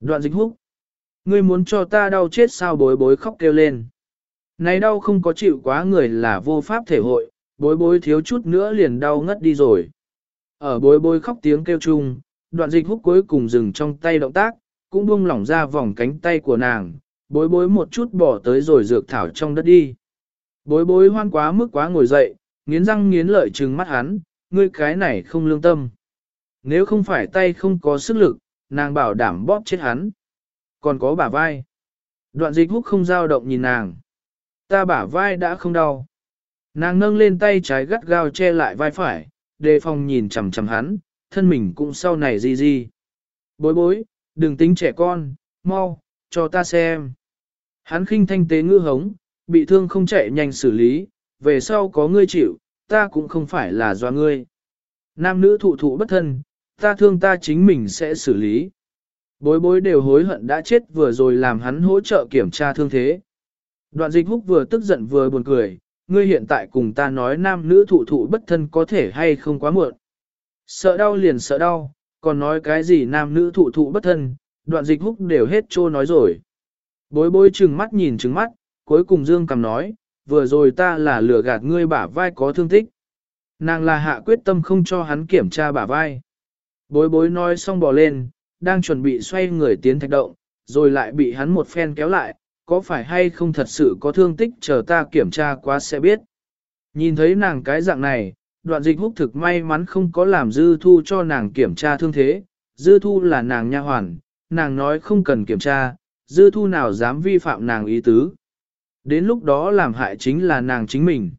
Đoạn dịch húc. Ngươi muốn cho ta đau chết sao bối bối khóc kêu lên. Này đau không có chịu quá người là vô pháp thể hội, bối bối thiếu chút nữa liền đau ngất đi rồi. Ở bối bối khóc tiếng kêu chung, đoạn dịch húc cuối cùng dừng trong tay động tác, cũng buông lỏng ra vòng cánh tay của nàng, bối bối một chút bỏ tới rồi dược thảo trong đất đi. Bối bối hoan quá mức quá ngồi dậy, nghiến răng nghiến lợi trừng mắt hắn, ngươi cái này không lương tâm. Nếu không phải tay không có sức lực, nàng bảo đảm bóp chết hắn. Còn có bả vai. Đoạn dịch húc không dao động nhìn nàng. Ta bả vai đã không đau. Nàng nâng lên tay trái gắt gao che lại vai phải, đề phòng nhìn chằm chằm hắn, thân mình cũng sau này gì gì. Bối bối, đừng tính trẻ con, mau, cho ta xem. Hắn khinh thanh tế ngư hống, bị thương không chạy nhanh xử lý, về sau có ngươi chịu, ta cũng không phải là do ngươi. Nam nữ thụ thụ bất thân, ta thương ta chính mình sẽ xử lý. Bối bối đều hối hận đã chết vừa rồi làm hắn hỗ trợ kiểm tra thương thế. Đoạn dịch húc vừa tức giận vừa buồn cười, ngươi hiện tại cùng ta nói nam nữ thụ thụ bất thân có thể hay không quá muộn. Sợ đau liền sợ đau, còn nói cái gì nam nữ thụ thụ bất thân, đoạn dịch húc đều hết trô nói rồi. Bối bối chừng mắt nhìn chừng mắt, cuối cùng Dương cầm nói, vừa rồi ta là lừa gạt ngươi bả vai có thương tích. Nàng là hạ quyết tâm không cho hắn kiểm tra bả vai. Bối bối nói xong bò lên, đang chuẩn bị xoay người tiến thạch động, rồi lại bị hắn một phen kéo lại, có phải hay không thật sự có thương tích chờ ta kiểm tra quá sẽ biết. Nhìn thấy nàng cái dạng này, đoạn dịch húc thực may mắn không có làm dư thu cho nàng kiểm tra thương thế, dư thu là nàng nha hoàn, nàng nói không cần kiểm tra, dư thu nào dám vi phạm nàng ý tứ. Đến lúc đó làm hại chính là nàng chính mình.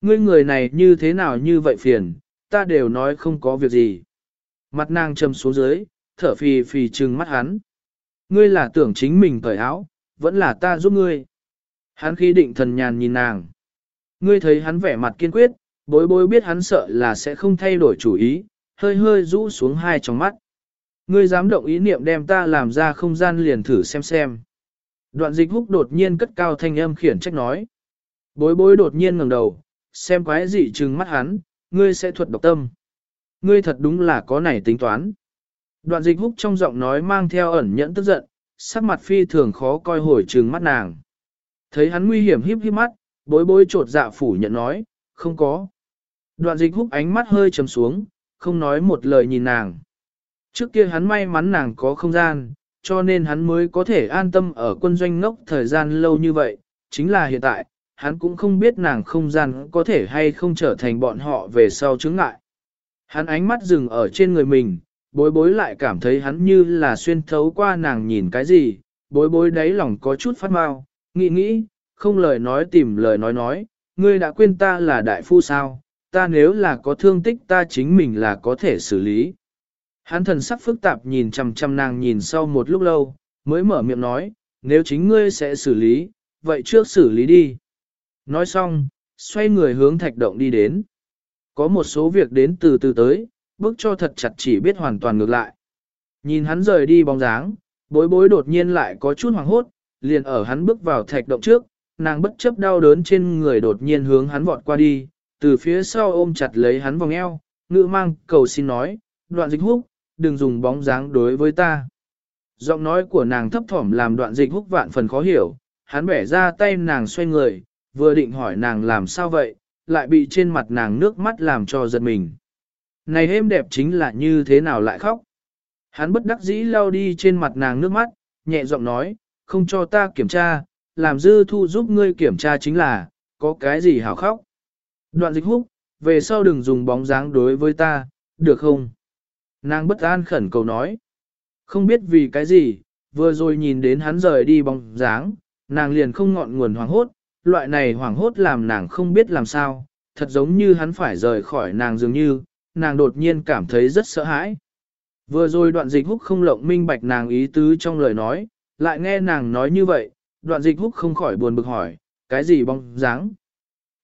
Ngươi người này như thế nào như vậy phiền, ta đều nói không có việc gì. Mặt nàng trầm xuống dưới, thở phì phì trừng mắt hắn. Ngươi là tưởng chính mình cởi áo, vẫn là ta giúp ngươi. Hắn khi định thần nhàn nhìn nàng. Ngươi thấy hắn vẻ mặt kiên quyết, bối bối biết hắn sợ là sẽ không thay đổi chủ ý, hơi hơi rũ xuống hai trong mắt. Ngươi dám động ý niệm đem ta làm ra không gian liền thử xem xem. Đoạn dịch húc đột nhiên cất cao thanh âm khiển trách nói. Bối bối đột nhiên ngẩng đầu, xem quái dị trừng mắt hắn, ngươi sẽ thuật độc tâm. Ngươi thật đúng là có này tính toán. Đoạn dịch húc trong giọng nói mang theo ẩn nhẫn tức giận, sắc mặt phi thường khó coi hồi trừng mắt nàng. Thấy hắn nguy hiểm híp híp mắt, bối bối trột dạ phủ nhận nói, không có. Đoạn dịch húc ánh mắt hơi trầm xuống, không nói một lời nhìn nàng. Trước kia hắn may mắn nàng có không gian, cho nên hắn mới có thể an tâm ở quân doanh ngốc thời gian lâu như vậy. Chính là hiện tại, hắn cũng không biết nàng không gian có thể hay không trở thành bọn họ về sau chứng ngại. Hắn ánh mắt dừng ở trên người mình, bối bối lại cảm thấy hắn như là xuyên thấu qua nàng nhìn cái gì, bối bối đáy lòng có chút phát mau, nghĩ nghĩ, không lời nói tìm lời nói nói, ngươi đã quên ta là đại phu sao, ta nếu là có thương tích ta chính mình là có thể xử lý. Hắn thần sắc phức tạp nhìn chằm chằm nàng nhìn sau một lúc lâu, mới mở miệng nói, nếu chính ngươi sẽ xử lý, vậy trước xử lý đi. Nói xong, xoay người hướng thạch động đi đến. Có một số việc đến từ từ tới, bước cho thật chặt chỉ biết hoàn toàn ngược lại. Nhìn hắn rời đi bóng dáng, bối bối đột nhiên lại có chút hoàng hốt, liền ở hắn bước vào thạch động trước, nàng bất chấp đau đớn trên người đột nhiên hướng hắn vọt qua đi, từ phía sau ôm chặt lấy hắn vòng eo, ngự mang cầu xin nói, đoạn dịch húc, đừng dùng bóng dáng đối với ta. Giọng nói của nàng thấp thỏm làm đoạn dịch húc vạn phần khó hiểu, hắn bẻ ra tay nàng xoay người, vừa định hỏi nàng làm sao vậy, lại bị trên mặt nàng nước mắt làm cho giật mình. Này êm đẹp chính là như thế nào lại khóc. Hắn bất đắc dĩ lau đi trên mặt nàng nước mắt, nhẹ giọng nói, không cho ta kiểm tra, làm dư thu giúp ngươi kiểm tra chính là, có cái gì hảo khóc. Đoạn dịch húc, về sau đừng dùng bóng dáng đối với ta, được không? Nàng bất an khẩn cầu nói. Không biết vì cái gì, vừa rồi nhìn đến hắn rời đi bóng dáng, nàng liền không ngọn nguồn hoảng hốt, loại này hoảng hốt làm nàng không biết làm sao, thật giống như hắn phải rời khỏi nàng dường như, nàng đột nhiên cảm thấy rất sợ hãi. Vừa rồi đoạn dịch húc không lộng minh bạch nàng ý tứ trong lời nói, lại nghe nàng nói như vậy, đoạn dịch húc không khỏi buồn bực hỏi, cái gì bóng dáng?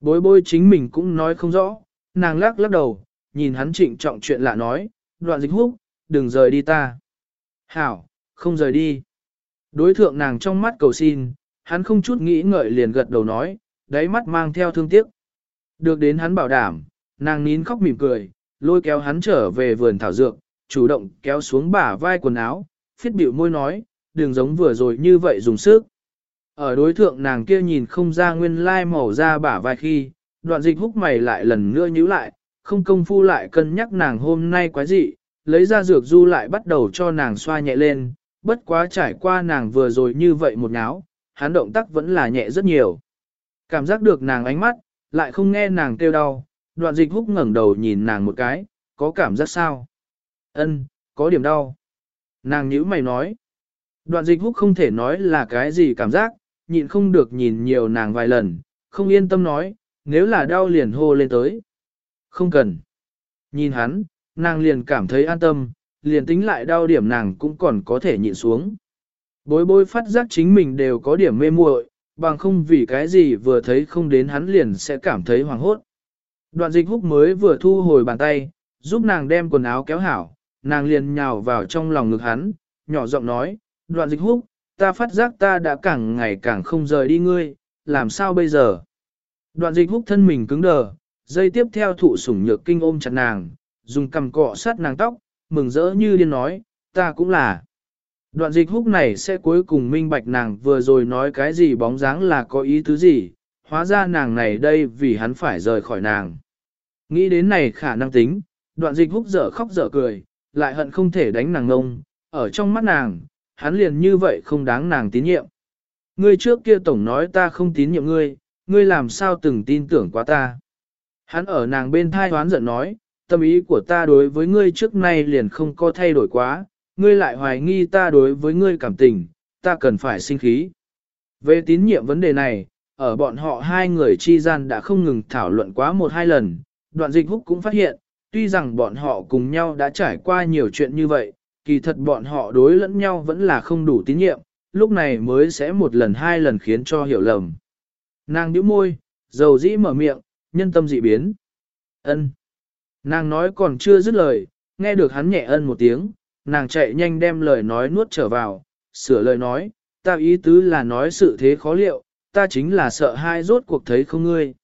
Bối bối chính mình cũng nói không rõ, nàng lắc lắc đầu, nhìn hắn trịnh trọng chuyện lạ nói, đoạn dịch húc, đừng rời đi ta. Hảo, không rời đi. Đối thượng nàng trong mắt cầu xin, hắn không chút nghĩ ngợi liền gật đầu nói, đáy mắt mang theo thương tiếc. Được đến hắn bảo đảm, nàng nín khóc mỉm cười, lôi kéo hắn trở về vườn thảo dược, chủ động kéo xuống bả vai quần áo, phiết biểu môi nói, đừng giống vừa rồi như vậy dùng sức. Ở đối thượng nàng kia nhìn không ra nguyên lai màu ra bả vai khi, đoạn dịch húc mày lại lần nữa nhíu lại, không công phu lại cân nhắc nàng hôm nay quái dị, lấy ra dược du lại bắt đầu cho nàng xoa nhẹ lên, bất quá trải qua nàng vừa rồi như vậy một náo, hắn động tác vẫn là nhẹ rất nhiều. Cảm giác được nàng ánh mắt, lại không nghe nàng kêu đau, đoạn dịch húc ngẩng đầu nhìn nàng một cái, có cảm giác sao? Ân, có điểm đau. Nàng nhữ mày nói. Đoạn dịch húc không thể nói là cái gì cảm giác, nhịn không được nhìn nhiều nàng vài lần, không yên tâm nói, nếu là đau liền hô lên tới. Không cần. Nhìn hắn, nàng liền cảm thấy an tâm, liền tính lại đau điểm nàng cũng còn có thể nhịn xuống. Bối bối phát giác chính mình đều có điểm mê muội, bằng không vì cái gì vừa thấy không đến hắn liền sẽ cảm thấy hoảng hốt. Đoạn dịch húc mới vừa thu hồi bàn tay, giúp nàng đem quần áo kéo hảo, nàng liền nhào vào trong lòng ngực hắn, nhỏ giọng nói, đoạn dịch húc, ta phát giác ta đã càng ngày càng không rời đi ngươi, làm sao bây giờ? Đoạn dịch húc thân mình cứng đờ, dây tiếp theo thụ sủng nhược kinh ôm chặt nàng, dùng cầm cọ sát nàng tóc, mừng rỡ như điên nói, ta cũng là. Đoạn dịch húc này sẽ cuối cùng minh bạch nàng vừa rồi nói cái gì bóng dáng là có ý tứ gì, hóa ra nàng này đây vì hắn phải rời khỏi nàng. Nghĩ đến này khả năng tính, đoạn dịch húc dở khóc dở cười, lại hận không thể đánh nàng ngông, ở trong mắt nàng, hắn liền như vậy không đáng nàng tín nhiệm. Ngươi trước kia tổng nói ta không tín nhiệm ngươi, ngươi làm sao từng tin tưởng quá ta. Hắn ở nàng bên thai hoán giận nói, tâm ý của ta đối với ngươi trước nay liền không có thay đổi quá, ngươi lại hoài nghi ta đối với ngươi cảm tình, ta cần phải sinh khí. Về tín nhiệm vấn đề này, ở bọn họ hai người chi gian đã không ngừng thảo luận quá một hai lần, đoạn dịch húc cũng phát hiện, tuy rằng bọn họ cùng nhau đã trải qua nhiều chuyện như vậy, kỳ thật bọn họ đối lẫn nhau vẫn là không đủ tín nhiệm, lúc này mới sẽ một lần hai lần khiến cho hiểu lầm. Nàng nhíu môi, dầu dĩ mở miệng, nhân tâm dị biến. Ân. Nàng nói còn chưa dứt lời, nghe được hắn nhẹ ân một tiếng, nàng chạy nhanh đem lời nói nuốt trở vào, sửa lời nói, ta ý tứ là nói sự thế khó liệu, ta chính là sợ hai rốt cuộc thấy không ngươi.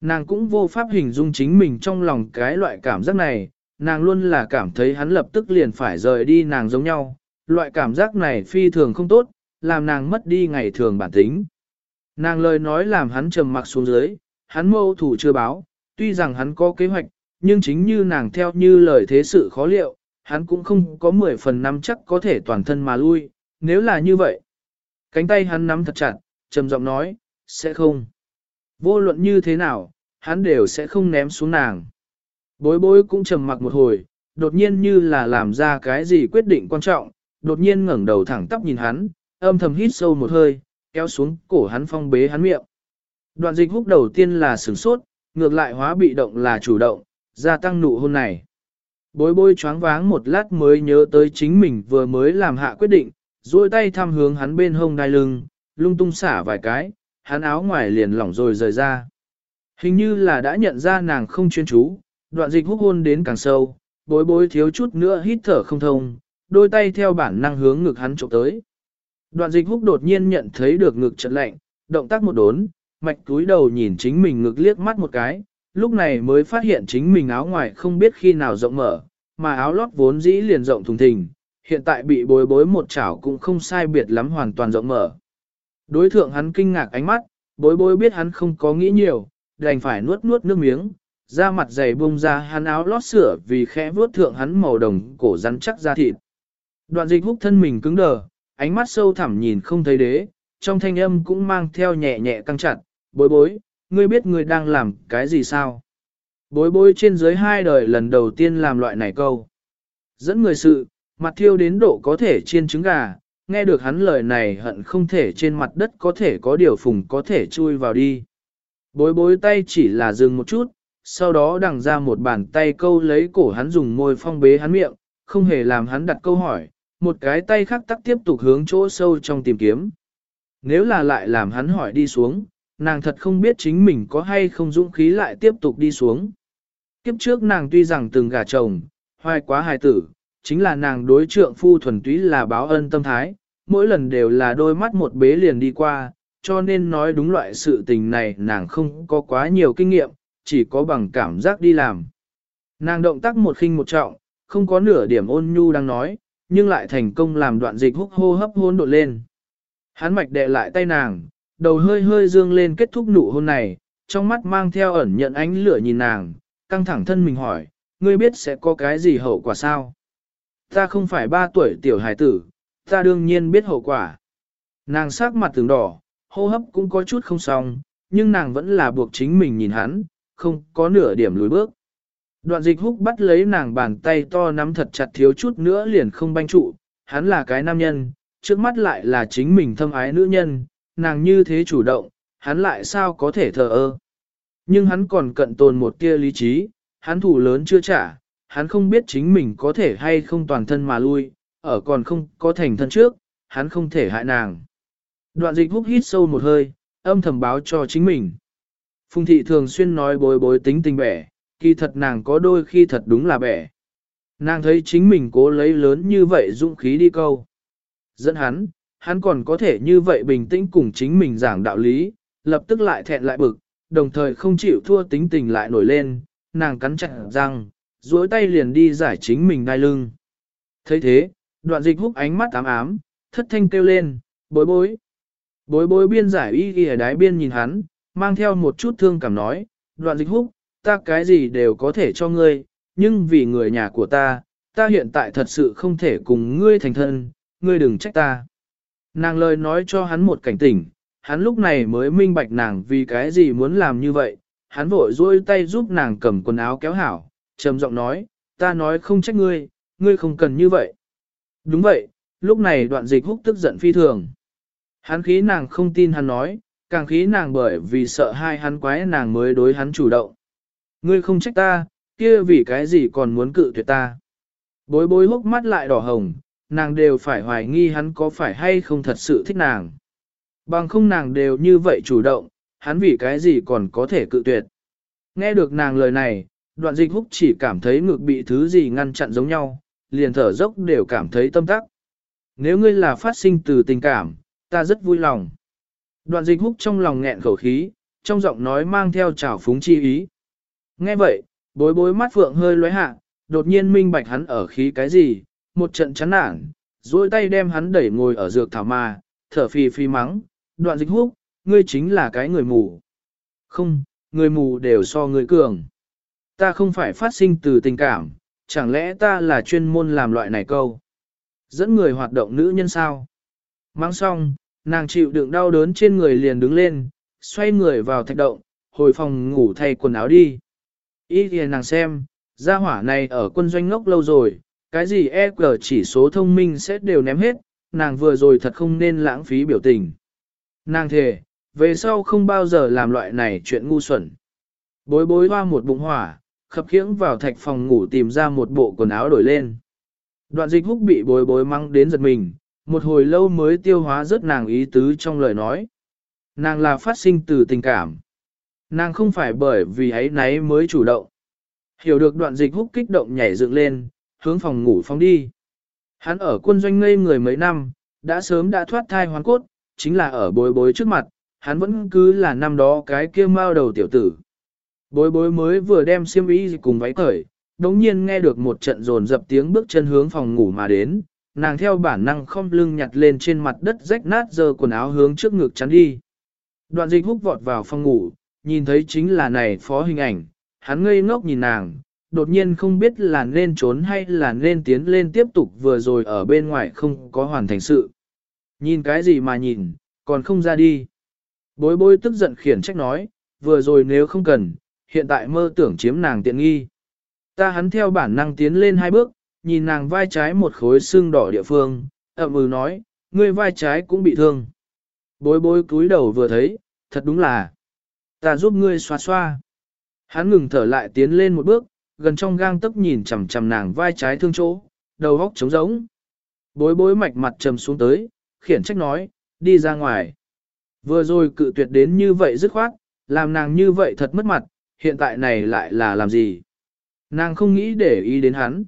Nàng cũng vô pháp hình dung chính mình trong lòng cái loại cảm giác này, nàng luôn là cảm thấy hắn lập tức liền phải rời đi nàng giống nhau, loại cảm giác này phi thường không tốt, làm nàng mất đi ngày thường bản tính. Nàng lời nói làm hắn trầm mặc xuống dưới, hắn mâu thủ chưa báo, tuy rằng hắn có kế hoạch, nhưng chính như nàng theo như lời thế sự khó liệu, hắn cũng không có 10 phần năm chắc có thể toàn thân mà lui, nếu là như vậy. Cánh tay hắn nắm thật chặt, trầm giọng nói, sẽ không. Vô luận như thế nào, hắn đều sẽ không ném xuống nàng. Bối bối cũng trầm mặc một hồi, đột nhiên như là làm ra cái gì quyết định quan trọng, đột nhiên ngẩng đầu thẳng tắp nhìn hắn, âm thầm hít sâu một hơi, kéo xuống cổ hắn phong bế hắn miệng. Đoạn dịch húc đầu tiên là sửng sốt, ngược lại hóa bị động là chủ động, gia tăng nụ hôn này. Bối bối choáng váng một lát mới nhớ tới chính mình vừa mới làm hạ quyết định, duỗi tay thăm hướng hắn bên hông đai lưng, lung tung xả vài cái, hắn áo ngoài liền lỏng rồi rời ra. Hình như là đã nhận ra nàng không chuyên chú, đoạn dịch húc hôn đến càng sâu, bối bối thiếu chút nữa hít thở không thông, đôi tay theo bản năng hướng ngực hắn trộm tới. Đoạn dịch húc đột nhiên nhận thấy được ngực chật lạnh, động tác một đốn, mạch túi đầu nhìn chính mình ngực liếc mắt một cái, lúc này mới phát hiện chính mình áo ngoài không biết khi nào rộng mở, mà áo lót vốn dĩ liền rộng thùng thình, hiện tại bị bối bối một chảo cũng không sai biệt lắm hoàn toàn rộng mở. Đối thượng hắn kinh ngạc ánh mắt, bối bối biết hắn không có nghĩ nhiều, đành phải nuốt nuốt nước miếng, da mặt dày bung ra hắn áo lót sửa vì khẽ vuốt thượng hắn màu đồng cổ rắn chắc da thịt. Đoạn dịch húc thân mình cứng đờ, ánh mắt sâu thẳm nhìn không thấy đế, trong thanh âm cũng mang theo nhẹ nhẹ căng chặt, bối bối, ngươi biết ngươi đang làm cái gì sao? Bối bối trên dưới hai đời lần đầu tiên làm loại này câu. Dẫn người sự, mặt thiêu đến độ có thể chiên trứng gà, nghe được hắn lời này hận không thể trên mặt đất có thể có điều phùng có thể chui vào đi. Bối bối tay chỉ là dừng một chút, sau đó đằng ra một bàn tay câu lấy cổ hắn dùng môi phong bế hắn miệng, không hề làm hắn đặt câu hỏi, một cái tay khác tắc tiếp tục hướng chỗ sâu trong tìm kiếm. Nếu là lại làm hắn hỏi đi xuống, nàng thật không biết chính mình có hay không dũng khí lại tiếp tục đi xuống. Kiếp trước nàng tuy rằng từng gả chồng, hoài quá hài tử, chính là nàng đối trượng phu thuần túy là báo ân tâm thái, mỗi lần đều là đôi mắt một bế liền đi qua, cho nên nói đúng loại sự tình này nàng không có quá nhiều kinh nghiệm, chỉ có bằng cảm giác đi làm. Nàng động tác một khinh một trọng, không có nửa điểm ôn nhu đang nói, nhưng lại thành công làm đoạn dịch húc hô hấp hôn đột lên. Hắn mạch đệ lại tay nàng, đầu hơi hơi dương lên kết thúc nụ hôn này, trong mắt mang theo ẩn nhận ánh lửa nhìn nàng, căng thẳng thân mình hỏi, ngươi biết sẽ có cái gì hậu quả sao? Ta không phải ba tuổi tiểu hài tử, ta đương nhiên biết hậu quả. Nàng sắc mặt từng đỏ, hô hấp cũng có chút không xong, nhưng nàng vẫn là buộc chính mình nhìn hắn, không có nửa điểm lùi bước. Đoạn dịch húc bắt lấy nàng bàn tay to nắm thật chặt thiếu chút nữa liền không banh trụ, hắn là cái nam nhân, trước mắt lại là chính mình thâm ái nữ nhân, nàng như thế chủ động, hắn lại sao có thể thờ ơ. Nhưng hắn còn cận tồn một tia lý trí, hắn thủ lớn chưa trả, hắn không biết chính mình có thể hay không toàn thân mà lui, ở còn không có thành thân trước, hắn không thể hại nàng. Đoạn dịch hút hít sâu một hơi, âm thầm báo cho chính mình. Phùng thị thường xuyên nói bối bối tính tình bẻ, kỳ thật nàng có đôi khi thật đúng là bẻ. Nàng thấy chính mình cố lấy lớn như vậy dũng khí đi câu. Dẫn hắn, hắn còn có thể như vậy bình tĩnh cùng chính mình giảng đạo lý, lập tức lại thẹn lại bực, đồng thời không chịu thua tính tình lại nổi lên, nàng cắn chặt răng, duỗi tay liền đi giải chính mình đai lưng. thấy thế, đoạn dịch húc ánh mắt ám ám, thất thanh kêu lên, bối bối. Bối bối biên giải y ghi ở đái biên nhìn hắn, mang theo một chút thương cảm nói, đoạn dịch húc, ta cái gì đều có thể cho ngươi, nhưng vì người nhà của ta, ta hiện tại thật sự không thể cùng ngươi thành thân, ngươi đừng trách ta. Nàng lời nói cho hắn một cảnh tỉnh, hắn lúc này mới minh bạch nàng vì cái gì muốn làm như vậy, hắn vội duỗi tay giúp nàng cầm quần áo kéo hảo, trầm giọng nói, ta nói không trách ngươi, ngươi không cần như vậy. Đúng vậy, lúc này đoạn dịch húc tức giận phi thường. Hắn khí nàng không tin hắn nói, càng khí nàng bởi vì sợ hai hắn quái nàng mới đối hắn chủ động. Ngươi không trách ta, kia vì cái gì còn muốn cự tuyệt ta. Bối bối húc mắt lại đỏ hồng, nàng đều phải hoài nghi hắn có phải hay không thật sự thích nàng. Bằng không nàng đều như vậy chủ động, hắn vì cái gì còn có thể cự tuyệt. Nghe được nàng lời này, đoạn dịch húc chỉ cảm thấy ngực bị thứ gì ngăn chặn giống nhau, liền thở dốc đều cảm thấy tâm tắc. Nếu ngươi là phát sinh từ tình cảm, ta rất vui lòng. Đoạn dịch húc trong lòng nghẹn khẩu khí, trong giọng nói mang theo trào phúng chi ý. Nghe vậy, bối bối mắt phượng hơi lóe hạ, đột nhiên minh bạch hắn ở khí cái gì, một trận chán nản, duỗi tay đem hắn đẩy ngồi ở dược thảo mà, thở phì phì mắng, đoạn dịch húc, ngươi chính là cái người mù. Không, người mù đều so người cường. Ta không phải phát sinh từ tình cảm, chẳng lẽ ta là chuyên môn làm loại này câu. Dẫn người hoạt động nữ nhân sao? Mang xong, nàng chịu đựng đau đớn trên người liền đứng lên, xoay người vào thạch động, hồi phòng ngủ thay quần áo đi. Ý thì nàng xem, gia hỏa này ở quân doanh ngốc lâu rồi, cái gì EQ chỉ số thông minh sẽ đều ném hết, nàng vừa rồi thật không nên lãng phí biểu tình. Nàng thề, về sau không bao giờ làm loại này chuyện ngu xuẩn. Bối bối hoa một bụng hỏa, khập khiễng vào thạch phòng ngủ tìm ra một bộ quần áo đổi lên. Đoạn dịch húc bị bối bối mắng đến giật mình, một hồi lâu mới tiêu hóa rất nàng ý tứ trong lời nói. Nàng là phát sinh từ tình cảm. Nàng không phải bởi vì ấy nấy mới chủ động. Hiểu được đoạn dịch húc kích động nhảy dựng lên, hướng phòng ngủ phóng đi. Hắn ở quân doanh ngây người mấy năm, đã sớm đã thoát thai hoàn cốt, chính là ở bối bối trước mặt, hắn vẫn cứ là năm đó cái kia mao đầu tiểu tử. Bối bối mới vừa đem xiêm y cùng váy cởi, đống nhiên nghe được một trận rồn dập tiếng bước chân hướng phòng ngủ mà đến, nàng theo bản năng không lưng nhặt lên trên mặt đất rách nát giờ quần áo hướng trước ngực chắn đi. Đoạn dịch húc vọt vào phòng ngủ, nhìn thấy chính là này phó hình ảnh, hắn ngây ngốc nhìn nàng, đột nhiên không biết là nên trốn hay là nên tiến lên tiếp tục vừa rồi ở bên ngoài không có hoàn thành sự. Nhìn cái gì mà nhìn, còn không ra đi. Bối bối tức giận khiển trách nói, vừa rồi nếu không cần, hiện tại mơ tưởng chiếm nàng tiện nghi. Ta hắn theo bản năng tiến lên hai bước, nhìn nàng vai trái một khối xương đỏ địa phương, ậm ừ nói, ngươi vai trái cũng bị thương. Bối bối cúi đầu vừa thấy, thật đúng là, ta giúp ngươi xoa xoa. Hắn ngừng thở lại tiến lên một bước, gần trong gang tấc nhìn chằm chằm nàng vai trái thương chỗ, đầu góc trống rỗng. Bối bối mạch mặt trầm xuống tới, khiển trách nói, đi ra ngoài. Vừa rồi cự tuyệt đến như vậy dứt khoát, làm nàng như vậy thật mất mặt, hiện tại này lại là làm gì? Nàng không nghĩ để ý đến hắn.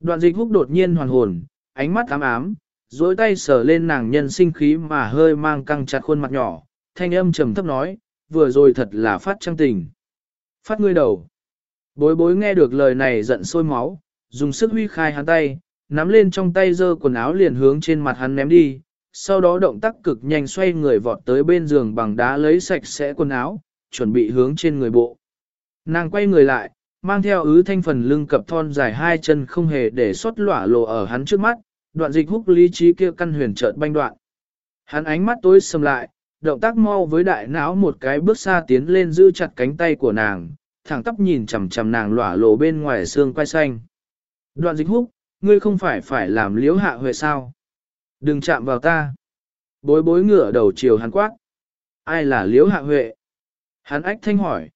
Đoạn dịch húc đột nhiên hoàn hồn, ánh mắt ám ám, dối tay sờ lên nàng nhân sinh khí mà hơi mang căng chặt khuôn mặt nhỏ, thanh âm trầm thấp nói, vừa rồi thật là phát trăng tình. Phát ngươi đầu. Bối bối nghe được lời này giận sôi máu, dùng sức huy khai hắn tay, nắm lên trong tay dơ quần áo liền hướng trên mặt hắn ném đi, sau đó động tác cực nhanh xoay người vọt tới bên giường bằng đá lấy sạch sẽ quần áo, chuẩn bị hướng trên người bộ. Nàng quay người lại, mang theo ứ thanh phần lưng cập thon dài hai chân không hề để xuất lỏa lộ ở hắn trước mắt, đoạn dịch húc lý trí kia căn huyền chợt banh đoạn. Hắn ánh mắt tối sầm lại, động tác mau với đại não một cái bước xa tiến lên giữ chặt cánh tay của nàng, thẳng tắp nhìn chằm chằm nàng lỏa lộ bên ngoài xương quai xanh. Đoạn dịch húc, ngươi không phải phải làm liếu hạ huệ sao? Đừng chạm vào ta. Bối bối ngửa đầu chiều hắn quát. Ai là liếu hạ huệ? Hắn ách thanh hỏi.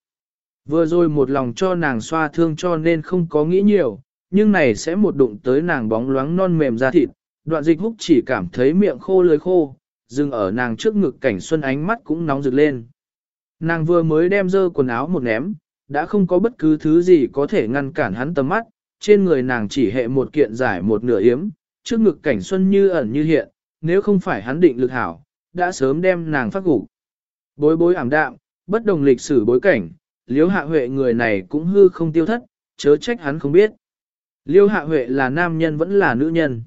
Vừa rồi một lòng cho nàng xoa thương cho nên không có nghĩ nhiều, nhưng này sẽ một đụng tới nàng bóng loáng non mềm ra thịt, đoạn dịch húc chỉ cảm thấy miệng khô lưỡi khô, dừng ở nàng trước ngực cảnh xuân ánh mắt cũng nóng rực lên. Nàng vừa mới đem dơ quần áo một ném, đã không có bất cứ thứ gì có thể ngăn cản hắn tầm mắt, trên người nàng chỉ hệ một kiện giải một nửa yếm, trước ngực cảnh xuân như ẩn như hiện, nếu không phải hắn định lực hảo, đã sớm đem nàng phát gục. Bối bối ảm đạm, bất đồng lịch sử bối cảnh, liếu hạ huệ người này cũng hư không tiêu thất, chớ trách hắn không biết. Liêu hạ huệ là nam nhân vẫn là nữ nhân.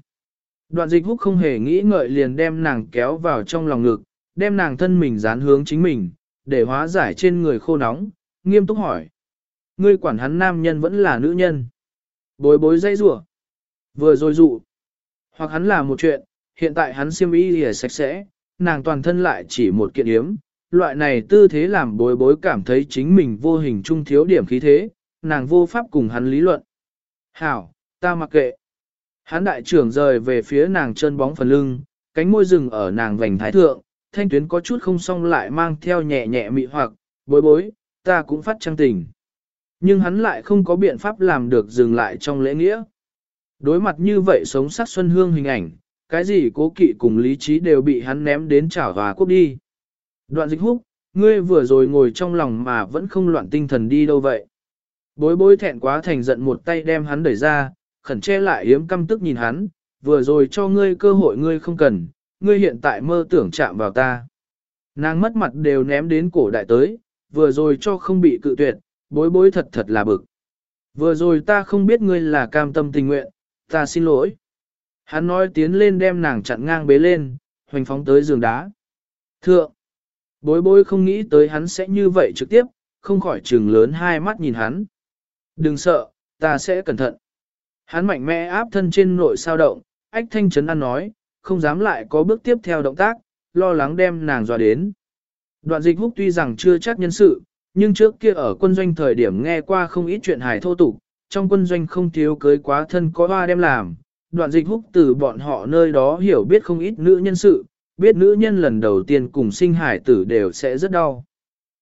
Đoạn dịch húc không hề nghĩ ngợi liền đem nàng kéo vào trong lòng ngực, đem nàng thân mình dán hướng chính mình, để hóa giải trên người khô nóng, nghiêm túc hỏi. Ngươi quản hắn nam nhân vẫn là nữ nhân. Bối bối dây rủa Vừa rồi dụ. Hoặc hắn là một chuyện, hiện tại hắn siêm y lìa sạch sẽ, nàng toàn thân lại chỉ một kiện yếm. Loại này tư thế làm bối bối cảm thấy chính mình vô hình trung thiếu điểm khí thế, nàng vô pháp cùng hắn lý luận. Hảo, ta mặc kệ. Hắn đại trưởng rời về phía nàng chân bóng phần lưng, cánh môi rừng ở nàng vành thái thượng, thanh tuyến có chút không xong lại mang theo nhẹ nhẹ mị hoặc, bối bối, ta cũng phát trăng tình. Nhưng hắn lại không có biện pháp làm được dừng lại trong lễ nghĩa. Đối mặt như vậy sống sát xuân hương hình ảnh, cái gì cố kỵ cùng lý trí đều bị hắn ném đến chảo và cút đi. Đoạn dịch húc, ngươi vừa rồi ngồi trong lòng mà vẫn không loạn tinh thần đi đâu vậy. Bối bối thẹn quá thành giận một tay đem hắn đẩy ra, khẩn che lại yếm căm tức nhìn hắn, vừa rồi cho ngươi cơ hội ngươi không cần, ngươi hiện tại mơ tưởng chạm vào ta. Nàng mất mặt đều ném đến cổ đại tới, vừa rồi cho không bị cự tuyệt, bối bối thật thật là bực. Vừa rồi ta không biết ngươi là cam tâm tình nguyện, ta xin lỗi. Hắn nói tiến lên đem nàng chặn ngang bế lên, hoành phóng tới giường đá. Thượng! Bối bối không nghĩ tới hắn sẽ như vậy trực tiếp, không khỏi trừng lớn hai mắt nhìn hắn. Đừng sợ, ta sẽ cẩn thận. Hắn mạnh mẽ áp thân trên nội sao động, ách thanh chấn ăn nói, không dám lại có bước tiếp theo động tác, lo lắng đem nàng dọa đến. Đoạn dịch húc tuy rằng chưa chắc nhân sự, nhưng trước kia ở quân doanh thời điểm nghe qua không ít chuyện hài thô tục, trong quân doanh không thiếu cưới quá thân có hoa đem làm. Đoạn dịch húc từ bọn họ nơi đó hiểu biết không ít nữ nhân sự, biết nữ nhân lần đầu tiên cùng sinh hải tử đều sẽ rất đau.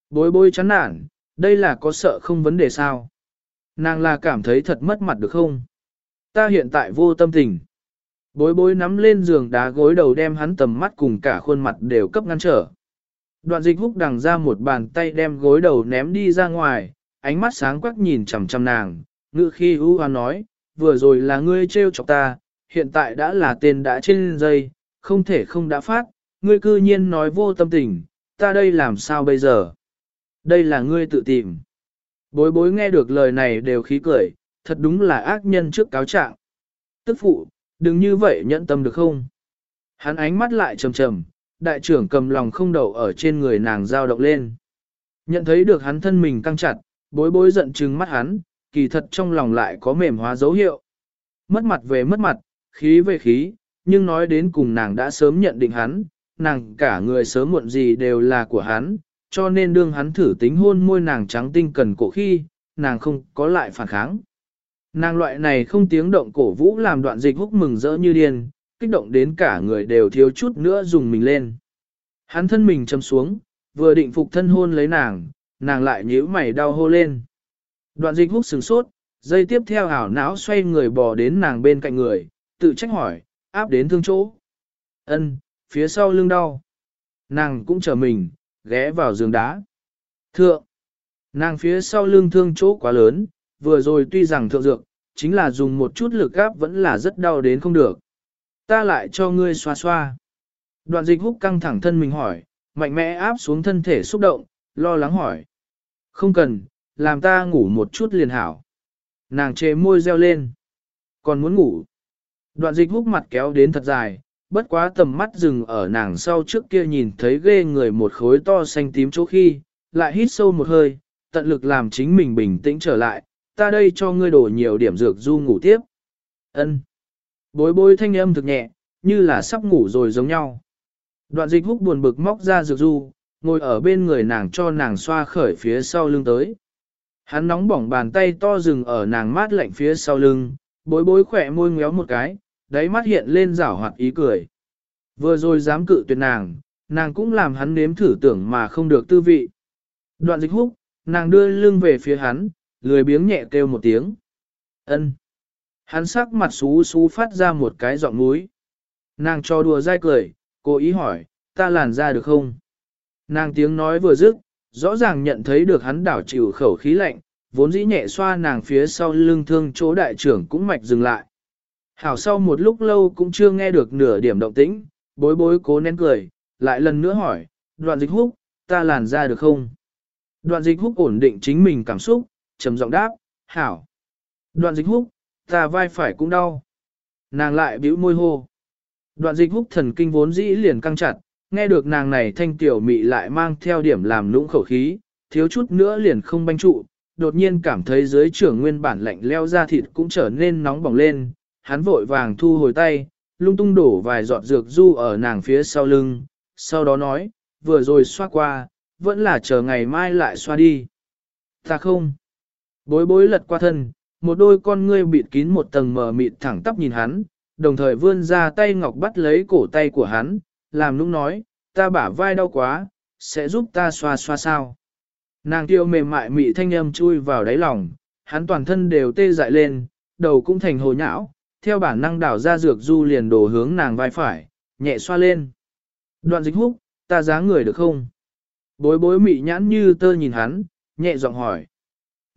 Bối bối chán nản, đây là có sợ không vấn đề sao? Nàng là cảm thấy thật mất mặt được không? Ta hiện tại vô tâm tình. Bối bối nắm lên giường đá gối đầu đem hắn tầm mắt cùng cả khuôn mặt đều cấp ngăn trở. Đoạn dịch húc đằng ra một bàn tay đem gối đầu ném đi ra ngoài, ánh mắt sáng quắc nhìn chằm chằm nàng, ngự khi ưu hoan nói, vừa rồi là ngươi trêu chọc ta, hiện tại đã là tên đã trên dây, không thể không đã phát, ngươi cư nhiên nói vô tâm tình, ta đây làm sao bây giờ? Đây là ngươi tự tìm. Bối bối nghe được lời này đều khí cười, thật đúng là ác nhân trước cáo trạng. Tức phụ, đừng như vậy nhẫn tâm được không? Hắn ánh mắt lại trầm trầm, đại trưởng cầm lòng không đậu ở trên người nàng dao động lên. Nhận thấy được hắn thân mình căng chặt, bối bối giận trừng mắt hắn, kỳ thật trong lòng lại có mềm hóa dấu hiệu. Mất mặt về mất mặt, khí về khí, nhưng nói đến cùng nàng đã sớm nhận định hắn, nàng cả người sớm muộn gì đều là của hắn, cho nên đương hắn thử tính hôn môi nàng trắng tinh cần cổ khi, nàng không có lại phản kháng. Nàng loại này không tiếng động cổ vũ làm đoạn dịch húc mừng rỡ như điên, kích động đến cả người đều thiếu chút nữa dùng mình lên. Hắn thân mình châm xuống, vừa định phục thân hôn lấy nàng, nàng lại nhíu mày đau hô lên. Đoạn dịch hút sừng sốt, dây tiếp theo ảo não xoay người bò đến nàng bên cạnh người, tự trách hỏi, áp đến thương chỗ. Ân, phía sau lưng đau. Nàng cũng chờ mình, ghé vào giường đá. Thượng, nàng phía sau lưng thương chỗ quá lớn, vừa rồi tuy rằng thượng dược, chính là dùng một chút lực áp vẫn là rất đau đến không được. Ta lại cho ngươi xoa xoa. Đoạn dịch húc căng thẳng thân mình hỏi, mạnh mẽ áp xuống thân thể xúc động, lo lắng hỏi. Không cần, làm ta ngủ một chút liền hảo. Nàng chế môi reo lên. Còn muốn ngủ. Đoạn dịch Húc mặt kéo đến thật dài, bất quá tầm mắt dừng ở nàng sau trước kia nhìn thấy ghê người một khối to xanh tím chỗ khi, lại hít sâu một hơi, tận lực làm chính mình bình tĩnh trở lại, ta đây cho ngươi đổ nhiều điểm dược du ngủ tiếp. Ân. Bối bối thanh âm thực nhẹ, như là sắp ngủ rồi giống nhau. Đoạn dịch húc buồn bực móc ra dược du, ngồi ở bên người nàng cho nàng xoa khởi phía sau lưng tới. Hắn nóng bỏng bàn tay to rừng ở nàng mát lạnh phía sau lưng, bối bối khỏe môi ngéo một cái, đáy mắt hiện lên rảo hoạt ý cười. Vừa rồi dám cự tuyệt nàng, nàng cũng làm hắn nếm thử tưởng mà không được tư vị. Đoạn dịch húc, nàng đưa lưng về phía hắn, lười biếng nhẹ kêu một tiếng. ân Hắn sắc mặt xú xú phát ra một cái giọng núi. Nàng cho đùa dai cười, cố ý hỏi, ta làn ra được không? Nàng tiếng nói vừa dứt, rõ ràng nhận thấy được hắn đảo chịu khẩu khí lạnh, vốn dĩ nhẹ xoa nàng phía sau lưng thương chỗ đại trưởng cũng mạch dừng lại. Hảo sau một lúc lâu cũng chưa nghe được nửa điểm động tĩnh, bối bối cố nén cười, lại lần nữa hỏi, đoạn dịch húc, ta làn ra được không? Đoạn dịch húc ổn định chính mình cảm xúc, trầm giọng đáp, hảo. Đoạn dịch húc, ta vai phải cũng đau. Nàng lại bĩu môi hô. Đoạn dịch húc thần kinh vốn dĩ liền căng chặt, nghe được nàng này thanh tiểu mị lại mang theo điểm làm nũng khẩu khí, thiếu chút nữa liền không banh trụ, đột nhiên cảm thấy dưới trưởng nguyên bản lạnh leo ra thịt cũng trở nên nóng bỏng lên, hắn vội vàng thu hồi tay, lung tung đổ vài giọt dược du ở nàng phía sau lưng, sau đó nói, vừa rồi xoa qua, vẫn là chờ ngày mai lại xoa đi. Ta không. Bối bối lật qua thân, một đôi con ngươi bịt kín một tầng mờ mịt thẳng tắp nhìn hắn, đồng thời vươn ra tay ngọc bắt lấy cổ tay của hắn, làm nũng nói, ta bả vai đau quá, sẽ giúp ta xoa xoa sao. Nàng tiêu mềm mại mị thanh âm chui vào đáy lòng, hắn toàn thân đều tê dại lên, đầu cũng thành hồ nhão, theo bản năng đảo ra dược du liền đổ hướng nàng vai phải, nhẹ xoa lên. Đoạn dịch húc, ta giá người được không? Bối bối mị nhãn như tơ nhìn hắn, nhẹ giọng hỏi.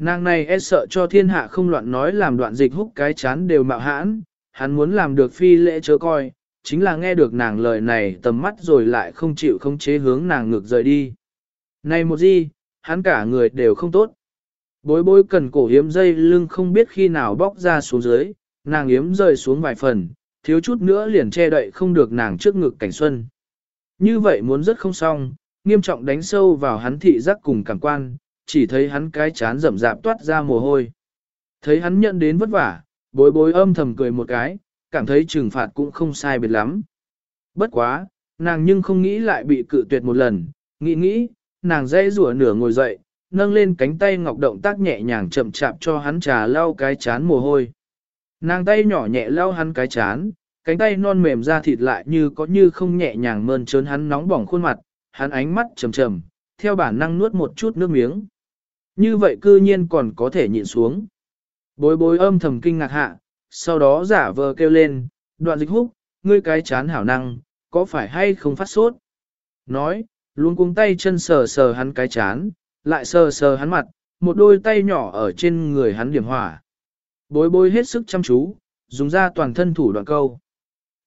Nàng này e sợ cho thiên hạ không loạn nói làm đoạn dịch húc cái chán đều mạo hãn, hắn muốn làm được phi lễ chớ coi, chính là nghe được nàng lời này tầm mắt rồi lại không chịu không chế hướng nàng ngược rời đi. Này một gì, hắn cả người đều không tốt. Bối bối cần cổ hiếm dây lưng không biết khi nào bóc ra xuống dưới, nàng hiếm rơi xuống vài phần, thiếu chút nữa liền che đậy không được nàng trước ngực cảnh xuân. Như vậy muốn rất không xong, nghiêm trọng đánh sâu vào hắn thị giác cùng cảm quan, chỉ thấy hắn cái chán rậm rạp toát ra mồ hôi. Thấy hắn nhận đến vất vả, bối bối âm thầm cười một cái, cảm thấy trừng phạt cũng không sai biệt lắm. Bất quá, nàng nhưng không nghĩ lại bị cự tuyệt một lần, nghĩ nghĩ, nàng dây rủa nửa ngồi dậy, nâng lên cánh tay ngọc động tác nhẹ nhàng chậm chạp cho hắn trà lau cái chán mồ hôi. Nàng tay nhỏ nhẹ lau hắn cái chán, cánh tay non mềm ra thịt lại như có như không nhẹ nhàng mơn trớn hắn nóng bỏng khuôn mặt, hắn ánh mắt trầm trầm, theo bản năng nuốt một chút nước miếng. Như vậy cư nhiên còn có thể nhịn xuống. Bối bối âm thầm kinh ngạc hạ, sau đó giả vờ kêu lên, đoạn dịch húc, ngươi cái chán hảo năng, có phải hay không phát sốt? Nói, luôn cuống tay chân sờ sờ hắn cái chán, lại sờ sờ hắn mặt, một đôi tay nhỏ ở trên người hắn điểm hỏa. Bối bối hết sức chăm chú, dùng ra toàn thân thủ đoạn câu.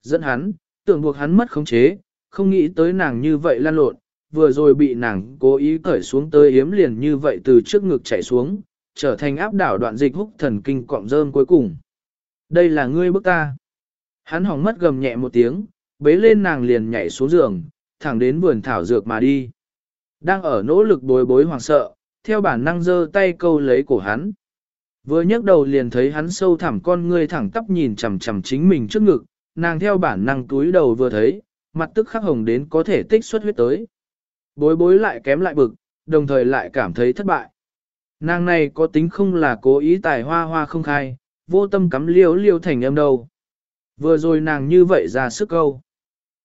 Dẫn hắn, tưởng buộc hắn mất khống chế, không nghĩ tới nàng như vậy lan lộn, vừa rồi bị nàng cố ý cởi xuống tới yếm liền như vậy từ trước ngực chạy xuống, trở thành áp đảo đoạn dịch húc thần kinh cọng rơm cuối cùng. Đây là ngươi bức ta. Hắn hỏng mất gầm nhẹ một tiếng, bế lên nàng liền nhảy xuống giường, thẳng đến vườn thảo dược mà đi. Đang ở nỗ lực bối bối hoàng sợ, theo bản năng giơ tay câu lấy cổ hắn. Vừa nhấc đầu liền thấy hắn sâu thẳm con ngươi thẳng tắp nhìn chằm chằm chính mình trước ngực, nàng theo bản năng túi đầu vừa thấy, mặt tức khắc hồng đến có thể tích xuất huyết tới. Bối bối lại kém lại bực, đồng thời lại cảm thấy thất bại. Nàng này có tính không là cố ý tài hoa hoa không khai, vô tâm cắm liêu liêu thành âm đâu. Vừa rồi nàng như vậy ra sức câu.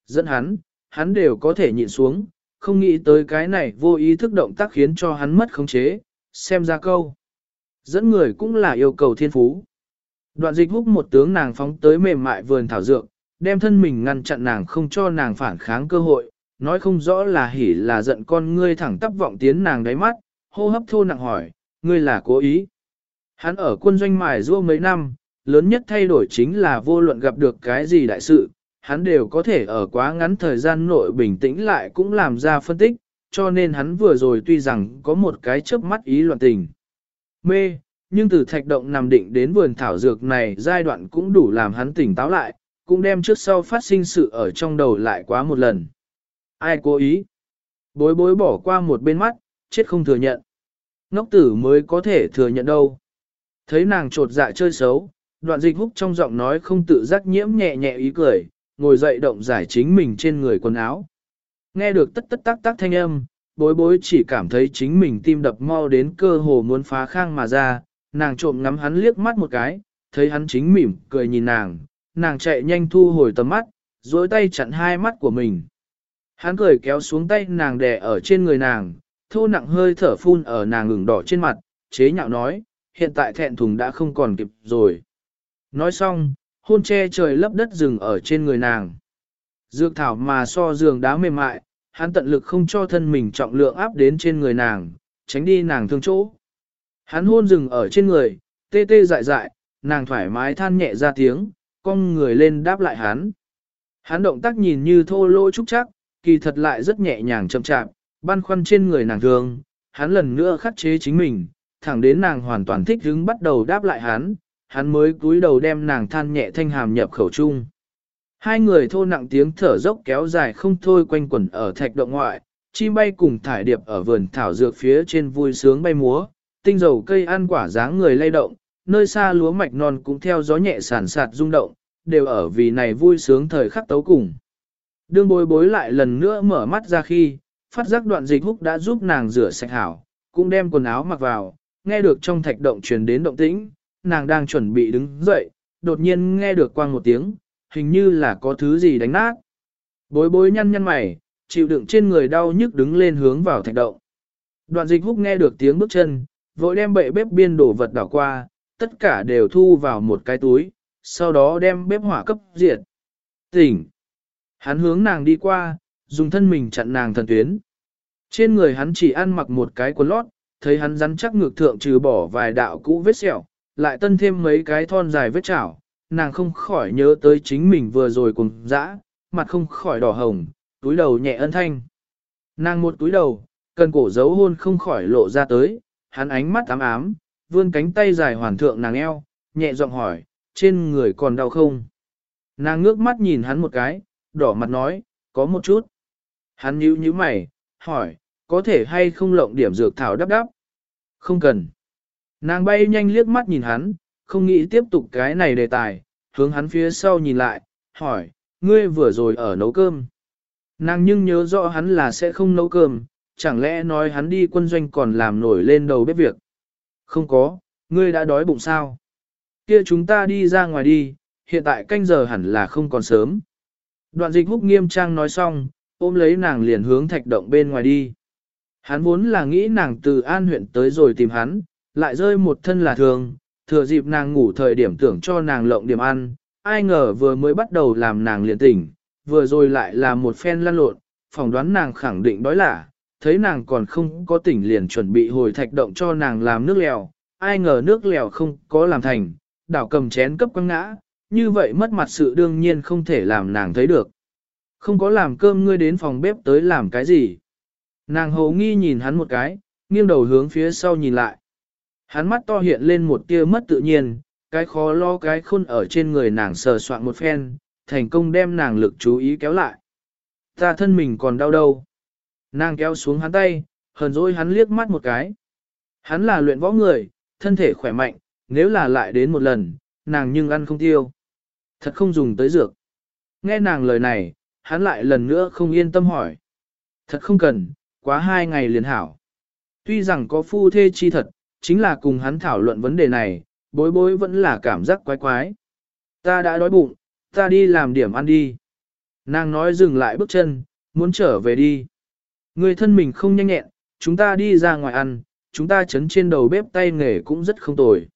Dẫn hắn, hắn đều có thể nhịn xuống, không nghĩ tới cái này vô ý thức động tác khiến cho hắn mất khống chế, xem ra câu. Dẫn người cũng là yêu cầu thiên phú. Đoạn dịch húc một tướng nàng phóng tới mềm mại vườn thảo dược, đem thân mình ngăn chặn nàng không cho nàng phản kháng cơ hội, nói không rõ là hỉ là giận con ngươi thẳng tắp vọng tiến nàng đáy mắt, hô hấp thô nặng hỏi, ngươi là cố ý. Hắn ở quân doanh mài rua mấy năm, lớn nhất thay đổi chính là vô luận gặp được cái gì đại sự, hắn đều có thể ở quá ngắn thời gian nội bình tĩnh lại cũng làm ra phân tích, cho nên hắn vừa rồi tuy rằng có một cái chớp mắt ý loạn tình. Mê, nhưng từ thạch động nằm định đến vườn thảo dược này giai đoạn cũng đủ làm hắn tỉnh táo lại, cũng đem trước sau phát sinh sự ở trong đầu lại quá một lần. Ai cố ý? Bối bối bỏ qua một bên mắt, chết không thừa nhận. Ngốc tử mới có thể thừa nhận đâu. Thấy nàng trột dạ chơi xấu, đoạn dịch húc trong giọng nói không tự giác nhiễm nhẹ nhẹ ý cười, ngồi dậy động giải chính mình trên người quần áo. Nghe được tất tất tác tác thanh âm, bối bối chỉ cảm thấy chính mình tim đập mau đến cơ hồ muốn phá khang mà ra, nàng trộm ngắm hắn liếc mắt một cái, thấy hắn chính mỉm, cười nhìn nàng, nàng chạy nhanh thu hồi tầm mắt, dối tay chặn hai mắt của mình. Hắn cười kéo xuống tay nàng đè ở trên người nàng, thô nặng hơi thở phun ở nàng ngừng đỏ trên mặt, chế nhạo nói, hiện tại thẹn thùng đã không còn kịp rồi. Nói xong, hôn che trời lấp đất rừng ở trên người nàng. Dược thảo mà so giường đá mềm mại, hắn tận lực không cho thân mình trọng lượng áp đến trên người nàng, tránh đi nàng thương chỗ. Hắn hôn rừng ở trên người, tê tê dại dại, nàng thoải mái than nhẹ ra tiếng, con người lên đáp lại hắn. Hắn động tác nhìn như thô lỗ trúc chắc, kỳ thật lại rất nhẹ nhàng chậm chạp, băn khoăn trên người nàng thường, hắn lần nữa khắc chế chính mình, thẳng đến nàng hoàn toàn thích hứng bắt đầu đáp lại hắn, hắn mới cúi đầu đem nàng than nhẹ thanh hàm nhập khẩu chung. Hai người thô nặng tiếng thở dốc kéo dài không thôi quanh quẩn ở thạch động ngoại, chim bay cùng thải điệp ở vườn thảo dược phía trên vui sướng bay múa, tinh dầu cây ăn quả dáng người lay động, nơi xa lúa mạch non cũng theo gió nhẹ sản sạt rung động, đều ở vì này vui sướng thời khắc tấu cùng. Đương bối bối lại lần nữa mở mắt ra khi, phát giác đoạn dịch húc đã giúp nàng rửa sạch hảo, cũng đem quần áo mặc vào, nghe được trong thạch động truyền đến động tĩnh, nàng đang chuẩn bị đứng dậy, đột nhiên nghe được quang một tiếng, hình như là có thứ gì đánh nát. Bối bối nhăn nhăn mày, chịu đựng trên người đau nhức đứng lên hướng vào thạch động. Đoạn dịch húc nghe được tiếng bước chân, vội đem bệ bếp biên đổ vật đảo qua, tất cả đều thu vào một cái túi, sau đó đem bếp hỏa cấp diệt. Tỉnh! Hắn hướng nàng đi qua, dùng thân mình chặn nàng thần tuyến. Trên người hắn chỉ ăn mặc một cái quần lót, thấy hắn rắn chắc ngược thượng trừ bỏ vài đạo cũ vết sẹo, lại tân thêm mấy cái thon dài vết chảo, nàng không khỏi nhớ tới chính mình vừa rồi cùng dã, mặt không khỏi đỏ hồng, túi đầu nhẹ ân thanh. Nàng một túi đầu, cần cổ dấu hôn không khỏi lộ ra tới, hắn ánh mắt ám ám, vươn cánh tay dài hoàn thượng nàng eo, nhẹ giọng hỏi, trên người còn đau không? Nàng ngước mắt nhìn hắn một cái, đỏ mặt nói, có một chút. Hắn nhíu nhíu mày, hỏi, có thể hay không lộng điểm dược thảo đắp đắp? Không cần. Nàng bay nhanh liếc mắt nhìn hắn, không nghĩ tiếp tục cái này đề tài, hướng hắn phía sau nhìn lại, hỏi, ngươi vừa rồi ở nấu cơm. Nàng nhưng nhớ rõ hắn là sẽ không nấu cơm, chẳng lẽ nói hắn đi quân doanh còn làm nổi lên đầu bếp việc. Không có, ngươi đã đói bụng sao? Kia chúng ta đi ra ngoài đi, hiện tại canh giờ hẳn là không còn sớm. Đoạn dịch húc nghiêm trang nói xong, ôm lấy nàng liền hướng thạch động bên ngoài đi. Hắn vốn là nghĩ nàng từ an huyện tới rồi tìm hắn, lại rơi một thân là thường, thừa dịp nàng ngủ thời điểm tưởng cho nàng lộng điểm ăn, ai ngờ vừa mới bắt đầu làm nàng liền tỉnh, vừa rồi lại là một phen lăn lộn, phỏng đoán nàng khẳng định đói lả, thấy nàng còn không có tỉnh liền chuẩn bị hồi thạch động cho nàng làm nước lèo, ai ngờ nước lèo không có làm thành, đảo cầm chén cấp quăng ngã, như vậy mất mặt sự đương nhiên không thể làm nàng thấy được. Không có làm cơm ngươi đến phòng bếp tới làm cái gì. Nàng hầu nghi nhìn hắn một cái, nghiêng đầu hướng phía sau nhìn lại. Hắn mắt to hiện lên một tia mất tự nhiên, cái khó lo cái khôn ở trên người nàng sờ soạn một phen, thành công đem nàng lực chú ý kéo lại. Ta thân mình còn đau đâu. Nàng kéo xuống hắn tay, hờn dỗi hắn liếc mắt một cái. Hắn là luyện võ người, thân thể khỏe mạnh, nếu là lại đến một lần, nàng nhưng ăn không tiêu. Thật không dùng tới dược. Nghe nàng lời này, hắn lại lần nữa không yên tâm hỏi. Thật không cần, quá hai ngày liền hảo. Tuy rằng có phu thê chi thật, chính là cùng hắn thảo luận vấn đề này, bối bối vẫn là cảm giác quái quái. Ta đã đói bụng, ta đi làm điểm ăn đi. Nàng nói dừng lại bước chân, muốn trở về đi. Người thân mình không nhanh nhẹn, chúng ta đi ra ngoài ăn, chúng ta chấn trên đầu bếp tay nghề cũng rất không tồi.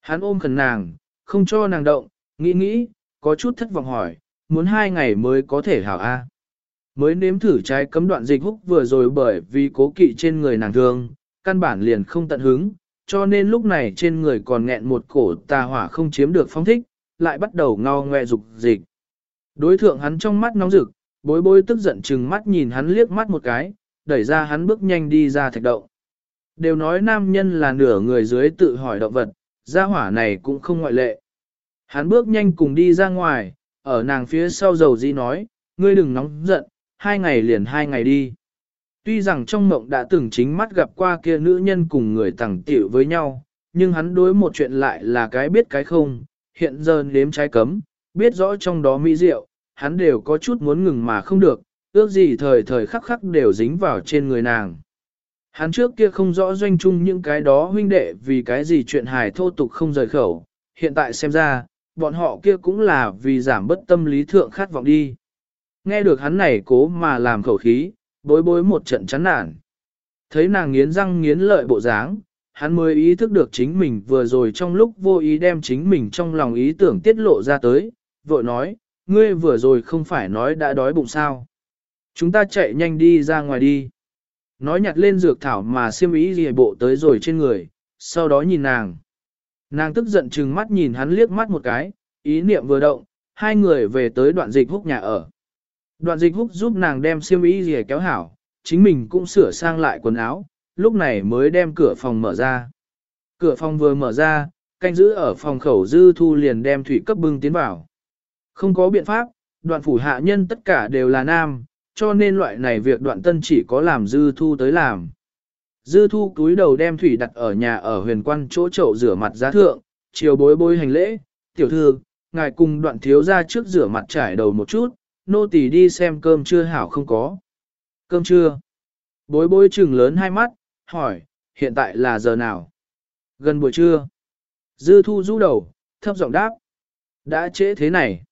Hắn ôm khẩn nàng, không cho nàng động, nghĩ nghĩ, có chút thất vọng hỏi, muốn hai ngày mới có thể hảo A. Mới nếm thử trái cấm đoạn dịch húc vừa rồi bởi vì cố kỵ trên người nàng thương, căn bản liền không tận hứng, cho nên lúc này trên người còn nghẹn một cổ tà hỏa không chiếm được phong thích, lại bắt đầu ngao ngoe dục dịch. Đối thượng hắn trong mắt nóng rực, bối bối tức giận chừng mắt nhìn hắn liếc mắt một cái, đẩy ra hắn bước nhanh đi ra thạch động. Đều nói nam nhân là nửa người dưới tự hỏi động vật, gia hỏa này cũng không ngoại lệ. Hắn bước nhanh cùng đi ra ngoài, ở nàng phía sau dầu dĩ nói, ngươi đừng nóng giận, hai ngày liền hai ngày đi. Tuy rằng trong mộng đã từng chính mắt gặp qua kia nữ nhân cùng người tẳng tiểu với nhau, nhưng hắn đối một chuyện lại là cái biết cái không, hiện giờ nếm trái cấm, biết rõ trong đó mỹ diệu, hắn đều có chút muốn ngừng mà không được, ước gì thời thời khắc khắc đều dính vào trên người nàng. Hắn trước kia không rõ doanh chung những cái đó huynh đệ vì cái gì chuyện hài thô tục không rời khẩu, hiện tại xem ra, bọn họ kia cũng là vì giảm bất tâm lý thượng khát vọng đi. Nghe được hắn này cố mà làm khẩu khí, bối bối một trận chán nản. Thấy nàng nghiến răng nghiến lợi bộ dáng, hắn mới ý thức được chính mình vừa rồi trong lúc vô ý đem chính mình trong lòng ý tưởng tiết lộ ra tới, vội nói, ngươi vừa rồi không phải nói đã đói bụng sao. Chúng ta chạy nhanh đi ra ngoài đi. Nói nhặt lên dược thảo mà siêm ý gì bộ tới rồi trên người, sau đó nhìn nàng. Nàng tức giận chừng mắt nhìn hắn liếc mắt một cái, ý niệm vừa động, hai người về tới đoạn dịch húc nhà ở. Đoạn dịch húc giúp nàng đem siêm ý gì kéo hảo, chính mình cũng sửa sang lại quần áo, lúc này mới đem cửa phòng mở ra. Cửa phòng vừa mở ra, canh giữ ở phòng khẩu dư thu liền đem thủy cấp bưng tiến vào. Không có biện pháp, đoạn phủ hạ nhân tất cả đều là nam, cho nên loại này việc đoạn tân chỉ có làm dư thu tới làm. Dư thu túi đầu đem thủy đặt ở nhà ở huyền quan chỗ chậu rửa mặt giá thượng, chiều bối bối hành lễ, tiểu thư, ngài cùng đoạn thiếu ra trước rửa mặt trải đầu một chút, nô tỳ đi xem cơm chưa hảo không có. Cơm chưa? Bối bối trừng lớn hai mắt, hỏi, hiện tại là giờ nào? Gần buổi trưa. Dư thu rũ đầu, thấp giọng đáp. Đã trễ thế này.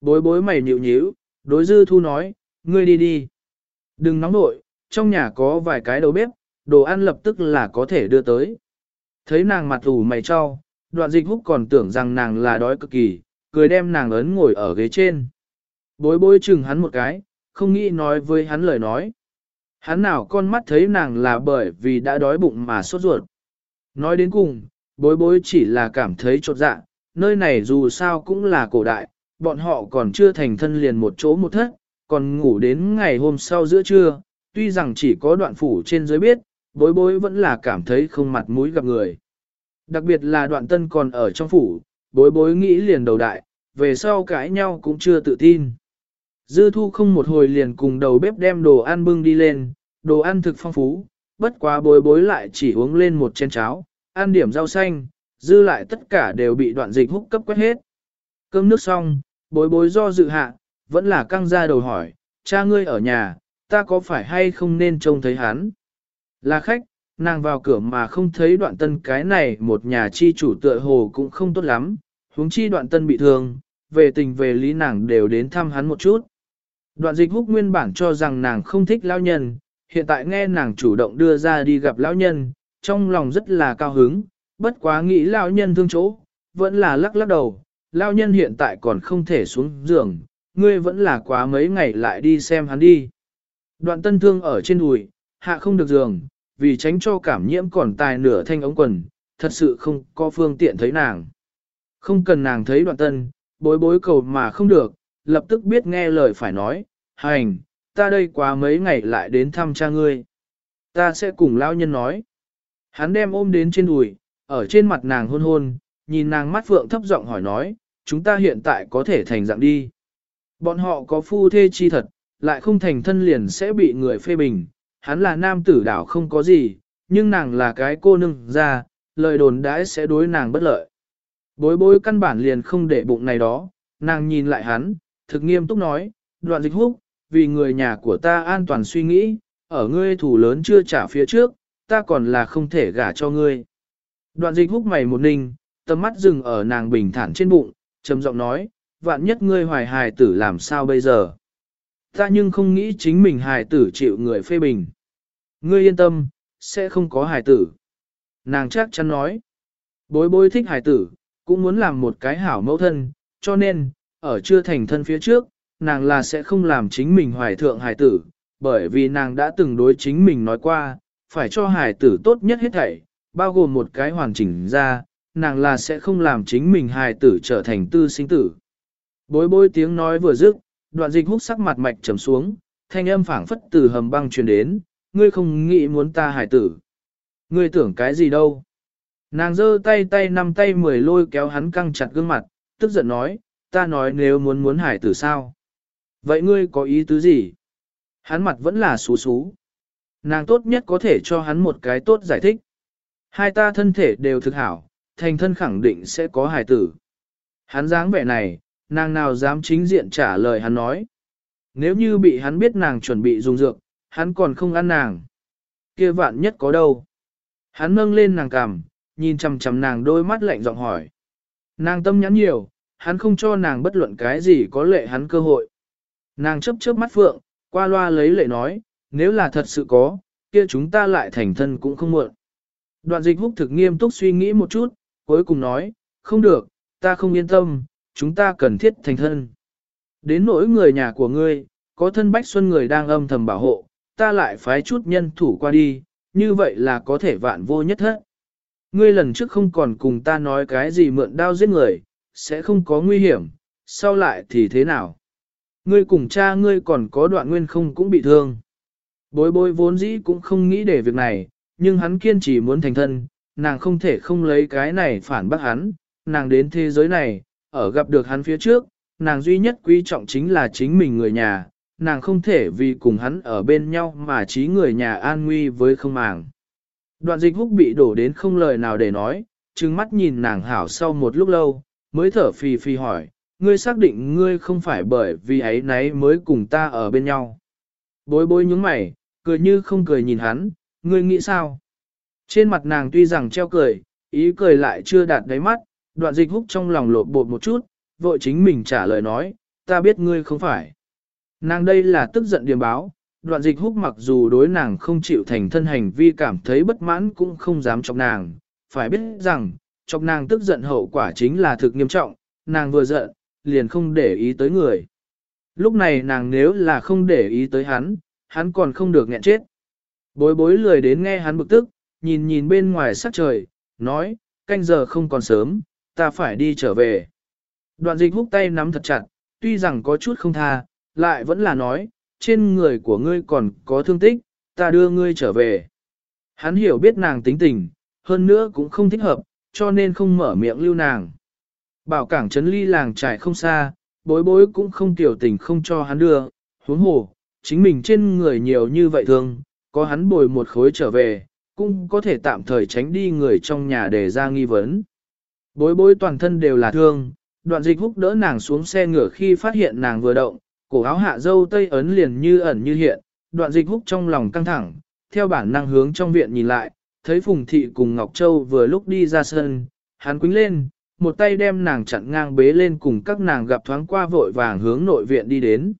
Bối bối mày nhịu nhíu, đối dư thu nói, ngươi đi đi. Đừng nóng nội, trong nhà có vài cái đầu bếp, đồ ăn lập tức là có thể đưa tới. Thấy nàng mặt ủ mày cho, đoạn dịch húc còn tưởng rằng nàng là đói cực kỳ, cười đem nàng ấn ngồi ở ghế trên. Bối bối chừng hắn một cái, không nghĩ nói với hắn lời nói. Hắn nào con mắt thấy nàng là bởi vì đã đói bụng mà sốt ruột. Nói đến cùng, bối bối chỉ là cảm thấy trột dạ, nơi này dù sao cũng là cổ đại, bọn họ còn chưa thành thân liền một chỗ một thất, còn ngủ đến ngày hôm sau giữa trưa, tuy rằng chỉ có đoạn phủ trên dưới biết, bối bối vẫn là cảm thấy không mặt mũi gặp người. Đặc biệt là đoạn tân còn ở trong phủ, bối bối nghĩ liền đầu đại, về sau cãi nhau cũng chưa tự tin. Dư thu không một hồi liền cùng đầu bếp đem đồ ăn bưng đi lên, đồ ăn thực phong phú, bất quá bối bối lại chỉ uống lên một chén cháo, ăn điểm rau xanh, dư lại tất cả đều bị đoạn dịch húc cấp quét hết. Cơm nước xong, bối bối do dự hạ, vẫn là căng ra đầu hỏi, cha ngươi ở nhà, ta có phải hay không nên trông thấy hắn? Là khách, nàng vào cửa mà không thấy đoạn tân cái này một nhà chi chủ tựa hồ cũng không tốt lắm, huống chi đoạn tân bị thương, về tình về lý nàng đều đến thăm hắn một chút. Đoạn dịch húc nguyên bản cho rằng nàng không thích lão nhân, hiện tại nghe nàng chủ động đưa ra đi gặp lão nhân, trong lòng rất là cao hứng, bất quá nghĩ lão nhân thương chỗ, vẫn là lắc lắc đầu, lão nhân hiện tại còn không thể xuống giường, ngươi vẫn là quá mấy ngày lại đi xem hắn đi. Đoạn tân thương ở trên đùi, hạ không được giường, vì tránh cho cảm nhiễm còn tài nửa thanh ống quần, thật sự không có phương tiện thấy nàng. Không cần nàng thấy đoạn tân, bối bối cầu mà không được, lập tức biết nghe lời phải nói, hành, ta đây quá mấy ngày lại đến thăm cha ngươi. Ta sẽ cùng lão nhân nói. Hắn đem ôm đến trên đùi, ở trên mặt nàng hôn hôn, nhìn nàng mắt phượng thấp giọng hỏi nói, chúng ta hiện tại có thể thành dạng đi. Bọn họ có phu thê chi thật, lại không thành thân liền sẽ bị người phê bình. Hắn là nam tử đảo không có gì, nhưng nàng là cái cô nương ra, lời đồn đãi sẽ đối nàng bất lợi. Bối bối căn bản liền không để bụng này đó, nàng nhìn lại hắn, thực nghiêm túc nói, đoạn dịch húc, vì người nhà của ta an toàn suy nghĩ, ở ngươi thủ lớn chưa trả phía trước, ta còn là không thể gả cho ngươi. Đoạn dịch húc mày một ninh, tầm mắt dừng ở nàng bình thản trên bụng, trầm giọng nói, vạn nhất ngươi hoài hài tử làm sao bây giờ. Ta nhưng không nghĩ chính mình hài tử chịu người phê bình. Ngươi yên tâm, sẽ không có hài tử. Nàng chắc chắn nói, bối bối thích hài tử, cũng muốn làm một cái hảo mẫu thân, cho nên, ở chưa thành thân phía trước, nàng là sẽ không làm chính mình hoài thượng hài tử, bởi vì nàng đã từng đối chính mình nói qua, phải cho hài tử tốt nhất hết thảy, bao gồm một cái hoàn chỉnh ra, nàng là sẽ không làm chính mình hài tử trở thành tư sinh tử. Bối bối tiếng nói vừa dứt, đoạn dịch hút sắc mặt mạch trầm xuống, thanh âm phảng phất từ hầm băng truyền đến, ngươi không nghĩ muốn ta hải tử. Ngươi tưởng cái gì đâu? Nàng giơ tay tay năm tay mười lôi kéo hắn căng chặt gương mặt, tức giận nói, ta nói nếu muốn muốn hải tử sao? Vậy ngươi có ý tứ gì? Hắn mặt vẫn là xú xú. Nàng tốt nhất có thể cho hắn một cái tốt giải thích. Hai ta thân thể đều thực hảo, thành thân khẳng định sẽ có hải tử. Hắn dáng vẻ này, nàng nào dám chính diện trả lời hắn nói. Nếu như bị hắn biết nàng chuẩn bị dùng dược, hắn còn không ăn nàng. kia vạn nhất có đâu. Hắn nâng lên nàng cằm, nhìn chằm chằm nàng đôi mắt lạnh giọng hỏi. Nàng tâm nhắn nhiều, hắn không cho nàng bất luận cái gì có lệ hắn cơ hội. Nàng chấp chớp mắt phượng, qua loa lấy lệ nói, nếu là thật sự có, kia chúng ta lại thành thân cũng không muộn. Đoạn dịch húc thực nghiêm túc suy nghĩ một chút, cuối cùng nói, không được, ta không yên tâm, chúng ta cần thiết thành thân. Đến nỗi người nhà của ngươi, có thân bách xuân người đang âm thầm bảo hộ, ta lại phái chút nhân thủ qua đi, như vậy là có thể vạn vô nhất hết. Ngươi lần trước không còn cùng ta nói cái gì mượn đao giết người, sẽ không có nguy hiểm, sau lại thì thế nào? Ngươi cùng cha ngươi còn có đoạn nguyên không cũng bị thương. Bối bối vốn dĩ cũng không nghĩ để việc này, nhưng hắn kiên trì muốn thành thân, nàng không thể không lấy cái này phản bác hắn, nàng đến thế giới này, ở gặp được hắn phía trước, nàng duy nhất quý trọng chính là chính mình người nhà, nàng không thể vì cùng hắn ở bên nhau mà trí người nhà an nguy với không màng. Đoạn dịch húc bị đổ đến không lời nào để nói, trừng mắt nhìn nàng hảo sau một lúc lâu, mới thở phì phì hỏi, ngươi xác định ngươi không phải bởi vì ấy nấy mới cùng ta ở bên nhau. Bối bối nhúng mày, cười như không cười nhìn hắn, ngươi nghĩ sao? Trên mặt nàng tuy rằng treo cười, ý cười lại chưa đạt đáy mắt, đoạn dịch húc trong lòng lột bột một chút, vội chính mình trả lời nói, ta biết ngươi không phải. Nàng đây là tức giận điểm báo, đoạn dịch húc mặc dù đối nàng không chịu thành thân hành vi cảm thấy bất mãn cũng không dám chọc nàng, phải biết rằng, chọc nàng tức giận hậu quả chính là thực nghiêm trọng, nàng vừa giận, liền không để ý tới người. Lúc này nàng nếu là không để ý tới hắn, hắn còn không được nghẹn chết. Bối bối lười đến nghe hắn bực tức, nhìn nhìn bên ngoài sắc trời, nói, canh giờ không còn sớm, ta phải đi trở về. Đoạn dịch húc tay nắm thật chặt, tuy rằng có chút không tha, lại vẫn là nói, trên người của ngươi còn có thương tích, ta đưa ngươi trở về. Hắn hiểu biết nàng tính tình, hơn nữa cũng không thích hợp, cho nên không mở miệng lưu nàng. Bảo cảng trấn ly làng trải không xa, bối bối cũng không tiểu tình không cho hắn đưa, huống hồ, chính mình trên người nhiều như vậy thương, có hắn bồi một khối trở về, cũng có thể tạm thời tránh đi người trong nhà để ra nghi vấn. Bối bối toàn thân đều là thương, đoạn dịch húc đỡ nàng xuống xe ngựa khi phát hiện nàng vừa động, cổ áo hạ dâu tây ấn liền như ẩn như hiện, đoạn dịch húc trong lòng căng thẳng, theo bản năng hướng trong viện nhìn lại, thấy Phùng Thị cùng Ngọc Châu vừa lúc đi ra sân, hắn quính lên, một tay đem nàng chặn ngang bế lên cùng các nàng gặp thoáng qua vội vàng hướng nội viện đi đến.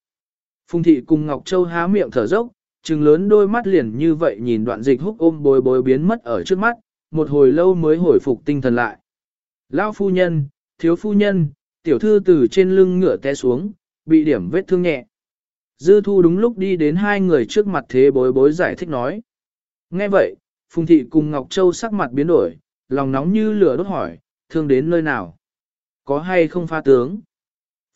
Phùng Thị cùng Ngọc Châu há miệng thở dốc, trừng lớn đôi mắt liền như vậy nhìn đoạn dịch húc ôm bối bối biến mất ở trước mắt, một hồi lâu mới hồi phục tinh thần lại. Lão phu nhân, thiếu phu nhân, tiểu thư từ trên lưng ngựa té xuống, bị điểm vết thương nhẹ. Dư thu đúng lúc đi đến hai người trước mặt thế bối bối giải thích nói. Nghe vậy, Phùng Thị cùng Ngọc Châu sắc mặt biến đổi, lòng nóng như lửa đốt hỏi, thương đến nơi nào? Có hay không pha tướng?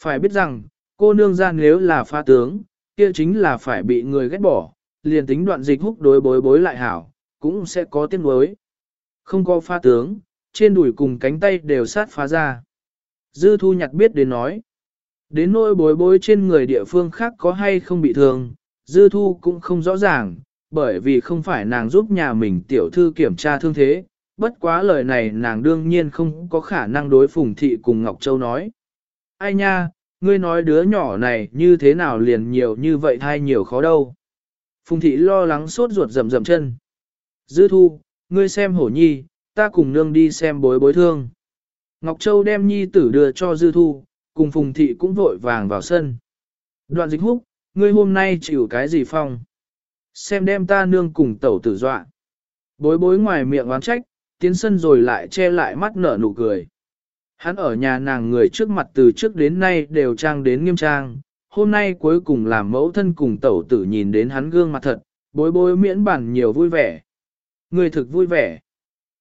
Phải biết rằng, cô nương ra nếu là pha tướng, kia chính là phải bị người ghét bỏ, liền tính đoạn dịch húc đối bối bối lại hảo, cũng sẽ có tiếng đối. Không có pha tướng, trên đùi cùng cánh tay đều sát phá ra. Dư thu nhặt biết đến nói. Đến nỗi bối bối trên người địa phương khác có hay không bị thương, dư thu cũng không rõ ràng, bởi vì không phải nàng giúp nhà mình tiểu thư kiểm tra thương thế, bất quá lời này nàng đương nhiên không có khả năng đối phùng thị cùng Ngọc Châu nói. Ai nha, ngươi nói đứa nhỏ này như thế nào liền nhiều như vậy hay nhiều khó đâu. Phùng thị lo lắng sốt ruột rầm rầm chân. Dư thu, ngươi xem hổ nhi, ta cùng nương đi xem bối bối thương. Ngọc Châu đem nhi tử đưa cho dư thu, cùng phùng thị cũng vội vàng vào sân. Đoạn dịch húc, ngươi hôm nay chịu cái gì phong? Xem đem ta nương cùng tẩu tử dọa. Bối bối ngoài miệng oán trách, tiến sân rồi lại che lại mắt nở nụ cười. Hắn ở nhà nàng người trước mặt từ trước đến nay đều trang đến nghiêm trang, hôm nay cuối cùng làm mẫu thân cùng tẩu tử nhìn đến hắn gương mặt thật, bối bối miễn bản nhiều vui vẻ. Người thực vui vẻ.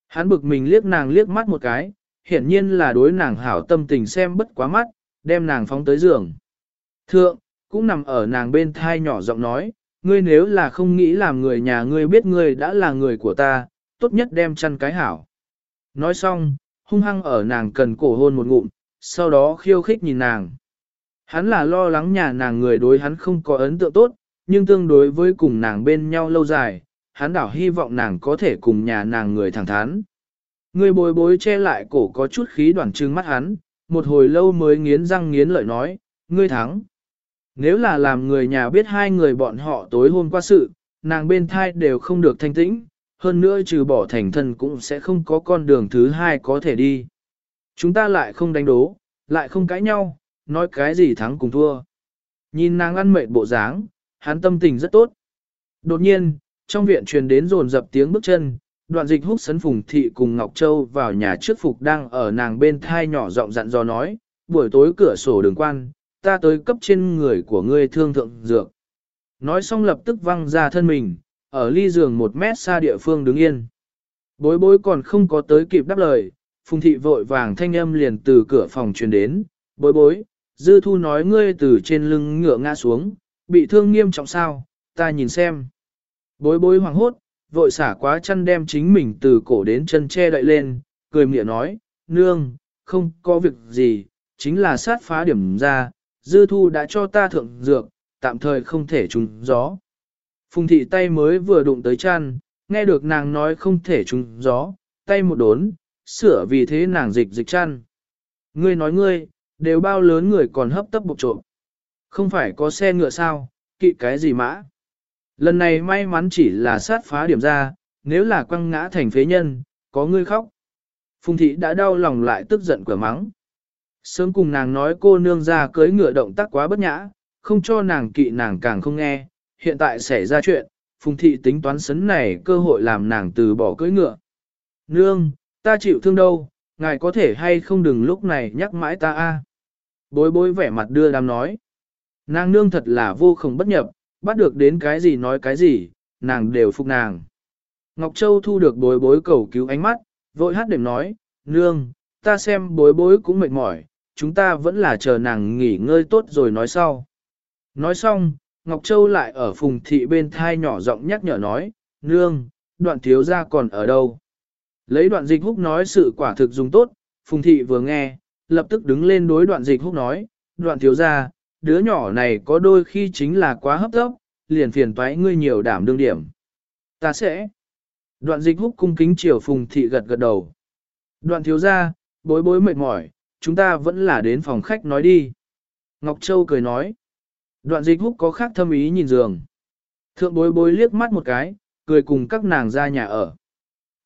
Hắn bực mình liếc nàng liếc mắt một cái, hiển nhiên là đối nàng hảo tâm tình xem bất quá mắt, đem nàng phóng tới giường. Thượng, cũng nằm ở nàng bên thai nhỏ giọng nói, ngươi nếu là không nghĩ làm người nhà ngươi biết ngươi đã là người của ta, tốt nhất đem chăn cái hảo. Nói xong, hung hăng ở nàng cần cổ hôn một ngụm, sau đó khiêu khích nhìn nàng. Hắn là lo lắng nhà nàng người đối hắn không có ấn tượng tốt, nhưng tương đối với cùng nàng bên nhau lâu dài, hắn đảo hy vọng nàng có thể cùng nhà nàng người thẳng thắn. Người bối bối che lại cổ có chút khí đoản trưng mắt hắn, một hồi lâu mới nghiến răng nghiến lợi nói, ngươi thắng. Nếu là làm người nhà biết hai người bọn họ tối hôm qua sự, nàng bên thai đều không được thanh tĩnh, hơn nữa trừ bỏ thành thân cũng sẽ không có con đường thứ hai có thể đi. Chúng ta lại không đánh đố, lại không cãi nhau, nói cái gì thắng cùng thua. Nhìn nàng ăn mệt bộ dáng, hắn tâm tình rất tốt. Đột nhiên, trong viện truyền đến rồn dập tiếng bước chân, đoạn dịch hút sấn phùng thị cùng Ngọc Châu vào nhà trước phục đang ở nàng bên thai nhỏ giọng dặn dò nói, buổi tối cửa sổ đường quan, ta tới cấp trên người của ngươi thương thượng dược. Nói xong lập tức văng ra thân mình, ở ly giường một mét xa địa phương đứng yên. Bối bối còn không có tới kịp đáp lời, phùng thị vội vàng thanh âm liền từ cửa phòng truyền đến, bối bối, dư thu nói ngươi từ trên lưng ngựa ngã xuống, bị thương nghiêm trọng sao, ta nhìn xem. Bối bối hoàng hốt, vội xả quá chăn đem chính mình từ cổ đến chân che đậy lên, cười miệng nói, nương, không có việc gì, chính là sát phá điểm ra, dư thu đã cho ta thượng dược, tạm thời không thể trúng gió. Phùng thị tay mới vừa đụng tới chăn, nghe được nàng nói không thể trúng gió, tay một đốn, sửa vì thế nàng dịch dịch chăn. Ngươi nói ngươi, đều bao lớn người còn hấp tấp bộc trộm. Không phải có xe ngựa sao, kỵ cái gì mã. Lần này may mắn chỉ là sát phá điểm ra, nếu là quăng ngã thành phế nhân, có ngươi khóc. Phùng thị đã đau lòng lại tức giận cửa mắng. Sớm cùng nàng nói cô nương ra cưới ngựa động tác quá bất nhã, không cho nàng kỵ nàng càng không nghe, hiện tại xảy ra chuyện, phùng thị tính toán sấn này cơ hội làm nàng từ bỏ cưới ngựa. Nương, ta chịu thương đâu, ngài có thể hay không đừng lúc này nhắc mãi ta a. Bối bối vẻ mặt đưa đám nói. Nàng nương thật là vô không bất nhập, bắt được đến cái gì nói cái gì, nàng đều phục nàng. Ngọc Châu thu được bối bối cầu cứu ánh mắt, vội hát đệm nói, nương, ta xem bối bối cũng mệt mỏi, chúng ta vẫn là chờ nàng nghỉ ngơi tốt rồi nói sau. Nói xong, Ngọc Châu lại ở phùng thị bên thai nhỏ giọng nhắc nhở nói, nương, đoạn thiếu ra còn ở đâu. Lấy đoạn dịch húc nói sự quả thực dùng tốt, phùng thị vừa nghe, lập tức đứng lên đối đoạn dịch húc nói, đoạn thiếu ra, đứa nhỏ này có đôi khi chính là quá hấp tấp, liền phiền toái ngươi nhiều đảm đương điểm. Ta sẽ. Đoạn dịch húc cung kính chiều phùng thị gật gật đầu. Đoạn thiếu ra, bối bối mệt mỏi, chúng ta vẫn là đến phòng khách nói đi. Ngọc Châu cười nói. Đoạn dịch húc có khác thâm ý nhìn giường. Thượng bối bối liếc mắt một cái, cười cùng các nàng ra nhà ở.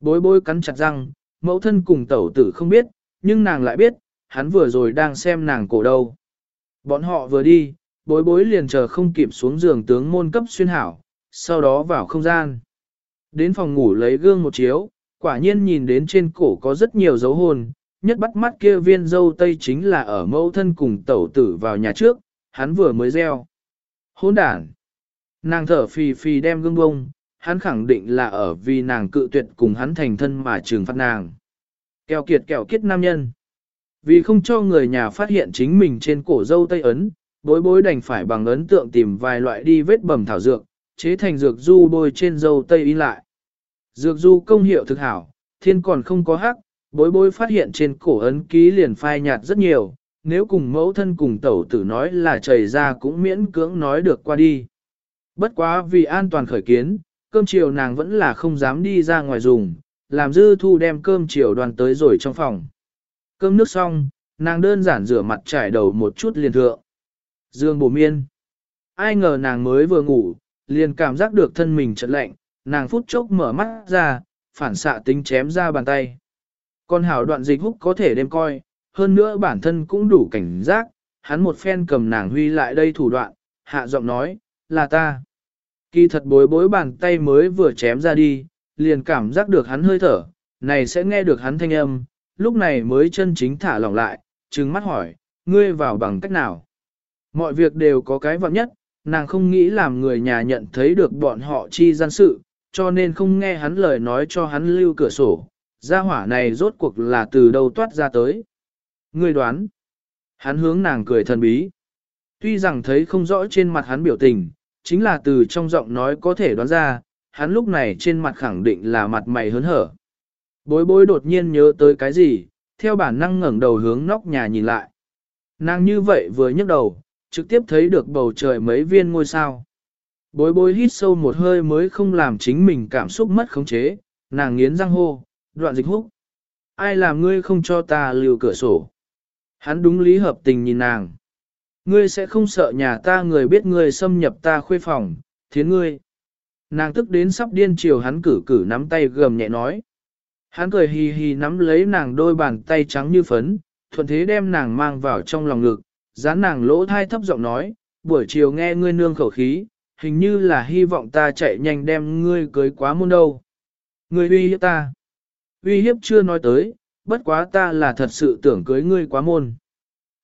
Bối bối cắn chặt răng, mẫu thân cùng tẩu tử không biết, nhưng nàng lại biết, hắn vừa rồi đang xem nàng cổ đâu. Bọn họ vừa đi, bối bối liền chờ không kịp xuống giường tướng môn cấp xuyên hảo, sau đó vào không gian. Đến phòng ngủ lấy gương một chiếu, quả nhiên nhìn đến trên cổ có rất nhiều dấu hồn, nhất bắt mắt kia viên dâu tây chính là ở mẫu thân cùng tẩu tử vào nhà trước, hắn vừa mới gieo. Hôn đản. Nàng thở phì phì đem gương bông, hắn khẳng định là ở vì nàng cự tuyệt cùng hắn thành thân mà trừng phạt nàng. Kèo kiệt kẹo kiết nam nhân. Vì không cho người nhà phát hiện chính mình trên cổ dâu tây ấn, bối bối đành phải bằng ấn tượng tìm vài loại đi vết bầm thảo dược, chế thành dược du bôi trên dâu tây in lại. Dược du công hiệu thực hảo, thiên còn không có hắc, bối bối phát hiện trên cổ ấn ký liền phai nhạt rất nhiều, nếu cùng mẫu thân cùng tẩu tử nói là chảy ra cũng miễn cưỡng nói được qua đi. Bất quá vì an toàn khởi kiến, cơm chiều nàng vẫn là không dám đi ra ngoài dùng, làm dư thu đem cơm chiều đoàn tới rồi trong phòng. Cơm nước xong, nàng đơn giản rửa mặt trải đầu một chút liền thượng. Dương bổ miên. Ai ngờ nàng mới vừa ngủ, liền cảm giác được thân mình chật lạnh, nàng phút chốc mở mắt ra, phản xạ tính chém ra bàn tay. Con hảo đoạn dịch húc có thể đem coi, hơn nữa bản thân cũng đủ cảnh giác, hắn một phen cầm nàng huy lại đây thủ đoạn, hạ giọng nói, là ta. Kỳ thật bối bối bàn tay mới vừa chém ra đi, liền cảm giác được hắn hơi thở, này sẽ nghe được hắn thanh âm, lúc này mới chân chính thả lỏng lại, trừng mắt hỏi, ngươi vào bằng cách nào? Mọi việc đều có cái vặn nhất, nàng không nghĩ làm người nhà nhận thấy được bọn họ chi gian sự, cho nên không nghe hắn lời nói cho hắn lưu cửa sổ. Gia hỏa này rốt cuộc là từ đâu toát ra tới. Ngươi đoán. Hắn hướng nàng cười thần bí. Tuy rằng thấy không rõ trên mặt hắn biểu tình, chính là từ trong giọng nói có thể đoán ra, hắn lúc này trên mặt khẳng định là mặt mày hớn hở. Bối bối đột nhiên nhớ tới cái gì, theo bản năng ngẩng đầu hướng nóc nhà nhìn lại. Nàng như vậy vừa nhấc đầu, trực tiếp thấy được bầu trời mấy viên ngôi sao. Bối bối hít sâu một hơi mới không làm chính mình cảm xúc mất khống chế, nàng nghiến răng hô, đoạn dịch húc. Ai làm ngươi không cho ta lưu cửa sổ? Hắn đúng lý hợp tình nhìn nàng. Ngươi sẽ không sợ nhà ta người biết ngươi xâm nhập ta khuê phòng, thiến ngươi. Nàng tức đến sắp điên chiều hắn cử cử nắm tay gầm nhẹ nói. Hắn cười hì hì nắm lấy nàng đôi bàn tay trắng như phấn, thuận thế đem nàng mang vào trong lòng ngực, dán nàng lỗ thai thấp giọng nói, buổi chiều nghe ngươi nương khẩu khí, hình như là hy vọng ta chạy nhanh đem ngươi cưới quá môn đâu. Ngươi uy hiếp ta. Uy hiếp chưa nói tới, bất quá ta là thật sự tưởng cưới ngươi quá môn.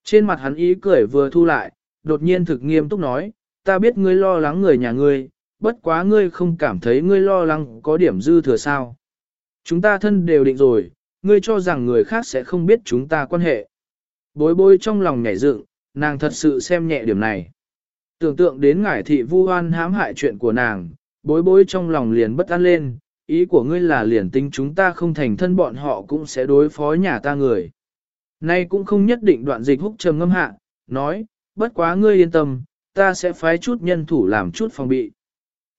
Trên mặt hắn ý cười vừa thu lại, đột nhiên thực nghiêm túc nói, ta biết ngươi lo lắng người nhà ngươi, bất quá ngươi không cảm thấy ngươi lo lắng có điểm dư thừa sao. Chúng ta thân đều định rồi, ngươi cho rằng người khác sẽ không biết chúng ta quan hệ. Bối bối trong lòng nhảy dựng, nàng thật sự xem nhẹ điểm này. Tưởng tượng đến ngải thị vu hoan hãm hại chuyện của nàng, bối bối trong lòng liền bất an lên, ý của ngươi là liền tính chúng ta không thành thân bọn họ cũng sẽ đối phó nhà ta người. Nay cũng không nhất định đoạn dịch húc trầm ngâm hạ, nói, bất quá ngươi yên tâm, ta sẽ phái chút nhân thủ làm chút phòng bị.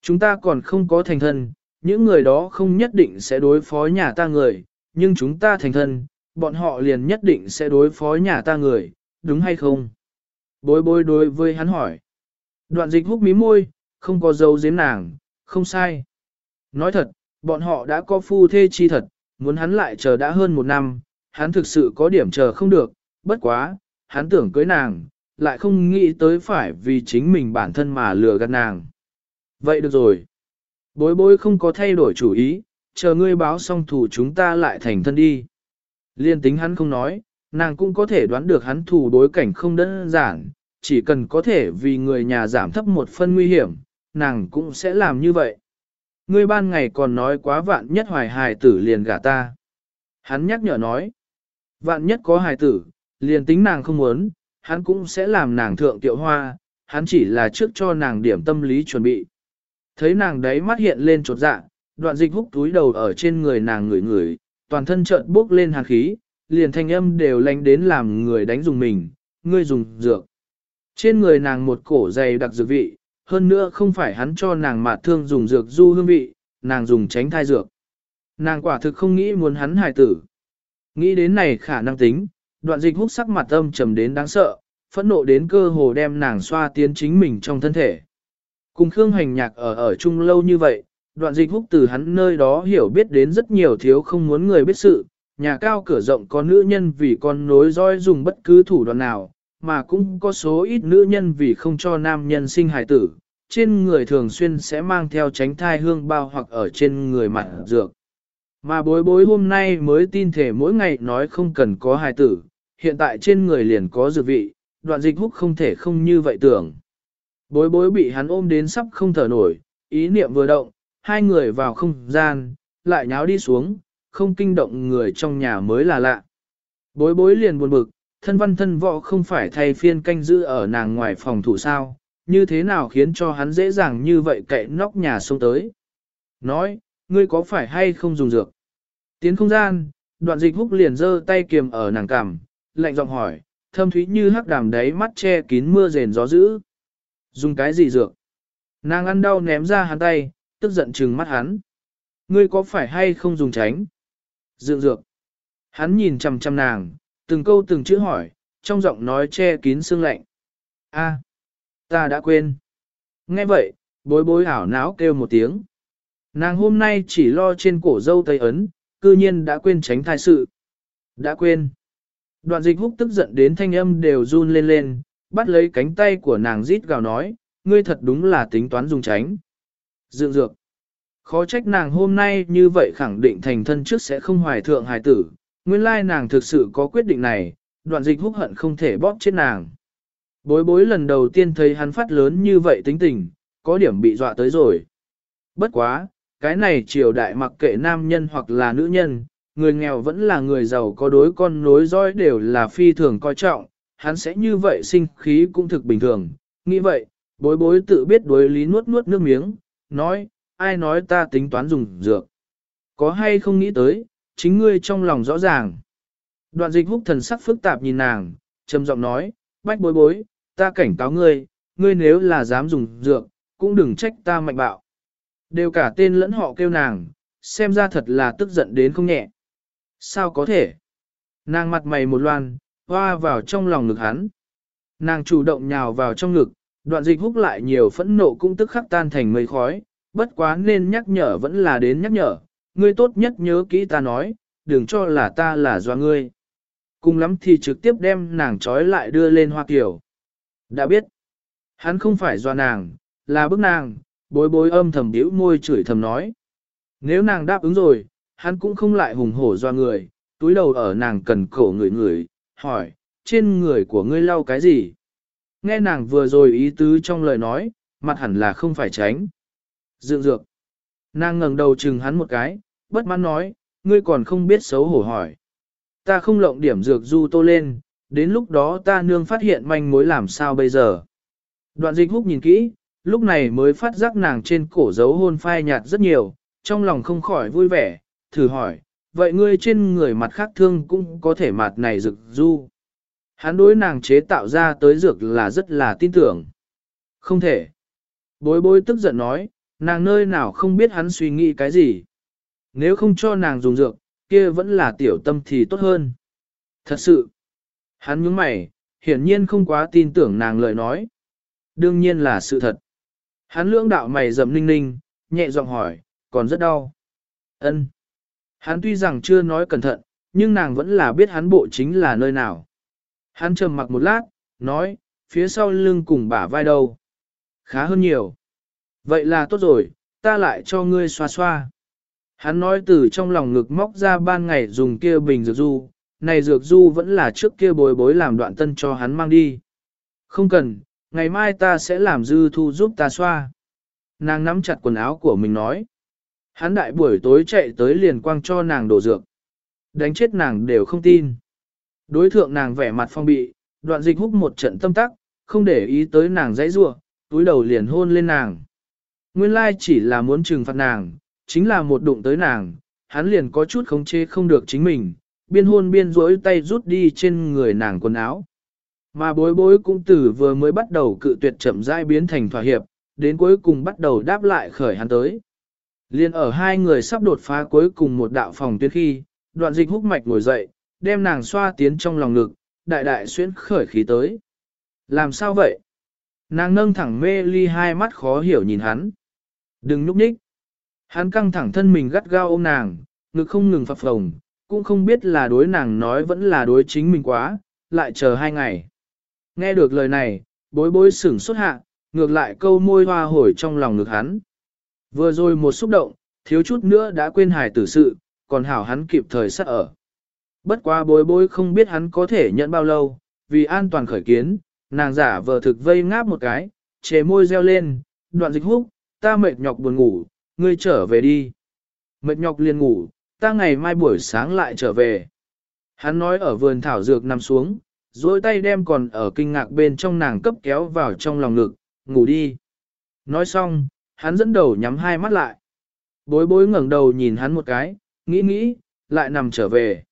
Chúng ta còn không có thành thân, những người đó không nhất định sẽ đối phó nhà ta người, nhưng chúng ta thành thân, bọn họ liền nhất định sẽ đối phó nhà ta người, đúng hay không? Bối bối đối với hắn hỏi. Đoạn dịch hút mí môi, không có dấu giếm nàng, không sai. Nói thật, bọn họ đã có phu thê chi thật, muốn hắn lại chờ đã hơn một năm, hắn thực sự có điểm chờ không được, bất quá, hắn tưởng cưới nàng, lại không nghĩ tới phải vì chính mình bản thân mà lừa gạt nàng. Vậy được rồi. Bối bối không có thay đổi chủ ý, chờ ngươi báo xong thủ chúng ta lại thành thân đi. Liên tính hắn không nói, nàng cũng có thể đoán được hắn thủ đối cảnh không đơn giản, chỉ cần có thể vì người nhà giảm thấp một phân nguy hiểm, nàng cũng sẽ làm như vậy. Ngươi ban ngày còn nói quá vạn nhất hoài hài tử liền gả ta. Hắn nhắc nhở nói, vạn nhất có hài tử, liền tính nàng không muốn, hắn cũng sẽ làm nàng thượng tiệu hoa, hắn chỉ là trước cho nàng điểm tâm lý chuẩn bị. Thấy nàng đấy mắt hiện lên chột dạ, đoạn dịch húc túi đầu ở trên người nàng ngửi ngửi, toàn thân trợn bốc lên hàn khí, liền thanh âm đều lánh đến làm người đánh dùng mình, ngươi dùng dược. Trên người nàng một cổ dày đặc dược vị, hơn nữa không phải hắn cho nàng mà thương dùng dược du hương vị, nàng dùng tránh thai dược. Nàng quả thực không nghĩ muốn hắn hài tử. Nghĩ đến này khả năng tính, đoạn dịch hút sắc mặt âm trầm đến đáng sợ, phẫn nộ đến cơ hồ đem nàng xoa tiến chính mình trong thân thể. Cùng Khương Hành Nhạc ở ở chung lâu như vậy, đoạn dịch húc từ hắn nơi đó hiểu biết đến rất nhiều thiếu không muốn người biết sự, nhà cao cửa rộng có nữ nhân vì con nối roi dùng bất cứ thủ đoạn nào, mà cũng có số ít nữ nhân vì không cho nam nhân sinh hài tử, trên người thường xuyên sẽ mang theo tránh thai hương bao hoặc ở trên người mặt dược. Mà bối bối hôm nay mới tin thể mỗi ngày nói không cần có hài tử, hiện tại trên người liền có dược vị, đoạn dịch húc không thể không như vậy tưởng. Bối bối bị hắn ôm đến sắp không thở nổi, ý niệm vừa động, hai người vào không gian, lại nháo đi xuống, không kinh động người trong nhà mới là lạ. Bối bối liền buồn bực, thân văn thân võ không phải thay phiên canh giữ ở nàng ngoài phòng thủ sao, như thế nào khiến cho hắn dễ dàng như vậy cậy nóc nhà xuống tới. Nói, ngươi có phải hay không dùng dược? Tiến không gian, đoạn dịch húc liền giơ tay kiềm ở nàng cằm, lạnh giọng hỏi, thâm thúy như hắc đàm đáy mắt che kín mưa rền gió dữ. Dùng cái gì dược? Nàng ăn đau ném ra hắn tay, tức giận trừng mắt hắn. Ngươi có phải hay không dùng tránh? Dượng dược. Hắn nhìn chằm chằm nàng, từng câu từng chữ hỏi, trong giọng nói che kín xương lạnh. A, ta đã quên. Nghe vậy, bối bối ảo não kêu một tiếng. Nàng hôm nay chỉ lo trên cổ dâu tây ấn, cư nhiên đã quên tránh thai sự. Đã quên. Đoạn dịch húc tức giận đến thanh âm đều run lên lên, bắt lấy cánh tay của nàng rít gào nói, ngươi thật đúng là tính toán dùng tránh. Dượng dược. Khó trách nàng hôm nay như vậy khẳng định thành thân trước sẽ không hoài thượng hài tử, nguyên lai nàng thực sự có quyết định này, đoạn dịch húc hận không thể bóp chết nàng. Bối bối lần đầu tiên thấy hắn phát lớn như vậy tính tình, có điểm bị dọa tới rồi. Bất quá, cái này triều đại mặc kệ nam nhân hoặc là nữ nhân, người nghèo vẫn là người giàu có đối con nối dõi đều là phi thường coi trọng, hắn sẽ như vậy sinh khí cũng thực bình thường. Nghĩ vậy, bối bối tự biết đối lý nuốt nuốt nước miếng, nói, ai nói ta tính toán dùng dược. Có hay không nghĩ tới, chính ngươi trong lòng rõ ràng. Đoạn dịch húc thần sắc phức tạp nhìn nàng, trầm giọng nói, bách bối bối, ta cảnh cáo ngươi, ngươi nếu là dám dùng dược, cũng đừng trách ta mạnh bạo. Đều cả tên lẫn họ kêu nàng, xem ra thật là tức giận đến không nhẹ. Sao có thể? Nàng mặt mày một loan, hoa vào trong lòng ngực hắn. Nàng chủ động nhào vào trong ngực, đoạn dịch húc lại nhiều phẫn nộ cũng tức khắc tan thành mây khói, bất quá nên nhắc nhở vẫn là đến nhắc nhở, ngươi tốt nhất nhớ kỹ ta nói, đừng cho là ta là do ngươi. Cùng lắm thì trực tiếp đem nàng trói lại đưa lên hoa kiểu. Đã biết, hắn không phải do nàng, là bức nàng, bối bối âm thầm điếu môi chửi thầm nói. Nếu nàng đáp ứng rồi, hắn cũng không lại hùng hổ do người, túi đầu ở nàng cần cổ người người, hỏi, trên người của ngươi lau cái gì? Nghe nàng vừa rồi ý tứ trong lời nói, mặt hẳn là không phải tránh. Dượng dược. Nàng ngẩng đầu chừng hắn một cái, bất mãn nói, ngươi còn không biết xấu hổ hỏi. Ta không lộng điểm dược du tô lên, đến lúc đó ta nương phát hiện manh mối làm sao bây giờ. Đoạn dịch húc nhìn kỹ, lúc này mới phát giác nàng trên cổ dấu hôn phai nhạt rất nhiều, trong lòng không khỏi vui vẻ, thử hỏi, vậy ngươi trên người mặt khác thương cũng có thể mặt này rực du. Hắn đối nàng chế tạo ra tới dược là rất là tin tưởng. Không thể. Bối bối tức giận nói, nàng nơi nào không biết hắn suy nghĩ cái gì. Nếu không cho nàng dùng dược, kia vẫn là tiểu tâm thì tốt hơn. Thật sự. Hắn nhướng mày, hiển nhiên không quá tin tưởng nàng lời nói. Đương nhiên là sự thật. Hắn lưỡng đạo mày rậm ninh ninh, nhẹ giọng hỏi, còn rất đau. Ân. Hắn tuy rằng chưa nói cẩn thận, nhưng nàng vẫn là biết hắn bộ chính là nơi nào. Hắn trầm mặc một lát, nói, phía sau lưng cùng bả vai đâu. Khá hơn nhiều. Vậy là tốt rồi, ta lại cho ngươi xoa xoa. Hắn nói từ trong lòng ngực móc ra ban ngày dùng kia bình dược du, này dược du vẫn là trước kia bồi bối làm đoạn tân cho hắn mang đi. Không cần, ngày mai ta sẽ làm dư thu giúp ta xoa. Nàng nắm chặt quần áo của mình nói. Hắn đại buổi tối chạy tới liền quang cho nàng đổ dược. Đánh chết nàng đều không tin. Đối thượng nàng vẻ mặt phong bị, đoạn dịch húc một trận tâm tắc, không để ý tới nàng dãy rua, túi đầu liền hôn lên nàng. Nguyên lai chỉ là muốn trừng phạt nàng, chính là một đụng tới nàng, hắn liền có chút khống chế không được chính mình, biên hôn biên rỗi tay rút đi trên người nàng quần áo. Mà bối bối cũng từ vừa mới bắt đầu cự tuyệt chậm rãi biến thành thỏa hiệp, đến cuối cùng bắt đầu đáp lại khởi hắn tới. Liên ở hai người sắp đột phá cuối cùng một đạo phòng tuyến khi, đoạn dịch húc mạch ngồi dậy, đem nàng xoa tiến trong lòng ngực, đại đại xuyên khởi khí tới. Làm sao vậy? Nàng nâng thẳng mê ly hai mắt khó hiểu nhìn hắn. Đừng núp nhích. Hắn căng thẳng thân mình gắt gao ôm nàng, ngực không ngừng phập phồng, cũng không biết là đối nàng nói vẫn là đối chính mình quá, lại chờ hai ngày. Nghe được lời này, bối bối sửng xuất hạ, ngược lại câu môi hoa hồi trong lòng ngực hắn. Vừa rồi một xúc động, thiếu chút nữa đã quên hài tử sự, còn hảo hắn kịp thời sát ở. Bất quá bối bối không biết hắn có thể nhận bao lâu, vì an toàn khởi kiến, nàng giả vờ thực vây ngáp một cái, chế môi reo lên, đoạn dịch húc, ta mệt nhọc buồn ngủ, ngươi trở về đi. Mệt nhọc liền ngủ, ta ngày mai buổi sáng lại trở về. Hắn nói ở vườn thảo dược nằm xuống, dối tay đem còn ở kinh ngạc bên trong nàng cấp kéo vào trong lòng ngực, ngủ đi. Nói xong, hắn dẫn đầu nhắm hai mắt lại. Bối bối ngẩng đầu nhìn hắn một cái, nghĩ nghĩ, lại nằm trở về.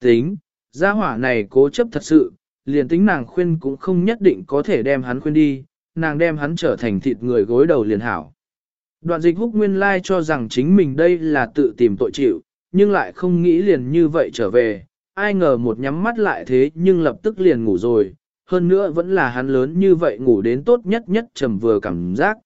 Tính, gia hỏa này cố chấp thật sự, liền tính nàng khuyên cũng không nhất định có thể đem hắn khuyên đi, nàng đem hắn trở thành thịt người gối đầu liền hảo. Đoạn dịch húc nguyên lai cho rằng chính mình đây là tự tìm tội chịu, nhưng lại không nghĩ liền như vậy trở về, ai ngờ một nhắm mắt lại thế nhưng lập tức liền ngủ rồi, hơn nữa vẫn là hắn lớn như vậy ngủ đến tốt nhất nhất trầm vừa cảm giác.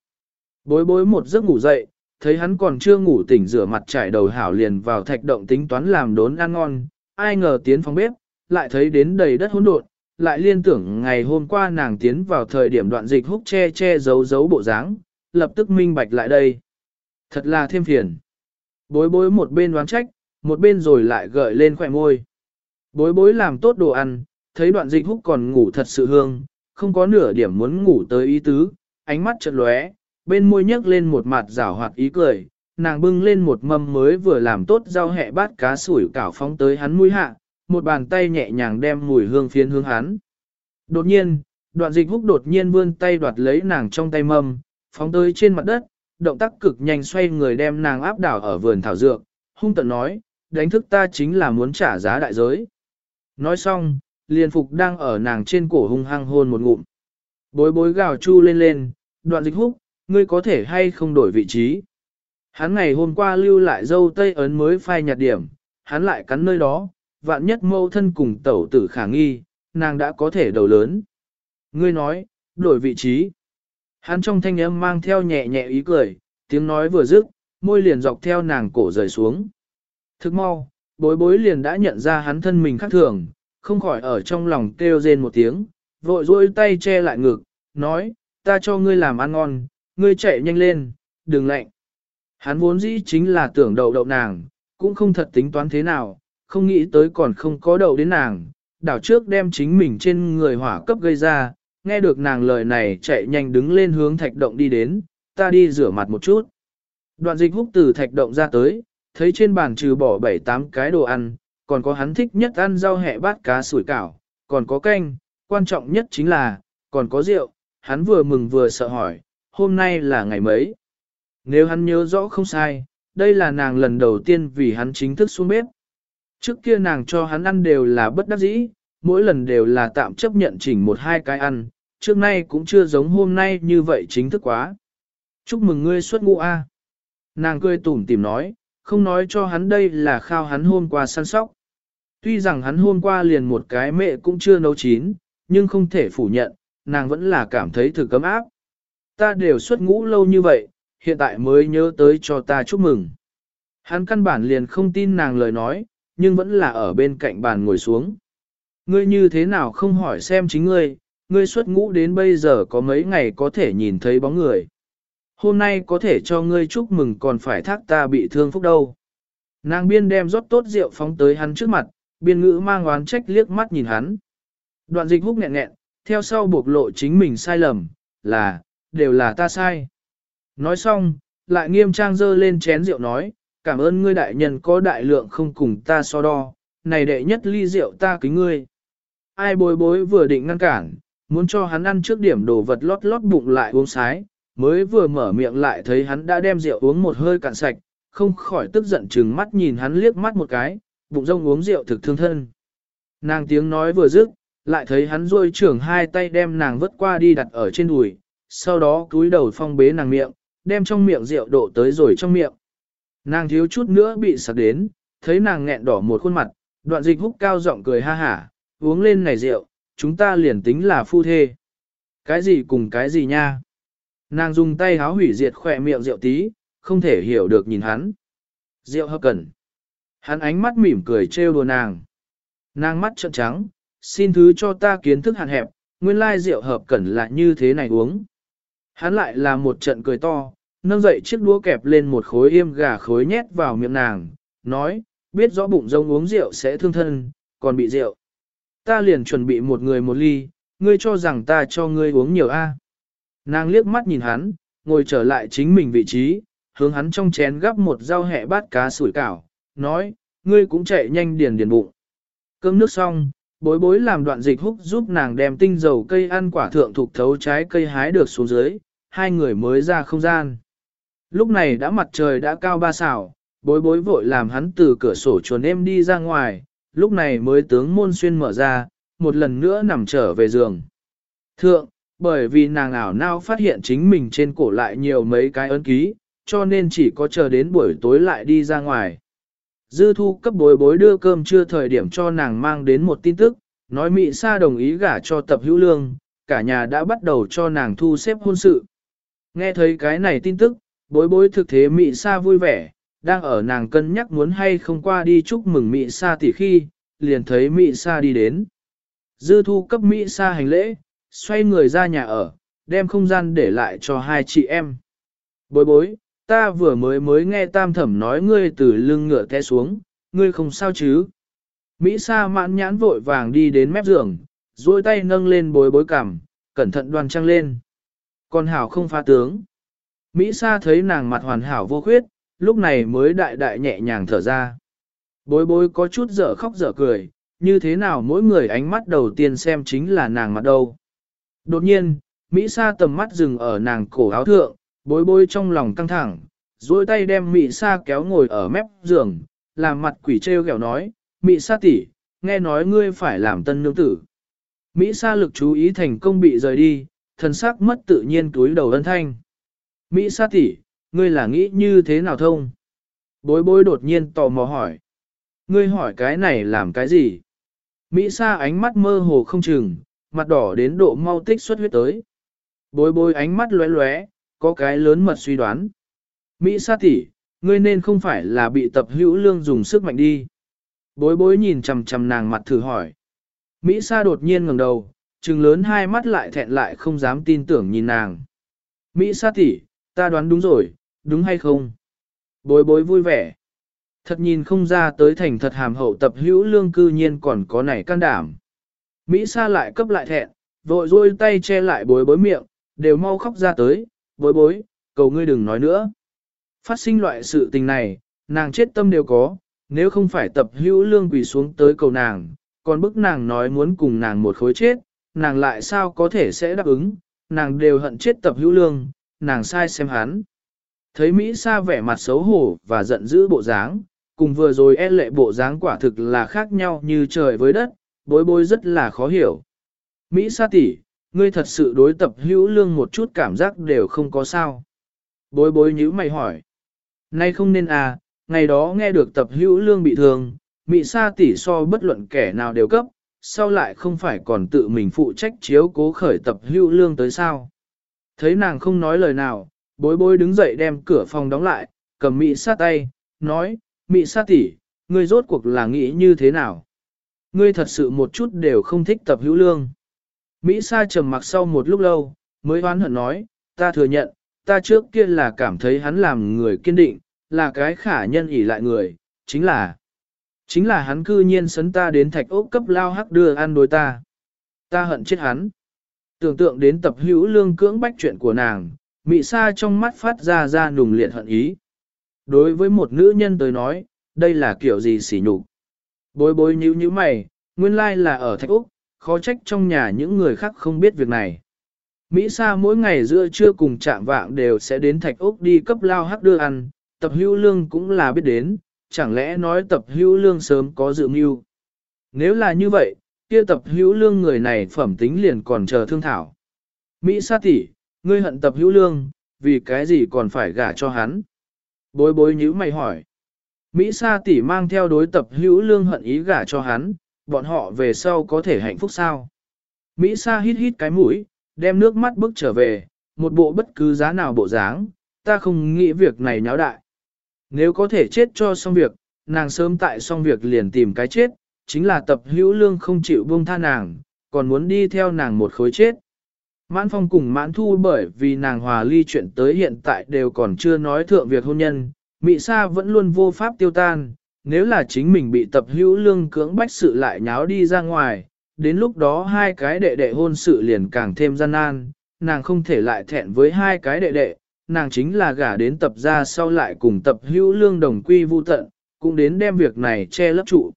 Bối bối một giấc ngủ dậy, thấy hắn còn chưa ngủ tỉnh rửa mặt trải đầu hảo liền vào thạch động tính toán làm đốn ăn ngon, ai ngờ tiến phòng bếp, lại thấy đến đầy đất hỗn độn, lại liên tưởng ngày hôm qua nàng tiến vào thời điểm đoạn dịch húc che che giấu giấu bộ dáng, lập tức minh bạch lại đây. Thật là thêm phiền. Bối bối một bên đoán trách, một bên rồi lại gợi lên khỏe môi. Bối bối làm tốt đồ ăn, thấy đoạn dịch húc còn ngủ thật sự hương, không có nửa điểm muốn ngủ tới ý tứ, ánh mắt chợt lóe, bên môi nhấc lên một mặt rảo hoạt ý cười, nàng bưng lên một mâm mới vừa làm tốt rau hẹ bát cá sủi cảo phóng tới hắn mũi hạ, một bàn tay nhẹ nhàng đem mùi hương phiến hướng hắn. Đột nhiên, đoạn dịch húc đột nhiên vươn tay đoạt lấy nàng trong tay mâm, phóng tới trên mặt đất, động tác cực nhanh xoay người đem nàng áp đảo ở vườn thảo dược, hung tận nói, đánh thức ta chính là muốn trả giá đại giới. Nói xong, liền phục đang ở nàng trên cổ hung hăng hôn một ngụm. Bối bối gào chu lên lên, đoạn dịch húc, ngươi có thể hay không đổi vị trí. Hắn ngày hôm qua lưu lại dâu tây ấn mới phai nhạt điểm, hắn lại cắn nơi đó, vạn nhất mâu thân cùng tẩu tử khả nghi, nàng đã có thể đầu lớn. Ngươi nói, đổi vị trí. Hắn trong thanh âm mang theo nhẹ nhẹ ý cười, tiếng nói vừa dứt, môi liền dọc theo nàng cổ rời xuống. Thức mau, bối bối liền đã nhận ra hắn thân mình khác thường, không khỏi ở trong lòng kêu rên một tiếng, vội duỗi tay che lại ngực, nói, ta cho ngươi làm ăn ngon, ngươi chạy nhanh lên, đừng lạnh. Hắn vốn dĩ chính là tưởng đậu đậu nàng, cũng không thật tính toán thế nào, không nghĩ tới còn không có đậu đến nàng, đảo trước đem chính mình trên người hỏa cấp gây ra, nghe được nàng lời này chạy nhanh đứng lên hướng thạch động đi đến, ta đi rửa mặt một chút. Đoạn dịch húc từ thạch động ra tới, thấy trên bàn trừ bỏ 7-8 cái đồ ăn, còn có hắn thích nhất ăn rau hẹ bát cá sủi cảo, còn có canh, quan trọng nhất chính là, còn có rượu, hắn vừa mừng vừa sợ hỏi, hôm nay là ngày mấy? Nếu hắn nhớ rõ không sai, đây là nàng lần đầu tiên vì hắn chính thức xuống bếp. Trước kia nàng cho hắn ăn đều là bất đắc dĩ, mỗi lần đều là tạm chấp nhận chỉnh một hai cái ăn, trước nay cũng chưa giống hôm nay như vậy chính thức quá. Chúc mừng ngươi xuất ngũ A. Nàng cười tủm tìm nói, không nói cho hắn đây là khao hắn hôm qua săn sóc. Tuy rằng hắn hôm qua liền một cái mẹ cũng chưa nấu chín, nhưng không thể phủ nhận, nàng vẫn là cảm thấy thử cấm áp. Ta đều xuất ngũ lâu như vậy, hiện tại mới nhớ tới cho ta chúc mừng. Hắn căn bản liền không tin nàng lời nói, nhưng vẫn là ở bên cạnh bàn ngồi xuống. Ngươi như thế nào không hỏi xem chính ngươi, ngươi xuất ngũ đến bây giờ có mấy ngày có thể nhìn thấy bóng người. Hôm nay có thể cho ngươi chúc mừng còn phải thác ta bị thương phúc đâu. Nàng biên đem rót tốt rượu phóng tới hắn trước mặt, biên ngữ mang oán trách liếc mắt nhìn hắn. Đoạn dịch húc nghẹn nghẹn, theo sau buộc lộ chính mình sai lầm, là, đều là ta sai. Nói xong, lại nghiêm trang dơ lên chén rượu nói, cảm ơn ngươi đại nhân có đại lượng không cùng ta so đo, này đệ nhất ly rượu ta kính ngươi. Ai bối bối vừa định ngăn cản, muốn cho hắn ăn trước điểm đồ vật lót lót bụng lại uống sái, mới vừa mở miệng lại thấy hắn đã đem rượu uống một hơi cạn sạch, không khỏi tức giận chừng mắt nhìn hắn liếc mắt một cái, bụng rông uống rượu thực thương thân. Nàng tiếng nói vừa dứt, lại thấy hắn rôi trưởng hai tay đem nàng vứt qua đi đặt ở trên đùi, sau đó cúi đầu phong bế nàng miệng, đem trong miệng rượu đổ tới rồi trong miệng. Nàng thiếu chút nữa bị sặc đến, thấy nàng nghẹn đỏ một khuôn mặt, đoạn dịch húc cao giọng cười ha hả, uống lên này rượu, chúng ta liền tính là phu thê. Cái gì cùng cái gì nha? Nàng dùng tay háo hủy diệt khỏe miệng rượu tí, không thể hiểu được nhìn hắn. Rượu hấp cẩn. Hắn ánh mắt mỉm cười trêu đùa nàng. Nàng mắt trợn trắng, xin thứ cho ta kiến thức hạn hẹp, nguyên lai rượu hợp cẩn là như thế này uống. Hắn lại là một trận cười to, nâng dậy chiếc đũa kẹp lên một khối yêm gà khối nhét vào miệng nàng, nói, biết rõ bụng rông uống rượu sẽ thương thân, còn bị rượu. Ta liền chuẩn bị một người một ly, ngươi cho rằng ta cho ngươi uống nhiều a. Nàng liếc mắt nhìn hắn, ngồi trở lại chính mình vị trí, hướng hắn trong chén gắp một rau hẹ bát cá sủi cảo, nói, ngươi cũng chạy nhanh điền điền bụng. Cơm nước xong, bối bối làm đoạn dịch húc giúp nàng đem tinh dầu cây ăn quả thượng thuộc thấu trái cây hái được xuống dưới, hai người mới ra không gian. Lúc này đã mặt trời đã cao ba xảo, bối bối vội làm hắn từ cửa sổ chuồn em đi ra ngoài, lúc này mới tướng môn xuyên mở ra, một lần nữa nằm trở về giường. Thượng, bởi vì nàng ảo nao phát hiện chính mình trên cổ lại nhiều mấy cái ấn ký, cho nên chỉ có chờ đến buổi tối lại đi ra ngoài. Dư thu cấp bối bối đưa cơm chưa thời điểm cho nàng mang đến một tin tức, nói Mỹ Sa đồng ý gả cho tập hữu lương, cả nhà đã bắt đầu cho nàng thu xếp hôn sự. Nghe thấy cái này tin tức, bối bối thực thế Mỹ Sa vui vẻ, đang ở nàng cân nhắc muốn hay không qua đi chúc mừng Mỹ Sa tỷ khi, liền thấy Mỹ Sa đi đến. Dư thu cấp Mỹ Sa hành lễ, xoay người ra nhà ở, đem không gian để lại cho hai chị em. Bối bối, ta vừa mới mới nghe tam thẩm nói ngươi từ lưng ngựa té xuống, ngươi không sao chứ. Mỹ Sa mãn nhãn vội vàng đi đến mép giường, duỗi tay nâng lên bối bối cằm, cẩn thận đoan trăng lên. Còn hảo không phá tướng. Mỹ Sa thấy nàng mặt hoàn hảo vô khuyết, lúc này mới đại đại nhẹ nhàng thở ra. Bối bối có chút dở khóc dở cười, như thế nào mỗi người ánh mắt đầu tiên xem chính là nàng mặt đâu. Đột nhiên, Mỹ Sa tầm mắt dừng ở nàng cổ áo thượng, bối bối trong lòng căng thẳng, duỗi tay đem mỹ sa kéo ngồi ở mép giường, làm mặt quỷ treo kẹo nói, mỹ sa tỷ, nghe nói ngươi phải làm tân nương tử. Mỹ sa lực chú ý thành công bị rời đi, thần sắc mất tự nhiên túi đầu ân thanh. Mỹ sa tỷ, ngươi là nghĩ như thế nào thông? Bối bối đột nhiên tò mò hỏi. Ngươi hỏi cái này làm cái gì? Mỹ sa ánh mắt mơ hồ không chừng, mặt đỏ đến độ mau tích xuất huyết tới. Bối bối ánh mắt lóe lóe, có cái lớn mật suy đoán. Mỹ sa tỷ, ngươi nên không phải là bị tập hữu lương dùng sức mạnh đi. Bối bối nhìn chầm chầm nàng mặt thử hỏi. Mỹ sa đột nhiên ngẩng đầu, trừng lớn hai mắt lại thẹn lại không dám tin tưởng nhìn nàng. Mỹ sa tỷ, ta đoán đúng rồi, đúng hay không? Bối bối vui vẻ. Thật nhìn không ra tới thành thật hàm hậu tập hữu lương cư nhiên còn có nảy can đảm. Mỹ sa lại cấp lại thẹn, vội rôi tay che lại bối bối miệng, đều mau khóc ra tới, bối bối, cầu ngươi đừng nói nữa. Phát sinh loại sự tình này, nàng chết tâm đều có, nếu không phải tập hữu lương quỳ xuống tới cầu nàng, còn bức nàng nói muốn cùng nàng một khối chết, nàng lại sao có thể sẽ đáp ứng, nàng đều hận chết tập hữu lương, nàng sai xem hắn. Thấy Mỹ Sa vẻ mặt xấu hổ và giận dữ bộ dáng, cùng vừa rồi e lệ bộ dáng quả thực là khác nhau như trời với đất, bối bối rất là khó hiểu. Mỹ Sa tỷ, ngươi thật sự đối tập hữu lương một chút cảm giác đều không có sao. Bối bối nhíu mày hỏi. Nay không nên à, ngày đó nghe được tập hữu lương bị thương, Mỹ Sa tỷ so bất luận kẻ nào đều cấp, sau lại không phải còn tự mình phụ trách chiếu cố khởi tập hữu lương tới sao. Thấy nàng không nói lời nào, bối bối đứng dậy đem cửa phòng đóng lại, cầm Mỹ sát tay, nói, Mỹ sát tỷ, ngươi rốt cuộc là nghĩ như thế nào? Ngươi thật sự một chút đều không thích tập hữu lương. Mỹ Sa trầm mặc sau một lúc lâu, mới oán hận nói, ta thừa nhận, ta trước kia là cảm thấy hắn làm người kiên định, là cái khả nhân ỷ lại người, chính là, chính là hắn cư nhiên sấn ta đến thạch ốc cấp lao hắc đưa ăn đối ta. Ta hận chết hắn. Tưởng tượng đến tập hữu lương cưỡng bách chuyện của nàng, mị sa trong mắt phát ra ra nùng liệt hận ý. Đối với một nữ nhân tới nói, đây là kiểu gì xỉ nhục. Bối bối nhíu nhíu mày, nguyên lai là ở thạch úc, khó trách trong nhà những người khác không biết việc này. Mỹ Sa mỗi ngày giữa trưa cùng chạm vạng đều sẽ đến thạch úc đi cấp lao hắc đưa ăn, tập hữu lương cũng là biết đến, chẳng lẽ nói tập hữu lương sớm có dự mưu. Nếu là như vậy, kia tập hữu lương người này phẩm tính liền còn chờ thương thảo. Mỹ Sa tỷ, ngươi hận tập hữu lương, vì cái gì còn phải gả cho hắn? Bối bối nhữ mày hỏi. Mỹ Sa tỷ mang theo đối tập hữu lương hận ý gả cho hắn, bọn họ về sau có thể hạnh phúc sao? Mỹ Sa hít hít cái mũi, đem nước mắt bước trở về, một bộ bất cứ giá nào bộ dáng, ta không nghĩ việc này nháo đại. Nếu có thể chết cho xong việc, nàng sớm tại xong việc liền tìm cái chết, chính là tập hữu lương không chịu buông tha nàng, còn muốn đi theo nàng một khối chết. Mãn phong cùng mãn thu bởi vì nàng hòa ly chuyện tới hiện tại đều còn chưa nói thượng việc hôn nhân, mị sa vẫn luôn vô pháp tiêu tan, nếu là chính mình bị tập hữu lương cưỡng bách sự lại nháo đi ra ngoài, đến lúc đó hai cái đệ đệ hôn sự liền càng thêm gian nan, nàng không thể lại thẹn với hai cái đệ đệ, nàng chính là gả đến tập ra sau lại cùng tập hữu lương đồng quy vu tận, cũng đến đem việc này che lấp trụ.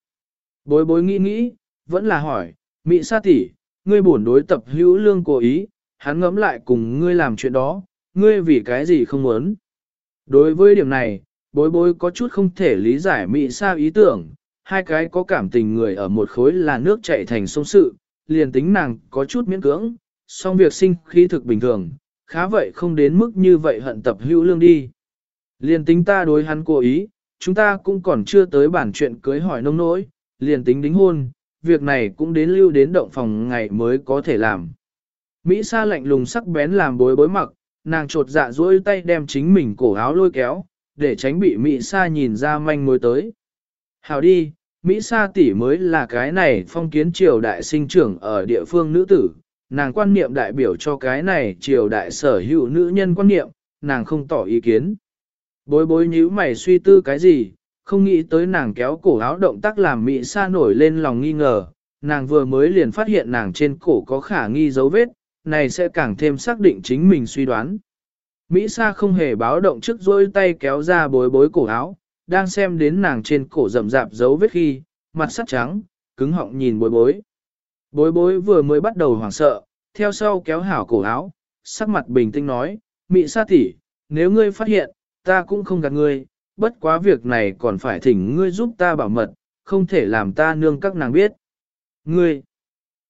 Bối bối nghĩ nghĩ, vẫn là hỏi, mỹ sa tỷ, ngươi buồn đối tập hữu lương cố ý, hắn ngẫm lại cùng ngươi làm chuyện đó, ngươi vì cái gì không muốn. Đối với điểm này, bối bối có chút không thể lý giải mỹ sa ý tưởng, hai cái có cảm tình người ở một khối là nước chảy thành sông sự, liền tính nàng có chút miễn cưỡng, song việc sinh khí thực bình thường, khá vậy không đến mức như vậy hận tập hữu lương đi. Liền tính ta đối hắn cố ý, chúng ta cũng còn chưa tới bản chuyện cưới hỏi nông nỗi, liền tính đính hôn, việc này cũng đến lưu đến động phòng ngày mới có thể làm. Mỹ Sa lạnh lùng sắc bén làm bối bối mặc, nàng trột dạ duỗi tay đem chính mình cổ áo lôi kéo, để tránh bị Mỹ Sa nhìn ra manh mối tới. Hào đi, Mỹ Sa tỷ mới là cái này phong kiến triều đại sinh trưởng ở địa phương nữ tử, nàng quan niệm đại biểu cho cái này triều đại sở hữu nữ nhân quan niệm, nàng không tỏ ý kiến. Bối bối nhíu mày suy tư cái gì, không nghĩ tới nàng kéo cổ áo động tác làm Mỹ Sa nổi lên lòng nghi ngờ, nàng vừa mới liền phát hiện nàng trên cổ có khả nghi dấu vết, này sẽ càng thêm xác định chính mình suy đoán. Mỹ Sa không hề báo động trước dôi tay kéo ra bối bối cổ áo, đang xem đến nàng trên cổ rậm rạp dấu vết khi, mặt sắt trắng, cứng họng nhìn bối bối. Bối bối vừa mới bắt đầu hoảng sợ, theo sau kéo hảo cổ áo, sắc mặt bình tĩnh nói, Mị sa tỷ, nếu ngươi phát hiện, ta cũng không gạt ngươi, bất quá việc này còn phải thỉnh ngươi giúp ta bảo mật, không thể làm ta nương các nàng biết. Ngươi,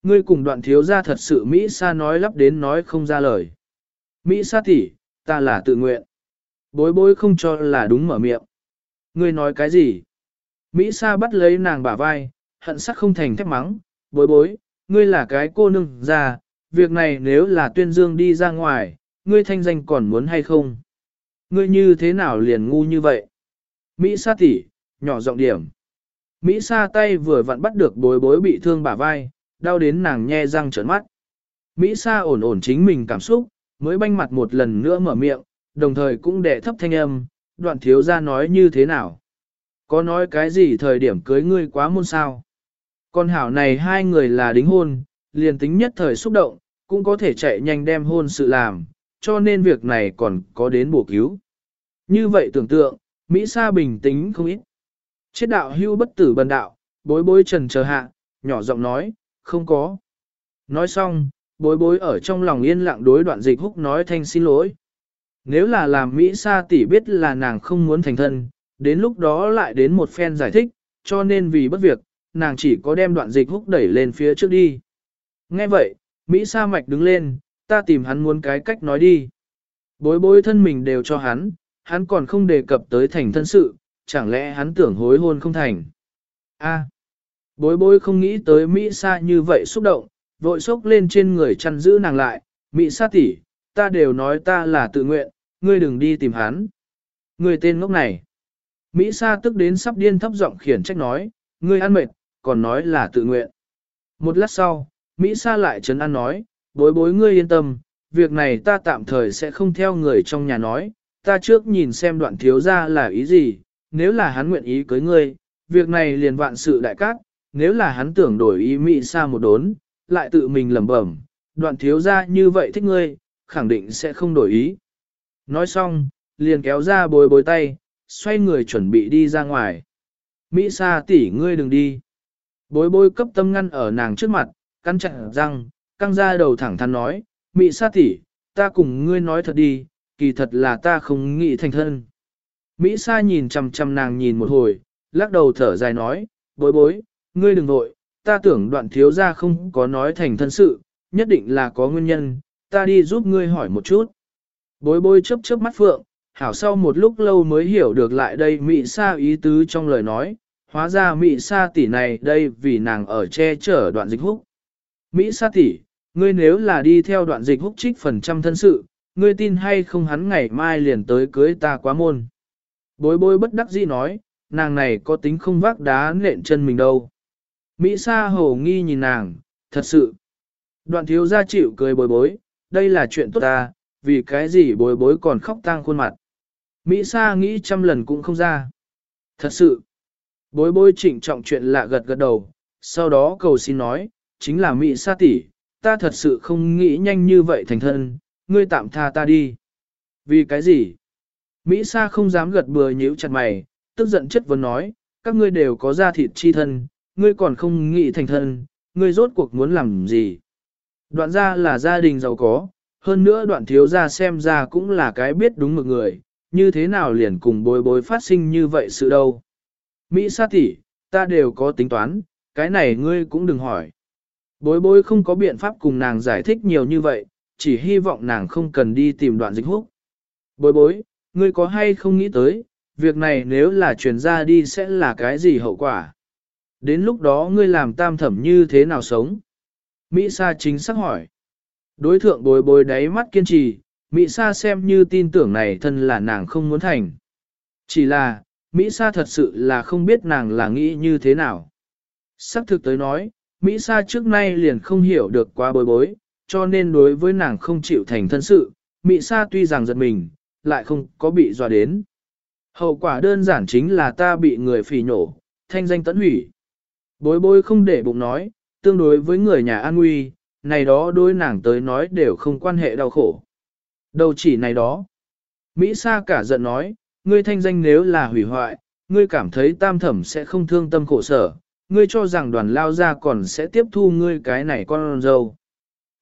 ngươi cùng đoạn thiếu gia thật sự Mỹ Sa nói lắp đến nói không ra lời. Mỹ Sa tỷ, ta là tự nguyện. Bối bối không cho là đúng mở miệng. Ngươi nói cái gì? Mỹ Sa bắt lấy nàng bả vai, hận sắc không thành thép mắng, bối bối, ngươi là cái cô nương già, việc này nếu là tuyên dương đi ra ngoài, ngươi thanh danh còn muốn hay không? Ngươi như thế nào liền ngu như vậy? Mỹ Sa tỷ, nhỏ giọng điểm. Mỹ Sa tay vừa vặn bắt được bối bối bị thương bả vai, đau đến nàng nhe răng trợn mắt. Mỹ Sa ổn ổn chính mình cảm xúc, mới banh mặt một lần nữa mở miệng, đồng thời cũng đệ thấp thanh âm, đoạn thiếu ra nói như thế nào. Có nói cái gì thời điểm cưới ngươi quá môn sao? Con hảo này hai người là đính hôn, liền tính nhất thời xúc động, cũng có thể chạy nhanh đem hôn sự làm, cho nên việc này còn có đến bổ cứu. Như vậy tưởng tượng, Mỹ Sa bình tĩnh không ít. Chết đạo hưu bất tử bần đạo, bối bối trần chờ hạ, nhỏ giọng nói, không có. Nói xong, bối bối ở trong lòng yên lặng đối đoạn dịch húc nói thanh xin lỗi. Nếu là làm Mỹ Sa tỷ biết là nàng không muốn thành thân, đến lúc đó lại đến một phen giải thích, cho nên vì bất việc, nàng chỉ có đem đoạn dịch húc đẩy lên phía trước đi. Nghe vậy, Mỹ Sa mạch đứng lên, ta tìm hắn muốn cái cách nói đi. Bối bối thân mình đều cho hắn, hắn còn không đề cập tới thành thân sự, chẳng lẽ hắn tưởng hối hôn không thành. A. bối bối không nghĩ tới Mỹ Sa như vậy xúc động, vội sốc lên trên người chăn giữ nàng lại, Mỹ Sa tỷ, ta đều nói ta là tự nguyện, ngươi đừng đi tìm hắn. Ngươi tên ngốc này. Mỹ Sa tức đến sắp điên thấp giọng khiển trách nói, ngươi ăn mệt, còn nói là tự nguyện. Một lát sau, Mỹ Sa lại trấn an nói, bối bối ngươi yên tâm, việc này ta tạm thời sẽ không theo người trong nhà nói, ta trước nhìn xem đoạn thiếu ra là ý gì, nếu là hắn nguyện ý cưới ngươi, việc này liền vạn sự đại cát, nếu là hắn tưởng đổi ý Mỹ Sa một đốn, lại tự mình lẩm bẩm, đoạn thiếu ra như vậy thích ngươi, khẳng định sẽ không đổi ý. Nói xong, liền kéo ra bối bối tay, xoay người chuẩn bị đi ra ngoài. Mỹ Sa tỷ ngươi đừng đi. Bối bối cấp tâm ngăn ở nàng trước mặt, căn chặt răng, căng ra đầu thẳng thắn nói, Mỹ Sa tỷ, ta cùng ngươi nói thật đi, kỳ thật là ta không nghĩ thành thân. Mỹ Sa nhìn chằm chằm nàng nhìn một hồi, lắc đầu thở dài nói, bối bối, ngươi đừng vội, ta tưởng đoạn thiếu ra không có nói thành thân sự, nhất định là có nguyên nhân, ta đi giúp ngươi hỏi một chút. Bối bối chớp chớp mắt phượng, hảo sau một lúc lâu mới hiểu được lại đây Mỹ Sa ý tứ trong lời nói, hóa ra Mỹ Sa tỷ này đây vì nàng ở che chở đoạn dịch húc. Mỹ Sa tỷ, ngươi nếu là đi theo đoạn dịch húc trích phần trăm thân sự, ngươi tin hay không hắn ngày mai liền tới cưới ta quá môn. Bối bối bất đắc dĩ nói, nàng này có tính không vác đá nện chân mình đâu. Mỹ Sa hồ nghi nhìn nàng, thật sự. Đoạn thiếu gia chịu cười bối bối, đây là chuyện tốt ta, vì cái gì bối bối còn khóc tang khuôn mặt. Mỹ Sa nghĩ trăm lần cũng không ra. Thật sự. Bối bối trịnh trọng chuyện lạ gật gật đầu, sau đó cầu xin nói, chính là Mỹ Sa tỷ, ta thật sự không nghĩ nhanh như vậy thành thân, ngươi tạm tha ta đi. Vì cái gì? Mỹ Sa không dám gật bừa nhíu chặt mày, tức giận chất vấn nói, các ngươi đều có da thịt chi thân, ngươi còn không nghĩ thành thân, ngươi rốt cuộc muốn làm gì? Đoạn ra là gia đình giàu có, hơn nữa đoạn thiếu ra xem ra cũng là cái biết đúng mực người, như thế nào liền cùng bối bối phát sinh như vậy sự đâu. Mỹ Sa tỷ, ta đều có tính toán, cái này ngươi cũng đừng hỏi. Bối bối không có biện pháp cùng nàng giải thích nhiều như vậy, chỉ hy vọng nàng không cần đi tìm đoạn dịch húc. Bối bối, ngươi có hay không nghĩ tới, việc này nếu là truyền ra đi sẽ là cái gì hậu quả? Đến lúc đó ngươi làm tam thẩm như thế nào sống? Mỹ Sa chính xác hỏi. Đối thượng bối bối đáy mắt kiên trì, Mỹ Sa xem như tin tưởng này thân là nàng không muốn thành. Chỉ là, Mỹ Sa thật sự là không biết nàng là nghĩ như thế nào. Sắc thực tới nói, Mỹ Sa trước nay liền không hiểu được quá bối bối, cho nên đối với nàng không chịu thành thân sự, Mỹ Sa tuy rằng giật mình, lại không có bị dọa đến. Hậu quả đơn giản chính là ta bị người phỉ nhổ, thanh danh tẫn hủy. Bối bối không để bụng nói, tương đối với người nhà an nguy, này đó đối nàng tới nói đều không quan hệ đau khổ. Đâu chỉ này đó. Mỹ Sa cả giận nói, ngươi thanh danh nếu là hủy hoại, ngươi cảm thấy tam thẩm sẽ không thương tâm khổ sở, ngươi cho rằng đoàn lao ra còn sẽ tiếp thu ngươi cái này con dâu.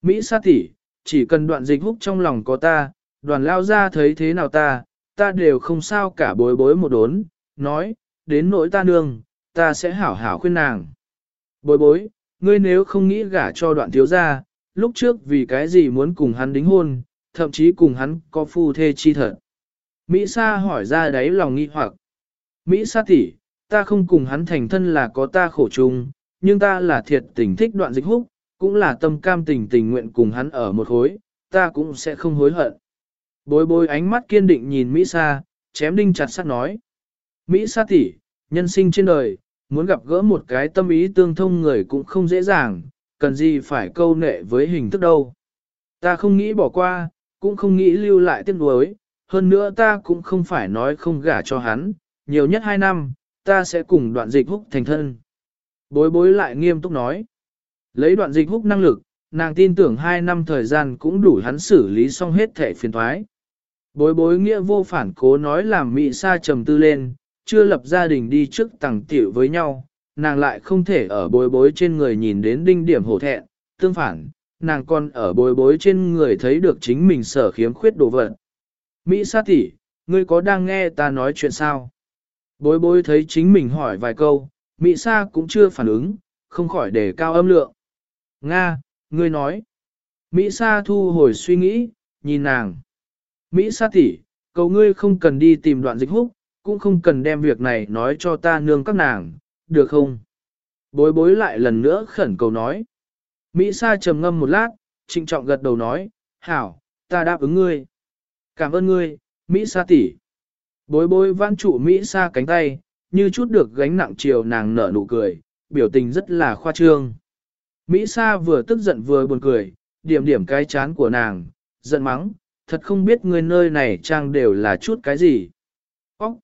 Mỹ sát tỷ, chỉ cần đoạn dịch húc trong lòng có ta, đoàn lao ra thấy thế nào ta, ta đều không sao cả bối bối một đốn, nói, đến nỗi ta nương, ta sẽ hảo hảo khuyên nàng. Bối bối, ngươi nếu không nghĩ gả cho đoạn thiếu gia, lúc trước vì cái gì muốn cùng hắn đính hôn, thậm chí cùng hắn có phu thê chi thật. Mỹ Sa hỏi ra đấy lòng nghi hoặc. Mỹ Sa tỷ, ta không cùng hắn thành thân là có ta khổ chung, nhưng ta là thiệt tình thích đoạn dịch húc, cũng là tâm cam tình tình nguyện cùng hắn ở một khối, ta cũng sẽ không hối hận. Bối bối ánh mắt kiên định nhìn Mỹ Sa, chém đinh chặt sắt nói. Mỹ Sa tỷ, nhân sinh trên đời, muốn gặp gỡ một cái tâm ý tương thông người cũng không dễ dàng, cần gì phải câu nệ với hình thức đâu. Ta không nghĩ bỏ qua, cũng không nghĩ lưu lại tiếc nuối, hơn nữa ta cũng không phải nói không gả cho hắn, nhiều nhất hai năm, ta sẽ cùng đoạn dịch húc thành thân. Bối bối lại nghiêm túc nói. Lấy đoạn dịch húc năng lực, nàng tin tưởng hai năm thời gian cũng đủ hắn xử lý xong hết thẻ phiền thoái. Bối bối nghĩa vô phản cố nói làm mị sa trầm tư lên, chưa lập gia đình đi trước tàng tiểu với nhau, nàng lại không thể ở bối bối trên người nhìn đến đinh điểm hổ thẹn, tương phản, nàng còn ở bối bối trên người thấy được chính mình sở khiếm khuyết đồ vật. Mỹ sa tỷ, ngươi có đang nghe ta nói chuyện sao? Bối bối thấy chính mình hỏi vài câu, Mỹ sa cũng chưa phản ứng, không khỏi để cao âm lượng. Nga, ngươi nói. Mỹ sa thu hồi suy nghĩ, nhìn nàng. Mỹ sa tỷ, cầu ngươi không cần đi tìm đoạn dịch húc, cũng không cần đem việc này nói cho ta nương các nàng, được không? Bối bối lại lần nữa khẩn cầu nói. Mỹ Sa trầm ngâm một lát, trịnh trọng gật đầu nói, hảo, ta đáp ứng ngươi. Cảm ơn ngươi, Mỹ Sa tỷ. Bối bối văn trụ Mỹ Sa cánh tay, như chút được gánh nặng chiều nàng nở nụ cười, biểu tình rất là khoa trương. Mỹ Sa vừa tức giận vừa buồn cười, điểm điểm cái chán của nàng, giận mắng, thật không biết người nơi này trang đều là chút cái gì. Ốc!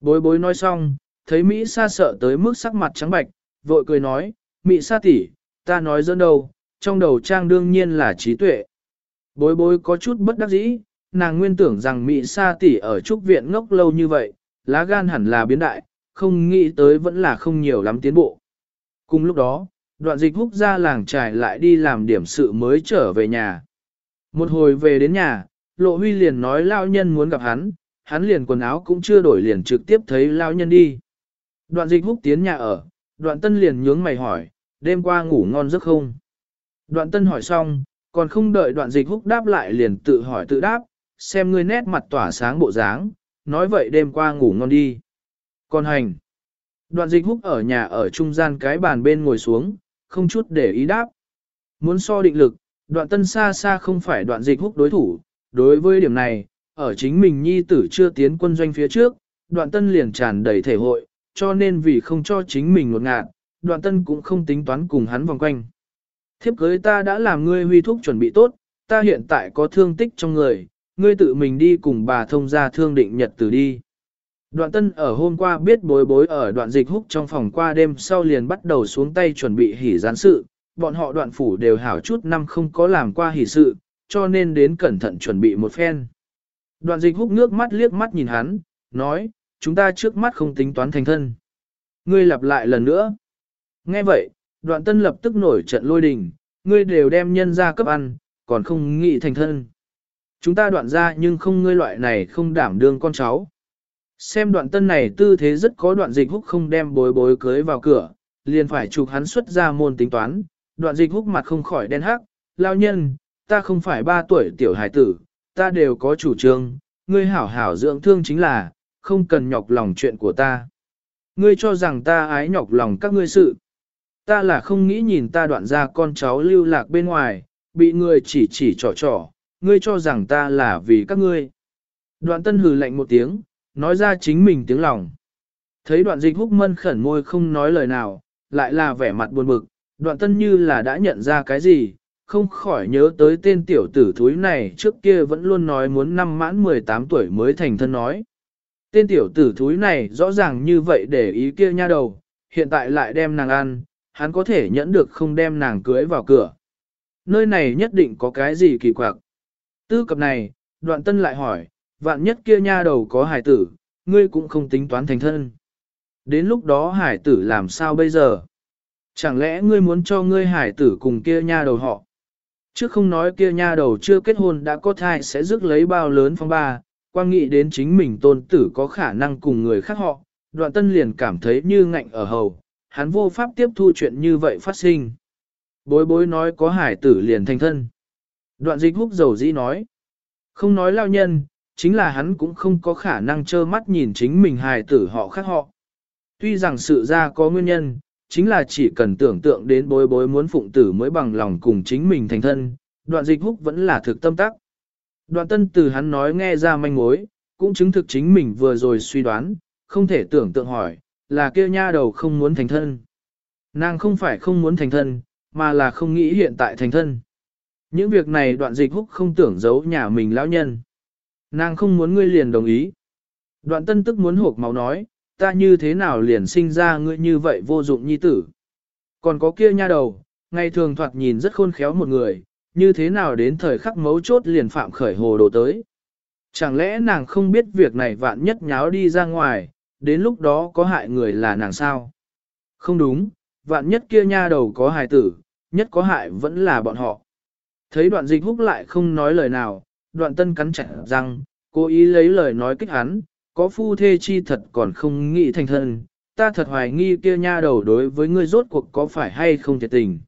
Bối bối nói xong, thấy Mỹ Sa sợ tới mức sắc mặt trắng bạch, vội cười nói, Mỹ Sa tỷ, ta nói dẫn đâu, trong đầu trang đương nhiên là trí tuệ. Bối bối có chút bất đắc dĩ, nàng nguyên tưởng rằng Mỹ Sa tỷ ở trúc viện ngốc lâu như vậy, lá gan hẳn là biến đại, không nghĩ tới vẫn là không nhiều lắm tiến bộ. Cùng lúc đó, đoạn dịch húc ra làng trải lại đi làm điểm sự mới trở về nhà. Một hồi về đến nhà, Lộ Huy liền nói lao nhân muốn gặp hắn, hắn liền quần áo cũng chưa đổi liền trực tiếp thấy lao nhân đi. Đoạn dịch húc tiến nhà ở, đoạn tân liền nhướng mày hỏi, đêm qua ngủ ngon giấc không? Đoạn tân hỏi xong, còn không đợi đoạn dịch húc đáp lại liền tự hỏi tự đáp, xem ngươi nét mặt tỏa sáng bộ dáng, nói vậy đêm qua ngủ ngon đi. Còn hành. Đoạn dịch húc ở nhà ở trung gian cái bàn bên ngồi xuống, không chút để ý đáp. Muốn so định lực, đoạn tân xa xa không phải đoạn dịch húc đối thủ. Đối với điểm này, ở chính mình nhi tử chưa tiến quân doanh phía trước, đoạn tân liền tràn đầy thể hội, cho nên vì không cho chính mình ngột ngạt, đoạn tân cũng không tính toán cùng hắn vòng quanh. Thiếp cưới ta đã làm ngươi huy thúc chuẩn bị tốt, ta hiện tại có thương tích trong người, ngươi tự mình đi cùng bà thông gia thương định nhật tử đi. Đoạn tân ở hôm qua biết bối bối ở đoạn dịch húc trong phòng qua đêm sau liền bắt đầu xuống tay chuẩn bị hỉ gián sự, bọn họ đoạn phủ đều hảo chút năm không có làm qua hỉ sự, cho nên đến cẩn thận chuẩn bị một phen. Đoạn dịch húc nước mắt liếc mắt nhìn hắn, nói, chúng ta trước mắt không tính toán thành thân. Ngươi lặp lại lần nữa. Nghe vậy, đoạn tân lập tức nổi trận lôi đình, ngươi đều đem nhân ra cấp ăn, còn không nghĩ thành thân. Chúng ta đoạn ra nhưng không ngươi loại này không đảm đương con cháu. Xem đoạn tân này tư thế rất có đoạn dịch húc không đem bối bối cưới vào cửa, liền phải chụp hắn xuất ra môn tính toán, đoạn dịch húc mặt không khỏi đen hắc, lao nhân, ta không phải ba tuổi tiểu hải tử, ta đều có chủ trương, ngươi hảo hảo dưỡng thương chính là, không cần nhọc lòng chuyện của ta. Ngươi cho rằng ta ái nhọc lòng các ngươi sự. Ta là không nghĩ nhìn ta đoạn ra con cháu lưu lạc bên ngoài, bị người chỉ chỉ trò trò, ngươi cho rằng ta là vì các ngươi. Đoạn tân hừ lạnh một tiếng, nói ra chính mình tiếng lòng. Thấy đoạn dịch húc mân khẩn môi không nói lời nào, lại là vẻ mặt buồn bực, đoạn tân như là đã nhận ra cái gì, không khỏi nhớ tới tên tiểu tử thúi này trước kia vẫn luôn nói muốn năm mãn 18 tuổi mới thành thân nói. Tên tiểu tử thúi này rõ ràng như vậy để ý kia nha đầu, hiện tại lại đem nàng ăn, hắn có thể nhẫn được không đem nàng cưới vào cửa. Nơi này nhất định có cái gì kỳ quặc. Tư cập này, đoạn tân lại hỏi, vạn nhất kia nha đầu có hải tử, ngươi cũng không tính toán thành thân. Đến lúc đó hải tử làm sao bây giờ? Chẳng lẽ ngươi muốn cho ngươi hải tử cùng kia nha đầu họ? Trước không nói kia nha đầu chưa kết hôn đã có thai sẽ rước lấy bao lớn phong ba, quan nghĩ đến chính mình tôn tử có khả năng cùng người khác họ, đoạn tân liền cảm thấy như ngạnh ở hầu, hắn vô pháp tiếp thu chuyện như vậy phát sinh. Bối bối nói có hải tử liền thành thân. Đoạn dịch húc dầu dĩ nói, không nói lao nhân, chính là hắn cũng không có khả năng trơ mắt nhìn chính mình hài tử họ khác họ. Tuy rằng sự ra có nguyên nhân, chính là chỉ cần tưởng tượng đến bối bối muốn phụng tử mới bằng lòng cùng chính mình thành thân, đoạn dịch húc vẫn là thực tâm tắc. Đoạn tân từ hắn nói nghe ra manh mối, cũng chứng thực chính mình vừa rồi suy đoán, không thể tưởng tượng hỏi, là kêu nha đầu không muốn thành thân. Nàng không phải không muốn thành thân, mà là không nghĩ hiện tại thành thân. Những việc này đoạn dịch húc không tưởng giấu nhà mình lão nhân. Nàng không muốn ngươi liền đồng ý. Đoạn tân tức muốn hộp máu nói, ta như thế nào liền sinh ra ngươi như vậy vô dụng nhi tử. Còn có kia nha đầu, ngày thường thoạt nhìn rất khôn khéo một người, như thế nào đến thời khắc mấu chốt liền phạm khởi hồ đồ tới. Chẳng lẽ nàng không biết việc này vạn nhất nháo đi ra ngoài, đến lúc đó có hại người là nàng sao? Không đúng, vạn nhất kia nha đầu có hài tử, nhất có hại vẫn là bọn họ. Thấy đoạn dịch húc lại không nói lời nào, đoạn tân cắn chặt răng, cố ý lấy lời nói kích hắn, có phu thê chi thật còn không nghĩ thành thân, ta thật hoài nghi kia nha đầu đối với ngươi rốt cuộc có phải hay không thiệt tình.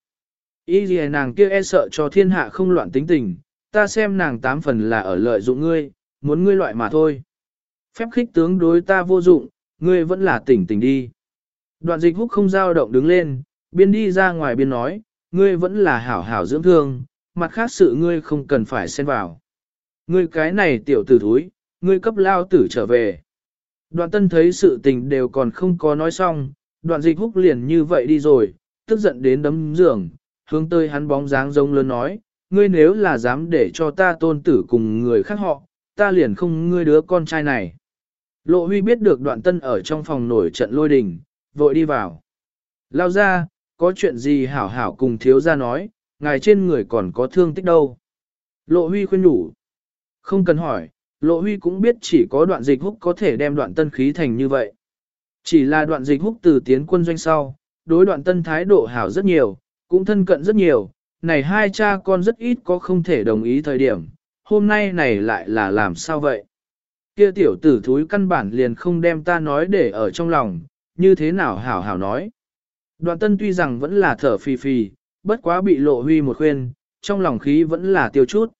Ý gì nàng kia e sợ cho thiên hạ không loạn tính tình, ta xem nàng tám phần là ở lợi dụng ngươi, muốn ngươi loại mà thôi. Phép khích tướng đối ta vô dụng, ngươi vẫn là tỉnh tỉnh đi. Đoạn dịch húc không dao động đứng lên, biên đi ra ngoài biên nói, ngươi vẫn là hảo hảo dưỡng thương, mặt khác sự ngươi không cần phải xen vào. Ngươi cái này tiểu tử thúi, ngươi cấp lao tử trở về. Đoạn tân thấy sự tình đều còn không có nói xong, đoạn dịch húc liền như vậy đi rồi, tức giận đến đấm giường, hướng tới hắn bóng dáng rông lớn nói, ngươi nếu là dám để cho ta tôn tử cùng người khác họ, ta liền không ngươi đứa con trai này. Lộ huy biết được đoạn tân ở trong phòng nổi trận lôi đình, vội đi vào. Lao ra, có chuyện gì hảo hảo cùng thiếu ra nói, ngài trên người còn có thương tích đâu. Lộ huy khuyên nhủ. Không cần hỏi, Lộ Huy cũng biết chỉ có đoạn dịch húc có thể đem đoạn tân khí thành như vậy. Chỉ là đoạn dịch húc từ tiến quân doanh sau, đối đoạn tân thái độ hảo rất nhiều, cũng thân cận rất nhiều, này hai cha con rất ít có không thể đồng ý thời điểm, hôm nay này lại là làm sao vậy? Kia tiểu tử thúi căn bản liền không đem ta nói để ở trong lòng, như thế nào hảo hảo nói. Đoạn tân tuy rằng vẫn là thở phì phì, bất quá bị lộ huy một khuyên, trong lòng khí vẫn là tiêu chút.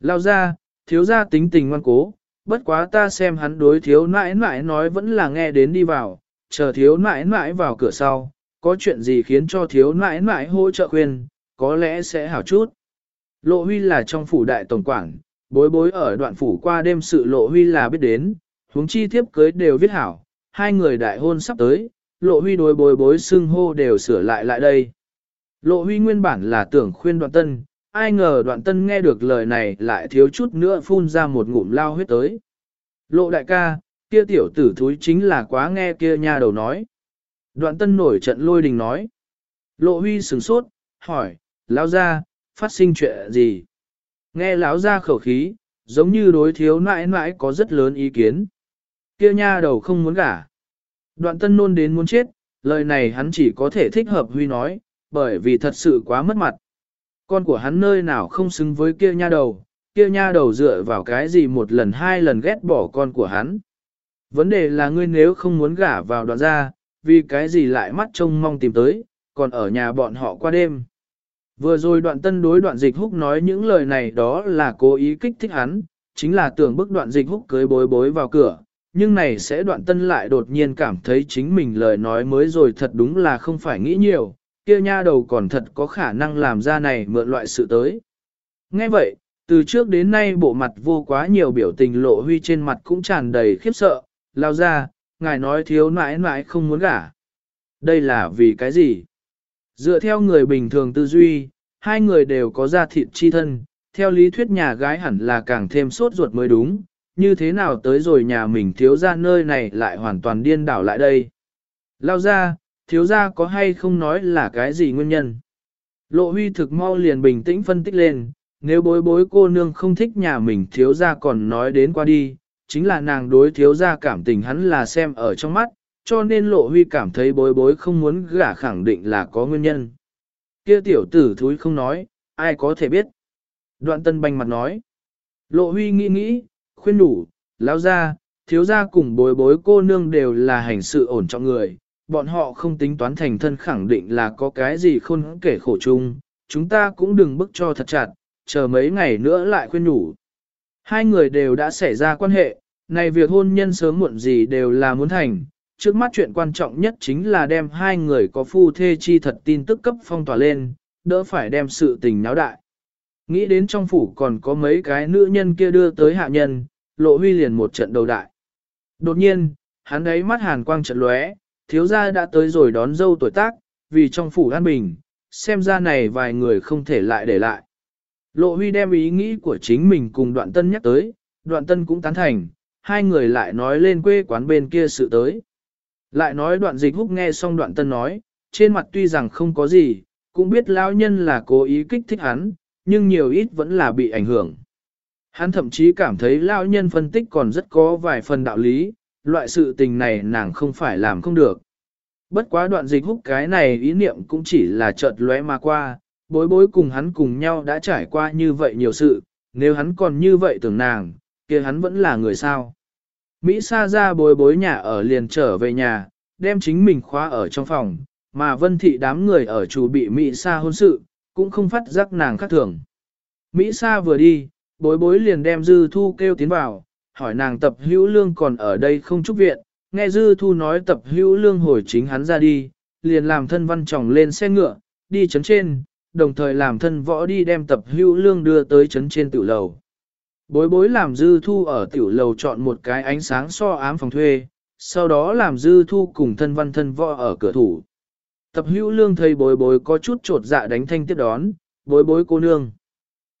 Lao ra, thiếu gia tính tình ngoan cố, bất quá ta xem hắn đối thiếu nãi nãi nói vẫn là nghe đến đi vào, chờ thiếu nãi nãi vào cửa sau, có chuyện gì khiến cho thiếu nãi nãi hỗ trợ khuyên, có lẽ sẽ hảo chút. Lộ huy là trong phủ đại tổng quản, bối bối ở đoạn phủ qua đêm sự lộ huy là biết đến, huống chi thiếp cưới đều viết hảo, hai người đại hôn sắp tới, lộ huy đối bối bối xưng hô đều sửa lại lại đây. Lộ huy nguyên bản là tưởng khuyên đoạn tân, ai ngờ đoạn tân nghe được lời này lại thiếu chút nữa phun ra một ngụm lao huyết tới. Lộ đại ca, kia tiểu tử thúi chính là quá nghe kia nha đầu nói. Đoạn tân nổi trận lôi đình nói. Lộ huy sửng sốt, hỏi, lão ra, phát sinh chuyện gì? Nghe lão ra khẩu khí, giống như đối thiếu nãi nãi có rất lớn ý kiến. Kia nha đầu không muốn gả. Đoạn tân nôn đến muốn chết, lời này hắn chỉ có thể thích hợp huy nói, bởi vì thật sự quá mất mặt. Con của hắn nơi nào không xứng với kia nha đầu, kia nha đầu dựa vào cái gì một lần hai lần ghét bỏ con của hắn. Vấn đề là ngươi nếu không muốn gả vào đoạn ra, vì cái gì lại mắt trông mong tìm tới, còn ở nhà bọn họ qua đêm. Vừa rồi đoạn tân đối đoạn dịch húc nói những lời này đó là cố ý kích thích hắn, chính là tưởng bức đoạn dịch húc cưới bối bối vào cửa, nhưng này sẽ đoạn tân lại đột nhiên cảm thấy chính mình lời nói mới rồi thật đúng là không phải nghĩ nhiều, kia nha đầu còn thật có khả năng làm ra này mượn loại sự tới. Nghe vậy, từ trước đến nay bộ mặt vô quá nhiều biểu tình lộ huy trên mặt cũng tràn đầy khiếp sợ, lao ra, ngài nói thiếu nãi nãi không muốn gả. Đây là vì cái gì? Dựa theo người bình thường tư duy, hai người đều có gia thịt chi thân, theo lý thuyết nhà gái hẳn là càng thêm sốt ruột mới đúng, như thế nào tới rồi nhà mình thiếu ra nơi này lại hoàn toàn điên đảo lại đây. Lao ra, thiếu gia có hay không nói là cái gì nguyên nhân. Lộ huy thực mau liền bình tĩnh phân tích lên, nếu bối bối cô nương không thích nhà mình thiếu gia còn nói đến qua đi, chính là nàng đối thiếu gia cảm tình hắn là xem ở trong mắt, cho nên lộ huy cảm thấy bối bối không muốn gả khẳng định là có nguyên nhân. Kia tiểu tử thúi không nói, ai có thể biết. Đoạn tân banh mặt nói. Lộ huy nghĩ nghĩ, khuyên đủ, lao ra, thiếu gia cùng bối bối cô nương đều là hành sự ổn trọng người, bọn họ không tính toán thành thân khẳng định là có cái gì khôn kể khổ chung, chúng ta cũng đừng bức cho thật chặt, chờ mấy ngày nữa lại khuyên nhủ. Hai người đều đã xảy ra quan hệ, này việc hôn nhân sớm muộn gì đều là muốn thành, trước mắt chuyện quan trọng nhất chính là đem hai người có phu thê chi thật tin tức cấp phong tỏa lên, đỡ phải đem sự tình náo đại. Nghĩ đến trong phủ còn có mấy cái nữ nhân kia đưa tới hạ nhân, lộ huy liền một trận đầu đại. Đột nhiên, hắn ấy mắt hàn quang trận lóe, thiếu gia đã tới rồi đón dâu tuổi tác, vì trong phủ an bình, xem ra này vài người không thể lại để lại. Lộ huy đem ý nghĩ của chính mình cùng đoạn tân nhắc tới, đoạn tân cũng tán thành, hai người lại nói lên quê quán bên kia sự tới. Lại nói đoạn dịch húc nghe xong đoạn tân nói, trên mặt tuy rằng không có gì, cũng biết lão nhân là cố ý kích thích hắn, nhưng nhiều ít vẫn là bị ảnh hưởng. Hắn thậm chí cảm thấy lão nhân phân tích còn rất có vài phần đạo lý, loại sự tình này nàng không phải làm không được. Bất quá đoạn dịch húc cái này ý niệm cũng chỉ là chợt lóe mà qua, bối bối cùng hắn cùng nhau đã trải qua như vậy nhiều sự, nếu hắn còn như vậy tưởng nàng, kia hắn vẫn là người sao. Mỹ Sa ra bối bối nhà ở liền trở về nhà, đem chính mình khóa ở trong phòng, mà vân thị đám người ở chủ bị Mỹ Sa hôn sự, cũng không phát giác nàng khác thường. Mỹ Sa vừa đi, bối bối liền đem Dư Thu kêu tiến vào, hỏi nàng tập hữu lương còn ở đây không trúc viện, nghe Dư Thu nói tập hữu lương hồi chính hắn ra đi, liền làm thân văn chồng lên xe ngựa, đi chấn trên, đồng thời làm thân võ đi đem tập hữu lương đưa tới chấn trên tiểu lầu. Bối bối làm dư thu ở tiểu lầu chọn một cái ánh sáng so ám phòng thuê, sau đó làm dư thu cùng thân văn thân võ ở cửa thủ. Tập hữu lương thấy bối bối có chút trột dạ đánh thanh tiếp đón, bối bối cô nương.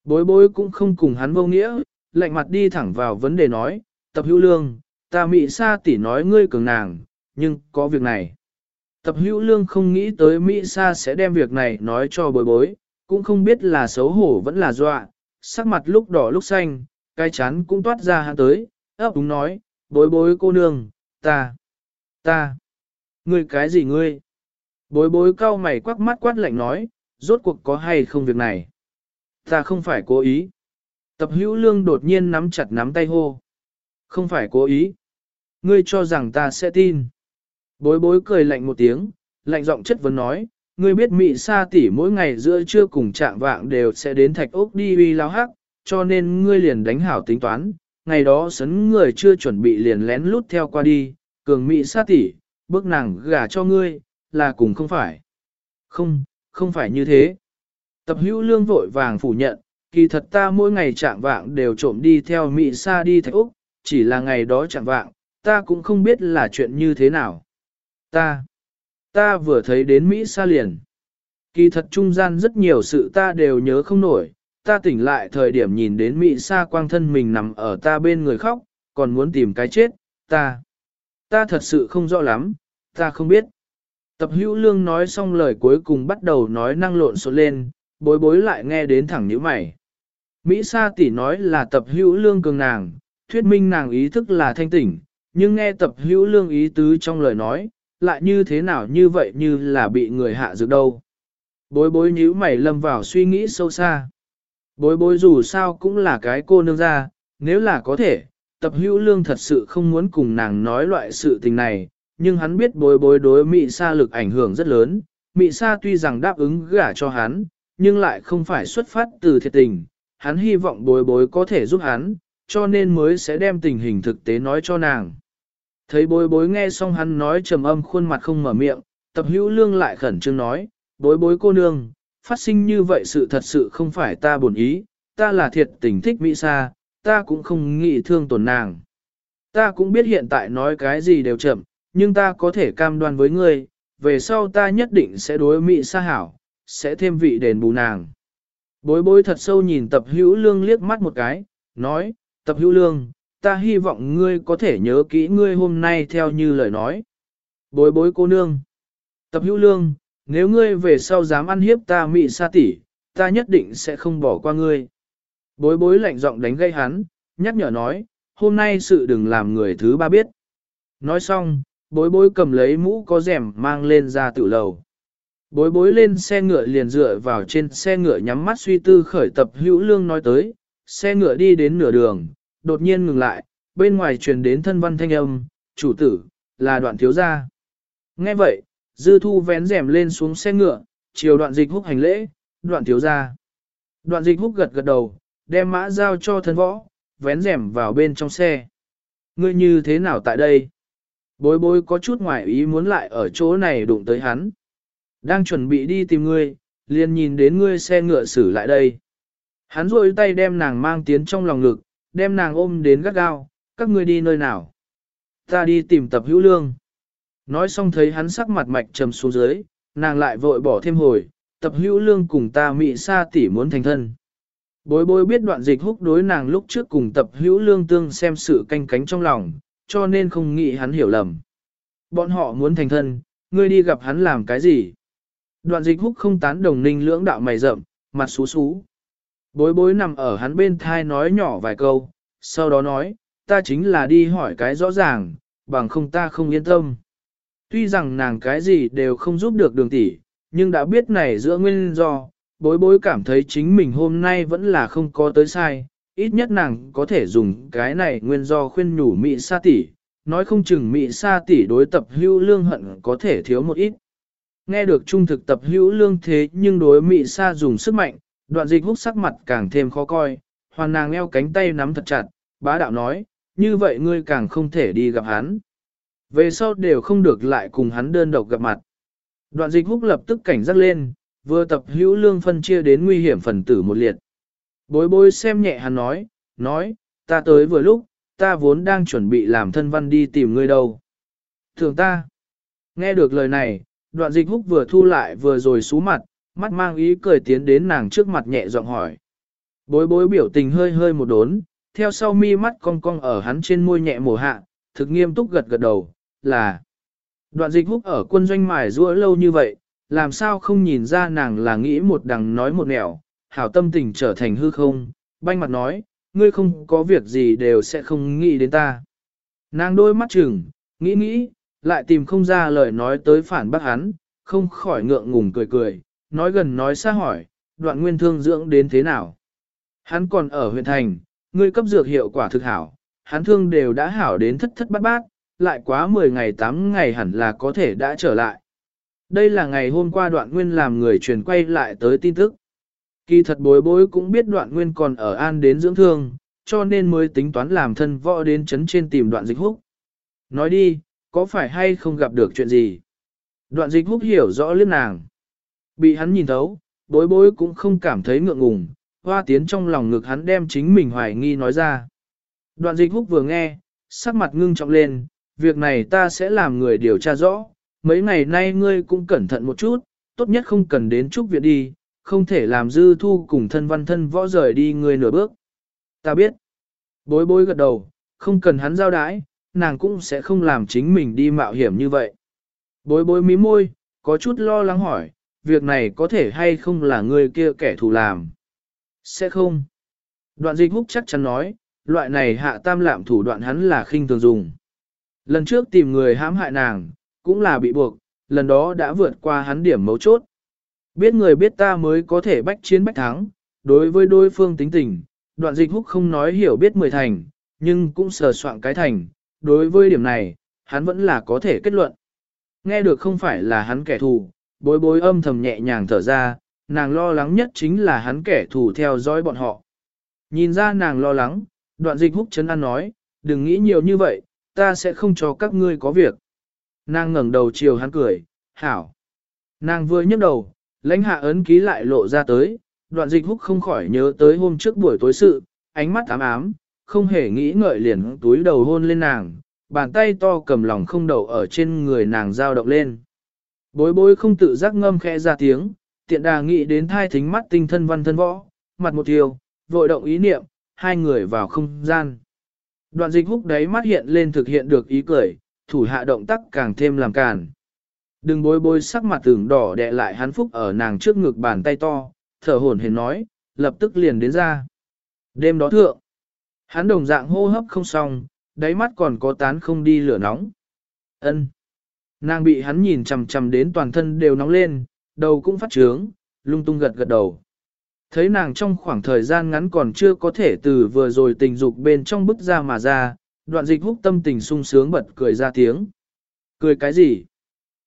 Bối bối cũng không cùng hắn vô nghĩa, lạnh mặt đi thẳng vào vấn đề nói, tập hữu lương, ta mị sa tỷ nói ngươi cường nàng, nhưng có việc này. Tập hữu lương không nghĩ tới Mỹ Sa sẽ đem việc này nói cho bối bối, cũng không biết là xấu hổ vẫn là dọa, sắc mặt lúc đỏ lúc xanh, cái chán cũng toát ra hắn tới, ấp đúng nói, bối bối cô nương, ta, ta, ngươi cái gì ngươi? Bối bối cau mày quắc mắt quát lạnh nói, rốt cuộc có hay không việc này? Ta không phải cố ý. Tập hữu lương đột nhiên nắm chặt nắm tay hô. Không phải cố ý. Ngươi cho rằng ta sẽ tin. Bối bối cười lạnh một tiếng, lạnh giọng chất vấn nói, ngươi biết mị sa tỷ mỗi ngày giữa trưa cùng trạng vạng đều sẽ đến thạch ốc đi uy lao hắc, cho nên ngươi liền đánh hảo tính toán, ngày đó sấn người chưa chuẩn bị liền lén lút theo qua đi, cường mị sa tỷ, bước nàng gả cho ngươi, là cùng không phải. Không, không phải như thế. Tập hữu lương vội vàng phủ nhận, kỳ thật ta mỗi ngày trạng vạng đều trộm đi theo mỹ sa đi thạch úc, chỉ là ngày đó trạng vạng, ta cũng không biết là chuyện như thế nào. Ta, ta vừa thấy đến Mỹ sa liền. Kỳ thật trung gian rất nhiều sự ta đều nhớ không nổi, ta tỉnh lại thời điểm nhìn đến Mỹ sa quang thân mình nằm ở ta bên người khóc, còn muốn tìm cái chết, ta. Ta thật sự không rõ lắm, ta không biết. Tập hữu lương nói xong lời cuối cùng bắt đầu nói năng lộn xộn lên, bối bối lại nghe đến thẳng như mày. Mỹ Sa tỷ nói là tập hữu lương cường nàng, thuyết minh nàng ý thức là thanh tỉnh, nhưng nghe tập hữu lương ý tứ trong lời nói, lại như thế nào như vậy như là bị người hạ dược đâu. Bối bối nhíu mày lâm vào suy nghĩ sâu xa. Bối bối dù sao cũng là cái cô nương ra, nếu là có thể, tập hữu lương thật sự không muốn cùng nàng nói loại sự tình này, nhưng hắn biết bối bối đối mỹ sa lực ảnh hưởng rất lớn. Mỹ sa tuy rằng đáp ứng gả cho hắn, nhưng lại không phải xuất phát từ thiệt tình, hắn hy vọng bối bối có thể giúp hắn, cho nên mới sẽ đem tình hình thực tế nói cho nàng. Thấy bối bối nghe xong hắn nói trầm âm khuôn mặt không mở miệng, tập hữu lương lại khẩn trương nói, bối bối cô nương, phát sinh như vậy sự thật sự không phải ta buồn ý, ta là thiệt tình thích Mỹ Sa, ta cũng không nghĩ thương tổn nàng. Ta cũng biết hiện tại nói cái gì đều chậm, nhưng ta có thể cam đoan với ngươi, về sau ta nhất định sẽ đối Mỹ Sa hảo, sẽ thêm vị đền bù nàng. Bối bối thật sâu nhìn tập hữu lương liếc mắt một cái, nói, tập hữu lương, ta hy vọng ngươi có thể nhớ kỹ ngươi hôm nay theo như lời nói. Bối bối cô nương. Tập hữu lương, nếu ngươi về sau dám ăn hiếp ta mị sa tỷ, ta nhất định sẽ không bỏ qua ngươi. Bối bối lạnh giọng đánh gây hắn, nhắc nhở nói, hôm nay sự đừng làm người thứ ba biết. Nói xong, bối bối cầm lấy mũ có rèm mang lên ra tự lầu. Bối bối lên xe ngựa liền dựa vào trên xe ngựa nhắm mắt suy tư khởi tập hữu lương nói tới, xe ngựa đi đến nửa đường, đột nhiên ngừng lại, bên ngoài truyền đến thân văn thanh âm, chủ tử, là đoạn thiếu gia. Nghe vậy, dư thu vén rèm lên xuống xe ngựa, chiều đoạn dịch húc hành lễ, đoạn thiếu gia. Đoạn dịch húc gật gật đầu, đem mã giao cho thân võ, vén rèm vào bên trong xe. Ngươi như thế nào tại đây? Bối bối có chút ngoài ý muốn lại ở chỗ này đụng tới hắn. Đang chuẩn bị đi tìm ngươi, liền nhìn đến ngươi xe ngựa xử lại đây. Hắn rôi tay đem nàng mang tiến trong lòng ngực, đem nàng ôm đến gắt gao, các ngươi đi nơi nào? Ta đi tìm tập hữu lương. Nói xong thấy hắn sắc mặt mạch trầm xuống dưới, nàng lại vội bỏ thêm hồi, tập hữu lương cùng ta mị sa tỷ muốn thành thân. Bối bối biết đoạn dịch húc đối nàng lúc trước cùng tập hữu lương tương xem sự canh cánh trong lòng, cho nên không nghĩ hắn hiểu lầm. Bọn họ muốn thành thân, ngươi đi gặp hắn làm cái gì? Đoạn dịch húc không tán đồng ninh lưỡng đạo mày rậm, mặt xú xú. Bối bối nằm ở hắn bên thai nói nhỏ vài câu, sau đó nói, ta chính là đi hỏi cái rõ ràng, bằng không ta không yên tâm. Tuy rằng nàng cái gì đều không giúp được đường tỷ, nhưng đã biết này giữa nguyên do, bối bối cảm thấy chính mình hôm nay vẫn là không có tới sai, ít nhất nàng có thể dùng cái này nguyên do khuyên nhủ Mỹ Sa tỷ, nói không chừng Mỹ Sa tỷ đối tập hưu lương hận có thể thiếu một ít. Nghe được trung thực tập hữu lương thế nhưng đối Mỹ Sa dùng sức mạnh, đoạn dịch hút sắc mặt càng thêm khó coi, hoàn nàng eo cánh tay nắm thật chặt, bá đạo nói, như vậy ngươi càng không thể đi gặp hắn. Về sau đều không được lại cùng hắn đơn độc gặp mặt. Đoạn dịch húc lập tức cảnh giác lên, vừa tập hữu lương phân chia đến nguy hiểm phần tử một liệt. Bối bối xem nhẹ hắn nói, nói, ta tới vừa lúc, ta vốn đang chuẩn bị làm thân văn đi tìm ngươi đâu. Thường ta, nghe được lời này, đoạn dịch húc vừa thu lại vừa rồi sú mặt, mắt mang ý cười tiến đến nàng trước mặt nhẹ giọng hỏi. Bối bối biểu tình hơi hơi một đốn, theo sau mi mắt cong cong ở hắn trên môi nhẹ mổ hạ, thực nghiêm túc gật gật đầu, là Đoạn dịch húc ở quân doanh mài rũa lâu như vậy, làm sao không nhìn ra nàng là nghĩ một đằng nói một nẻo, hảo tâm tình trở thành hư không, banh mặt nói, ngươi không có việc gì đều sẽ không nghĩ đến ta. Nàng đôi mắt chừng, nghĩ nghĩ, lại tìm không ra lời nói tới phản bác hắn, không khỏi ngượng ngùng cười cười, nói gần nói xa hỏi, đoạn nguyên thương dưỡng đến thế nào. Hắn còn ở huyện thành, ngươi cấp dược hiệu quả thực hảo, hắn thương đều đã hảo đến thất thất bát bát, lại quá 10 ngày 8 ngày hẳn là có thể đã trở lại. Đây là ngày hôm qua đoạn nguyên làm người truyền quay lại tới tin tức. Kỳ thật bối bối cũng biết đoạn nguyên còn ở an đến dưỡng thương, cho nên mới tính toán làm thân võ đến chấn trên tìm đoạn dịch húc. Nói đi, có phải hay không gặp được chuyện gì? Đoạn dịch húc hiểu rõ liếc nàng. Bị hắn nhìn thấu, bối bối cũng không cảm thấy ngượng ngùng, hoa tiến trong lòng ngực hắn đem chính mình hoài nghi nói ra. Đoạn dịch húc vừa nghe, sắc mặt ngưng trọng lên, việc này ta sẽ làm người điều tra rõ, mấy ngày nay ngươi cũng cẩn thận một chút, tốt nhất không cần đến chúc viện đi, không thể làm dư thu cùng thân văn thân võ rời đi ngươi nửa bước. Ta biết. Bối bối gật đầu, không cần hắn giao đái, nàng cũng sẽ không làm chính mình đi mạo hiểm như vậy. Bối bối mí môi, có chút lo lắng hỏi, việc này có thể hay không là người kia kẻ thù làm. Sẽ không. Đoạn dịch húc chắc chắn nói, loại này hạ tam lạm thủ đoạn hắn là khinh thường dùng. Lần trước tìm người hãm hại nàng, cũng là bị buộc, lần đó đã vượt qua hắn điểm mấu chốt. Biết người biết ta mới có thể bách chiến bách thắng, đối với đối phương tính tình, đoạn dịch húc không nói hiểu biết mười thành, nhưng cũng sờ soạn cái thành, đối với điểm này, hắn vẫn là có thể kết luận. Nghe được không phải là hắn kẻ thù, bối bối âm thầm nhẹ nhàng thở ra, nàng lo lắng nhất chính là hắn kẻ thù theo dõi bọn họ. Nhìn ra nàng lo lắng, đoạn dịch húc chấn an nói, đừng nghĩ nhiều như vậy, ta sẽ không cho các ngươi có việc. Nàng ngẩng đầu chiều hắn cười, hảo. Nàng vừa nhấc đầu, lãnh hạ ấn ký lại lộ ra tới, đoạn dịch húc không khỏi nhớ tới hôm trước buổi tối sự, ánh mắt ám ám, không hề nghĩ ngợi liền túi đầu hôn lên nàng, bàn tay to cầm lòng không đầu ở trên người nàng dao động lên. Bối bối không tự giác ngâm khẽ ra tiếng, tiện đà nghĩ đến thai thính mắt tinh thân văn thân võ, mặt một thiều, vội động ý niệm, hai người vào không gian. Đoạn dịch húc đấy mắt hiện lên thực hiện được ý cười, thủ hạ động tác càng thêm làm càn. Đừng bối bối sắc mặt tưởng đỏ đẹ lại hắn phúc ở nàng trước ngực bàn tay to, thở hổn hển nói, lập tức liền đến ra. Đêm đó thượng, hắn đồng dạng hô hấp không xong, đáy mắt còn có tán không đi lửa nóng. ân Nàng bị hắn nhìn chằm chằm đến toàn thân đều nóng lên, đầu cũng phát trướng, lung tung gật gật đầu. Thấy nàng trong khoảng thời gian ngắn còn chưa có thể từ vừa rồi tình dục bên trong bức ra mà ra, đoạn dịch húc tâm tình sung sướng bật cười ra tiếng. Cười cái gì?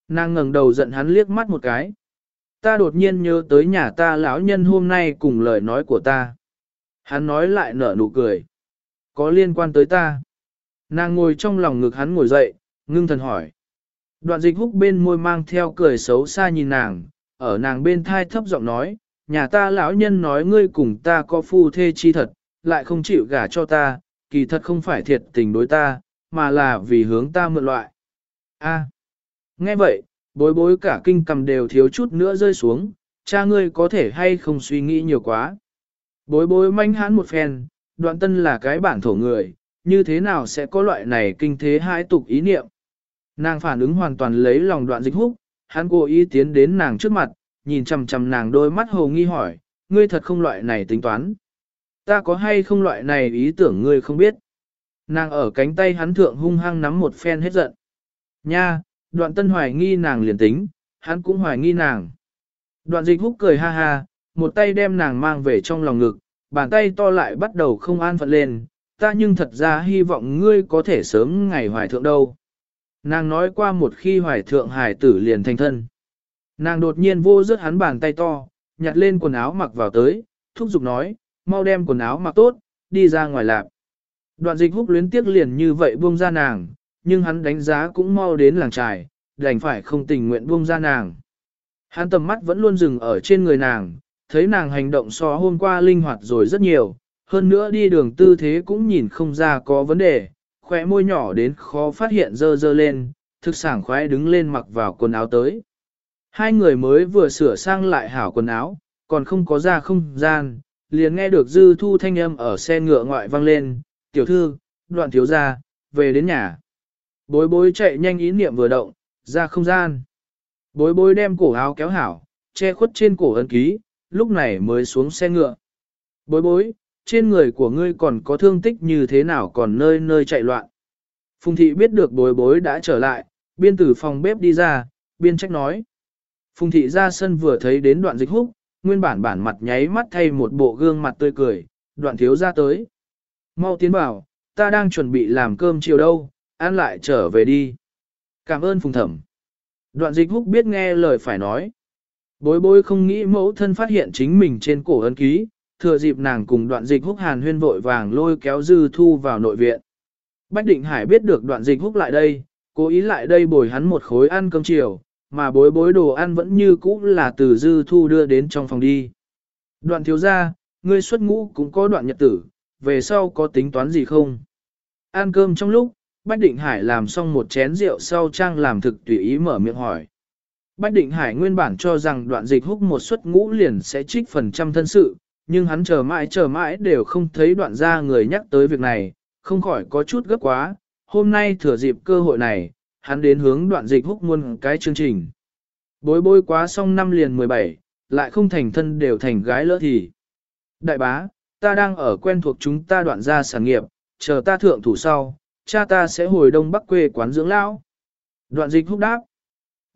Nàng ngẩng đầu giận hắn liếc mắt một cái. Ta đột nhiên nhớ tới nhà ta lão nhân hôm nay cùng lời nói của ta. Hắn nói lại nở nụ cười. Có liên quan tới ta. Nàng ngồi trong lòng ngực hắn ngồi dậy, ngưng thần hỏi. Đoạn dịch húc bên môi mang theo cười xấu xa nhìn nàng, ở nàng bên thai thấp giọng nói, nhà ta lão nhân nói ngươi cùng ta có phu thê chi thật, lại không chịu gả cho ta, kỳ thật không phải thiệt tình đối ta, mà là vì hướng ta mượn loại. A. nghe vậy, bối bối cả kinh cầm đều thiếu chút nữa rơi xuống, cha ngươi có thể hay không suy nghĩ nhiều quá. Bối bối manh hãn một phen, đoạn tân là cái bản thổ người, như thế nào sẽ có loại này kinh thế hai tục ý niệm. Nàng phản ứng hoàn toàn lấy lòng đoạn dịch húc, hắn cố ý tiến đến nàng trước mặt, nhìn chằm chằm nàng đôi mắt hồ nghi hỏi, ngươi thật không loại này tính toán. Ta có hay không loại này ý tưởng ngươi không biết. Nàng ở cánh tay hắn thượng hung hăng nắm một phen hết giận. Nha, đoạn tân hoài nghi nàng liền tính, hắn cũng hoài nghi nàng. Đoạn dịch húc cười ha ha, một tay đem nàng mang về trong lòng ngực, bàn tay to lại bắt đầu không an phận lên, ta nhưng thật ra hy vọng ngươi có thể sớm ngày hoài thượng đâu. Nàng nói qua một khi hoài thượng hải tử liền thành thân. Nàng đột nhiên vô rớt hắn bàn tay to, nhặt lên quần áo mặc vào tới, thúc giục nói, mau đem quần áo mặc tốt, đi ra ngoài lạp. Đoạn dịch húc luyến tiếc liền như vậy buông ra nàng, nhưng hắn đánh giá cũng mau đến làng trài, đành phải không tình nguyện buông ra nàng. Hắn tầm mắt vẫn luôn dừng ở trên người nàng, thấy nàng hành động so hôm qua linh hoạt rồi rất nhiều, hơn nữa đi đường tư thế cũng nhìn không ra có vấn đề, khóe môi nhỏ đến khó phát hiện dơ dơ lên, thực sảng khoái đứng lên mặc vào quần áo tới. Hai người mới vừa sửa sang lại hảo quần áo, còn không có ra không gian, liền nghe được dư thu thanh âm ở xe ngựa ngoại vang lên, tiểu thư, đoạn thiếu ra, về đến nhà. Bối bối chạy nhanh ý niệm vừa động, ra không gian. Bối bối đem cổ áo kéo hảo, che khuất trên cổ ấn ký, lúc này mới xuống xe ngựa. Bối bối, trên người của ngươi còn có thương tích như thế nào còn nơi nơi chạy loạn. Phùng thị biết được bối bối đã trở lại, biên tử phòng bếp đi ra, biên trách nói. Phùng thị ra sân vừa thấy đến đoạn dịch húc, nguyên bản bản mặt nháy mắt thay một bộ gương mặt tươi cười, đoạn thiếu ra tới. Mau tiến bảo, ta đang chuẩn bị làm cơm chiều đâu, ăn lại trở về đi. Cảm ơn phùng thẩm. Đoạn dịch húc biết nghe lời phải nói. Bối bối không nghĩ mẫu thân phát hiện chính mình trên cổ ấn ký, thừa dịp nàng cùng đoạn dịch húc hàn huyên vội vàng lôi kéo dư thu vào nội viện. Bách định hải biết được đoạn dịch húc lại đây, cố ý lại đây bồi hắn một khối ăn cơm chiều, mà bối bối đồ ăn vẫn như cũ là từ dư thu đưa đến trong phòng đi. Đoạn thiếu ra, ngươi xuất ngũ cũng có đoạn nhật tử, về sau có tính toán gì không? Ăn cơm trong lúc, Bách Định Hải làm xong một chén rượu sau trang làm thực tùy ý mở miệng hỏi. Bách Định Hải nguyên bản cho rằng đoạn dịch húc một suất ngũ liền sẽ trích phần trăm thân sự, nhưng hắn chờ mãi chờ mãi đều không thấy đoạn ra người nhắc tới việc này, không khỏi có chút gấp quá. Hôm nay thừa dịp cơ hội này, hắn đến hướng đoạn dịch húc muôn cái chương trình. Bối bối quá xong năm liền 17, lại không thành thân đều thành gái lỡ thì. Đại bá, ta đang ở quen thuộc chúng ta đoạn ra sản nghiệp, chờ ta thượng thủ sau, cha ta sẽ hồi đông bắc quê quán dưỡng lão. Đoạn dịch húc đáp.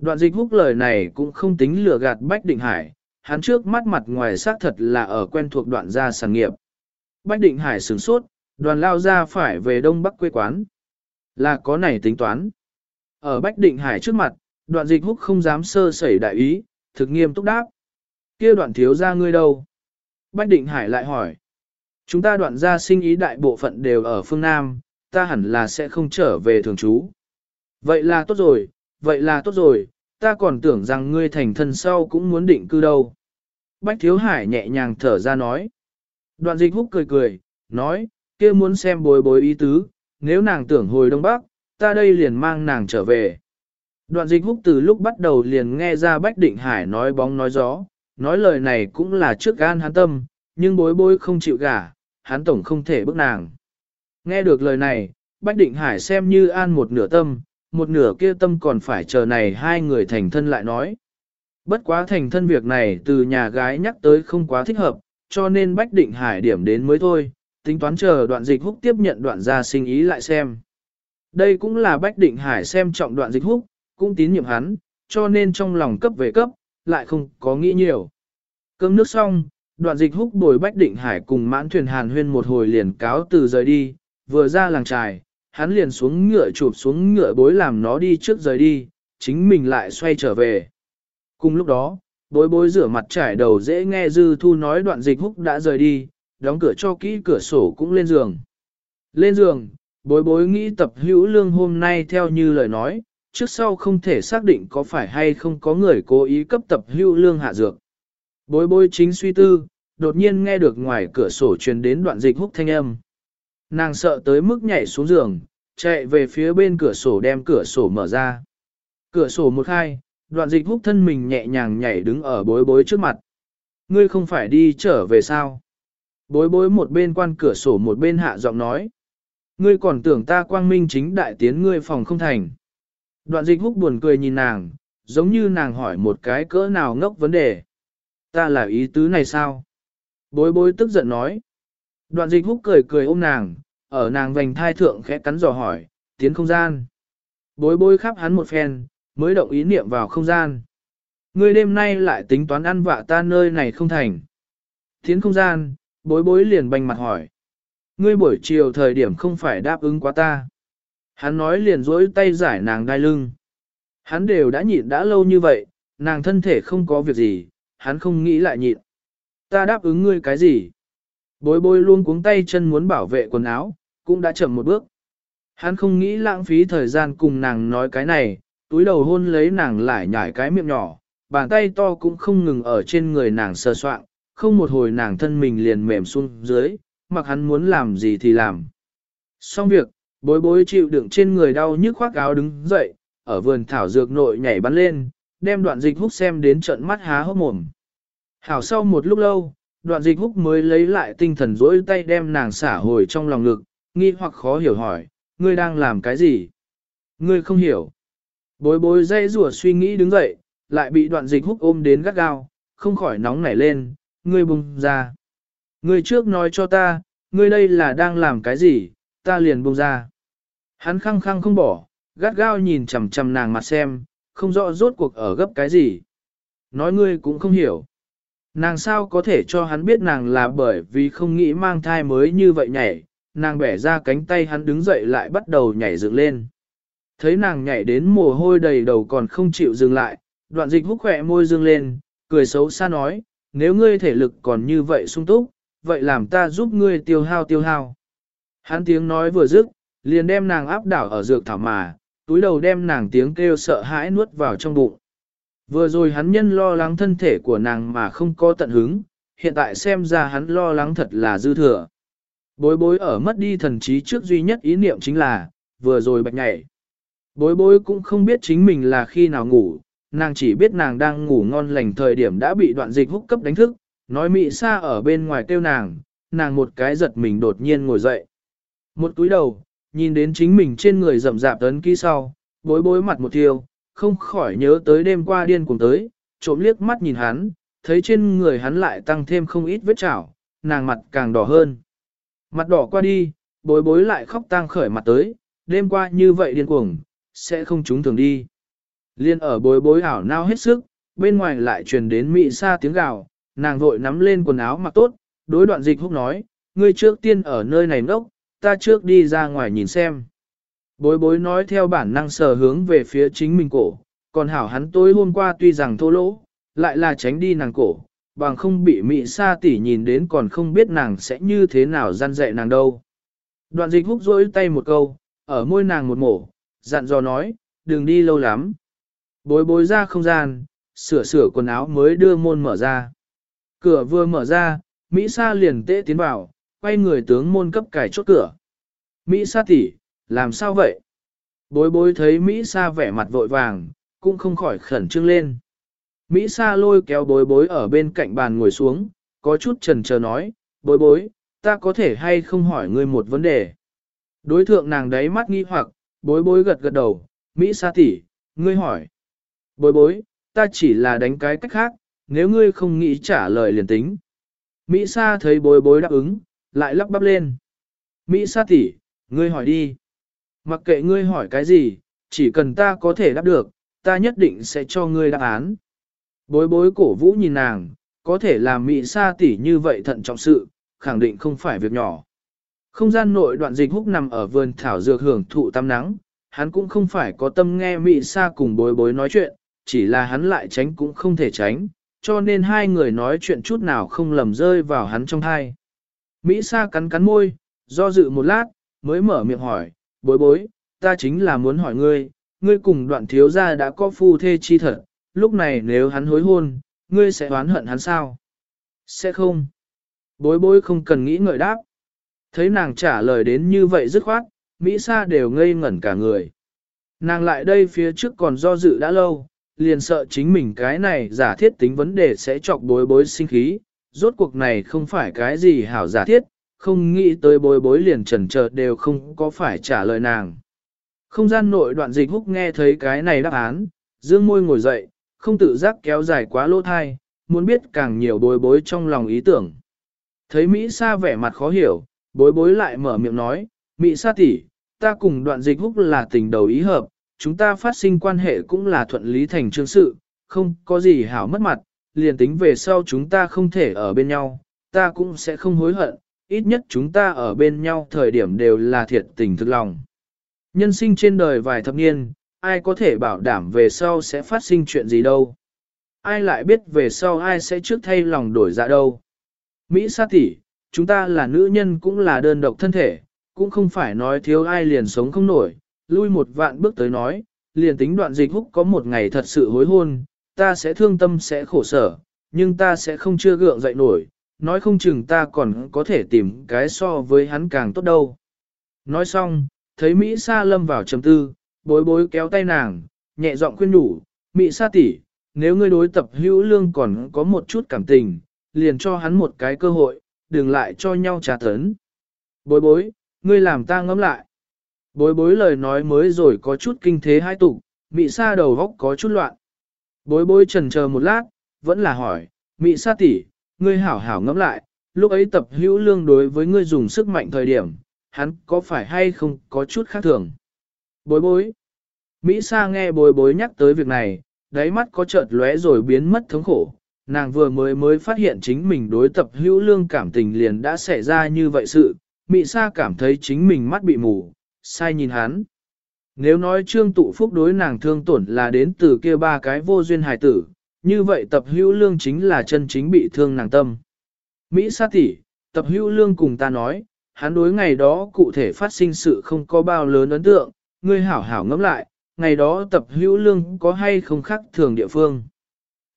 Đoạn dịch húc lời này cũng không tính lừa gạt Bách Định Hải, hắn trước mắt mặt ngoài xác thật là ở quen thuộc đoạn gia sản nghiệp. Bách Định Hải sửng sốt, đoàn lao ra phải về đông bắc quê quán. Là có này tính toán. Ở Bách Định Hải trước mặt, đoạn dịch húc không dám sơ sẩy đại ý, thực nghiêm túc đáp. kia đoạn thiếu ra ngươi đâu? Bách Định Hải lại hỏi. Chúng ta đoạn gia sinh ý đại bộ phận đều ở phương Nam, ta hẳn là sẽ không trở về thường trú. Vậy là tốt rồi, vậy là tốt rồi, ta còn tưởng rằng ngươi thành thân sau cũng muốn định cư đâu. Bách Thiếu Hải nhẹ nhàng thở ra nói. Đoạn dịch húc cười cười, nói, kia muốn xem bối bối ý tứ, nếu nàng tưởng hồi Đông Bắc, ta đây liền mang nàng trở về. Đoạn dịch húc từ lúc bắt đầu liền nghe ra Bách Định Hải nói bóng nói gió, nói lời này cũng là trước gan hắn tâm, nhưng bối bối không chịu gả, hắn tổng không thể bức nàng. Nghe được lời này, Bách Định Hải xem như an một nửa tâm, một nửa kia tâm còn phải chờ này hai người thành thân lại nói. Bất quá thành thân việc này từ nhà gái nhắc tới không quá thích hợp, cho nên Bách Định Hải điểm đến mới thôi, tính toán chờ đoạn dịch húc tiếp nhận đoạn gia sinh ý lại xem. Đây cũng là Bách Định Hải xem trọng đoạn dịch húc, cũng tín nhiệm hắn, cho nên trong lòng cấp về cấp, lại không có nghĩ nhiều. Cơm nước xong, đoạn dịch húc bồi Bách Định Hải cùng mãn thuyền hàn huyên một hồi liền cáo từ rời đi, vừa ra làng trài, hắn liền xuống ngựa chụp xuống ngựa bối làm nó đi trước rời đi, chính mình lại xoay trở về. Cùng lúc đó, bối bối rửa mặt trải đầu dễ nghe dư thu nói đoạn dịch húc đã rời đi, đóng cửa cho kỹ cửa sổ cũng lên giường. Lên giường, bối bối nghĩ tập hữu lương hôm nay theo như lời nói, trước sau không thể xác định có phải hay không có người cố ý cấp tập hữu lương hạ dược. Bối bối chính suy tư, đột nhiên nghe được ngoài cửa sổ truyền đến đoạn dịch húc thanh âm. Nàng sợ tới mức nhảy xuống giường, chạy về phía bên cửa sổ đem cửa sổ mở ra. Cửa sổ một khai, đoạn dịch húc thân mình nhẹ nhàng nhảy đứng ở bối bối trước mặt. Ngươi không phải đi trở về sao? Bối bối một bên quan cửa sổ một bên hạ giọng nói. Ngươi còn tưởng ta quang minh chính đại tiến ngươi phòng không thành. Đoạn dịch húc buồn cười nhìn nàng, giống như nàng hỏi một cái cỡ nào ngốc vấn đề. Ta là ý tứ này sao? Bối bối tức giận nói. Đoạn dịch húc cười cười ôm nàng, ở nàng vành thai thượng khẽ cắn dò hỏi, tiến không gian. Bối bối khắp hắn một phen, mới động ý niệm vào không gian. Ngươi đêm nay lại tính toán ăn vạ ta nơi này không thành. Tiến không gian, bối bối liền bành mặt hỏi. Ngươi buổi chiều thời điểm không phải đáp ứng quá ta. Hắn nói liền dối tay giải nàng đai lưng. Hắn đều đã nhịn đã lâu như vậy, nàng thân thể không có việc gì, hắn không nghĩ lại nhịn. Ta đáp ứng ngươi cái gì? Bối bối luôn cuống tay chân muốn bảo vệ quần áo, cũng đã chậm một bước. Hắn không nghĩ lãng phí thời gian cùng nàng nói cái này, túi đầu hôn lấy nàng lại nhảy cái miệng nhỏ, bàn tay to cũng không ngừng ở trên người nàng sờ soạn, không một hồi nàng thân mình liền mềm xuống dưới, mặc hắn muốn làm gì thì làm. Xong việc, bối bối chịu đựng trên người đau nhức khoác áo đứng dậy, ở vườn thảo dược nội nhảy bắn lên, đem đoạn dịch hút xem đến trận mắt há hốc mồm. Hảo sau một lúc lâu, đoạn dịch húc mới lấy lại tinh thần rỗi tay đem nàng xả hồi trong lòng ngực, nghi hoặc khó hiểu hỏi, ngươi đang làm cái gì? Ngươi không hiểu. Bối bối dây rùa suy nghĩ đứng dậy, lại bị đoạn dịch húc ôm đến gắt gao, không khỏi nóng nảy lên, ngươi bùng ra. Ngươi trước nói cho ta, ngươi đây là đang làm cái gì, ta liền bùng ra. Hắn khăng khăng không bỏ, gắt gao nhìn chầm chầm nàng mặt xem, không rõ rốt cuộc ở gấp cái gì. Nói ngươi cũng không hiểu. Nàng sao có thể cho hắn biết nàng là bởi vì không nghĩ mang thai mới như vậy nhảy, nàng bẻ ra cánh tay hắn đứng dậy lại bắt đầu nhảy dựng lên. Thấy nàng nhảy đến mồ hôi đầy đầu còn không chịu dừng lại, đoạn dịch hút khỏe môi dương lên, cười xấu xa nói, nếu ngươi thể lực còn như vậy sung túc, vậy làm ta giúp ngươi tiêu hao tiêu hao. Hắn tiếng nói vừa dứt, liền đem nàng áp đảo ở dược thảo mà, túi đầu đem nàng tiếng kêu sợ hãi nuốt vào trong bụng. Vừa rồi hắn nhân lo lắng thân thể của nàng mà không có tận hứng, hiện tại xem ra hắn lo lắng thật là dư thừa. Bối bối ở mất đi thần trí trước duy nhất ý niệm chính là, vừa rồi bạch nhảy. Bối bối cũng không biết chính mình là khi nào ngủ, nàng chỉ biết nàng đang ngủ ngon lành thời điểm đã bị đoạn dịch húc cấp đánh thức, nói mị xa ở bên ngoài kêu nàng, nàng một cái giật mình đột nhiên ngồi dậy. Một túi đầu, nhìn đến chính mình trên người rậm rạp tấn ký sau, bối bối mặt một thiêu, không khỏi nhớ tới đêm qua điên cùng tới, trộm liếc mắt nhìn hắn, thấy trên người hắn lại tăng thêm không ít vết chảo, nàng mặt càng đỏ hơn. Mặt đỏ qua đi, bối bối lại khóc tang khởi mặt tới, đêm qua như vậy điên cuồng, sẽ không trúng thường đi. Liên ở bối bối ảo nao hết sức, bên ngoài lại truyền đến mị xa tiếng gào, nàng vội nắm lên quần áo mặc tốt, đối đoạn dịch húc nói, ngươi trước tiên ở nơi này ngốc, ta trước đi ra ngoài nhìn xem. Bối bối nói theo bản năng sờ hướng về phía chính mình cổ, còn hảo hắn tối hôm qua tuy rằng thô lỗ, lại là tránh đi nàng cổ, bằng không bị mị sa tỷ nhìn đến còn không biết nàng sẽ như thế nào gian dạy nàng đâu. Đoạn dịch húc rỗi tay một câu, ở môi nàng một mổ, dặn dò nói, đừng đi lâu lắm. Bối bối ra không gian, sửa sửa quần áo mới đưa môn mở ra. Cửa vừa mở ra, Mỹ Sa liền tễ tiến vào, quay người tướng môn cấp cải chốt cửa. Mỹ Sa tỷ, làm sao vậy? Bối bối thấy Mỹ Sa vẻ mặt vội vàng, cũng không khỏi khẩn trương lên. Mỹ Sa lôi kéo bối bối ở bên cạnh bàn ngồi xuống, có chút trần chờ nói, bối bối, ta có thể hay không hỏi ngươi một vấn đề. Đối thượng nàng đấy mắt nghi hoặc, bối bối gật gật đầu, Mỹ Sa tỷ, ngươi hỏi. Bối bối, ta chỉ là đánh cái cách khác, nếu ngươi không nghĩ trả lời liền tính. Mỹ Sa thấy bối bối đáp ứng, lại lắp bắp lên. Mỹ Sa tỷ, ngươi hỏi đi. Mặc kệ ngươi hỏi cái gì, chỉ cần ta có thể đáp được, ta nhất định sẽ cho ngươi đáp án. Bối bối cổ vũ nhìn nàng, có thể làm Mỹ Sa tỷ như vậy thận trọng sự, khẳng định không phải việc nhỏ. Không gian nội đoạn dịch húc nằm ở vườn thảo dược hưởng thụ tắm nắng, hắn cũng không phải có tâm nghe Mỹ Sa cùng bối bối nói chuyện, chỉ là hắn lại tránh cũng không thể tránh, cho nên hai người nói chuyện chút nào không lầm rơi vào hắn trong thai. Mỹ Sa cắn cắn môi, do dự một lát, mới mở miệng hỏi, bối bối, ta chính là muốn hỏi ngươi, ngươi cùng đoạn thiếu gia đã có phu thê chi thật, lúc này nếu hắn hối hôn, ngươi sẽ oán hận hắn sao? Sẽ không. Bối bối không cần nghĩ ngợi đáp. Thấy nàng trả lời đến như vậy dứt khoát, Mỹ Sa đều ngây ngẩn cả người. Nàng lại đây phía trước còn do dự đã lâu, liền sợ chính mình cái này giả thiết tính vấn đề sẽ chọc bối bối sinh khí, rốt cuộc này không phải cái gì hảo giả thiết, không nghĩ tới bối bối liền trần chờ đều không có phải trả lời nàng. Không gian nội đoạn dịch húc nghe thấy cái này đáp án, dương môi ngồi dậy, không tự giác kéo dài quá lỗ thai, muốn biết càng nhiều bối bối trong lòng ý tưởng. Thấy Mỹ Sa vẻ mặt khó hiểu, bối bối lại mở miệng nói, Mỹ Sa tỷ, ta cùng đoạn dịch húc là tình đầu ý hợp, chúng ta phát sinh quan hệ cũng là thuận lý thành chương sự, không có gì hảo mất mặt, liền tính về sau chúng ta không thể ở bên nhau, ta cũng sẽ không hối hận, ít nhất chúng ta ở bên nhau thời điểm đều là thiệt tình thực lòng. Nhân sinh trên đời vài thập niên, ai có thể bảo đảm về sau sẽ phát sinh chuyện gì đâu. Ai lại biết về sau ai sẽ trước thay lòng đổi dạ đâu. Mỹ sa tỷ, chúng ta là nữ nhân cũng là đơn độc thân thể, cũng không phải nói thiếu ai liền sống không nổi, lui một vạn bước tới nói, liền tính đoạn dịch húc có một ngày thật sự hối hôn, ta sẽ thương tâm sẽ khổ sở, nhưng ta sẽ không chưa gượng dậy nổi, nói không chừng ta còn có thể tìm cái so với hắn càng tốt đâu. Nói xong, thấy Mỹ Sa lâm vào trầm tư, bối bối kéo tay nàng, nhẹ giọng khuyên nhủ, Mỹ Sa tỷ, nếu ngươi đối tập hữu lương còn có một chút cảm tình, liền cho hắn một cái cơ hội, đừng lại cho nhau trả tấn. Bối bối, ngươi làm ta ngẫm lại. Bối bối lời nói mới rồi có chút kinh thế hai tục, Mỹ Sa đầu góc có chút loạn. Bối bối trần chờ một lát, vẫn là hỏi, Mỹ Sa tỷ, ngươi hảo hảo ngẫm lại, lúc ấy tập hữu lương đối với ngươi dùng sức mạnh thời điểm, hắn có phải hay không có chút khác thường. Bối bối. Mỹ Sa nghe bối bối nhắc tới việc này, đáy mắt có chợt lóe rồi biến mất thống khổ. Nàng vừa mới mới phát hiện chính mình đối tập hữu lương cảm tình liền đã xảy ra như vậy sự, Mỹ Sa cảm thấy chính mình mắt bị mù, sai nhìn hắn. Nếu nói trương tụ phúc đối nàng thương tổn là đến từ kia ba cái vô duyên hài tử, như vậy tập hữu lương chính là chân chính bị thương nàng tâm. Mỹ Sa tỷ, tập hữu lương cùng ta nói, hắn đối ngày đó cụ thể phát sinh sự không có bao lớn ấn tượng, ngươi hảo hảo ngẫm lại, ngày đó tập hữu lương có hay không khác thường địa phương.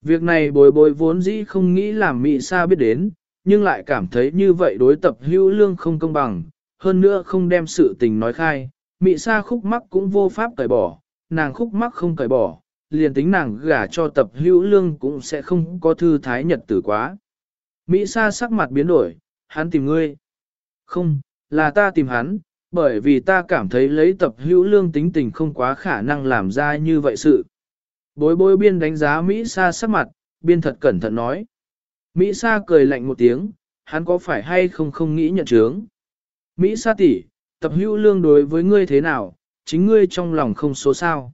Việc này bồi bồi vốn dĩ không nghĩ làm Mỹ Sa biết đến, nhưng lại cảm thấy như vậy đối tập hữu lương không công bằng, hơn nữa không đem sự tình nói khai, Mỹ Sa khúc mắc cũng vô pháp cởi bỏ, nàng khúc mắc không cởi bỏ, liền tính nàng gả cho tập hữu lương cũng sẽ không có thư thái nhật tử quá. Mỹ Sa sắc mặt biến đổi, hắn tìm ngươi. Không, là ta tìm hắn, bởi vì ta cảm thấy lấy tập hữu lương tính tình không quá khả năng làm ra như vậy sự. Bối bối biên đánh giá Mỹ Sa sắc mặt, biên thật cẩn thận nói. Mỹ Sa cười lạnh một tiếng, hắn có phải hay không không nghĩ nhận chướng. Mỹ Sa tỷ, tập hữu lương đối với ngươi thế nào, chính ngươi trong lòng không số sao.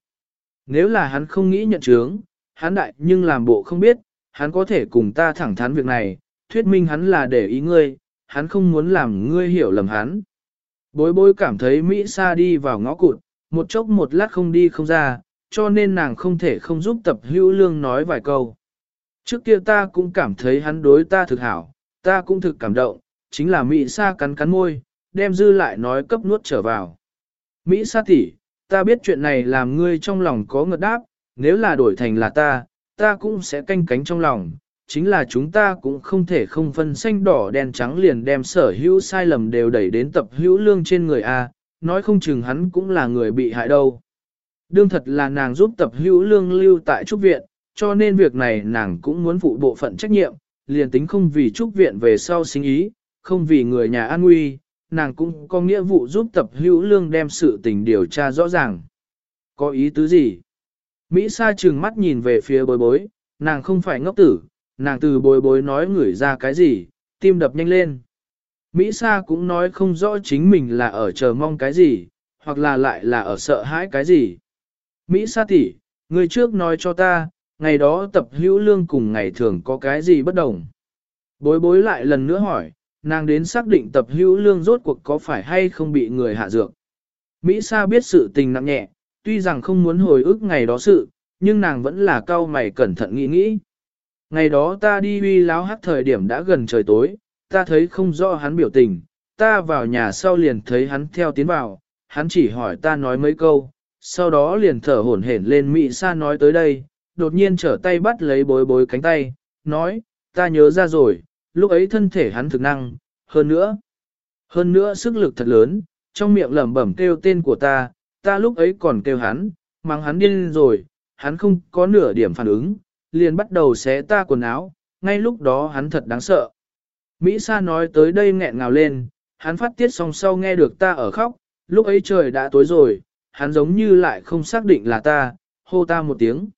Nếu là hắn không nghĩ nhận chướng, hắn đại nhưng làm bộ không biết, hắn có thể cùng ta thẳng thắn việc này, thuyết minh hắn là để ý ngươi, hắn không muốn làm ngươi hiểu lầm hắn. Bối bối cảm thấy Mỹ Sa đi vào ngõ cụt, một chốc một lát không đi không ra, cho nên nàng không thể không giúp tập hữu lương nói vài câu. Trước kia ta cũng cảm thấy hắn đối ta thực hảo, ta cũng thực cảm động, chính là Mỹ Sa cắn cắn môi, đem dư lại nói cấp nuốt trở vào. Mỹ Sa tỷ, ta biết chuyện này làm ngươi trong lòng có ngợt đáp, nếu là đổi thành là ta, ta cũng sẽ canh cánh trong lòng, chính là chúng ta cũng không thể không phân xanh đỏ đen trắng liền đem sở hữu sai lầm đều đẩy đến tập hữu lương trên người A, nói không chừng hắn cũng là người bị hại đâu. Đương thật là nàng giúp tập hữu lương lưu tại trúc viện, cho nên việc này nàng cũng muốn phụ bộ phận trách nhiệm, liền tính không vì trúc viện về sau sinh ý, không vì người nhà an nguy, nàng cũng có nghĩa vụ giúp tập hữu lương đem sự tình điều tra rõ ràng. Có ý tứ gì? Mỹ Sa trừng mắt nhìn về phía bối bối, nàng không phải ngốc tử, nàng từ bối bối nói ngửi ra cái gì, tim đập nhanh lên. Mỹ Sa cũng nói không rõ chính mình là ở chờ mong cái gì, hoặc là lại là ở sợ hãi cái gì. Mỹ Sa tỷ, người trước nói cho ta, ngày đó tập hữu lương cùng ngày thường có cái gì bất đồng. Bối bối lại lần nữa hỏi, nàng đến xác định tập hữu lương rốt cuộc có phải hay không bị người hạ dược. Mỹ Sa biết sự tình nặng nhẹ, tuy rằng không muốn hồi ức ngày đó sự, nhưng nàng vẫn là cao mày cẩn thận nghĩ nghĩ. Ngày đó ta đi uy láo hát thời điểm đã gần trời tối, ta thấy không rõ hắn biểu tình, ta vào nhà sau liền thấy hắn theo tiến vào, hắn chỉ hỏi ta nói mấy câu, sau đó liền thở hổn hển lên Mỹ Sa nói tới đây, đột nhiên trở tay bắt lấy bối bối cánh tay, nói, ta nhớ ra rồi, lúc ấy thân thể hắn thực năng, hơn nữa, hơn nữa sức lực thật lớn, trong miệng lẩm bẩm kêu tên của ta, ta lúc ấy còn kêu hắn, mang hắn điên rồi, hắn không có nửa điểm phản ứng, liền bắt đầu xé ta quần áo, ngay lúc đó hắn thật đáng sợ. Mỹ Sa nói tới đây nghẹn ngào lên, hắn phát tiết xong sau nghe được ta ở khóc, lúc ấy trời đã tối rồi, hắn giống như lại không xác định là ta, hô ta một tiếng.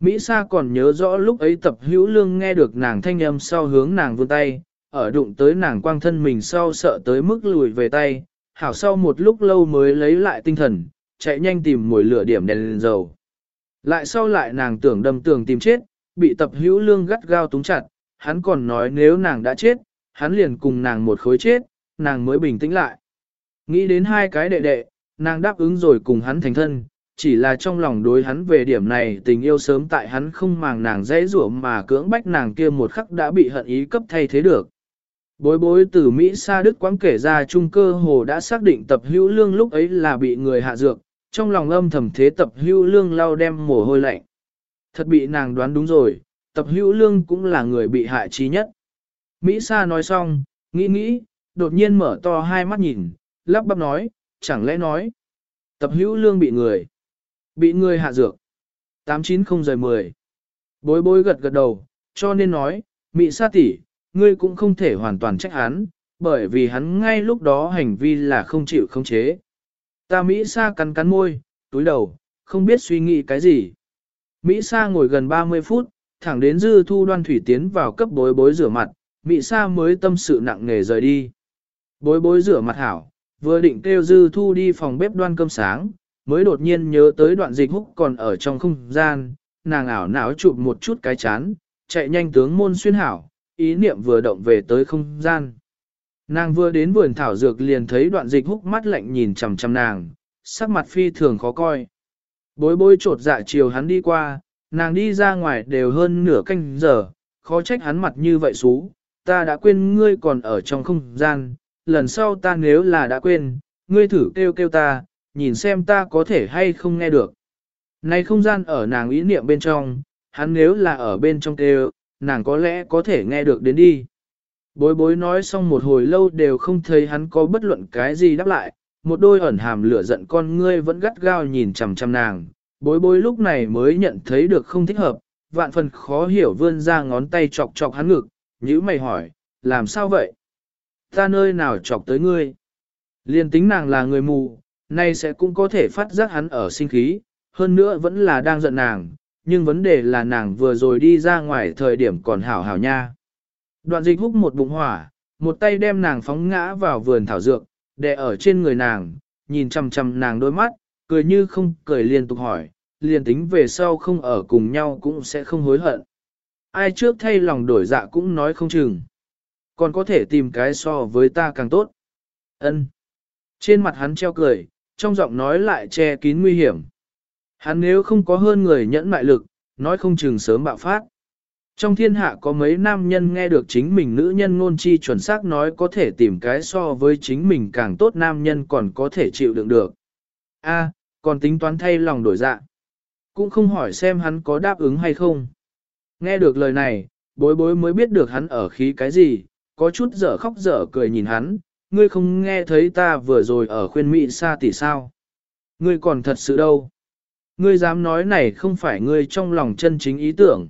Mỹ Sa còn nhớ rõ lúc ấy tập hữu lương nghe được nàng thanh âm sau hướng nàng vươn tay, ở đụng tới nàng quang thân mình sau sợ tới mức lùi về tay, hảo sau một lúc lâu mới lấy lại tinh thần, chạy nhanh tìm mồi lửa điểm đèn lên dầu. Lại sau lại nàng tưởng đâm tường tìm chết, bị tập hữu lương gắt gao túng chặt, hắn còn nói nếu nàng đã chết, hắn liền cùng nàng một khối chết, nàng mới bình tĩnh lại. Nghĩ đến hai cái đệ đệ, nàng đáp ứng rồi cùng hắn thành thân, chỉ là trong lòng đối hắn về điểm này tình yêu sớm tại hắn không màng nàng dễ rủa mà cưỡng bách nàng kia một khắc đã bị hận ý cấp thay thế được. Bối bối từ Mỹ xa Đức quãng kể ra trung cơ hồ đã xác định tập hữu lương lúc ấy là bị người hạ dược, trong lòng âm thầm thế tập hữu lương lau đem mồ hôi lạnh. Thật bị nàng đoán đúng rồi, tập hữu lương cũng là người bị hại trí nhất. Mỹ Sa nói xong, nghĩ nghĩ, đột nhiên mở to hai mắt nhìn, lắp bắp nói, chẳng lẽ nói. Tập hữu lương bị người, bị ngươi hạ dược. 890-10. Bối bối gật gật đầu, cho nên nói, Mỹ Sa tỷ, ngươi cũng không thể hoàn toàn trách hắn, bởi vì hắn ngay lúc đó hành vi là không chịu không chế. Ta Mỹ Sa cắn cắn môi, túi đầu, không biết suy nghĩ cái gì. Mỹ Sa ngồi gần 30 phút, thẳng đến dư thu đoan thủy tiến vào cấp bối bối rửa mặt, Mỹ Sa mới tâm sự nặng nề rời đi. Bối bối rửa mặt hảo, vừa định kêu dư thu đi phòng bếp đoan cơm sáng, mới đột nhiên nhớ tới đoạn dịch húc còn ở trong không gian, nàng ảo não chụp một chút cái chán, chạy nhanh tướng môn xuyên hảo, ý niệm vừa động về tới không gian. Nàng vừa đến vườn thảo dược liền thấy đoạn dịch húc mắt lạnh nhìn chằm chằm nàng, sắc mặt phi thường khó coi. Bối bối trột dạ chiều hắn đi qua, nàng đi ra ngoài đều hơn nửa canh giờ, khó trách hắn mặt như vậy xú, ta đã quên ngươi còn ở trong không gian, lần sau ta nếu là đã quên, ngươi thử kêu kêu ta, nhìn xem ta có thể hay không nghe được. Này không gian ở nàng ý niệm bên trong, hắn nếu là ở bên trong kêu, nàng có lẽ có thể nghe được đến đi. Bối bối nói xong một hồi lâu đều không thấy hắn có bất luận cái gì đáp lại, một đôi ẩn hàm lửa giận con ngươi vẫn gắt gao nhìn chằm chằm nàng, bối bối lúc này mới nhận thấy được không thích hợp, vạn phần khó hiểu vươn ra ngón tay chọc chọc hắn ngực, nhữ mày hỏi, làm sao vậy? Ta nơi nào chọc tới ngươi? Liên tính nàng là người mù, nay sẽ cũng có thể phát giác hắn ở sinh khí, hơn nữa vẫn là đang giận nàng, nhưng vấn đề là nàng vừa rồi đi ra ngoài thời điểm còn hảo hảo nha. Đoạn dịch húc một bụng hỏa, một tay đem nàng phóng ngã vào vườn thảo dược, đè ở trên người nàng, nhìn chằm chằm nàng đôi mắt, cười như không cười liên tục hỏi, liền tính về sau không ở cùng nhau cũng sẽ không hối hận. Ai trước thay lòng đổi dạ cũng nói không chừng. Còn có thể tìm cái so với ta càng tốt. Ân. Trên mặt hắn treo cười, trong giọng nói lại che kín nguy hiểm. Hắn nếu không có hơn người nhẫn mại lực, nói không chừng sớm bạo phát. Trong thiên hạ có mấy nam nhân nghe được chính mình nữ nhân ngôn chi chuẩn xác nói có thể tìm cái so với chính mình càng tốt nam nhân còn có thể chịu đựng được. A, còn tính toán thay lòng đổi dạ. Cũng không hỏi xem hắn có đáp ứng hay không. Nghe được lời này, bối bối mới biết được hắn ở khí cái gì, có chút dở khóc dở cười nhìn hắn, ngươi không nghe thấy ta vừa rồi ở khuyên Mỹ xa tỷ sao. Ngươi còn thật sự đâu. Ngươi dám nói này không phải ngươi trong lòng chân chính ý tưởng.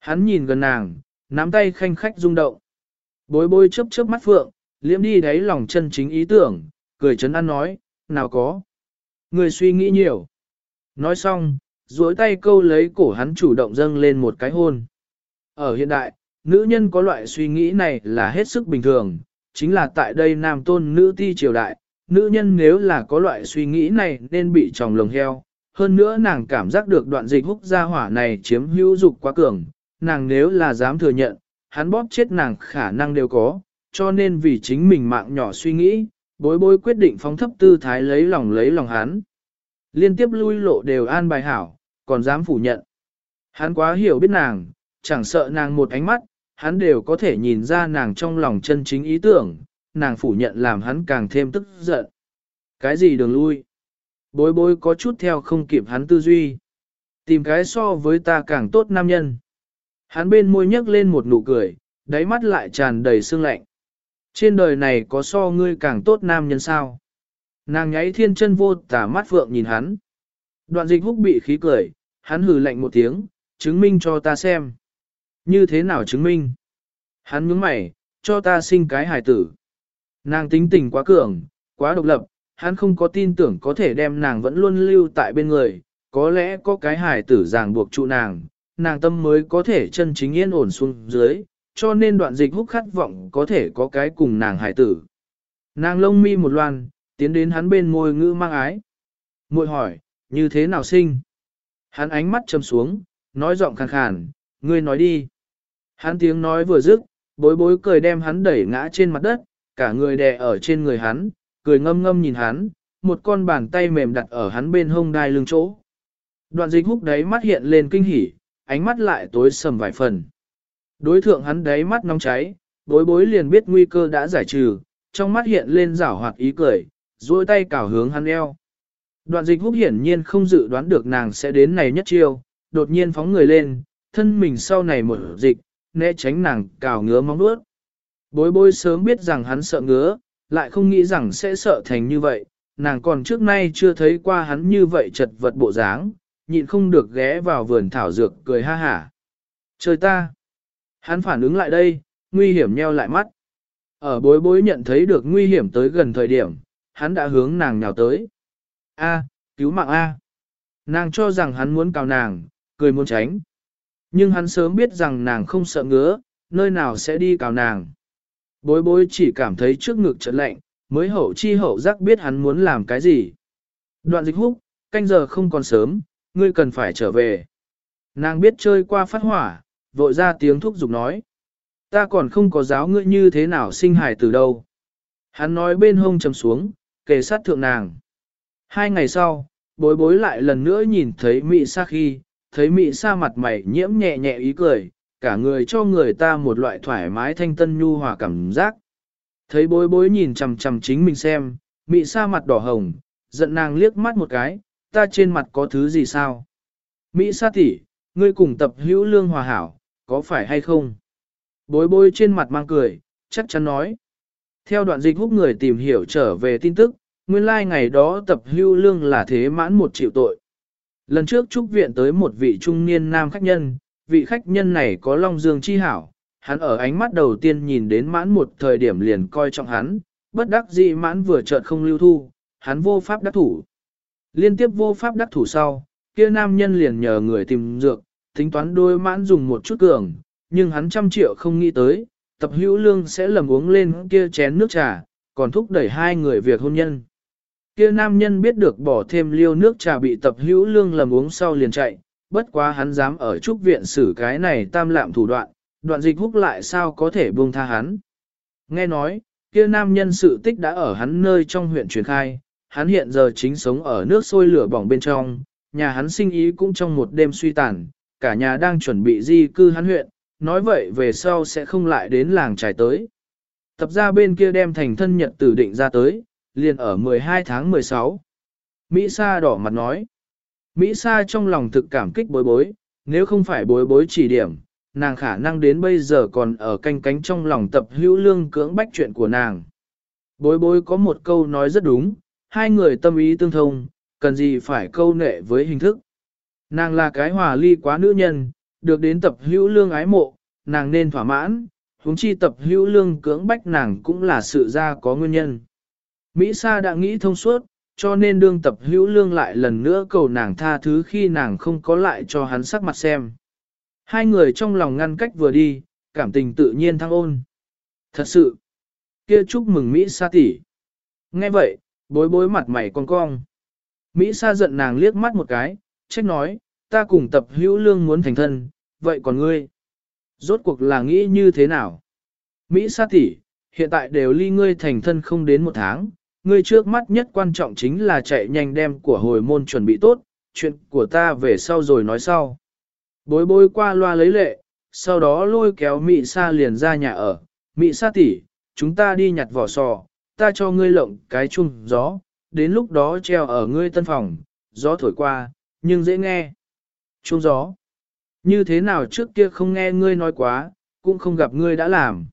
Hắn nhìn gần nàng, nắm tay khanh khách rung động. Bối bối chớp chớp mắt phượng, liễm đi đáy lòng chân chính ý tưởng, cười chấn an nói, nào có. Ngươi suy nghĩ nhiều. Nói xong, duỗi tay câu lấy cổ hắn chủ động dâng lên một cái hôn. Ở hiện đại, nữ nhân có loại suy nghĩ này là hết sức bình thường, chính là tại đây nam tôn nữ ti triều đại, nữ nhân nếu là có loại suy nghĩ này nên bị tròng lồng heo, hơn nữa nàng cảm giác được đoạn dịch húc gia hỏa này chiếm hữu dục quá cường, nàng nếu là dám thừa nhận, hắn bóp chết nàng khả năng đều có, cho nên vì chính mình mạng nhỏ suy nghĩ, bối bối quyết định phóng thấp tư thái lấy lòng lấy lòng hắn. Liên tiếp lui lộ đều an bài hảo, còn dám phủ nhận. Hắn quá hiểu biết nàng, chẳng sợ nàng một ánh mắt, hắn đều có thể nhìn ra nàng trong lòng chân chính ý tưởng, nàng phủ nhận làm hắn càng thêm tức giận. Cái gì đường lui? Bối bối có chút theo không kịp hắn tư duy. Tìm cái so với ta càng tốt nam nhân. Hắn bên môi nhấc lên một nụ cười, đáy mắt lại tràn đầy sương lạnh. Trên đời này có so ngươi càng tốt nam nhân sao? Nàng nháy thiên chân vô tả mắt vượng nhìn hắn. Đoạn dịch húc bị khí cười, hắn hừ lạnh một tiếng, chứng minh cho ta xem. Như thế nào chứng minh? Hắn nhướng mày, cho ta sinh cái hài tử. Nàng tính tình quá cường, quá độc lập, hắn không có tin tưởng có thể đem nàng vẫn luôn lưu tại bên người, có lẽ có cái hài tử ràng buộc trụ nàng, nàng tâm mới có thể chân chính yên ổn xuống dưới, cho nên đoạn dịch húc khát vọng có thể có cái cùng nàng hài tử. Nàng lông mi một loan, tiến đến hắn bên môi ngữ mang ái. Mội hỏi, như thế nào sinh? Hắn ánh mắt châm xuống, nói giọng khàn khàn, ngươi nói đi. Hắn tiếng nói vừa dứt, bối bối cười đem hắn đẩy ngã trên mặt đất, cả người đè ở trên người hắn, cười ngâm ngâm nhìn hắn, một con bàn tay mềm đặt ở hắn bên hông đai lưng chỗ. Đoạn dịch húc đấy mắt hiện lên kinh hỉ, ánh mắt lại tối sầm vài phần. Đối thượng hắn đấy mắt nóng cháy, bối bối liền biết nguy cơ đã giải trừ, trong mắt hiện lên rảo hoạt ý cười, duỗi tay cào hướng hắn eo. Đoạn dịch húc hiển nhiên không dự đoán được nàng sẽ đến này nhất chiêu, đột nhiên phóng người lên, thân mình sau này một dịch, né tránh nàng cào ngứa móng nuốt. Bối bối sớm biết rằng hắn sợ ngứa, lại không nghĩ rằng sẽ sợ thành như vậy, nàng còn trước nay chưa thấy qua hắn như vậy chật vật bộ dáng, nhịn không được ghé vào vườn thảo dược cười ha hả. Trời ta! Hắn phản ứng lại đây, nguy hiểm nheo lại mắt. Ở bối bối nhận thấy được nguy hiểm tới gần thời điểm, hắn đã hướng nàng nhào tới. A, cứu mạng A. Nàng cho rằng hắn muốn cào nàng, cười muốn tránh. Nhưng hắn sớm biết rằng nàng không sợ ngứa, nơi nào sẽ đi cào nàng. Bối bối chỉ cảm thấy trước ngực trận lạnh, mới hậu chi hậu giác biết hắn muốn làm cái gì. Đoạn dịch húc, canh giờ không còn sớm, ngươi cần phải trở về. Nàng biết chơi qua phát hỏa, vội ra tiếng thúc giục nói. Ta còn không có giáo ngươi như thế nào sinh hài từ đâu. Hắn nói bên hông trầm xuống, kề sát thượng nàng. Hai ngày sau, bối bối lại lần nữa nhìn thấy Mị Sa khi, thấy Mị Sa mặt mày nhiễm nhẹ nhẹ ý cười, cả người cho người ta một loại thoải mái thanh tân nhu hòa cảm giác. Thấy bối bối nhìn chằm chằm chính mình xem, Mị Sa mặt đỏ hồng, giận nàng liếc mắt một cái, ta trên mặt có thứ gì sao? Mỹ Sa tỷ, ngươi cùng tập hữu lương hòa hảo, có phải hay không? Bối bối trên mặt mang cười, chắc chắn nói. Theo đoạn dịch hút người tìm hiểu trở về tin tức, nguyên lai like ngày đó tập hưu lương là thế mãn một triệu tội. Lần trước trúc viện tới một vị trung niên nam khách nhân, vị khách nhân này có long dương chi hảo, hắn ở ánh mắt đầu tiên nhìn đến mãn một thời điểm liền coi trọng hắn, bất đắc dĩ mãn vừa chợt không lưu thu, hắn vô pháp đắc thủ. Liên tiếp vô pháp đắc thủ sau, kia nam nhân liền nhờ người tìm dược, tính toán đôi mãn dùng một chút cường, nhưng hắn trăm triệu không nghĩ tới, tập hữu lương sẽ lầm uống lên kia chén nước trà, còn thúc đẩy hai người việc hôn nhân. Kia nam nhân biết được bỏ thêm liêu nước trà bị tập hữu lương lầm uống sau liền chạy, bất quá hắn dám ở trúc viện xử cái này tam lạm thủ đoạn, đoạn dịch húc lại sao có thể buông tha hắn. Nghe nói, kia nam nhân sự tích đã ở hắn nơi trong huyện truyền khai, hắn hiện giờ chính sống ở nước sôi lửa bỏng bên trong, nhà hắn sinh ý cũng trong một đêm suy tàn, cả nhà đang chuẩn bị di cư hắn huyện, nói vậy về sau sẽ không lại đến làng trải tới. Tập ra bên kia đem thành thân nhật tử định ra tới, liền ở 12 tháng 16. Mỹ Sa đỏ mặt nói. Mỹ Sa trong lòng thực cảm kích bối bối, nếu không phải bối bối chỉ điểm, nàng khả năng đến bây giờ còn ở canh cánh trong lòng tập hữu lương cưỡng bách chuyện của nàng. Bối bối có một câu nói rất đúng, hai người tâm ý tương thông, cần gì phải câu nệ với hình thức. Nàng là cái hòa ly quá nữ nhân, được đến tập hữu lương ái mộ, nàng nên thỏa mãn, huống chi tập hữu lương cưỡng bách nàng cũng là sự ra có nguyên nhân. Mỹ Sa đã nghĩ thông suốt, cho nên đương tập hữu lương lại lần nữa cầu nàng tha thứ khi nàng không có lại cho hắn sắc mặt xem. Hai người trong lòng ngăn cách vừa đi, cảm tình tự nhiên thăng ôn. Thật sự, kia chúc mừng Mỹ Sa tỷ. Nghe vậy, bối bối mặt mày con cong. Mỹ Sa giận nàng liếc mắt một cái, trách nói, ta cùng tập hữu lương muốn thành thân, vậy còn ngươi? Rốt cuộc là nghĩ như thế nào? Mỹ Sa tỷ, hiện tại đều ly ngươi thành thân không đến một tháng, ngươi trước mắt nhất quan trọng chính là chạy nhanh đem của hồi môn chuẩn bị tốt, chuyện của ta về sau rồi nói sau. Bối bối qua loa lấy lệ, sau đó lôi kéo Mị Sa liền ra nhà ở, Mị Sa tỷ, chúng ta đi nhặt vỏ sò, ta cho ngươi lộng cái chung gió, đến lúc đó treo ở ngươi tân phòng, gió thổi qua, nhưng dễ nghe. Chung gió. Như thế nào trước kia không nghe ngươi nói quá, cũng không gặp ngươi đã làm.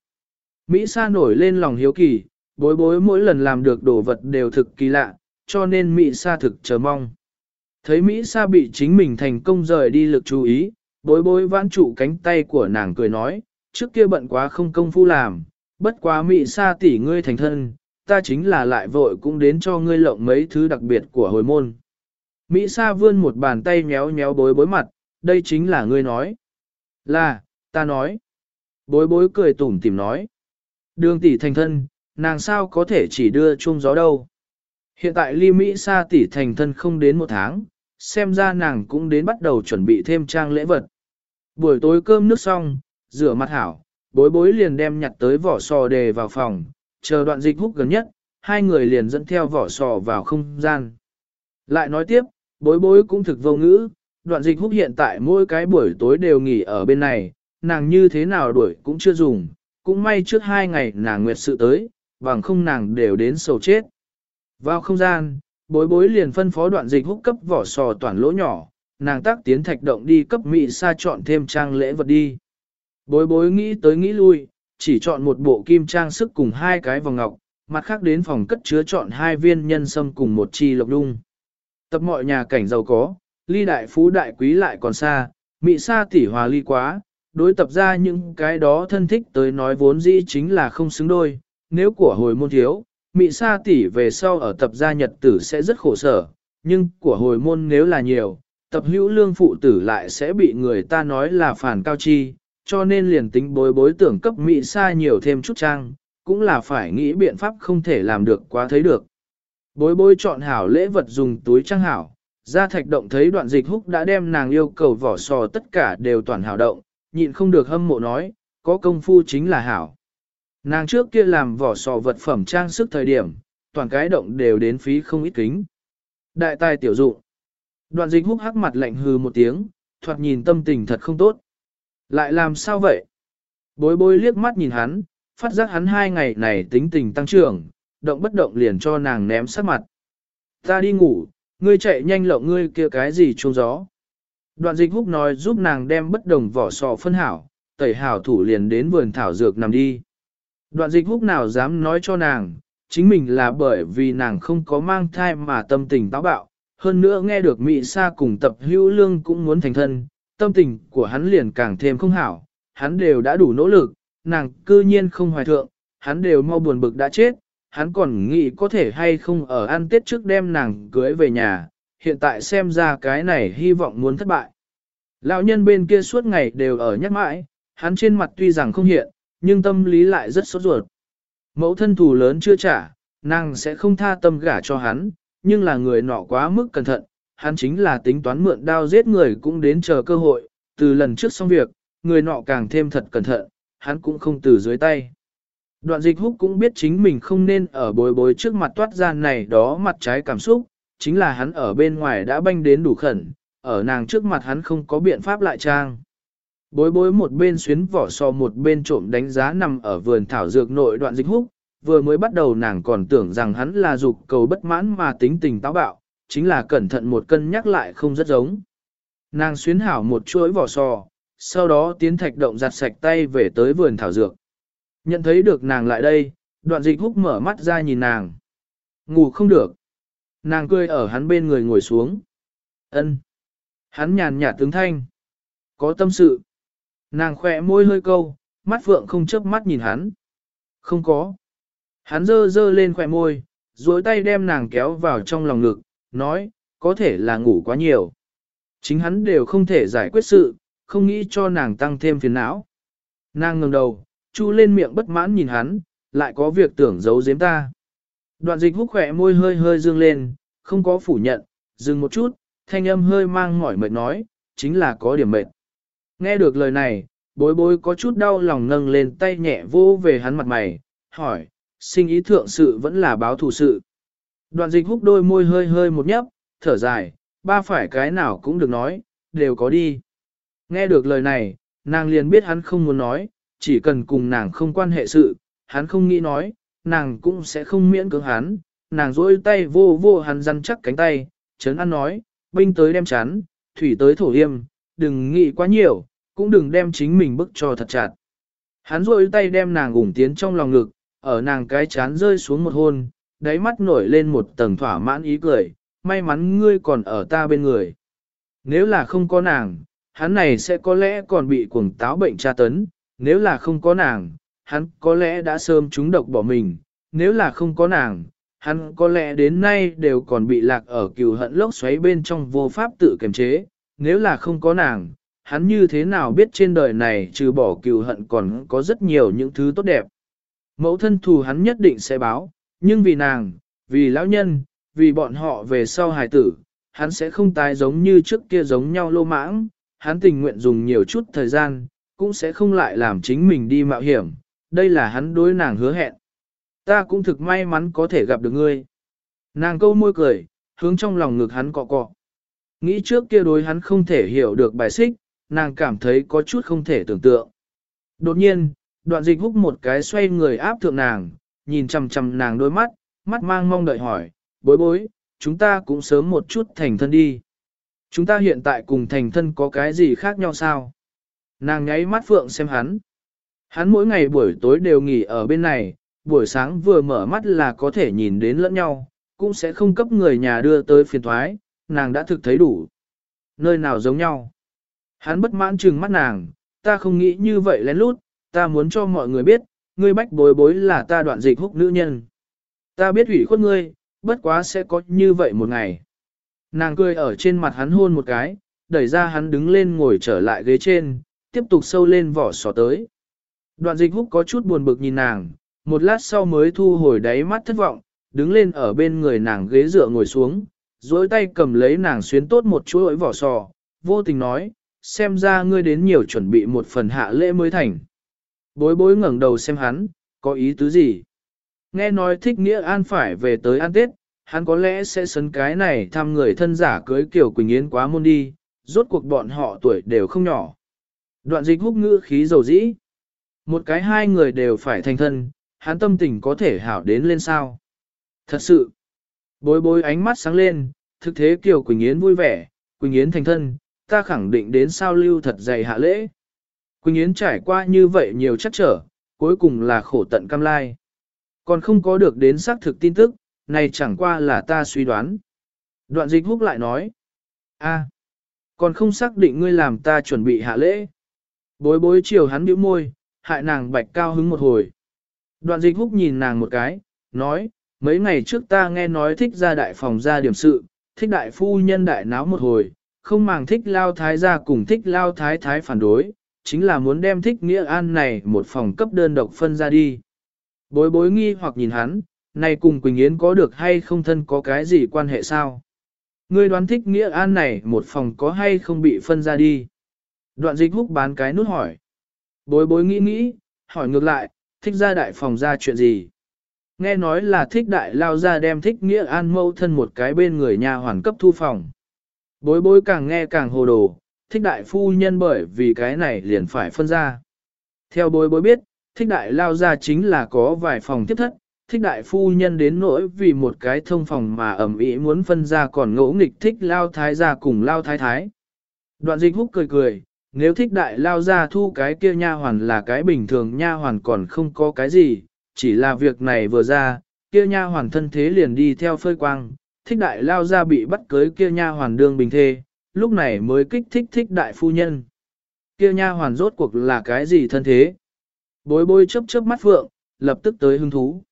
Mỹ Sa nổi lên lòng hiếu kỳ, bối bối mỗi lần làm được đồ vật đều thực kỳ lạ, cho nên Mỹ Sa thực chờ mong. Thấy Mỹ Sa bị chính mình thành công rời đi lực chú ý, bối bối vãn trụ cánh tay của nàng cười nói, trước kia bận quá không công phu làm, bất quá Mỹ Sa tỷ ngươi thành thân, ta chính là lại vội cũng đến cho ngươi lộng mấy thứ đặc biệt của hồi môn. Mỹ Sa vươn một bàn tay nhéo nhéo bối bối mặt, đây chính là ngươi nói. Là, ta nói. Bối bối cười tủm tìm nói. Đường tỷ thành thân, nàng sao có thể chỉ đưa chuông gió đâu. Hiện tại ly Mỹ xa tỷ thành thân không đến một tháng, xem ra nàng cũng đến bắt đầu chuẩn bị thêm trang lễ vật. Buổi tối cơm nước xong, rửa mặt hảo, bối bối liền đem nhặt tới vỏ sò đề vào phòng, chờ đoạn dịch hút gần nhất, hai người liền dẫn theo vỏ sò vào không gian. Lại nói tiếp, bối bối cũng thực vô ngữ, đoạn dịch hút hiện tại mỗi cái buổi tối đều nghỉ ở bên này, nàng như thế nào đuổi cũng chưa dùng, cũng may trước hai ngày nàng nguyệt sự tới, bằng không nàng đều đến sầu chết. Vào không gian, bối bối liền phân phó đoạn dịch hút cấp vỏ sò toàn lỗ nhỏ, nàng tác tiến thạch động đi cấp mị sa chọn thêm trang lễ vật đi. Bối bối nghĩ tới nghĩ lui, chỉ chọn một bộ kim trang sức cùng hai cái vòng ngọc, mặt khác đến phòng cất chứa chọn hai viên nhân sâm cùng một chi lộc đung. Tập mọi nhà cảnh giàu có, ly đại phú đại quý lại còn xa, mị sa tỉ hòa ly quá, đối tập ra những cái đó thân thích tới nói vốn dĩ chính là không xứng đôi, nếu của hồi môn thiếu, mị sa tỷ về sau ở tập gia nhật tử sẽ rất khổ sở, nhưng của hồi môn nếu là nhiều, tập hữu lương phụ tử lại sẽ bị người ta nói là phản cao chi, cho nên liền tính bối bối tưởng cấp mị sa nhiều thêm chút trang, cũng là phải nghĩ biện pháp không thể làm được quá thấy được. Bối bối chọn hảo lễ vật dùng túi trang hảo, ra thạch động thấy đoạn dịch húc đã đem nàng yêu cầu vỏ sò tất cả đều toàn hảo động, nhịn không được hâm mộ nói, có công phu chính là hảo. Nàng trước kia làm vỏ sò vật phẩm trang sức thời điểm, toàn cái động đều đến phí không ít kính. Đại tài tiểu dụng. Đoạn dịch húc hắc mặt lạnh hừ một tiếng, thoạt nhìn tâm tình thật không tốt. Lại làm sao vậy? Bối bối liếc mắt nhìn hắn, phát giác hắn hai ngày này tính tình tăng trưởng, động bất động liền cho nàng ném sát mặt. Ta đi ngủ, ngươi chạy nhanh lộng ngươi kia cái gì trông gió. Đoạn dịch húc nói giúp nàng đem bất đồng vỏ sò phân hảo, tẩy hảo thủ liền đến vườn thảo dược nằm đi. Đoạn dịch húc nào dám nói cho nàng, chính mình là bởi vì nàng không có mang thai mà tâm tình táo bạo, hơn nữa nghe được Mỹ Sa cùng tập hữu lương cũng muốn thành thân, tâm tình của hắn liền càng thêm không hảo, hắn đều đã đủ nỗ lực, nàng cư nhiên không hoài thượng, hắn đều mau buồn bực đã chết, hắn còn nghĩ có thể hay không ở ăn tết trước đem nàng cưới về nhà, hiện tại xem ra cái này hy vọng muốn thất bại. Lão nhân bên kia suốt ngày đều ở nhắc mãi, hắn trên mặt tuy rằng không hiện, nhưng tâm lý lại rất sốt ruột. Mẫu thân thù lớn chưa trả, nàng sẽ không tha tâm gả cho hắn, nhưng là người nọ quá mức cẩn thận, hắn chính là tính toán mượn đao giết người cũng đến chờ cơ hội, từ lần trước xong việc, người nọ càng thêm thật cẩn thận, hắn cũng không từ dưới tay. Đoạn dịch húc cũng biết chính mình không nên ở bối bối trước mặt toát ra này đó mặt trái cảm xúc, chính là hắn ở bên ngoài đã banh đến đủ khẩn, ở nàng trước mặt hắn không có biện pháp lại trang. Bối bối một bên xuyến vỏ so một bên trộm đánh giá nằm ở vườn thảo dược nội đoạn dịch húc, vừa mới bắt đầu nàng còn tưởng rằng hắn là dục cầu bất mãn mà tính tình táo bạo, chính là cẩn thận một cân nhắc lại không rất giống. Nàng xuyến hảo một chuỗi vỏ sò, sau đó tiến thạch động giặt sạch tay về tới vườn thảo dược. Nhận thấy được nàng lại đây, đoạn dịch húc mở mắt ra nhìn nàng. Ngủ không được. Nàng cười ở hắn bên người ngồi xuống. ân Hắn nhàn nhạt tướng thanh. Có tâm sự. Nàng khỏe môi hơi câu, mắt phượng không chớp mắt nhìn hắn. Không có. Hắn dơ dơ lên khỏe môi, duỗi tay đem nàng kéo vào trong lòng ngực, nói, có thể là ngủ quá nhiều. Chính hắn đều không thể giải quyết sự, không nghĩ cho nàng tăng thêm phiền não. Nàng ngẩng đầu, chu lên miệng bất mãn nhìn hắn, lại có việc tưởng giấu giếm ta. Đoạn dịch hút khỏe môi hơi hơi dương lên, không có phủ nhận, dừng một chút, thanh âm hơi mang mỏi mệt nói, chính là có điểm mệt. Nghe được lời này, bối bối có chút đau lòng nâng lên tay nhẹ vô về hắn mặt mày, hỏi, sinh ý thượng sự vẫn là báo thủ sự. Đoạn dịch húc đôi môi hơi hơi một nhấp, thở dài, ba phải cái nào cũng được nói, đều có đi. Nghe được lời này, nàng liền biết hắn không muốn nói, chỉ cần cùng nàng không quan hệ sự, hắn không nghĩ nói, nàng cũng sẽ không miễn cưỡng hắn, nàng dối tay vô vô hắn răn chắc cánh tay, chấn ăn nói, binh tới đem chán, thủy tới thổ yêm, đừng nghĩ quá nhiều, cũng đừng đem chính mình bức cho thật chặt. Hắn rôi tay đem nàng ủng tiến trong lòng ngực, ở nàng cái chán rơi xuống một hôn, đáy mắt nổi lên một tầng thỏa mãn ý cười, may mắn ngươi còn ở ta bên người. Nếu là không có nàng, hắn này sẽ có lẽ còn bị cuồng táo bệnh tra tấn, nếu là không có nàng, hắn có lẽ đã sớm trúng độc bỏ mình, nếu là không có nàng, hắn có lẽ đến nay đều còn bị lạc ở cừu hận lốc xoáy bên trong vô pháp tự kiềm chế, nếu là không có nàng, hắn như thế nào biết trên đời này trừ bỏ cừu hận còn có rất nhiều những thứ tốt đẹp. Mẫu thân thù hắn nhất định sẽ báo, nhưng vì nàng, vì lão nhân, vì bọn họ về sau hài tử, hắn sẽ không tái giống như trước kia giống nhau lô mãng, hắn tình nguyện dùng nhiều chút thời gian, cũng sẽ không lại làm chính mình đi mạo hiểm, đây là hắn đối nàng hứa hẹn. Ta cũng thực may mắn có thể gặp được ngươi. Nàng câu môi cười, hướng trong lòng ngực hắn cọ cọ. Nghĩ trước kia đối hắn không thể hiểu được bài xích, nàng cảm thấy có chút không thể tưởng tượng. Đột nhiên, đoạn dịch hút một cái xoay người áp thượng nàng, nhìn chầm chầm nàng đôi mắt, mắt mang mong đợi hỏi, bối bối, chúng ta cũng sớm một chút thành thân đi. Chúng ta hiện tại cùng thành thân có cái gì khác nhau sao? Nàng nháy mắt phượng xem hắn. Hắn mỗi ngày buổi tối đều nghỉ ở bên này, buổi sáng vừa mở mắt là có thể nhìn đến lẫn nhau, cũng sẽ không cấp người nhà đưa tới phiền thoái, nàng đã thực thấy đủ. Nơi nào giống nhau? Hắn bất mãn trừng mắt nàng, ta không nghĩ như vậy lén lút, ta muốn cho mọi người biết, ngươi bách bối bối là ta đoạn dịch húc nữ nhân. Ta biết hủy khuất ngươi, bất quá sẽ có như vậy một ngày. Nàng cười ở trên mặt hắn hôn một cái, đẩy ra hắn đứng lên ngồi trở lại ghế trên, tiếp tục sâu lên vỏ sò tới. Đoạn dịch húc có chút buồn bực nhìn nàng, một lát sau mới thu hồi đáy mắt thất vọng, đứng lên ở bên người nàng ghế dựa ngồi xuống, duỗi tay cầm lấy nàng xuyến tốt một chuỗi vỏ sò, vô tình nói, xem ra ngươi đến nhiều chuẩn bị một phần hạ lễ mới thành. Bối bối ngẩng đầu xem hắn, có ý tứ gì? Nghe nói thích nghĩa an phải về tới ăn tết, hắn có lẽ sẽ sấn cái này thăm người thân giả cưới kiểu Quỳnh Yến quá môn đi, rốt cuộc bọn họ tuổi đều không nhỏ. Đoạn dịch húc ngữ khí dầu dĩ. Một cái hai người đều phải thành thân, hắn tâm tình có thể hảo đến lên sao. Thật sự, bối bối ánh mắt sáng lên, thực thế Kiều Quỳnh Yến vui vẻ, Quỳnh Yến thành thân, ta khẳng định đến sao lưu thật dày hạ lễ. Quỳnh Yến trải qua như vậy nhiều chắc trở, cuối cùng là khổ tận cam lai. Còn không có được đến xác thực tin tức, này chẳng qua là ta suy đoán. Đoạn dịch húc lại nói, a, còn không xác định ngươi làm ta chuẩn bị hạ lễ. Bối bối chiều hắn bĩu môi, hại nàng bạch cao hứng một hồi. Đoạn dịch húc nhìn nàng một cái, nói, mấy ngày trước ta nghe nói thích ra đại phòng ra điểm sự, thích đại phu nhân đại náo một hồi, không màng thích lao thái ra cùng thích lao thái thái phản đối, chính là muốn đem thích nghĩa an này một phòng cấp đơn độc phân ra đi. Bối bối nghi hoặc nhìn hắn, này cùng Quỳnh Yến có được hay không thân có cái gì quan hệ sao? Ngươi đoán thích nghĩa an này một phòng có hay không bị phân ra đi? Đoạn dịch húc bán cái nút hỏi. Bối bối nghĩ nghĩ, hỏi ngược lại, thích ra đại phòng ra chuyện gì? Nghe nói là thích đại lao ra đem thích nghĩa an mâu thân một cái bên người nhà hoàn cấp thu phòng. Bối bối càng nghe càng hồ đồ, thích đại phu nhân bởi vì cái này liền phải phân ra. Theo bối bối biết, thích đại lao ra chính là có vài phòng tiếp thất, thích đại phu nhân đến nỗi vì một cái thông phòng mà ẩm ý muốn phân ra còn ngỗ nghịch thích lao thái ra cùng lao thái thái. Đoạn dịch húc cười cười, nếu thích đại lao ra thu cái kia nha hoàn là cái bình thường nha hoàn còn không có cái gì, chỉ là việc này vừa ra, kia nha hoàn thân thế liền đi theo phơi quang, thích đại lao ra bị bắt cưới kia nha hoàn đương bình thê, lúc này mới kích thích thích đại phu nhân. Kia nha hoàn rốt cuộc là cái gì thân thế? Bối bối chớp chớp mắt phượng, lập tức tới hứng thú.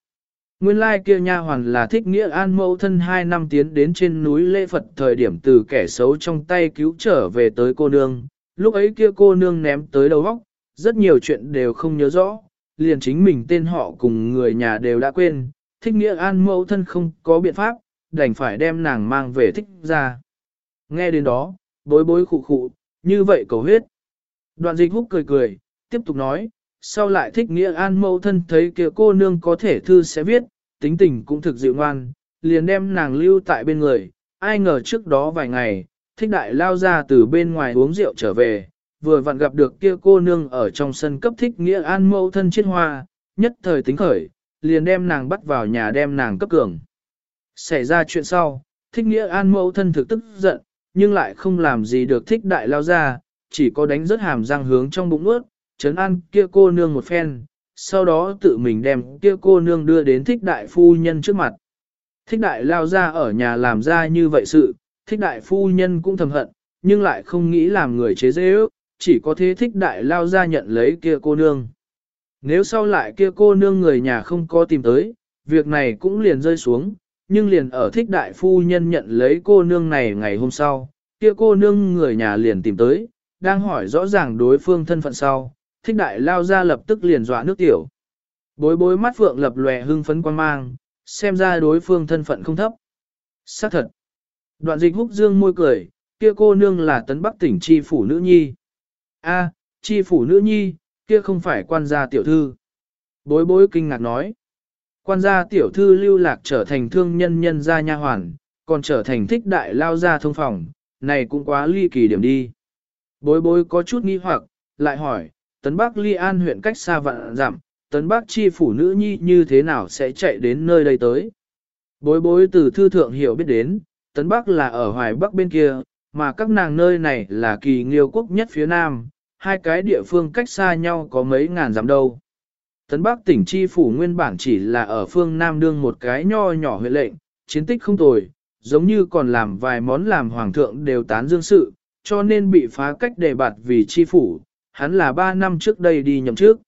Nguyên lai like kia nha hoàn là thích nghĩa an mẫu thân hai năm tiến đến trên núi lễ Phật thời điểm từ kẻ xấu trong tay cứu trở về tới cô nương. Lúc ấy kia cô nương ném tới đầu góc, rất nhiều chuyện đều không nhớ rõ, liền chính mình tên họ cùng người nhà đều đã quên. Thích nghĩa an mẫu thân không có biện pháp, đành phải đem nàng mang về thích ra. Nghe đến đó, bối bối khụ khụ, như vậy cầu huyết. Đoạn dịch húc cười cười, tiếp tục nói, sau lại thích nghĩa an mẫu thân thấy kia cô nương có thể thư sẽ viết, tính tình cũng thực dịu ngoan, liền đem nàng lưu tại bên người, ai ngờ trước đó vài ngày, thích đại lao ra từ bên ngoài uống rượu trở về, vừa vặn gặp được kia cô nương ở trong sân cấp thích nghĩa an mẫu thân chết hoa, nhất thời tính khởi, liền đem nàng bắt vào nhà đem nàng cấp cường. Xảy ra chuyện sau, thích nghĩa an mẫu thân thực tức giận, nhưng lại không làm gì được thích đại lao ra, chỉ có đánh rớt hàm răng hướng trong bụng nuốt, chấn an kia cô nương một phen, sau đó tự mình đem kia cô nương đưa đến thích đại phu nhân trước mặt. Thích đại lao ra ở nhà làm ra như vậy sự, thích đại phu nhân cũng thầm hận, nhưng lại không nghĩ làm người chế dễ ước, chỉ có thế thích đại lao ra nhận lấy kia cô nương. Nếu sau lại kia cô nương người nhà không có tìm tới, việc này cũng liền rơi xuống, nhưng liền ở thích đại phu nhân nhận lấy cô nương này ngày hôm sau, kia cô nương người nhà liền tìm tới, đang hỏi rõ ràng đối phương thân phận sau, thích đại lao ra lập tức liền dọa nước tiểu. Bối bối mắt phượng lập lòe hưng phấn quan mang, xem ra đối phương thân phận không thấp. Xác thật. Đoạn dịch húc dương môi cười, kia cô nương là tấn bắc tỉnh chi phủ nữ nhi. A, chi phủ nữ nhi, kia không phải quan gia tiểu thư. Bối bối kinh ngạc nói. Quan gia tiểu thư lưu lạc trở thành thương nhân nhân gia nha hoàn, còn trở thành thích đại lao gia thông phòng, này cũng quá ly kỳ điểm đi. Bối bối có chút nghi hoặc, lại hỏi, Tấn Bắc Ly An huyện cách xa vạn dặm, Tấn Bắc chi phủ nữ nhi như thế nào sẽ chạy đến nơi đây tới. Bối bối từ thư thượng hiểu biết đến, Tấn Bắc là ở Hoài Bắc bên kia, mà các nàng nơi này là kỳ nghiêu quốc nhất phía Nam, hai cái địa phương cách xa nhau có mấy ngàn dặm đâu. Tấn Bắc tỉnh chi phủ nguyên bản chỉ là ở phương Nam đương một cái nho nhỏ huyện lệnh, chiến tích không tồi, giống như còn làm vài món làm hoàng thượng đều tán dương sự, cho nên bị phá cách đề bạt vì chi phủ, hắn là ba năm trước đây đi nhậm trước.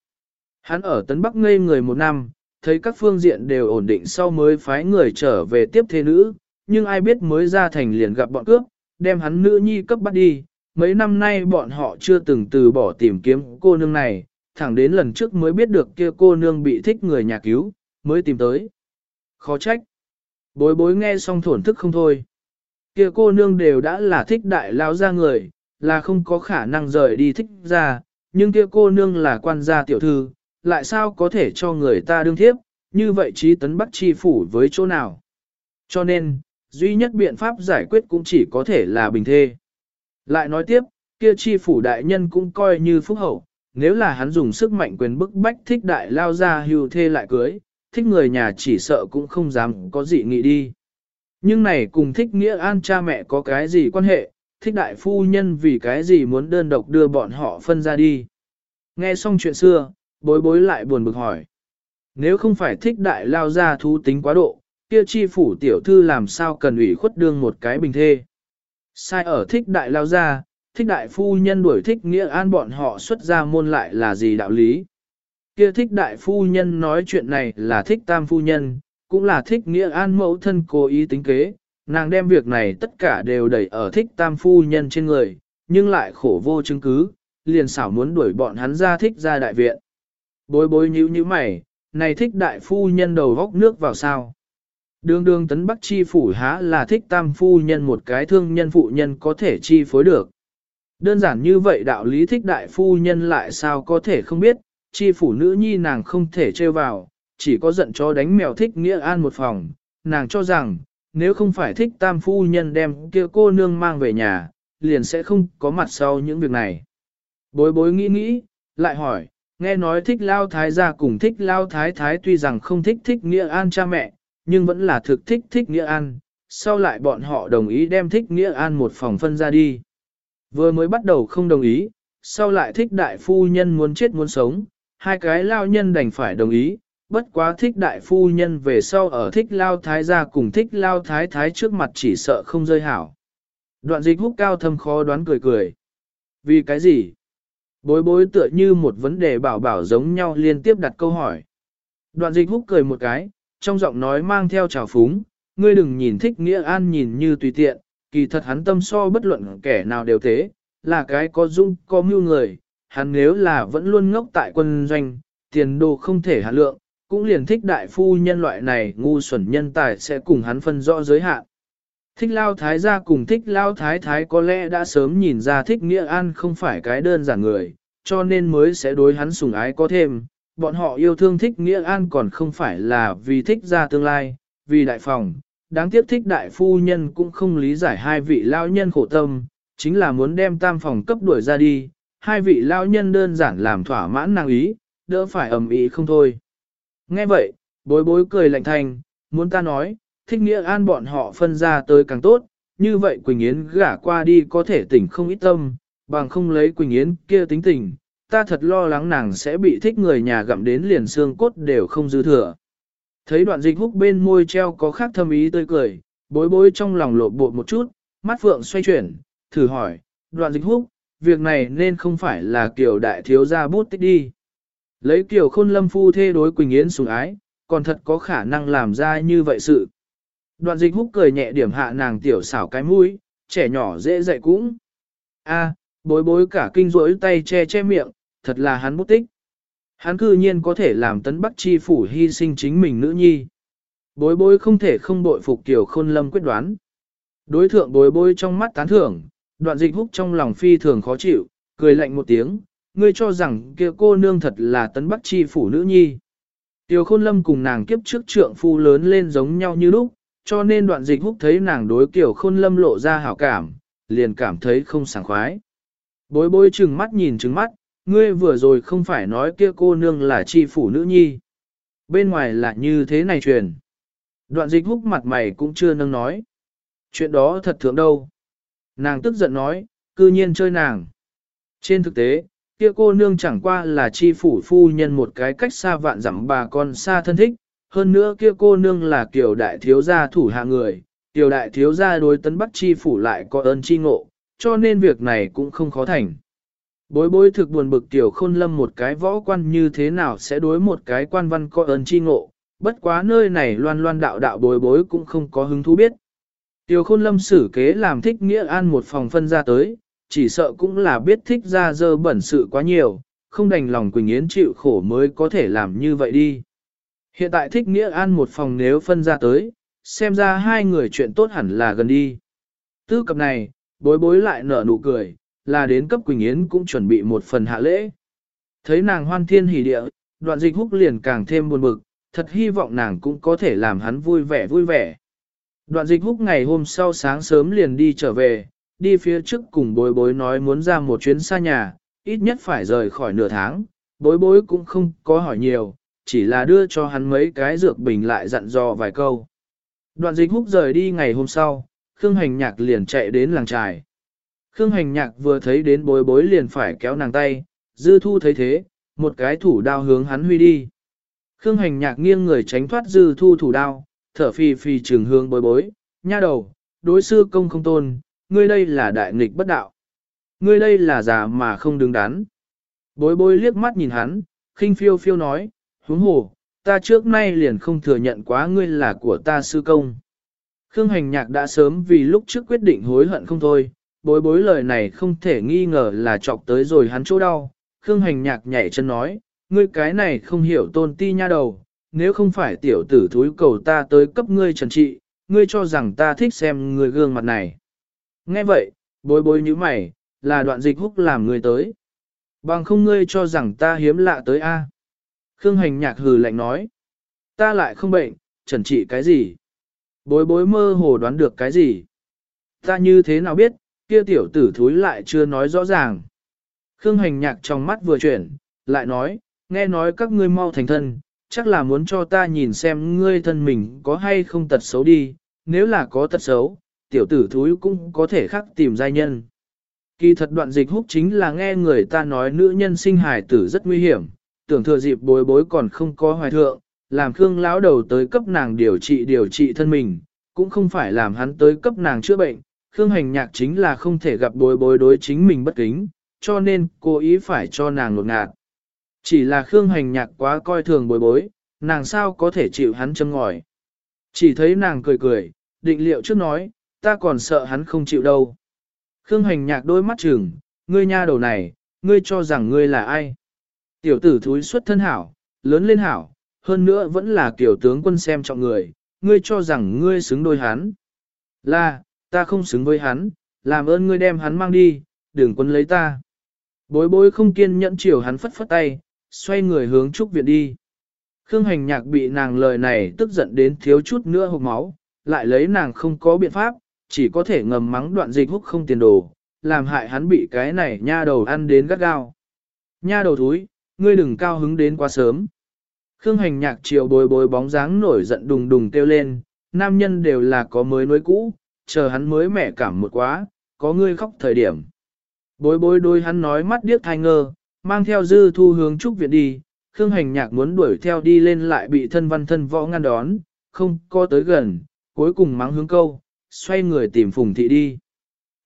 Hắn ở Tấn Bắc ngây người một năm, thấy các phương diện đều ổn định sau mới phái người trở về tiếp thế nữ, nhưng ai biết mới ra thành liền gặp bọn cướp, đem hắn nữ nhi cấp bắt đi. Mấy năm nay bọn họ chưa từng từ bỏ tìm kiếm cô nương này, thẳng đến lần trước mới biết được kia cô nương bị thích người nhà cứu, mới tìm tới. Khó trách. Bối bối nghe xong thổn thức không thôi. Kia cô nương đều đã là thích đại lao ra người, là không có khả năng rời đi thích ra, nhưng kia cô nương là quan gia tiểu thư, lại sao có thể cho người ta đương thiếp, như vậy trí tấn bắt chi phủ với chỗ nào. Cho nên, duy nhất biện pháp giải quyết cũng chỉ có thể là bình thê. Lại nói tiếp, kia chi phủ đại nhân cũng coi như phúc hậu, nếu là hắn dùng sức mạnh quyền bức bách thích đại lao ra hưu thê lại cưới, thích người nhà chỉ sợ cũng không dám có gì nghĩ đi. Nhưng này cùng thích nghĩa an cha mẹ có cái gì quan hệ, thích đại phu nhân vì cái gì muốn đơn độc đưa bọn họ phân ra đi. Nghe xong chuyện xưa, bối bối lại buồn bực hỏi. Nếu không phải thích đại lao ra thú tính quá độ, kia chi phủ tiểu thư làm sao cần ủy khuất đương một cái bình thê. Sai ở thích đại lao ra, thích đại phu nhân đuổi thích nghĩa an bọn họ xuất ra môn lại là gì đạo lý. Kia thích đại phu nhân nói chuyện này là thích tam phu nhân, cũng là thích nghĩa an mẫu thân cố ý tính kế, nàng đem việc này tất cả đều đẩy ở thích tam phu nhân trên người, nhưng lại khổ vô chứng cứ, liền xảo muốn đuổi bọn hắn ra thích ra đại viện. Bối bối nhíu như mày, này thích đại phu nhân đầu góc nước vào sao. Đường đường tấn bắc chi phủ há là thích tam phu nhân một cái thương nhân phụ nhân có thể chi phối được. Đơn giản như vậy đạo lý thích đại phu nhân lại sao có thể không biết, chi phủ nữ nhi nàng không thể trêu vào, chỉ có giận cho đánh mèo thích nghĩa an một phòng, nàng cho rằng, nếu không phải thích tam phu nhân đem kia cô nương mang về nhà, liền sẽ không có mặt sau những việc này. Bối bối nghĩ nghĩ, lại hỏi, nghe nói thích lao thái gia cùng thích lao thái thái tuy rằng không thích thích nghĩa an cha mẹ, nhưng vẫn là thực thích thích nghĩa an, sau lại bọn họ đồng ý đem thích nghĩa an một phòng phân ra đi. Vừa mới bắt đầu không đồng ý, sau lại thích đại phu nhân muốn chết muốn sống, hai cái lao nhân đành phải đồng ý, bất quá thích đại phu nhân về sau ở thích lao thái gia cùng thích lao thái thái trước mặt chỉ sợ không rơi hảo. Đoạn dịch hút cao thâm khó đoán cười cười. Vì cái gì? Bối bối tựa như một vấn đề bảo bảo giống nhau liên tiếp đặt câu hỏi. Đoạn dịch hút cười một cái, trong giọng nói mang theo trào phúng, ngươi đừng nhìn thích nghĩa an nhìn như tùy tiện, kỳ thật hắn tâm so bất luận kẻ nào đều thế, là cái có dung có mưu người, hắn nếu là vẫn luôn ngốc tại quân doanh, tiền đồ không thể hạ lượng, cũng liền thích đại phu nhân loại này ngu xuẩn nhân tài sẽ cùng hắn phân rõ giới hạn. Thích lao thái gia cùng thích lao thái thái có lẽ đã sớm nhìn ra thích nghĩa an không phải cái đơn giản người, cho nên mới sẽ đối hắn sủng ái có thêm. Bọn họ yêu thương thích nghĩa an còn không phải là vì thích ra tương lai, vì đại phòng. Đáng tiếc thích đại phu nhân cũng không lý giải hai vị lao nhân khổ tâm, chính là muốn đem tam phòng cấp đuổi ra đi. Hai vị lao nhân đơn giản làm thỏa mãn năng ý, đỡ phải ầm ý không thôi. Nghe vậy, bối bối cười lạnh thành, muốn ta nói, thích nghĩa an bọn họ phân ra tới càng tốt, như vậy Quỳnh Yến gả qua đi có thể tỉnh không ít tâm, bằng không lấy Quỳnh Yến kia tính tình, ta thật lo lắng nàng sẽ bị thích người nhà gặm đến liền xương cốt đều không dư thừa. Thấy đoạn dịch húc bên môi treo có khác thâm ý tươi cười, bối bối trong lòng lộ bộ một chút, mắt phượng xoay chuyển, thử hỏi, đoạn dịch húc, việc này nên không phải là kiểu đại thiếu gia bút tích đi. Lấy kiểu khôn lâm phu thê đối Quỳnh Yến sủng ái, còn thật có khả năng làm ra như vậy sự. Đoạn dịch húc cười nhẹ điểm hạ nàng tiểu xảo cái mũi, trẻ nhỏ dễ dạy cũng. a bối bối cả kinh rỗi tay che che miệng, thật là hắn bút tích. Hắn cư nhiên có thể làm tấn bắc chi phủ hy sinh chính mình nữ nhi. Bối bối không thể không bội phục tiểu khôn lâm quyết đoán. Đối thượng bối bối trong mắt tán thưởng, đoạn dịch húc trong lòng phi thường khó chịu, cười lạnh một tiếng, ngươi cho rằng kia cô nương thật là tấn bắc chi phủ nữ nhi. Tiểu khôn lâm cùng nàng kiếp trước trượng phu lớn lên giống nhau như lúc, cho nên đoạn dịch húc thấy nàng đối kiểu khôn lâm lộ ra hảo cảm, liền cảm thấy không sảng khoái. Bối bối chừng mắt nhìn chừng mắt, ngươi vừa rồi không phải nói kia cô nương là chi phủ nữ nhi. Bên ngoài là như thế này truyền. Đoạn dịch húc mặt mày cũng chưa nâng nói. Chuyện đó thật thượng đâu. Nàng tức giận nói, cư nhiên chơi nàng. Trên thực tế, kia cô nương chẳng qua là chi phủ phu nhân một cái cách xa vạn dặm bà con xa thân thích, hơn nữa kia cô nương là kiểu đại thiếu gia thủ hạ người, tiểu đại thiếu gia đối tấn bắc chi phủ lại có ơn chi ngộ, cho nên việc này cũng không khó thành. Bối bối thực buồn bực tiểu khôn lâm một cái võ quan như thế nào sẽ đối một cái quan văn có ơn chi ngộ, bất quá nơi này loan loan đạo đạo bối bối cũng không có hứng thú biết. Tiểu khôn lâm xử kế làm thích nghĩa an một phòng phân ra tới, chỉ sợ cũng là biết thích ra dơ bẩn sự quá nhiều, không đành lòng Quỳnh Yến chịu khổ mới có thể làm như vậy đi. Hiện tại thích nghĩa an một phòng nếu phân ra tới, xem ra hai người chuyện tốt hẳn là gần đi. Tư cập này, bối bối lại nở nụ cười, là đến cấp Quỳnh Yến cũng chuẩn bị một phần hạ lễ. Thấy nàng hoan thiên hỉ địa, đoạn dịch húc liền càng thêm buồn bực, thật hy vọng nàng cũng có thể làm hắn vui vẻ vui vẻ. Đoạn dịch húc ngày hôm sau sáng sớm liền đi trở về, đi phía trước cùng bối bối nói muốn ra một chuyến xa nhà, ít nhất phải rời khỏi nửa tháng, bối bối cũng không có hỏi nhiều, chỉ là đưa cho hắn mấy cái dược bình lại dặn dò vài câu. Đoạn dịch húc rời đi ngày hôm sau, Khương Hành Nhạc liền chạy đến làng trài. Khương Hành Nhạc vừa thấy đến bối bối liền phải kéo nàng tay, Dư Thu thấy thế, một cái thủ đao hướng hắn huy đi. Khương Hành Nhạc nghiêng người tránh thoát Dư Thu thủ đao, thở phì phì trường hướng bối bối, nha đầu, đối sư công không tôn, ngươi đây là đại nghịch bất đạo. Ngươi đây là già mà không đứng đắn. Bối bối liếc mắt nhìn hắn, khinh phiêu phiêu nói, huống hồ, ta trước nay liền không thừa nhận quá ngươi là của ta sư công. Khương hành nhạc đã sớm vì lúc trước quyết định hối hận không thôi, bối bối lời này không thể nghi ngờ là chọc tới rồi hắn chỗ đau. Khương hành nhạc nhảy chân nói, ngươi cái này không hiểu tôn ti nha đầu, nếu không phải tiểu tử thúi cầu ta tới cấp ngươi trần trị, ngươi cho rằng ta thích xem người gương mặt này. Nghe vậy, bối bối như mày, là đoạn dịch húc làm người tới. Bằng không ngươi cho rằng ta hiếm lạ tới a Khương hành nhạc hừ lạnh nói. Ta lại không bệnh, trần trị cái gì? Bối bối mơ hồ đoán được cái gì? Ta như thế nào biết, kia tiểu tử thúi lại chưa nói rõ ràng. Khương hành nhạc trong mắt vừa chuyển, lại nói, nghe nói các ngươi mau thành thân, chắc là muốn cho ta nhìn xem ngươi thân mình có hay không tật xấu đi, nếu là có tật xấu, tiểu tử thúi cũng có thể khắc tìm giai nhân. Kỳ thật đoạn dịch húc chính là nghe người ta nói nữ nhân sinh hài tử rất nguy hiểm, tưởng thừa dịp bối bối còn không có hoài thượng, làm Khương lão đầu tới cấp nàng điều trị điều trị thân mình, cũng không phải làm hắn tới cấp nàng chữa bệnh. Khương hành nhạc chính là không thể gặp bối bối đối chính mình bất kính, cho nên cố ý phải cho nàng lột ngạt. Chỉ là Khương hành nhạc quá coi thường bối bối, nàng sao có thể chịu hắn châm ngòi. Chỉ thấy nàng cười cười, định liệu trước nói, ta còn sợ hắn không chịu đâu. Khương hành nhạc đôi mắt trừng, ngươi nha đầu này, ngươi cho rằng ngươi là ai? Tiểu tử thúi xuất thân hảo, lớn lên hảo, hơn nữa vẫn là kiểu tướng quân xem trọng người, ngươi cho rằng ngươi xứng đôi hắn. Là, ta không xứng với hắn, làm ơn ngươi đem hắn mang đi, đừng quân lấy ta. Bối bối không kiên nhẫn chiều hắn phất phất tay, xoay người hướng trúc viện đi. Khương hành nhạc bị nàng lời này tức giận đến thiếu chút nữa hộp máu, lại lấy nàng không có biện pháp, chỉ có thể ngầm mắng đoạn dịch húc không tiền đồ, làm hại hắn bị cái này nha đầu ăn đến gắt gao. Nha đầu thúi, ngươi đừng cao hứng đến quá sớm. Khương hành nhạc chiều bối bối bóng dáng nổi giận đùng đùng kêu lên, nam nhân đều là có mới nối cũ, chờ hắn mới mẻ cảm một quá, có ngươi khóc thời điểm. Bối bối đôi hắn nói mắt điếc thai ngơ, mang theo dư thu hướng trúc viện đi, Khương hành nhạc muốn đuổi theo đi lên lại bị thân văn thân võ ngăn đón, không có tới gần, cuối cùng mắng hướng câu, xoay người tìm Phùng Thị đi.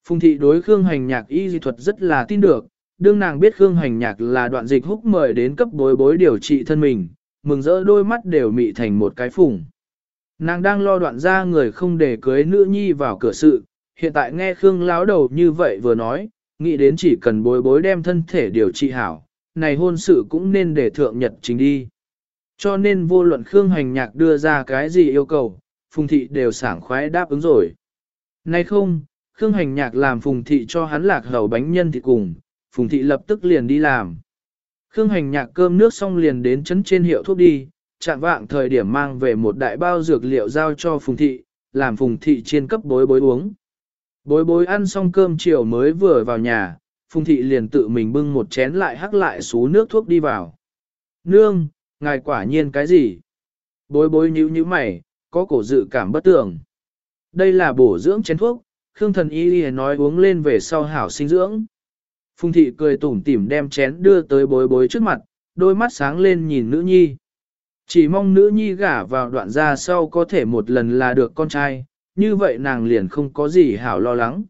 Phùng Thị đối Khương hành nhạc y dị thuật rất là tin được, đương nàng biết Khương hành nhạc là đoạn dịch húc mời đến cấp bối bối điều trị thân mình, mừng rỡ đôi mắt đều mị thành một cái phùng. Nàng đang lo đoạn ra người không để cưới nữ nhi vào cửa sự, hiện tại nghe Khương láo đầu như vậy vừa nói, nghĩ đến chỉ cần bối bối đem thân thể điều trị hảo, này hôn sự cũng nên để thượng nhật chính đi. Cho nên vô luận Khương hành nhạc đưa ra cái gì yêu cầu, Phùng Thị đều sảng khoái đáp ứng rồi. Nay không, Khương hành nhạc làm Phùng Thị cho hắn lạc hầu bánh nhân thịt cùng, Phùng Thị lập tức liền đi làm. Khương hành nhạc cơm nước xong liền đến chấn trên hiệu thuốc đi, chạm vạng thời điểm mang về một đại bao dược liệu giao cho Phùng Thị, làm Phùng Thị trên cấp bối bối uống. Bối bối ăn xong cơm chiều mới vừa vào nhà, Phùng Thị liền tự mình bưng một chén lại hắc lại xú nước thuốc đi vào. Nương, ngài quả nhiên cái gì? Bối bối nhíu nhíu mày, có cổ dự cảm bất tường. Đây là bổ dưỡng chén thuốc, Khương thần y đi nói uống lên về sau hảo sinh dưỡng. Phùng thị cười tủm tỉm đem chén đưa tới bối bối trước mặt, đôi mắt sáng lên nhìn nữ nhi. Chỉ mong nữ nhi gả vào đoạn gia sau có thể một lần là được con trai, như vậy nàng liền không có gì hảo lo lắng.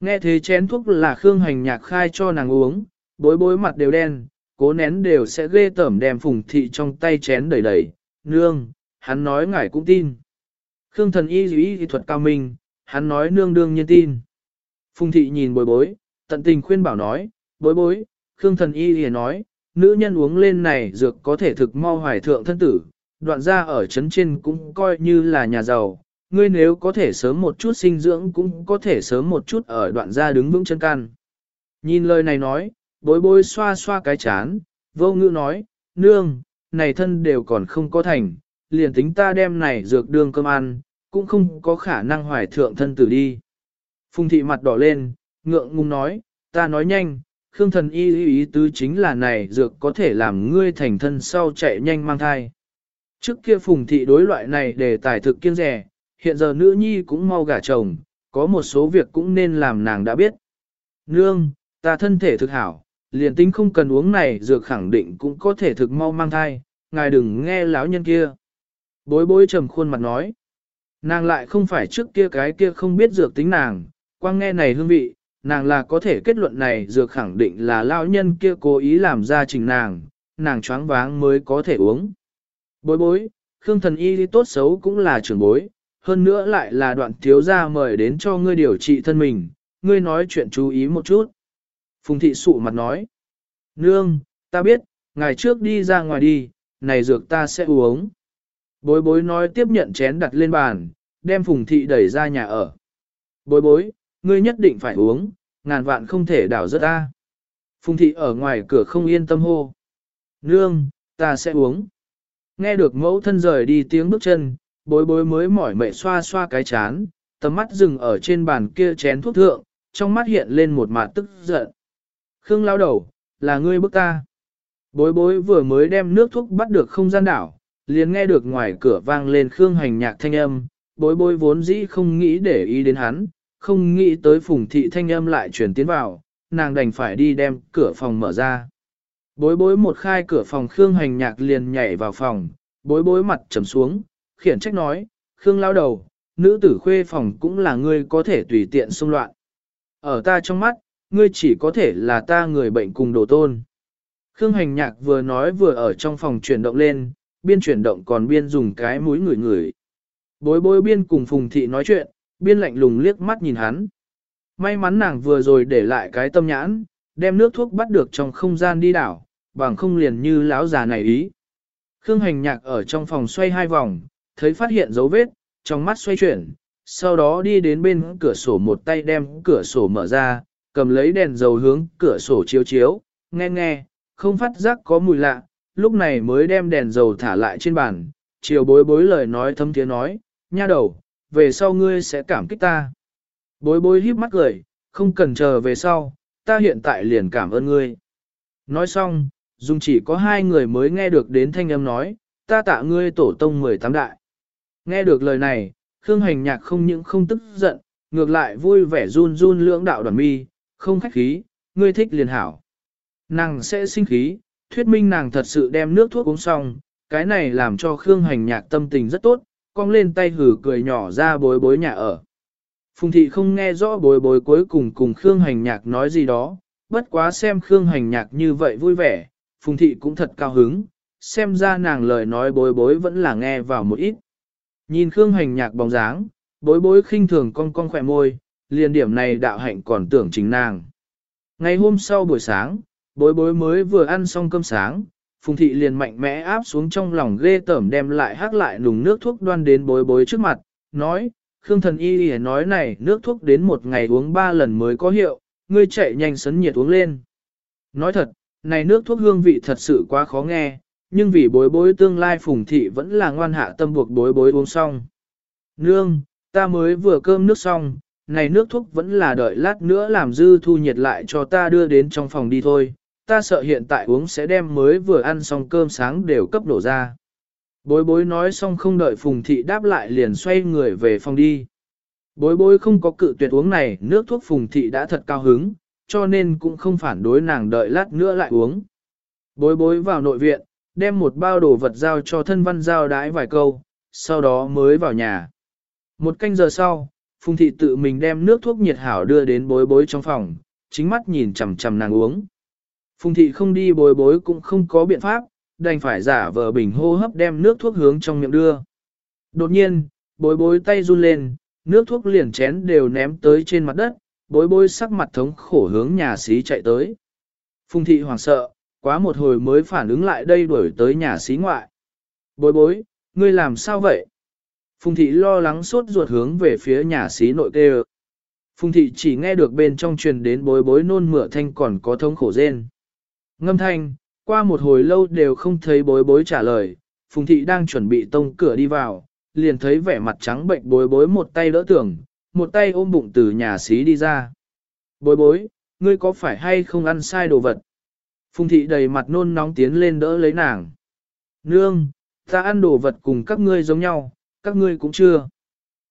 Nghe thế chén thuốc là Khương Hành Nhạc khai cho nàng uống, bối bối mặt đều đen, cố nén đều sẽ ghê tởm đem phùng thị trong tay chén đầy đầy, nương, hắn nói ngài cũng tin. Khương thần y dĩ y thuật cao minh, hắn nói nương đương nhiên tin. Phùng thị nhìn bối bối, tận tình khuyên bảo nói, bối bối, Khương thần y thì nói, nữ nhân uống lên này dược có thể thực mau hoài thượng thân tử, đoạn ra ở chấn trên cũng coi như là nhà giàu, ngươi nếu có thể sớm một chút sinh dưỡng cũng có thể sớm một chút ở đoạn ra đứng vững chân can. Nhìn lời này nói, bối bối xoa xoa cái chán, vô ngữ nói, nương, này thân đều còn không có thành, liền tính ta đem này dược đương cơm ăn, cũng không có khả năng hoài thượng thân tử đi. Phùng thị mặt đỏ lên, ngượng ngùng nói, ta nói nhanh, Khương thần y ý, ý tứ chính là này dược có thể làm ngươi thành thân sau chạy nhanh mang thai. Trước kia phùng thị đối loại này để tài thực kiên rẻ, hiện giờ nữ nhi cũng mau gả chồng, có một số việc cũng nên làm nàng đã biết. Nương, ta thân thể thực hảo, liền tính không cần uống này dược khẳng định cũng có thể thực mau mang thai, ngài đừng nghe lão nhân kia. Bối bối trầm khuôn mặt nói, nàng lại không phải trước kia cái kia không biết dược tính nàng, quang nghe này hương vị, nàng là có thể kết luận này dược khẳng định là lão nhân kia cố ý làm ra trình nàng, nàng choáng váng mới có thể uống. Bối bối, Khương thần y tốt xấu cũng là trưởng bối, hơn nữa lại là đoạn thiếu gia mời đến cho ngươi điều trị thân mình, ngươi nói chuyện chú ý một chút. Phùng thị sụ mặt nói, nương, ta biết, ngày trước đi ra ngoài đi, này dược ta sẽ uống. Bối bối nói tiếp nhận chén đặt lên bàn, đem phùng thị đẩy ra nhà ở. Bối bối, ngươi nhất định phải uống, ngàn vạn không thể đảo rớt ta. Phùng thị ở ngoài cửa không yên tâm hô. Nương, ta sẽ uống. Nghe được mẫu thân rời đi tiếng bước chân, bối bối mới mỏi mệt xoa xoa cái chán, tầm mắt dừng ở trên bàn kia chén thuốc thượng, trong mắt hiện lên một mặt tức giận. Khương lao đầu, là ngươi bức ta. Bối bối vừa mới đem nước thuốc bắt được không gian đảo, liền nghe được ngoài cửa vang lên Khương hành nhạc thanh âm, bối bối vốn dĩ không nghĩ để ý đến hắn, không nghĩ tới phùng thị thanh âm lại chuyển tiến vào, nàng đành phải đi đem cửa phòng mở ra. Bối bối một khai cửa phòng Khương hành nhạc liền nhảy vào phòng, bối bối mặt trầm xuống, khiển trách nói, Khương lao đầu, nữ tử khuê phòng cũng là ngươi có thể tùy tiện xung loạn. Ở ta trong mắt, ngươi chỉ có thể là ta người bệnh cùng đồ tôn. Khương hành nhạc vừa nói vừa ở trong phòng chuyển động lên, biên chuyển động còn biên dùng cái mũi người người. Bối bối biên cùng Phùng Thị nói chuyện, biên lạnh lùng liếc mắt nhìn hắn. May mắn nàng vừa rồi để lại cái tâm nhãn, đem nước thuốc bắt được trong không gian đi đảo, bằng không liền như lão già này ý. Khương hành nhạc ở trong phòng xoay hai vòng, thấy phát hiện dấu vết, trong mắt xoay chuyển, sau đó đi đến bên cửa sổ một tay đem cửa sổ mở ra, cầm lấy đèn dầu hướng cửa sổ chiếu chiếu, nghe nghe, không phát giác có mùi lạ, lúc này mới đem đèn dầu thả lại trên bàn, chiều bối bối lời nói thâm tiếng nói, nha đầu, về sau ngươi sẽ cảm kích ta. Bối bối híp mắt cười, không cần chờ về sau, ta hiện tại liền cảm ơn ngươi. Nói xong, dùng chỉ có hai người mới nghe được đến thanh âm nói, ta tạ ngươi tổ tông 18 đại. Nghe được lời này, Khương Hành Nhạc không những không tức giận, ngược lại vui vẻ run run lưỡng đạo đoàn mi, không khách khí, ngươi thích liền hảo. Nàng sẽ sinh khí, thuyết minh nàng thật sự đem nước thuốc uống xong, cái này làm cho Khương Hành Nhạc tâm tình rất tốt, cong lên tay hử cười nhỏ ra bối bối nhà ở. Phùng thị không nghe rõ bối bối cuối cùng cùng Khương Hành Nhạc nói gì đó, bất quá xem Khương Hành Nhạc như vậy vui vẻ, Phùng thị cũng thật cao hứng, xem ra nàng lời nói bối bối vẫn là nghe vào một ít. Nhìn Khương Hành Nhạc bóng dáng, bối bối khinh thường cong cong khỏe môi, liền điểm này đạo hạnh còn tưởng chính nàng. Ngày hôm sau buổi sáng, bối bối mới vừa ăn xong cơm sáng, Phùng thị liền mạnh mẽ áp xuống trong lòng ghê tởm đem lại hát lại nùng nước thuốc đoan đến bối bối trước mặt, nói, Khương thần y y nói này nước thuốc đến một ngày uống ba lần mới có hiệu, ngươi chạy nhanh sấn nhiệt uống lên. Nói thật, này nước thuốc hương vị thật sự quá khó nghe, nhưng vì bối bối tương lai phùng thị vẫn là ngoan hạ tâm buộc bối bối uống xong. Nương, ta mới vừa cơm nước xong, này nước thuốc vẫn là đợi lát nữa làm dư thu nhiệt lại cho ta đưa đến trong phòng đi thôi, ta sợ hiện tại uống sẽ đem mới vừa ăn xong cơm sáng đều cấp đổ ra. Bối bối nói xong không đợi phùng thị đáp lại liền xoay người về phòng đi. Bối bối không có cự tuyệt uống này, nước thuốc phùng thị đã thật cao hứng, cho nên cũng không phản đối nàng đợi lát nữa lại uống. Bối bối vào nội viện, đem một bao đồ vật giao cho thân văn giao đái vài câu, sau đó mới vào nhà. Một canh giờ sau, phùng thị tự mình đem nước thuốc nhiệt hảo đưa đến bối bối trong phòng, chính mắt nhìn chằm chằm nàng uống. Phùng thị không đi bối bối cũng không có biện pháp, đành phải giả vờ bình hô hấp đem nước thuốc hướng trong miệng đưa. Đột nhiên, bối bối tay run lên, nước thuốc liền chén đều ném tới trên mặt đất, bối bối sắc mặt thống khổ hướng nhà xí chạy tới. Phùng thị hoảng sợ, quá một hồi mới phản ứng lại đây đuổi tới nhà xí ngoại. Bối bối, ngươi làm sao vậy? Phùng thị lo lắng sốt ruột hướng về phía nhà xí nội kêu. Phùng thị chỉ nghe được bên trong truyền đến bối bối nôn mửa thanh còn có thống khổ rên. Ngâm thanh, qua một hồi lâu đều không thấy bối bối trả lời, Phùng thị đang chuẩn bị tông cửa đi vào, liền thấy vẻ mặt trắng bệnh bối bối một tay đỡ tưởng, một tay ôm bụng từ nhà xí đi ra. Bối bối, ngươi có phải hay không ăn sai đồ vật? Phùng thị đầy mặt nôn nóng tiến lên đỡ lấy nàng. Nương, ta ăn đồ vật cùng các ngươi giống nhau, các ngươi cũng chưa.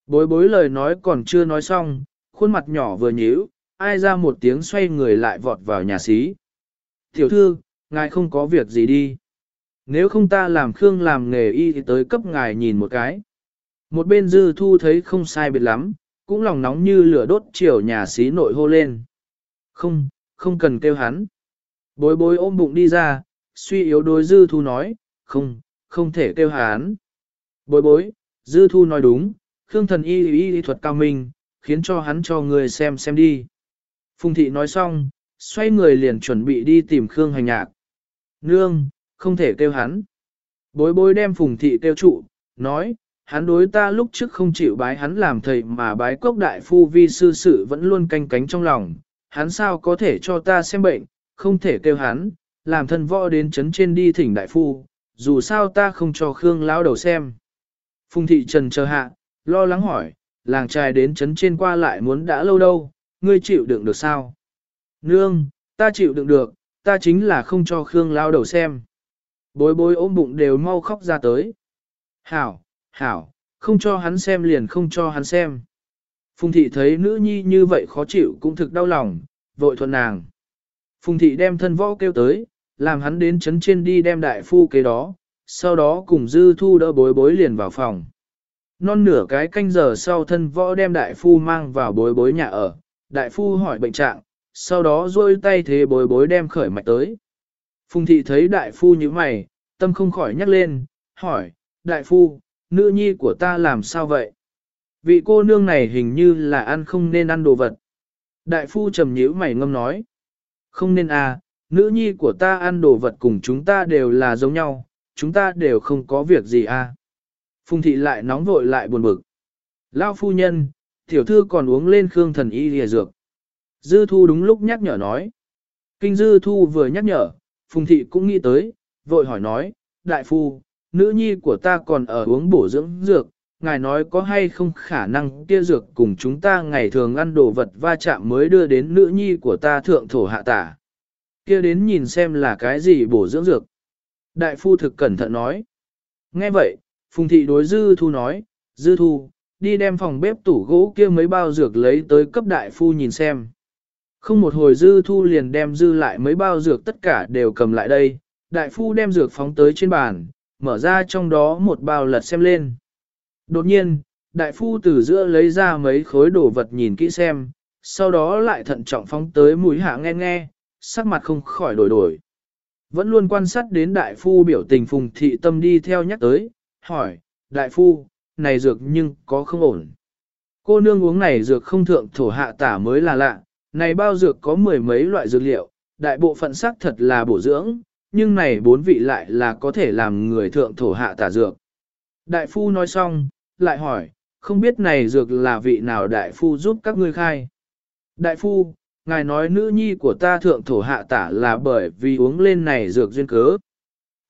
Bối bối lời nói còn chưa nói xong, khuôn mặt nhỏ vừa nhíu, ai ra một tiếng xoay người lại vọt vào nhà xí. Tiểu thư, ngài không có việc gì đi. Nếu không ta làm Khương làm nghề y thì tới cấp ngài nhìn một cái. Một bên dư thu thấy không sai biệt lắm, cũng lòng nóng như lửa đốt chiều nhà xí nội hô lên. Không, không cần kêu hắn. Bối bối ôm bụng đi ra, suy yếu đối dư thu nói, không, không thể kêu hắn. Bối bối, dư thu nói đúng, Khương thần y y thuật cao minh, khiến cho hắn cho người xem xem đi. Phùng thị nói xong, xoay người liền chuẩn bị đi tìm Khương hành nhạc. Nương, không thể kêu hắn. Bối bối đem phùng thị kêu trụ, nói, hắn đối ta lúc trước không chịu bái hắn làm thầy mà bái cốc đại phu vi sư sự vẫn luôn canh cánh trong lòng, hắn sao có thể cho ta xem bệnh, không thể kêu hắn, làm thân võ đến chấn trên đi thỉnh đại phu, dù sao ta không cho Khương lão đầu xem. Phùng thị trần chờ hạ, lo lắng hỏi, làng trai đến chấn trên qua lại muốn đã lâu đâu, ngươi chịu đựng được sao? Nương, ta chịu đựng được, ta chính là không cho Khương lao đầu xem. Bối bối ôm bụng đều mau khóc ra tới. Hảo, hảo, không cho hắn xem liền không cho hắn xem. Phùng thị thấy nữ nhi như vậy khó chịu cũng thực đau lòng, vội thuận nàng. Phùng thị đem thân võ kêu tới, làm hắn đến chấn trên đi đem đại phu kế đó, sau đó cùng dư thu đỡ bối bối liền vào phòng. Non nửa cái canh giờ sau thân võ đem đại phu mang vào bối bối nhà ở, đại phu hỏi bệnh trạng, sau đó duỗi tay thế bối bối đem khởi mạch tới. Phùng thị thấy đại phu như mày, tâm không khỏi nhắc lên, hỏi, đại phu, nữ nhi của ta làm sao vậy? Vị cô nương này hình như là ăn không nên ăn đồ vật. Đại phu trầm nhíu mày ngâm nói, không nên à, nữ nhi của ta ăn đồ vật cùng chúng ta đều là giống nhau, chúng ta đều không có việc gì à. Phùng thị lại nóng vội lại buồn bực. Lao phu nhân, tiểu thư còn uống lên khương thần y lìa dược. Dư thu đúng lúc nhắc nhở nói. Kinh dư thu vừa nhắc nhở, phùng thị cũng nghĩ tới, vội hỏi nói, đại phu, nữ nhi của ta còn ở uống bổ dưỡng dược, ngài nói có hay không khả năng kia dược cùng chúng ta ngày thường ăn đồ vật va chạm mới đưa đến nữ nhi của ta thượng thổ hạ tả. Kia đến nhìn xem là cái gì bổ dưỡng dược. Đại phu thực cẩn thận nói. Nghe vậy, Phùng thị đối dư thu nói, dư thu, đi đem phòng bếp tủ gỗ kia mấy bao dược lấy tới cấp đại phu nhìn xem. Không một hồi dư thu liền đem dư lại mấy bao dược tất cả đều cầm lại đây, đại phu đem dược phóng tới trên bàn, mở ra trong đó một bao lật xem lên. Đột nhiên, đại phu từ giữa lấy ra mấy khối đồ vật nhìn kỹ xem, sau đó lại thận trọng phóng tới mũi hạ nghe nghe, sắc mặt không khỏi đổi đổi. Vẫn luôn quan sát đến đại phu biểu tình phùng thị tâm đi theo nhắc tới, hỏi, đại phu, này dược nhưng có không ổn. Cô nương uống này dược không thượng thổ hạ tả mới là lạ, này bao dược có mười mấy loại dược liệu, đại bộ phận sắc thật là bổ dưỡng, nhưng này bốn vị lại là có thể làm người thượng thổ hạ tả dược. Đại phu nói xong, lại hỏi, không biết này dược là vị nào đại phu giúp các ngươi khai. Đại phu, ngài nói nữ nhi của ta thượng thổ hạ tả là bởi vì uống lên này dược duyên cớ.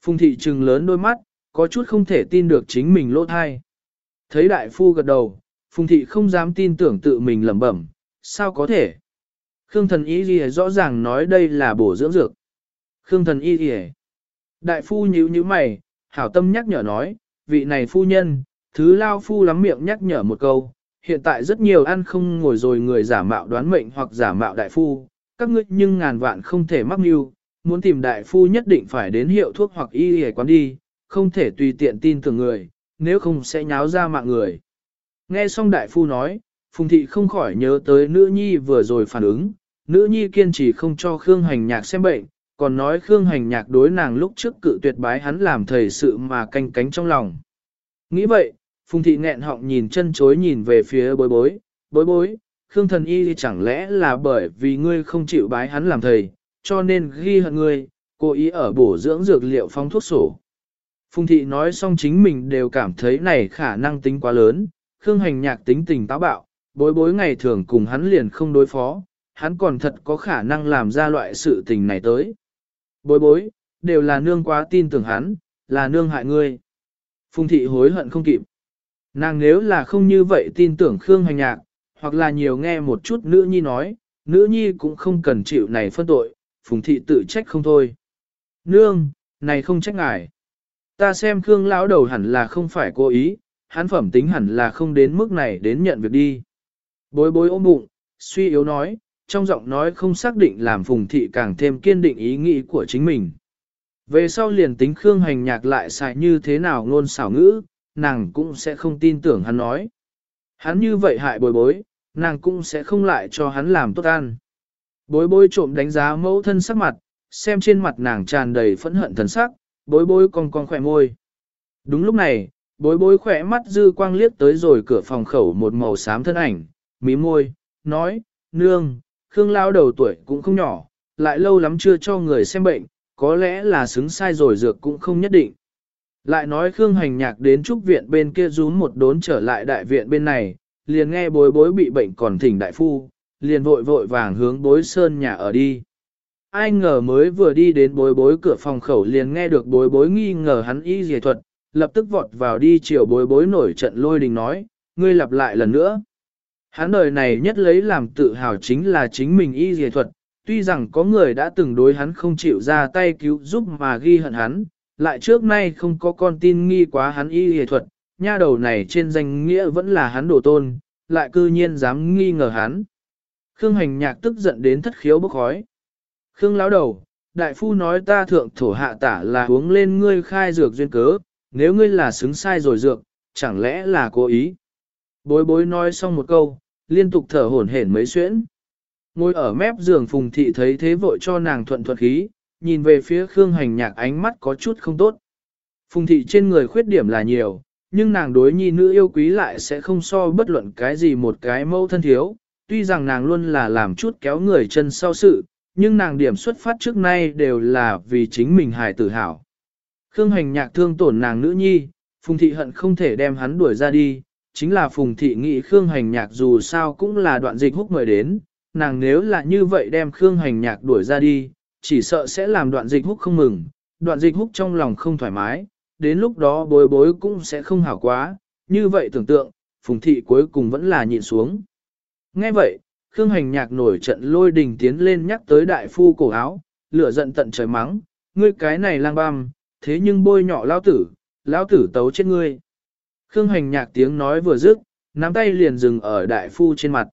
Phùng thị trừng lớn đôi mắt, có chút không thể tin được chính mình lỗ thai. Thấy đại phu gật đầu, phùng thị không dám tin tưởng tự mình lẩm bẩm, sao có thể. Khương thần y gì rõ ràng nói đây là bổ dưỡng dược. Khương thần y gì Đại phu nhíu nhíu mày, hảo tâm nhắc nhở nói, vị này phu nhân, thứ lao phu lắm miệng nhắc nhở một câu, hiện tại rất nhiều ăn không ngồi rồi người giả mạo đoán mệnh hoặc giả mạo đại phu, các ngươi nhưng ngàn vạn không thể mắc mưu, muốn tìm đại phu nhất định phải đến hiệu thuốc hoặc y y quán đi, không thể tùy tiện tin tưởng người, nếu không sẽ nháo ra mạng người. Nghe xong đại phu nói, Phùng thị không khỏi nhớ tới nữ nhi vừa rồi phản ứng, nữ nhi kiên trì không cho Khương Hành Nhạc xem bệnh, còn nói Khương Hành Nhạc đối nàng lúc trước cự tuyệt bái hắn làm thầy sự mà canh cánh trong lòng. Nghĩ vậy, Phùng thị nghẹn họng nhìn chân chối nhìn về phía bối bối, bối bối, Khương thần y chẳng lẽ là bởi vì ngươi không chịu bái hắn làm thầy, cho nên ghi hận ngươi, cố ý ở bổ dưỡng dược liệu phong thuốc sổ. Phùng thị nói xong chính mình đều cảm thấy này khả năng tính quá lớn, Khương hành nhạc tính tình táo bạo, bối bối ngày thường cùng hắn liền không đối phó, hắn còn thật có khả năng làm ra loại sự tình này tới. Bối bối, đều là nương quá tin tưởng hắn, là nương hại ngươi. Phùng thị hối hận không kịp. Nàng nếu là không như vậy tin tưởng Khương hành nhạc, hoặc là nhiều nghe một chút nữ nhi nói, nữ nhi cũng không cần chịu này phân tội, phùng thị tự trách không thôi. Nương, này không trách ngài. Ta xem Khương lão đầu hẳn là không phải cố ý, hắn phẩm tính hẳn là không đến mức này đến nhận việc đi. Bối bối ôm bụng, suy yếu nói, trong giọng nói không xác định làm phùng thị càng thêm kiên định ý nghĩ của chính mình. Về sau liền tính Khương hành nhạc lại xài như thế nào ngôn xảo ngữ, nàng cũng sẽ không tin tưởng hắn nói. Hắn như vậy hại bối bối, nàng cũng sẽ không lại cho hắn làm tốt ăn. Bối bối trộm đánh giá mẫu thân sắc mặt, xem trên mặt nàng tràn đầy phẫn hận thần sắc, bối bối cong cong khỏe môi. Đúng lúc này, bối bối khỏe mắt dư quang liếc tới rồi cửa phòng khẩu một màu xám thân ảnh, mí môi, nói, nương, Khương lao đầu tuổi cũng không nhỏ, lại lâu lắm chưa cho người xem bệnh, có lẽ là xứng sai rồi dược cũng không nhất định. Lại nói Khương hành nhạc đến trúc viện bên kia rún một đốn trở lại đại viện bên này, liền nghe bối bối bị bệnh còn thỉnh đại phu, liền vội vội vàng hướng bối sơn nhà ở đi. Ai ngờ mới vừa đi đến bối bối cửa phòng khẩu liền nghe được bối bối nghi ngờ hắn y dề thuật, lập tức vọt vào đi chiều bối bối nổi trận lôi đình nói, ngươi lặp lại lần nữa. Hắn đời này nhất lấy làm tự hào chính là chính mình y dề thuật, tuy rằng có người đã từng đối hắn không chịu ra tay cứu giúp mà ghi hận hắn, lại trước nay không có con tin nghi quá hắn y dề thuật, nha đầu này trên danh nghĩa vẫn là hắn đồ tôn, lại cư nhiên dám nghi ngờ hắn. Khương hành nhạc tức giận đến thất khiếu bốc khói. Khương lão đầu, đại phu nói ta thượng thổ hạ tả là uống lên ngươi khai dược duyên cớ, nếu ngươi là xứng sai rồi dược, chẳng lẽ là cố ý. Bối bối nói xong một câu, liên tục thở hổn hển mấy xuyễn. Ngồi ở mép giường phùng thị thấy thế vội cho nàng thuận thuận khí, nhìn về phía Khương hành nhạc ánh mắt có chút không tốt. Phùng thị trên người khuyết điểm là nhiều, nhưng nàng đối nhi nữ yêu quý lại sẽ không so bất luận cái gì một cái mâu thân thiếu. Tuy rằng nàng luôn là làm chút kéo người chân sau sự, nhưng nàng điểm xuất phát trước nay đều là vì chính mình hài tử hảo. Khương hành nhạc thương tổn nàng nữ nhi, Phùng thị hận không thể đem hắn đuổi ra đi, chính là Phùng thị nghị Khương hành nhạc dù sao cũng là đoạn dịch húc mời đến, nàng nếu là như vậy đem Khương hành nhạc đuổi ra đi, chỉ sợ sẽ làm đoạn dịch húc không mừng, đoạn dịch húc trong lòng không thoải mái, đến lúc đó bối bối cũng sẽ không hảo quá, như vậy tưởng tượng, Phùng thị cuối cùng vẫn là nhịn xuống. Nghe vậy, Khương hành nhạc nổi trận lôi đình tiến lên nhắc tới đại phu cổ áo, lửa giận tận trời mắng, ngươi cái này lang băm, thế nhưng bôi nhỏ lao tử, lao tử tấu chết ngươi. Khương hành nhạc tiếng nói vừa dứt, nắm tay liền dừng ở đại phu trên mặt.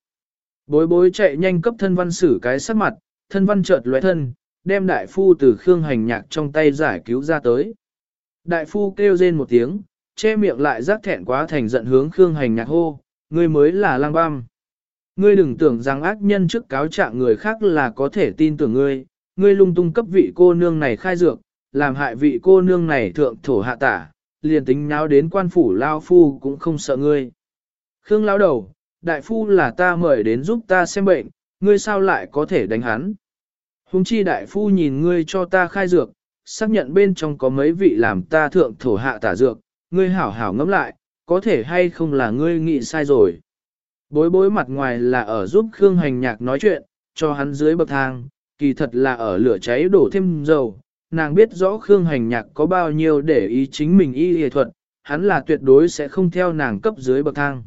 Bối bối chạy nhanh cấp thân văn xử cái sắc mặt, thân văn chợt lóe thân, đem đại phu từ Khương hành nhạc trong tay giải cứu ra tới. Đại phu kêu rên một tiếng, che miệng lại rắc thẹn quá thành giận hướng Khương hành nhạc hô, ngươi mới là lang băm. Ngươi đừng tưởng rằng ác nhân trước cáo trạng người khác là có thể tin tưởng ngươi, ngươi lung tung cấp vị cô nương này khai dược, làm hại vị cô nương này thượng thổ hạ tả, liền tính nháo đến quan phủ lao phu cũng không sợ ngươi. Khương lao đầu, đại phu là ta mời đến giúp ta xem bệnh, ngươi sao lại có thể đánh hắn. Hùng chi đại phu nhìn ngươi cho ta khai dược, xác nhận bên trong có mấy vị làm ta thượng thổ hạ tả dược, ngươi hảo hảo ngẫm lại, có thể hay không là ngươi nghĩ sai rồi. Bối bối mặt ngoài là ở giúp Khương Hành Nhạc nói chuyện, cho hắn dưới bậc thang, kỳ thật là ở lửa cháy đổ thêm dầu. Nàng biết rõ Khương Hành Nhạc có bao nhiêu để ý chính mình y y thuật, hắn là tuyệt đối sẽ không theo nàng cấp dưới bậc thang.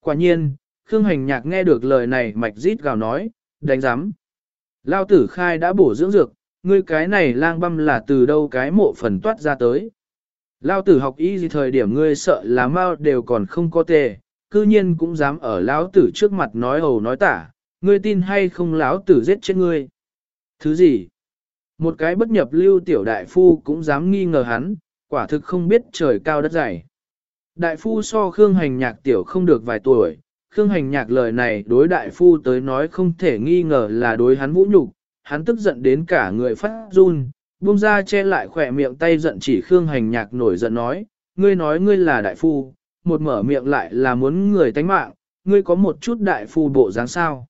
Quả nhiên, Khương Hành Nhạc nghe được lời này mạch rít gào nói, đánh giám. Lao tử khai đã bổ dưỡng dược, ngươi cái này lang băm là từ đâu cái mộ phần toát ra tới. Lao tử học y gì thời điểm ngươi sợ là mau đều còn không có tề, cư nhiên cũng dám ở lão tử trước mặt nói hầu nói tả, ngươi tin hay không lão tử giết chết ngươi. Thứ gì? Một cái bất nhập lưu tiểu đại phu cũng dám nghi ngờ hắn, quả thực không biết trời cao đất dày. Đại phu so Khương Hành Nhạc tiểu không được vài tuổi, Khương Hành Nhạc lời này đối đại phu tới nói không thể nghi ngờ là đối hắn vũ nhục, hắn tức giận đến cả người phát run, buông ra che lại khỏe miệng tay giận chỉ Khương Hành Nhạc nổi giận nói, ngươi nói ngươi là đại phu, một mở miệng lại là muốn người tánh mạng, ngươi có một chút đại phu bộ dáng sao.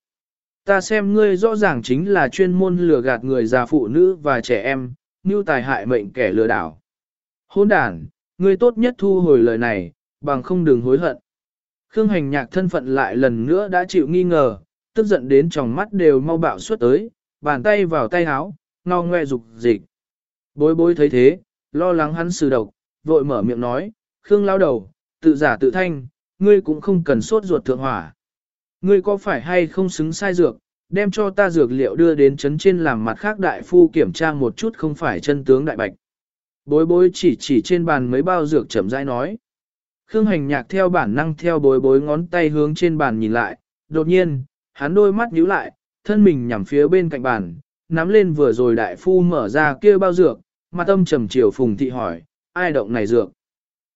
Ta xem ngươi rõ ràng chính là chuyên môn lừa gạt người già phụ nữ và trẻ em, như tài hại mệnh kẻ lừa đảo. Hôn đàn, ngươi tốt nhất thu hồi lời này, bằng không đừng hối hận. Khương hành nhạc thân phận lại lần nữa đã chịu nghi ngờ, tức giận đến tròng mắt đều mau bạo suốt tới, bàn tay vào tay áo, ngao ngoe dục dịch. Bối bối thấy thế, lo lắng hắn sử độc, vội mở miệng nói, Khương lao đầu, tự giả tự thanh, ngươi cũng không cần sốt ruột thượng hỏa. Ngươi có phải hay không xứng sai dược, đem cho ta dược liệu đưa đến chấn trên làm mặt khác đại phu kiểm tra một chút không phải chân tướng đại bạch. Bối bối chỉ chỉ trên bàn mấy bao dược chậm rãi nói. Khương hành nhạc theo bản năng theo bối bối ngón tay hướng trên bàn nhìn lại, đột nhiên, hắn đôi mắt nhíu lại, thân mình nhằm phía bên cạnh bàn, nắm lên vừa rồi đại phu mở ra kia bao dược, mặt tâm trầm chiều phùng thị hỏi, ai động này dược.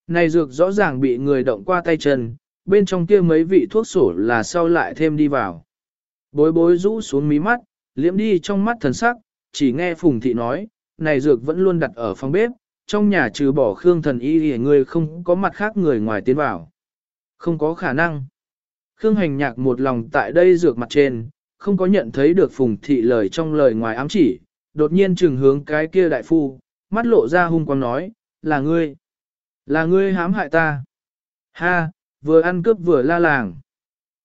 Này dược rõ ràng bị người động qua tay chân, bên trong kia mấy vị thuốc sổ là sau lại thêm đi vào. Bối bối rũ xuống mí mắt, liễm đi trong mắt thần sắc, chỉ nghe Phùng Thị nói, này dược vẫn luôn đặt ở phòng bếp, trong nhà trừ bỏ Khương thần y thì người không có mặt khác người ngoài tiến vào. Không có khả năng. Khương hành nhạc một lòng tại đây dược mặt trên, không có nhận thấy được Phùng Thị lời trong lời ngoài ám chỉ, đột nhiên trừng hướng cái kia đại phu, mắt lộ ra hung quang nói, là ngươi. Là ngươi hãm hại ta. Ha, vừa ăn cướp vừa la làng.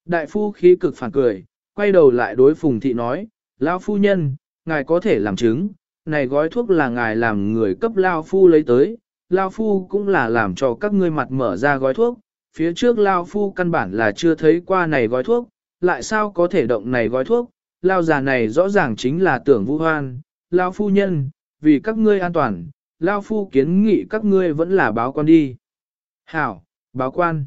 Đại phu khí cực phản cười, quay đầu lại đối phùng thị nói, lão phu nhân, ngài có thể làm chứng, này gói thuốc là ngài làm người cấp lao phu lấy tới, lao phu cũng là làm cho các ngươi mặt mở ra gói thuốc, phía trước lao phu căn bản là chưa thấy qua này gói thuốc, lại sao có thể động này gói thuốc, lao già này rõ ràng chính là tưởng vũ hoan, lao phu nhân, vì các ngươi an toàn, lao phu kiến nghị các ngươi vẫn là báo quan đi. Hảo, báo quan.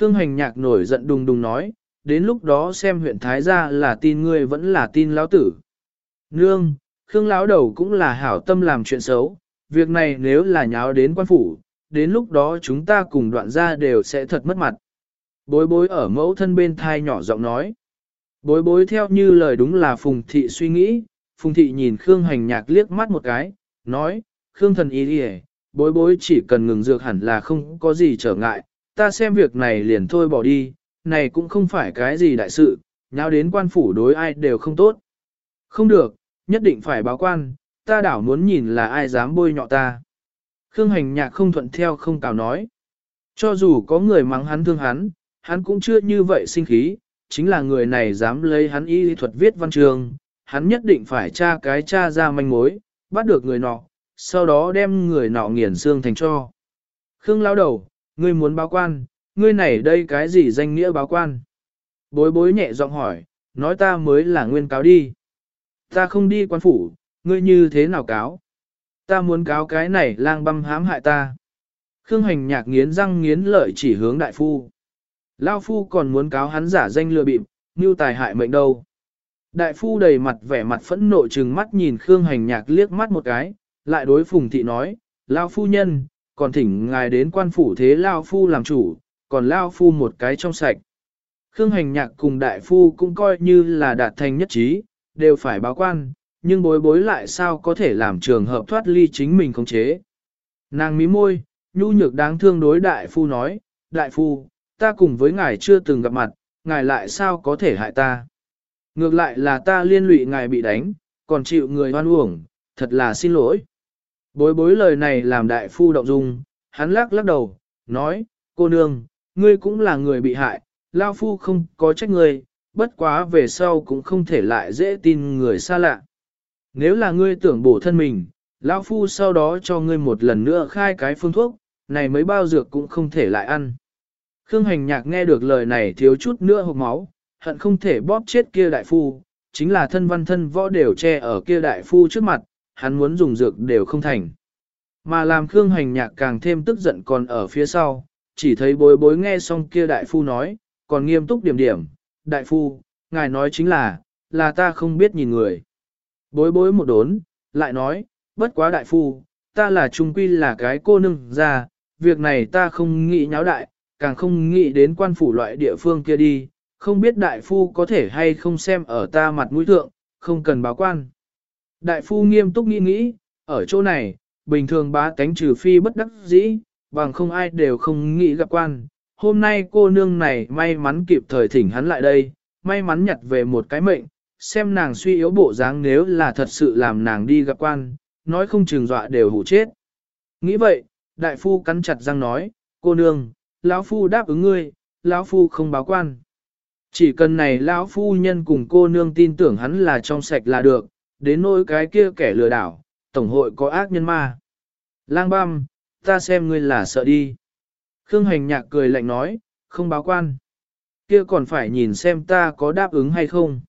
Khương hành nhạc nổi giận đùng đùng nói, đến lúc đó xem huyện Thái gia là tin ngươi vẫn là tin lão tử. Nương, Khương lão đầu cũng là hảo tâm làm chuyện xấu, việc này nếu là nháo đến quan phủ, đến lúc đó chúng ta cùng đoạn gia đều sẽ thật mất mặt. Bối bối ở mẫu thân bên thai nhỏ giọng nói. Bối bối theo như lời đúng là Phùng Thị suy nghĩ, Phùng Thị nhìn Khương hành nhạc liếc mắt một cái, nói, Khương thần ý đi bối bối chỉ cần ngừng dược hẳn là không có gì trở ngại, ta xem việc này liền thôi bỏ đi, này cũng không phải cái gì đại sự, nháo đến quan phủ đối ai đều không tốt. Không được, nhất định phải báo quan, ta đảo muốn nhìn là ai dám bôi nhọ ta. Khương hành nhạc không thuận theo không cào nói. Cho dù có người mắng hắn thương hắn, hắn cũng chưa như vậy sinh khí, chính là người này dám lấy hắn y thuật viết văn trường, hắn nhất định phải tra cái tra ra manh mối, bắt được người nọ, sau đó đem người nọ nghiền xương thành cho. Khương lao đầu, ngươi muốn báo quan, ngươi này đây cái gì danh nghĩa báo quan? Bối bối nhẹ giọng hỏi, nói ta mới là nguyên cáo đi. Ta không đi quan phủ, ngươi như thế nào cáo? Ta muốn cáo cái này lang băm hãm hại ta. Khương hành nhạc nghiến răng nghiến lợi chỉ hướng đại phu. Lao phu còn muốn cáo hắn giả danh lừa bịp, như tài hại mệnh đâu. Đại phu đầy mặt vẻ mặt phẫn nộ trừng mắt nhìn Khương hành nhạc liếc mắt một cái, lại đối phùng thị nói, Lao phu nhân, còn thỉnh ngài đến quan phủ thế Lao phu làm chủ, còn Lao phu một cái trong sạch. Khương hành nhạc cùng đại phu cũng coi như là đạt thành nhất trí, đều phải báo quan, nhưng bối bối lại sao có thể làm trường hợp thoát ly chính mình khống chế. Nàng mí môi, nhu nhược đáng thương đối đại phu nói, đại phu, ta cùng với ngài chưa từng gặp mặt, ngài lại sao có thể hại ta. Ngược lại là ta liên lụy ngài bị đánh, còn chịu người hoan uổng, thật là xin lỗi. Bối bối lời này làm đại phu động dung, hắn lắc lắc đầu, nói, cô nương, ngươi cũng là người bị hại, lao phu không có trách ngươi, bất quá về sau cũng không thể lại dễ tin người xa lạ. Nếu là ngươi tưởng bổ thân mình, lão phu sau đó cho ngươi một lần nữa khai cái phương thuốc, này mấy bao dược cũng không thể lại ăn. Khương hành nhạc nghe được lời này thiếu chút nữa hộp máu, hận không thể bóp chết kia đại phu, chính là thân văn thân võ đều che ở kia đại phu trước mặt, hắn muốn dùng dược đều không thành. Mà làm Khương hành nhạc càng thêm tức giận còn ở phía sau, chỉ thấy bối bối nghe xong kia đại phu nói, còn nghiêm túc điểm điểm, đại phu, ngài nói chính là, là ta không biết nhìn người. Bối bối một đốn, lại nói, bất quá đại phu, ta là trung quy là cái cô nương ra, việc này ta không nghĩ nháo đại, càng không nghĩ đến quan phủ loại địa phương kia đi, không biết đại phu có thể hay không xem ở ta mặt mũi thượng, không cần báo quan. Đại phu nghiêm túc nghĩ nghĩ, ở chỗ này, bình thường bá tánh trừ phi bất đắc dĩ, bằng không ai đều không nghĩ gặp quan. Hôm nay cô nương này may mắn kịp thời thỉnh hắn lại đây, may mắn nhặt về một cái mệnh, xem nàng suy yếu bộ dáng nếu là thật sự làm nàng đi gặp quan, nói không chừng dọa đều hủ chết. Nghĩ vậy, đại phu cắn chặt răng nói, cô nương, lão phu đáp ứng ngươi, lão phu không báo quan. Chỉ cần này lão phu nhân cùng cô nương tin tưởng hắn là trong sạch là được, đến nỗi cái kia kẻ lừa đảo, tổng hội có ác nhân ma. Lang băm, ta xem ngươi là sợ đi. Khương hành nhạc cười lạnh nói, không báo quan. Kia còn phải nhìn xem ta có đáp ứng hay không.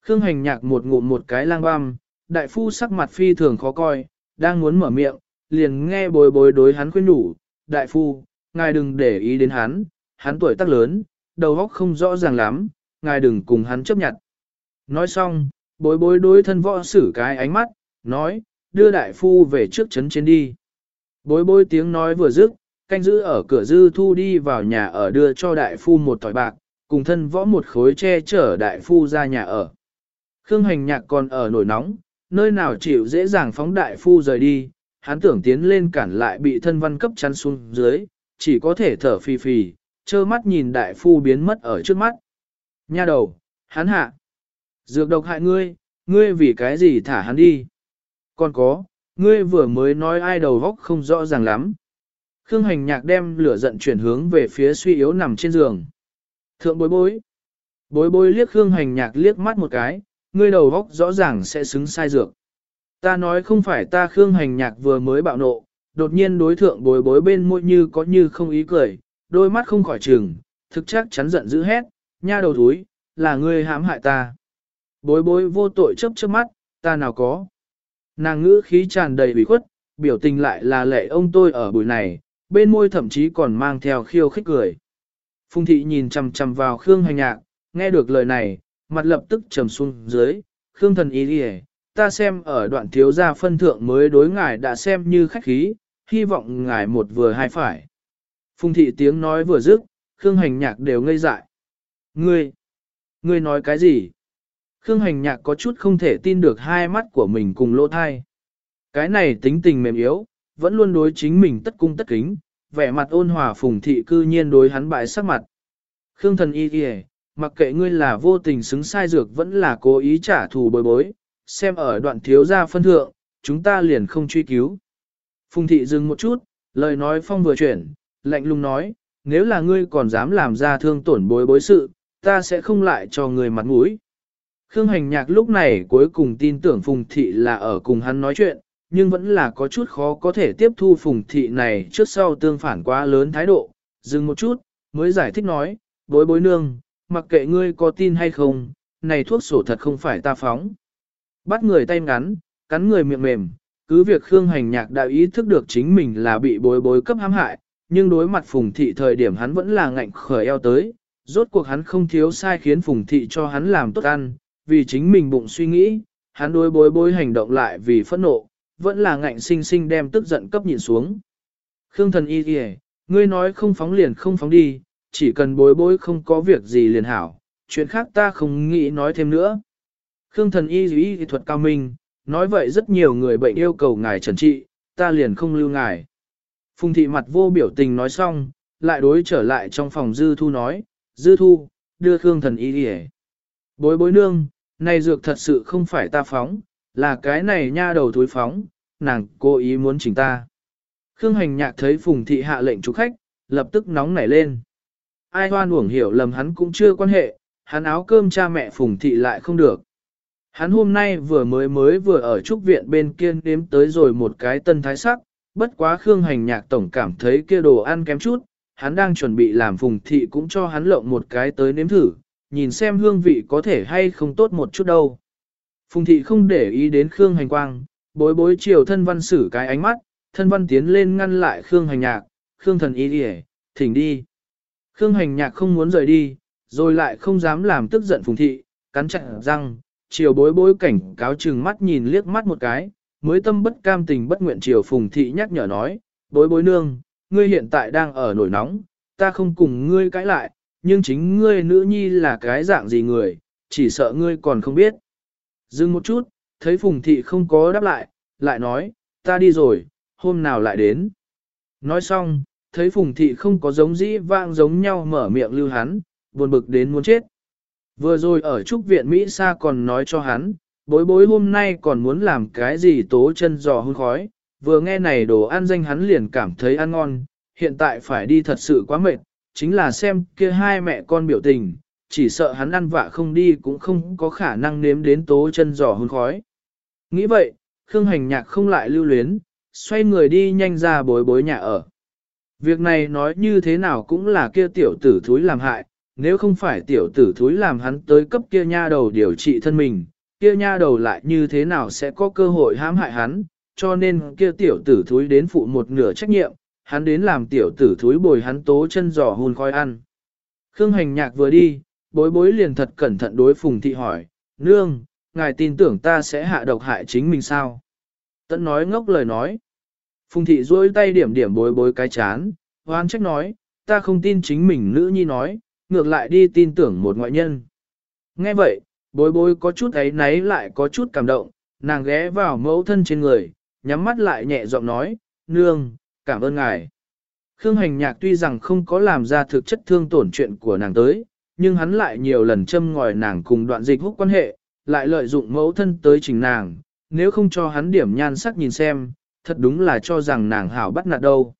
Khương hành nhạc một ngụm một cái lang băm, đại phu sắc mặt phi thường khó coi, đang muốn mở miệng, liền nghe bồi bồi đối hắn khuyên nhủ, đại phu, ngài đừng để ý đến hắn, hắn tuổi tác lớn, đầu óc không rõ ràng lắm, ngài đừng cùng hắn chấp nhận. Nói xong, bối bối đối thân võ sử cái ánh mắt, nói, đưa đại phu về trước chấn trên đi. Bối bối tiếng nói vừa dứt, canh giữ ở cửa dư thu đi vào nhà ở đưa cho đại phu một tỏi bạc, cùng thân võ một khối che chở đại phu ra nhà ở. Khương hành nhạc còn ở nổi nóng, nơi nào chịu dễ dàng phóng đại phu rời đi, hắn tưởng tiến lên cản lại bị thân văn cấp chăn xuống dưới, chỉ có thể thở phì phì, trơ mắt nhìn đại phu biến mất ở trước mắt. Nha đầu, hắn hạ. Dược độc hại ngươi, ngươi vì cái gì thả hắn đi. Còn có, ngươi vừa mới nói ai đầu góc không rõ ràng lắm. Khương hành nhạc đem lửa giận chuyển hướng về phía suy yếu nằm trên giường. Thượng bối bối. Bối bối liếc Khương hành nhạc liếc mắt một cái, ngươi đầu góc rõ ràng sẽ xứng sai dược. Ta nói không phải ta Khương hành nhạc vừa mới bạo nộ, đột nhiên đối thượng bối bối bên môi như có như không ý cười, đôi mắt không khỏi trừng, thực chắc chắn giận dữ hét, nha đầu thúi, là ngươi hãm hại ta. Bối bối vô tội chấp chớp mắt, ta nào có. Nàng ngữ khí tràn đầy bị khuất, biểu tình lại là lệ ông tôi ở buổi này, bên môi thậm chí còn mang theo khiêu khích cười. Phùng thị nhìn chằm chằm vào Khương hành nhạc, nghe được lời này, mặt lập tức trầm xuống dưới, Khương thần ý đi ta xem ở đoạn thiếu gia phân thượng mới đối ngài đã xem như khách khí, hy vọng ngài một vừa hai phải. Phùng thị tiếng nói vừa dứt, Khương hành nhạc đều ngây dại. Ngươi, ngươi nói cái gì? Khương hành nhạc có chút không thể tin được hai mắt của mình cùng lỗ thai. Cái này tính tình mềm yếu, vẫn luôn đối chính mình tất cung tất kính, vẻ mặt ôn hòa phùng thị cư nhiên đối hắn bại sắc mặt. Khương thần y kìa, mặc kệ ngươi là vô tình xứng sai dược vẫn là cố ý trả thù bối bối, xem ở đoạn thiếu gia phân thượng, chúng ta liền không truy cứu. Phùng thị dừng một chút, lời nói phong vừa chuyển, lạnh lùng nói, nếu là ngươi còn dám làm ra thương tổn bối bối sự, ta sẽ không lại cho ngươi mặt mũi. Khương hành nhạc lúc này cuối cùng tin tưởng Phùng thị là ở cùng hắn nói chuyện, nhưng vẫn là có chút khó có thể tiếp thu Phùng thị này trước sau tương phản quá lớn thái độ, dừng một chút, mới giải thích nói, bối bối nương, mặc kệ ngươi có tin hay không, này thuốc sổ thật không phải ta phóng. Bắt người tay ngắn, cắn người miệng mềm, cứ việc Khương Hành Nhạc đã ý thức được chính mình là bị bối bối cấp hãm hại, nhưng đối mặt Phùng Thị thời điểm hắn vẫn là ngạnh khởi eo tới, rốt cuộc hắn không thiếu sai khiến Phùng Thị cho hắn làm tốt ăn, vì chính mình bụng suy nghĩ, hắn đối bối bối hành động lại vì phẫn nộ, vẫn là ngạnh sinh sinh đem tức giận cấp nhìn xuống. Khương thần y kìa, ngươi nói không phóng liền không phóng đi, chỉ cần bối bối không có việc gì liền hảo, chuyện khác ta không nghĩ nói thêm nữa. Khương thần y y thuật cao minh, nói vậy rất nhiều người bệnh yêu cầu ngài trần trị, ta liền không lưu ngài. Phùng thị mặt vô biểu tình nói xong, lại đối trở lại trong phòng dư thu nói, dư thu, đưa Khương thần y đi Bối bối nương, này dược thật sự không phải ta phóng, là cái này nha đầu thối phóng, nàng cố ý muốn chỉnh ta. Khương hành nhạc thấy phùng thị hạ lệnh chủ khách, lập tức nóng nảy lên. Ai hoan uổng hiểu lầm hắn cũng chưa quan hệ, hắn áo cơm cha mẹ phùng thị lại không được. Hắn hôm nay vừa mới mới vừa ở trúc viện bên kia nếm tới rồi một cái tân thái sắc, bất quá Khương hành nhạc tổng cảm thấy kia đồ ăn kém chút, hắn đang chuẩn bị làm phùng thị cũng cho hắn lộng một cái tới nếm thử, nhìn xem hương vị có thể hay không tốt một chút đâu. Phùng thị không để ý đến Khương hành quang, bối bối chiều thân văn xử cái ánh mắt, thân văn tiến lên ngăn lại Khương hành nhạc, Khương thần ý đi thỉnh đi. Khương hành nhạc không muốn rời đi, rồi lại không dám làm tức giận phùng thị, cắn chặt răng, chiều bối bối cảnh cáo chừng mắt nhìn liếc mắt một cái, mới tâm bất cam tình bất nguyện chiều phùng thị nhắc nhở nói, bối bối nương, ngươi hiện tại đang ở nổi nóng, ta không cùng ngươi cãi lại, nhưng chính ngươi nữ nhi là cái dạng gì người, chỉ sợ ngươi còn không biết. Dừng một chút, thấy phùng thị không có đáp lại, lại nói, ta đi rồi, hôm nào lại đến. Nói xong, thấy phùng thị không có giống dĩ vang giống nhau mở miệng lưu hắn, buồn bực đến muốn chết. Vừa rồi ở trúc viện Mỹ Sa còn nói cho hắn, bối bối hôm nay còn muốn làm cái gì tố chân giò hôn khói, vừa nghe này đồ ăn danh hắn liền cảm thấy ăn ngon, hiện tại phải đi thật sự quá mệt, chính là xem kia hai mẹ con biểu tình, chỉ sợ hắn ăn vạ không đi cũng không có khả năng nếm đến tố chân giò hôn khói. Nghĩ vậy, Khương Hành Nhạc không lại lưu luyến, xoay người đi nhanh ra bối bối nhà ở. Việc này nói như thế nào cũng là kia tiểu tử thúi làm hại, nếu không phải tiểu tử thúi làm hắn tới cấp kia nha đầu điều trị thân mình, kia nha đầu lại như thế nào sẽ có cơ hội hãm hại hắn, cho nên kia tiểu tử thúi đến phụ một nửa trách nhiệm, hắn đến làm tiểu tử thúi bồi hắn tố chân giò hôn khói ăn. Khương hành nhạc vừa đi, bối bối liền thật cẩn thận đối phùng thị hỏi, nương, ngài tin tưởng ta sẽ hạ độc hại chính mình sao? Tẫn nói ngốc lời nói. Phùng thị duỗi tay điểm điểm bối bối cái chán, hoan trách nói, ta không tin chính mình nữ nhi nói, ngược lại đi tin tưởng một ngoại nhân. Nghe vậy, bối bối có chút ấy náy lại có chút cảm động, nàng ghé vào mẫu thân trên người, nhắm mắt lại nhẹ giọng nói, nương, cảm ơn ngài. Khương hành nhạc tuy rằng không có làm ra thực chất thương tổn chuyện của nàng tới, nhưng hắn lại nhiều lần châm ngòi nàng cùng đoạn dịch hút quan hệ, lại lợi dụng mẫu thân tới trình nàng, nếu không cho hắn điểm nhan sắc nhìn xem, thật đúng là cho rằng nàng hảo bắt nạt đâu.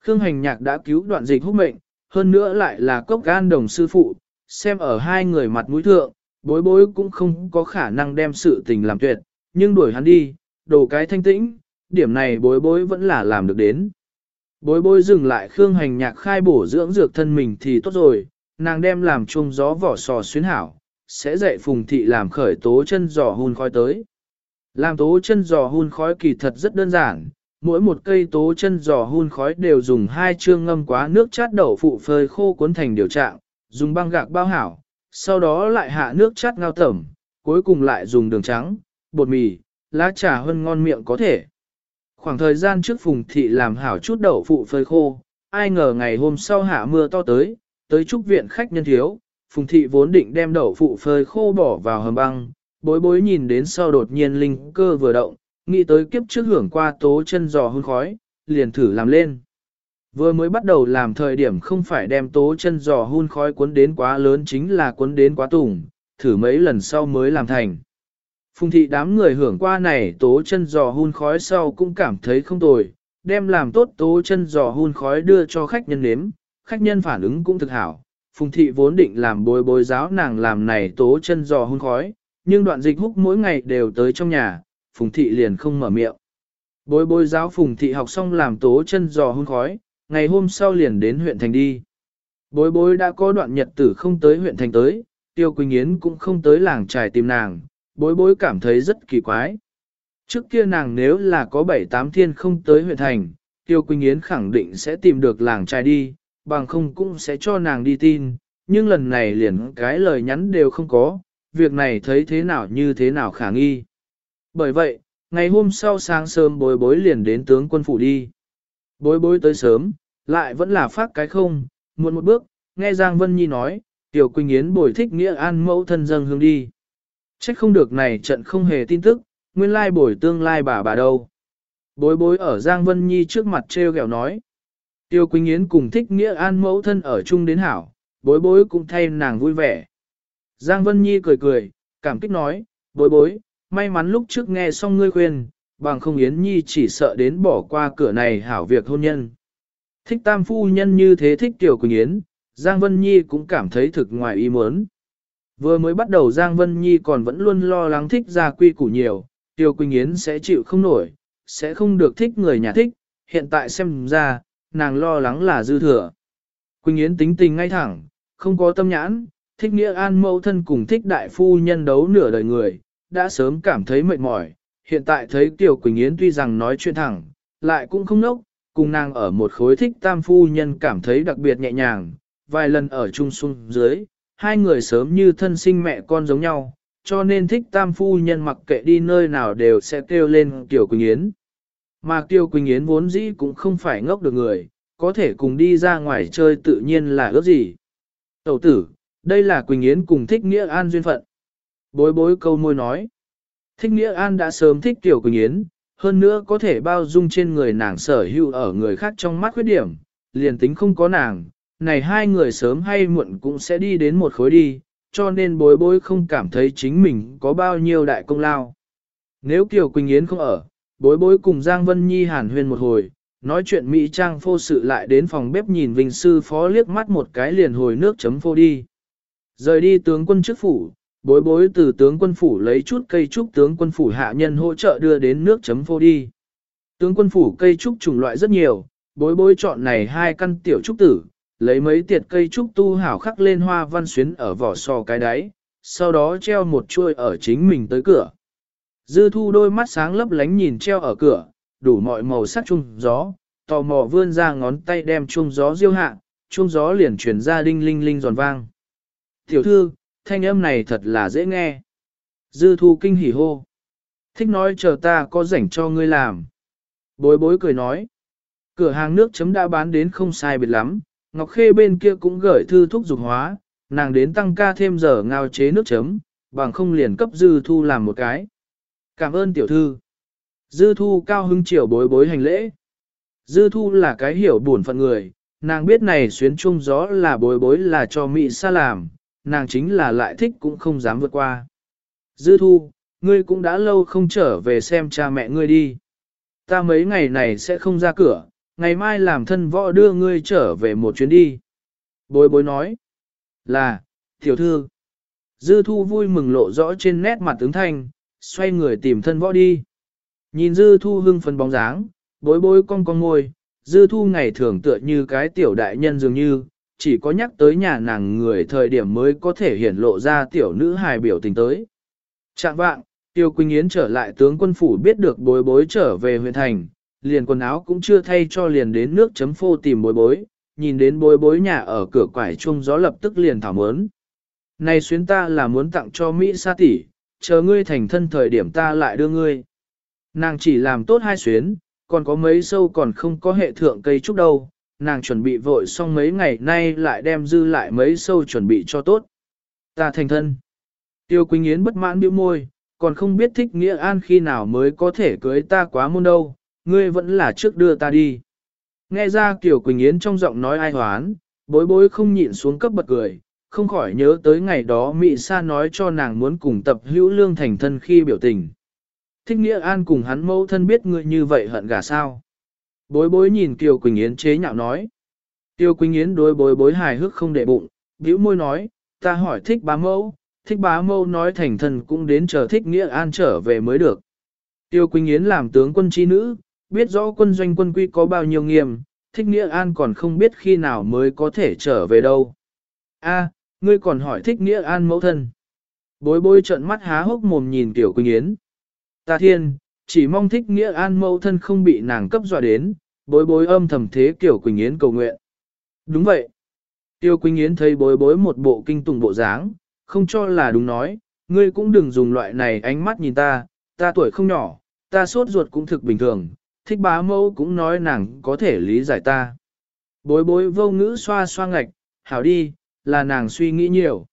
Khương hành nhạc đã cứu đoạn dịch hút mệnh, hơn nữa lại là cốc gan đồng sư phụ, xem ở hai người mặt mũi thượng, bối bối cũng không có khả năng đem sự tình làm tuyệt, nhưng đuổi hắn đi, đồ cái thanh tĩnh, điểm này bối bối vẫn là làm được đến. Bối bối dừng lại khương hành nhạc khai bổ dưỡng dược thân mình thì tốt rồi, nàng đem làm chung gió vỏ sò xuyến hảo, sẽ dạy phùng thị làm khởi tố chân giò hun khói tới. Làm tố chân giò hun khói kỳ thật rất đơn giản, mỗi một cây tố chân giò hun khói đều dùng hai chương ngâm quá nước chát đậu phụ phơi khô cuốn thành điều trạng, dùng băng gạc bao hảo, sau đó lại hạ nước chát ngao tẩm, cuối cùng lại dùng đường trắng, bột mì, lá trà hơn ngon miệng có thể. Khoảng thời gian trước phùng thị làm hảo chút đậu phụ phơi khô, ai ngờ ngày hôm sau hạ mưa to tới, tới trúc viện khách nhân thiếu, phùng thị vốn định đem đậu phụ phơi khô bỏ vào hầm băng, bối bối nhìn đến sau đột nhiên linh cơ vừa động, nghĩ tới kiếp trước hưởng qua tố chân giò hôn khói, liền thử làm lên. Vừa mới bắt đầu làm thời điểm không phải đem tố chân giò hun khói cuốn đến quá lớn chính là cuốn đến quá tùng, thử mấy lần sau mới làm thành. Phùng thị đám người hưởng qua này tố chân giò hun khói sau cũng cảm thấy không tồi, đem làm tốt tố chân giò hun khói đưa cho khách nhân nếm, khách nhân phản ứng cũng thực hảo. Phùng thị vốn định làm bồi bồi giáo nàng làm này tố chân giò hun khói, nhưng đoạn dịch húc mỗi ngày đều tới trong nhà, Phùng thị liền không mở miệng. Bồi bồi giáo Phùng thị học xong làm tố chân giò hun khói, ngày hôm sau liền đến huyện thành đi. Bối bối đã có đoạn nhật tử không tới huyện thành tới, Tiêu Quỳnh Yến cũng không tới làng trài tìm nàng, bối bối cảm thấy rất kỳ quái. Trước kia nàng nếu là có bảy tám thiên không tới huyện thành, Tiêu Quỳnh Yến khẳng định sẽ tìm được làng trai đi, bằng không cũng sẽ cho nàng đi tin, nhưng lần này liền cái lời nhắn đều không có, việc này thấy thế nào như thế nào khả nghi. Bởi vậy, ngày hôm sau sáng sớm bối bối liền đến tướng quân phủ đi. Bối bối tới sớm, lại vẫn là phát cái không, muộn một bước, nghe Giang Vân Nhi nói, Tiểu Quỳnh Yến bồi thích nghĩa an mẫu thân dâng hương đi. Trách không được này trận không hề tin tức, nguyên lai bồi tương lai bà bà đâu. Bối bối ở Giang Vân Nhi trước mặt treo gẹo nói. Tiêu Quỳnh Yến cùng thích nghĩa an mẫu thân ở chung đến hảo, bối bối cũng thay nàng vui vẻ. Giang Vân Nhi cười cười, cảm kích nói, bối bối, may mắn lúc trước nghe xong ngươi khuyên, bằng không Yến Nhi chỉ sợ đến bỏ qua cửa này hảo việc hôn nhân. Thích tam phu nhân như thế thích Tiểu Quỳnh Yến, Giang Vân Nhi cũng cảm thấy thực ngoài ý muốn. Vừa mới bắt đầu Giang Vân Nhi còn vẫn luôn lo lắng thích gia quy củ nhiều, Tiêu Quỳnh Yến sẽ chịu không nổi, sẽ không được thích người nhà thích, hiện tại xem ra, nàng lo lắng là dư thừa. Quỳnh Yến tính tình ngay thẳng, không có tâm nhãn, thích nghĩa an mẫu thân cùng thích đại phu nhân đấu nửa đời người, đã sớm cảm thấy mệt mỏi, hiện tại thấy Tiêu Quỳnh Yến tuy rằng nói chuyện thẳng, lại cũng không nốc, cùng nàng ở một khối thích tam phu nhân cảm thấy đặc biệt nhẹ nhàng, vài lần ở chung xuống dưới, hai người sớm như thân sinh mẹ con giống nhau, cho nên thích tam phu nhân mặc kệ đi nơi nào đều sẽ kêu lên Kiều Quỳnh Yến. Mà Kiều Quỳnh Yến vốn dĩ cũng không phải ngốc được người, có thể cùng đi ra ngoài chơi tự nhiên là ước gì. Tẩu tử, đây là Quỳnh Yến cùng thích Nghĩa An duyên phận. Bối bối câu môi nói. Thích Nghĩa An đã sớm thích Kiều Quỳnh Yến, hơn nữa có thể bao dung trên người nàng sở hữu ở người khác trong mắt khuyết điểm, liền tính không có nàng, này hai người sớm hay muộn cũng sẽ đi đến một khối đi, cho nên bối bối không cảm thấy chính mình có bao nhiêu đại công lao. Nếu Kiều Quỳnh Yến không ở, bối bối cùng Giang Vân Nhi hàn huyên một hồi, nói chuyện Mỹ Trang phô sự lại đến phòng bếp nhìn Vinh Sư Phó liếc mắt một cái liền hồi nước chấm phô đi. Rời đi tướng quân chức phủ, bối bối từ tướng quân phủ lấy chút cây trúc tướng quân phủ hạ nhân hỗ trợ đưa đến nước chấm phô đi. Tướng quân phủ cây trúc chủng loại rất nhiều, bối bối chọn này hai căn tiểu trúc tử, lấy mấy tiệt cây trúc tu hảo khắc lên hoa văn xuyến ở vỏ sò cái đáy, sau đó treo một chuôi ở chính mình tới cửa. Dư thu đôi mắt sáng lấp lánh nhìn treo ở cửa, đủ mọi màu sắc chung gió, tò mò vươn ra ngón tay đem chung gió diêu hạ, chung gió liền chuyển ra đinh linh linh giòn vang. Tiểu thư, thanh âm này thật là dễ nghe. Dư thu kinh hỉ hô. Thích nói chờ ta có rảnh cho ngươi làm. Bối bối cười nói. Cửa hàng nước chấm đã bán đến không sai biệt lắm, Ngọc Khê bên kia cũng gửi thư thúc dục hóa, nàng đến tăng ca thêm giờ ngao chế nước chấm, bằng không liền cấp dư thu làm một cái. Cảm ơn tiểu thư. Dư thu cao hưng chiều bối bối hành lễ. Dư thu là cái hiểu buồn phận người, nàng biết này xuyến trung gió là bối bối là cho Mỹ xa làm, nàng chính là lại thích cũng không dám vượt qua. Dư thu, ngươi cũng đã lâu không trở về xem cha mẹ ngươi đi. Ta mấy ngày này sẽ không ra cửa, ngày mai làm thân võ đưa ngươi trở về một chuyến đi. Bối bối nói, là, tiểu thư. Dư thu vui mừng lộ rõ trên nét mặt tướng thanh, xoay người tìm thân võ đi. Nhìn dư thu hưng phấn bóng dáng, bối bối cong cong ngôi, dư thu ngày thường tựa như cái tiểu đại nhân dường như, chỉ có nhắc tới nhà nàng người thời điểm mới có thể hiển lộ ra tiểu nữ hài biểu tình tới. Trạng vạng, Tiêu Quỳnh Yến trở lại tướng quân phủ biết được bối bối trở về huyện thành, liền quần áo cũng chưa thay cho liền đến nước chấm phô tìm bối bối, nhìn đến bối bối nhà ở cửa quải chung gió lập tức liền thảo mớn. Này xuyến ta là muốn tặng cho Mỹ sa tỷ, chờ ngươi thành thân thời điểm ta lại đưa ngươi. Nàng chỉ làm tốt hai xuyến, còn có mấy sâu còn không có hệ thượng cây trúc đâu, nàng chuẩn bị vội xong mấy ngày nay lại đem dư lại mấy sâu chuẩn bị cho tốt. Ta thành thân. Tiêu Quỳnh Yến bất mãn biểu môi, còn không biết thích nghĩa an khi nào mới có thể cưới ta quá môn đâu, ngươi vẫn là trước đưa ta đi. Nghe ra Kiều Quỳnh Yến trong giọng nói ai hoán, bối bối không nhịn xuống cấp bật cười, không khỏi nhớ tới ngày đó Mị Sa nói cho nàng muốn cùng tập hữu lương thành thân khi biểu tình. Thích Nghĩa An cùng hắn mẫu thân biết ngươi như vậy hận gà sao. Bối bối nhìn Kiều Quỳnh Yến chế nhạo nói. Tiêu Quỳnh Yến đối bối bối hài hước không để bụng, bĩu môi nói, ta hỏi thích bá mẫu, thích bá mẫu nói thành thần cũng đến chờ thích nghĩa an trở về mới được. Tiêu Quỳnh Yến làm tướng quân chi nữ, biết rõ quân doanh quân quy có bao nhiêu nghiêm, thích nghĩa an còn không biết khi nào mới có thể trở về đâu. A, ngươi còn hỏi thích nghĩa an mẫu thân. Bối bối trợn mắt há hốc mồm nhìn Tiểu Quỳnh Yến. Ta thiên, chỉ mong thích nghĩa an mẫu thân không bị nàng cấp dọa đến, bối bối âm thầm thế Tiểu Quỳnh Yến cầu nguyện. Đúng vậy. Tiêu Quỳnh Yến thấy bối bối một bộ kinh tùng bộ dáng, không cho là đúng nói, ngươi cũng đừng dùng loại này ánh mắt nhìn ta, ta tuổi không nhỏ, ta sốt ruột cũng thực bình thường, thích bá mẫu cũng nói nàng có thể lý giải ta. Bối bối vô ngữ xoa xoa ngạch, hảo đi, là nàng suy nghĩ nhiều.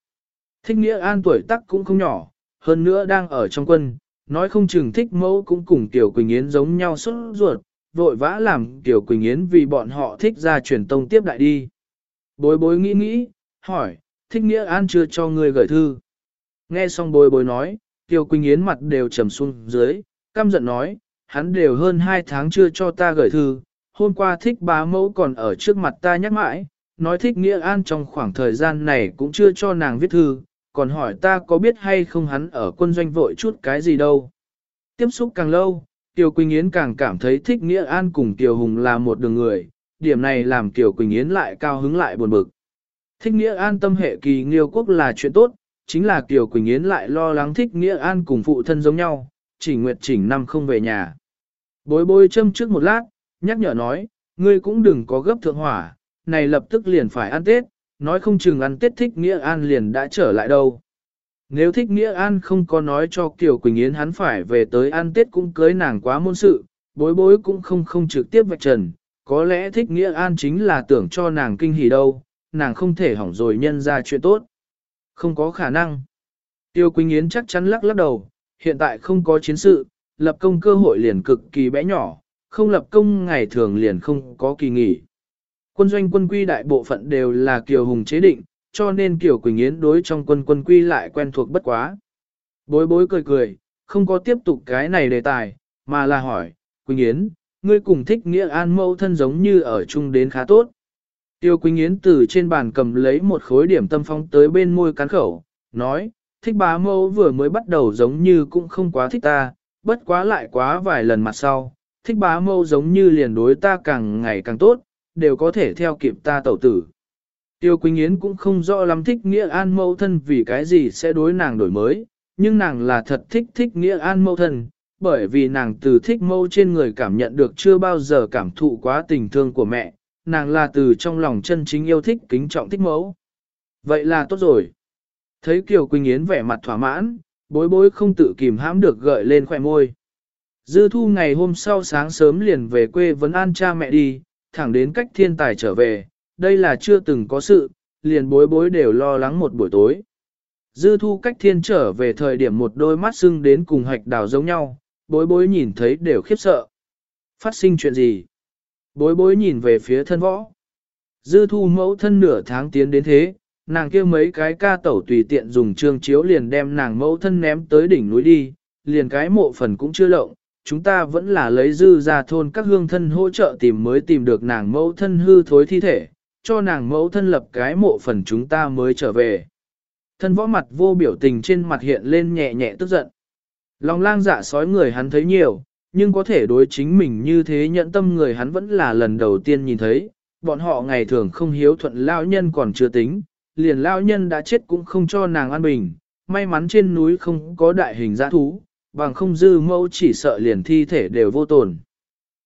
Thích nghĩa an tuổi tắc cũng không nhỏ, hơn nữa đang ở trong quân, nói không chừng thích mẫu cũng cùng Tiểu Quỳnh Yến giống nhau xuất ruột, vội vã làm Tiểu Quỳnh Yến vì bọn họ thích ra truyền tông tiếp đại đi. Bối bối nghĩ nghĩ, hỏi, thích nghĩa an chưa cho người gửi thư. Nghe xong bối bối nói, Tiểu Quỳnh Yến mặt đều trầm xuống dưới, căm giận nói, hắn đều hơn hai tháng chưa cho ta gửi thư, hôm qua thích bá mẫu còn ở trước mặt ta nhắc mãi, nói thích nghĩa an trong khoảng thời gian này cũng chưa cho nàng viết thư, còn hỏi ta có biết hay không hắn ở quân doanh vội chút cái gì đâu. Tiếp xúc càng lâu, Tiêu Quỳnh Yến càng cảm thấy thích Nghĩa An cùng Tiêu Hùng là một đường người, điểm này làm Tiêu Quỳnh Yến lại cao hứng lại buồn bực. Thích Nghĩa An tâm hệ kỳ nghiêu quốc là chuyện tốt, chính là Tiêu Quỳnh Yến lại lo lắng thích Nghĩa An cùng phụ thân giống nhau, chỉ nguyệt chỉnh năm không về nhà. Bối bối châm trước một lát, nhắc nhở nói, ngươi cũng đừng có gấp thượng hỏa, này lập tức liền phải ăn Tết, nói không chừng ăn Tết thích Nghĩa An liền đã trở lại đâu. Nếu thích Nghĩa An không có nói cho Kiều Quỳnh Yến hắn phải về tới ăn Tết cũng cưới nàng quá môn sự, bối bối cũng không không trực tiếp vạch trần, có lẽ thích Nghĩa An chính là tưởng cho nàng kinh hỉ đâu, nàng không thể hỏng rồi nhân ra chuyện tốt. Không có khả năng. Tiêu Quỳnh Yến chắc chắn lắc lắc đầu, hiện tại không có chiến sự, lập công cơ hội liền cực kỳ bé nhỏ, không lập công ngày thường liền không có kỳ nghỉ. Quân doanh quân quy đại bộ phận đều là Kiều Hùng chế định, cho nên Kiều Quỳnh Yến đối trong quân quân quy lại quen thuộc bất quá. Bối bối cười cười, không có tiếp tục cái này đề tài, mà là hỏi, Quỳnh Yến, ngươi cùng thích nghĩa an mâu thân giống như ở chung đến khá tốt. Tiêu Quỳnh Yến từ trên bàn cầm lấy một khối điểm tâm phong tới bên môi cắn khẩu, nói, thích bá mâu vừa mới bắt đầu giống như cũng không quá thích ta, bất quá lại quá vài lần mặt sau, thích bá mâu giống như liền đối ta càng ngày càng tốt, đều có thể theo kịp ta tẩu tử. Tiêu Quỳnh Yến cũng không rõ lắm thích Nghĩa An mâu thân vì cái gì sẽ đối nàng đổi mới, nhưng nàng là thật thích thích Nghĩa An mâu thân, bởi vì nàng từ thích mâu trên người cảm nhận được chưa bao giờ cảm thụ quá tình thương của mẹ, nàng là từ trong lòng chân chính yêu thích kính trọng thích mẫu. Vậy là tốt rồi. Thấy Kiều Quỳnh Yến vẻ mặt thỏa mãn, bối bối không tự kìm hãm được gợi lên khỏe môi. Dư thu ngày hôm sau sáng sớm liền về quê vấn an cha mẹ đi, thẳng đến cách thiên tài trở về, đây là chưa từng có sự, liền bối bối đều lo lắng một buổi tối. Dư thu cách thiên trở về thời điểm một đôi mắt sưng đến cùng hạch đào giống nhau, bối bối nhìn thấy đều khiếp sợ. Phát sinh chuyện gì? Bối bối nhìn về phía thân võ. Dư thu mẫu thân nửa tháng tiến đến thế, nàng kia mấy cái ca tẩu tùy tiện dùng trương chiếu liền đem nàng mẫu thân ném tới đỉnh núi đi, liền cái mộ phần cũng chưa lộng, chúng ta vẫn là lấy dư ra thôn các hương thân hỗ trợ tìm mới tìm được nàng mẫu thân hư thối thi thể, cho nàng mẫu thân lập cái mộ phần chúng ta mới trở về. Thân võ mặt vô biểu tình trên mặt hiện lên nhẹ nhẹ tức giận. Lòng lang dạ sói người hắn thấy nhiều, nhưng có thể đối chính mình như thế nhận tâm người hắn vẫn là lần đầu tiên nhìn thấy, bọn họ ngày thường không hiếu thuận lao nhân còn chưa tính, liền lao nhân đã chết cũng không cho nàng an bình, may mắn trên núi không có đại hình giã thú, bằng không dư mẫu chỉ sợ liền thi thể đều vô tồn.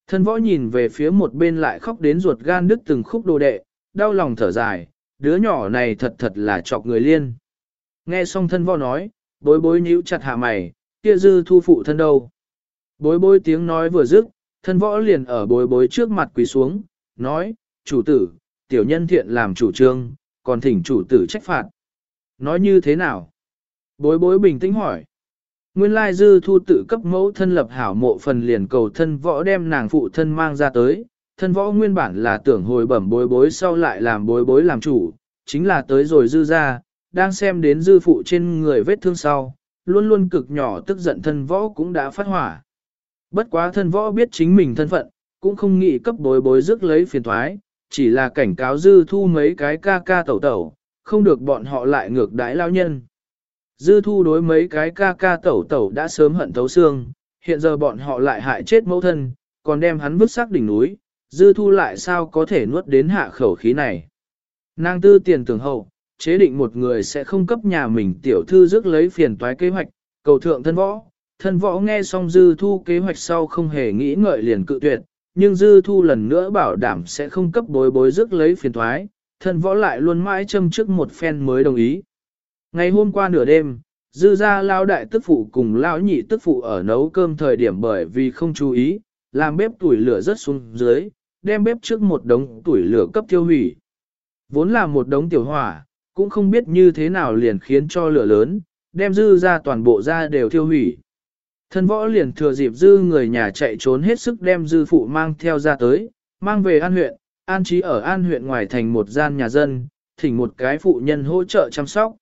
Thân võ nhìn về phía một bên lại khóc đến ruột gan đứt từng khúc đồ đệ, đau lòng thở dài, đứa nhỏ này thật thật là chọc người liên. Nghe xong thân võ nói, bối bối nhíu chặt hạ mày, kia dư thu phụ thân đâu. Bối bối tiếng nói vừa dứt, thân võ liền ở bối bối trước mặt quỳ xuống, nói, chủ tử, tiểu nhân thiện làm chủ trương, còn thỉnh chủ tử trách phạt. Nói như thế nào? Bối bối bình tĩnh hỏi. Nguyên lai dư thu tự cấp mẫu thân lập hảo mộ phần liền cầu thân võ đem nàng phụ thân mang ra tới, thân võ nguyên bản là tưởng hồi bẩm bối bối sau lại làm bối bối làm chủ, chính là tới rồi dư ra, đang xem đến dư phụ trên người vết thương sau, luôn luôn cực nhỏ tức giận thân võ cũng đã phát hỏa. Bất quá thân võ biết chính mình thân phận, cũng không nghĩ cấp bối bối rước lấy phiền thoái, chỉ là cảnh cáo dư thu mấy cái ca ca tẩu tẩu, không được bọn họ lại ngược đãi lao nhân. Dư thu đối mấy cái ca ca tẩu tẩu đã sớm hận thấu xương, hiện giờ bọn họ lại hại chết mẫu thân, còn đem hắn vứt xác đỉnh núi, dư thu lại sao có thể nuốt đến hạ khẩu khí này. Nàng tư tiền tưởng hậu, chế định một người sẽ không cấp nhà mình tiểu thư rước lấy phiền toái kế hoạch, cầu thượng thân võ. Thân võ nghe xong dư thu kế hoạch sau không hề nghĩ ngợi liền cự tuyệt, nhưng dư thu lần nữa bảo đảm sẽ không cấp bối bối rước lấy phiền toái, thân võ lại luôn mãi châm trước một phen mới đồng ý. Ngày hôm qua nửa đêm, dư ra lao đại tức phụ cùng lão nhị tức phụ ở nấu cơm thời điểm bởi vì không chú ý, làm bếp tuổi lửa rất xuống dưới, đem bếp trước một đống tuổi lửa cấp tiêu hủy. Vốn là một đống tiểu hỏa, cũng không biết như thế nào liền khiến cho lửa lớn, đem dư ra toàn bộ ra đều tiêu hủy. Thân võ liền thừa dịp dư người nhà chạy trốn hết sức đem dư phụ mang theo ra tới, mang về an huyện, an trí ở an huyện ngoài thành một gian nhà dân, thỉnh một cái phụ nhân hỗ trợ chăm sóc.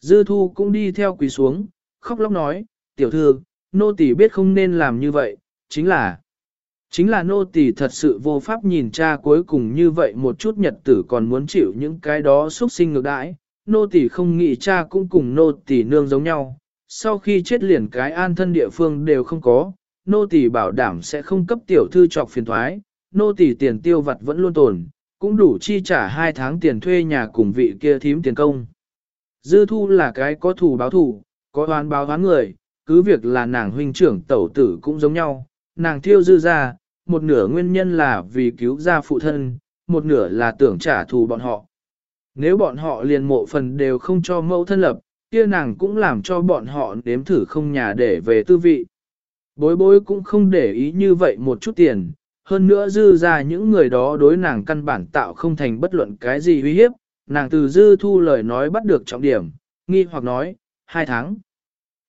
Dư thu cũng đi theo quỳ xuống, khóc lóc nói, tiểu thư, nô tỳ biết không nên làm như vậy, chính là, chính là nô tỳ thật sự vô pháp nhìn cha cuối cùng như vậy một chút nhật tử còn muốn chịu những cái đó xuất sinh ngược đãi, nô tỳ không nghĩ cha cũng cùng nô tỳ nương giống nhau, sau khi chết liền cái an thân địa phương đều không có, nô tỳ bảo đảm sẽ không cấp tiểu thư trọc phiền thoái, nô tỳ tiền tiêu vặt vẫn luôn tồn, cũng đủ chi trả hai tháng tiền thuê nhà cùng vị kia thím tiền công. Dư thu là cái có thù báo thù, có oán báo oán người, cứ việc là nàng huynh trưởng tẩu tử cũng giống nhau, nàng thiêu dư ra, một nửa nguyên nhân là vì cứu ra phụ thân, một nửa là tưởng trả thù bọn họ. Nếu bọn họ liền mộ phần đều không cho mẫu thân lập, kia nàng cũng làm cho bọn họ đếm thử không nhà để về tư vị. Bối bối cũng không để ý như vậy một chút tiền, hơn nữa dư ra những người đó đối nàng căn bản tạo không thành bất luận cái gì uy hiếp, nàng từ dư thu lời nói bắt được trọng điểm, nghi hoặc nói, hai tháng.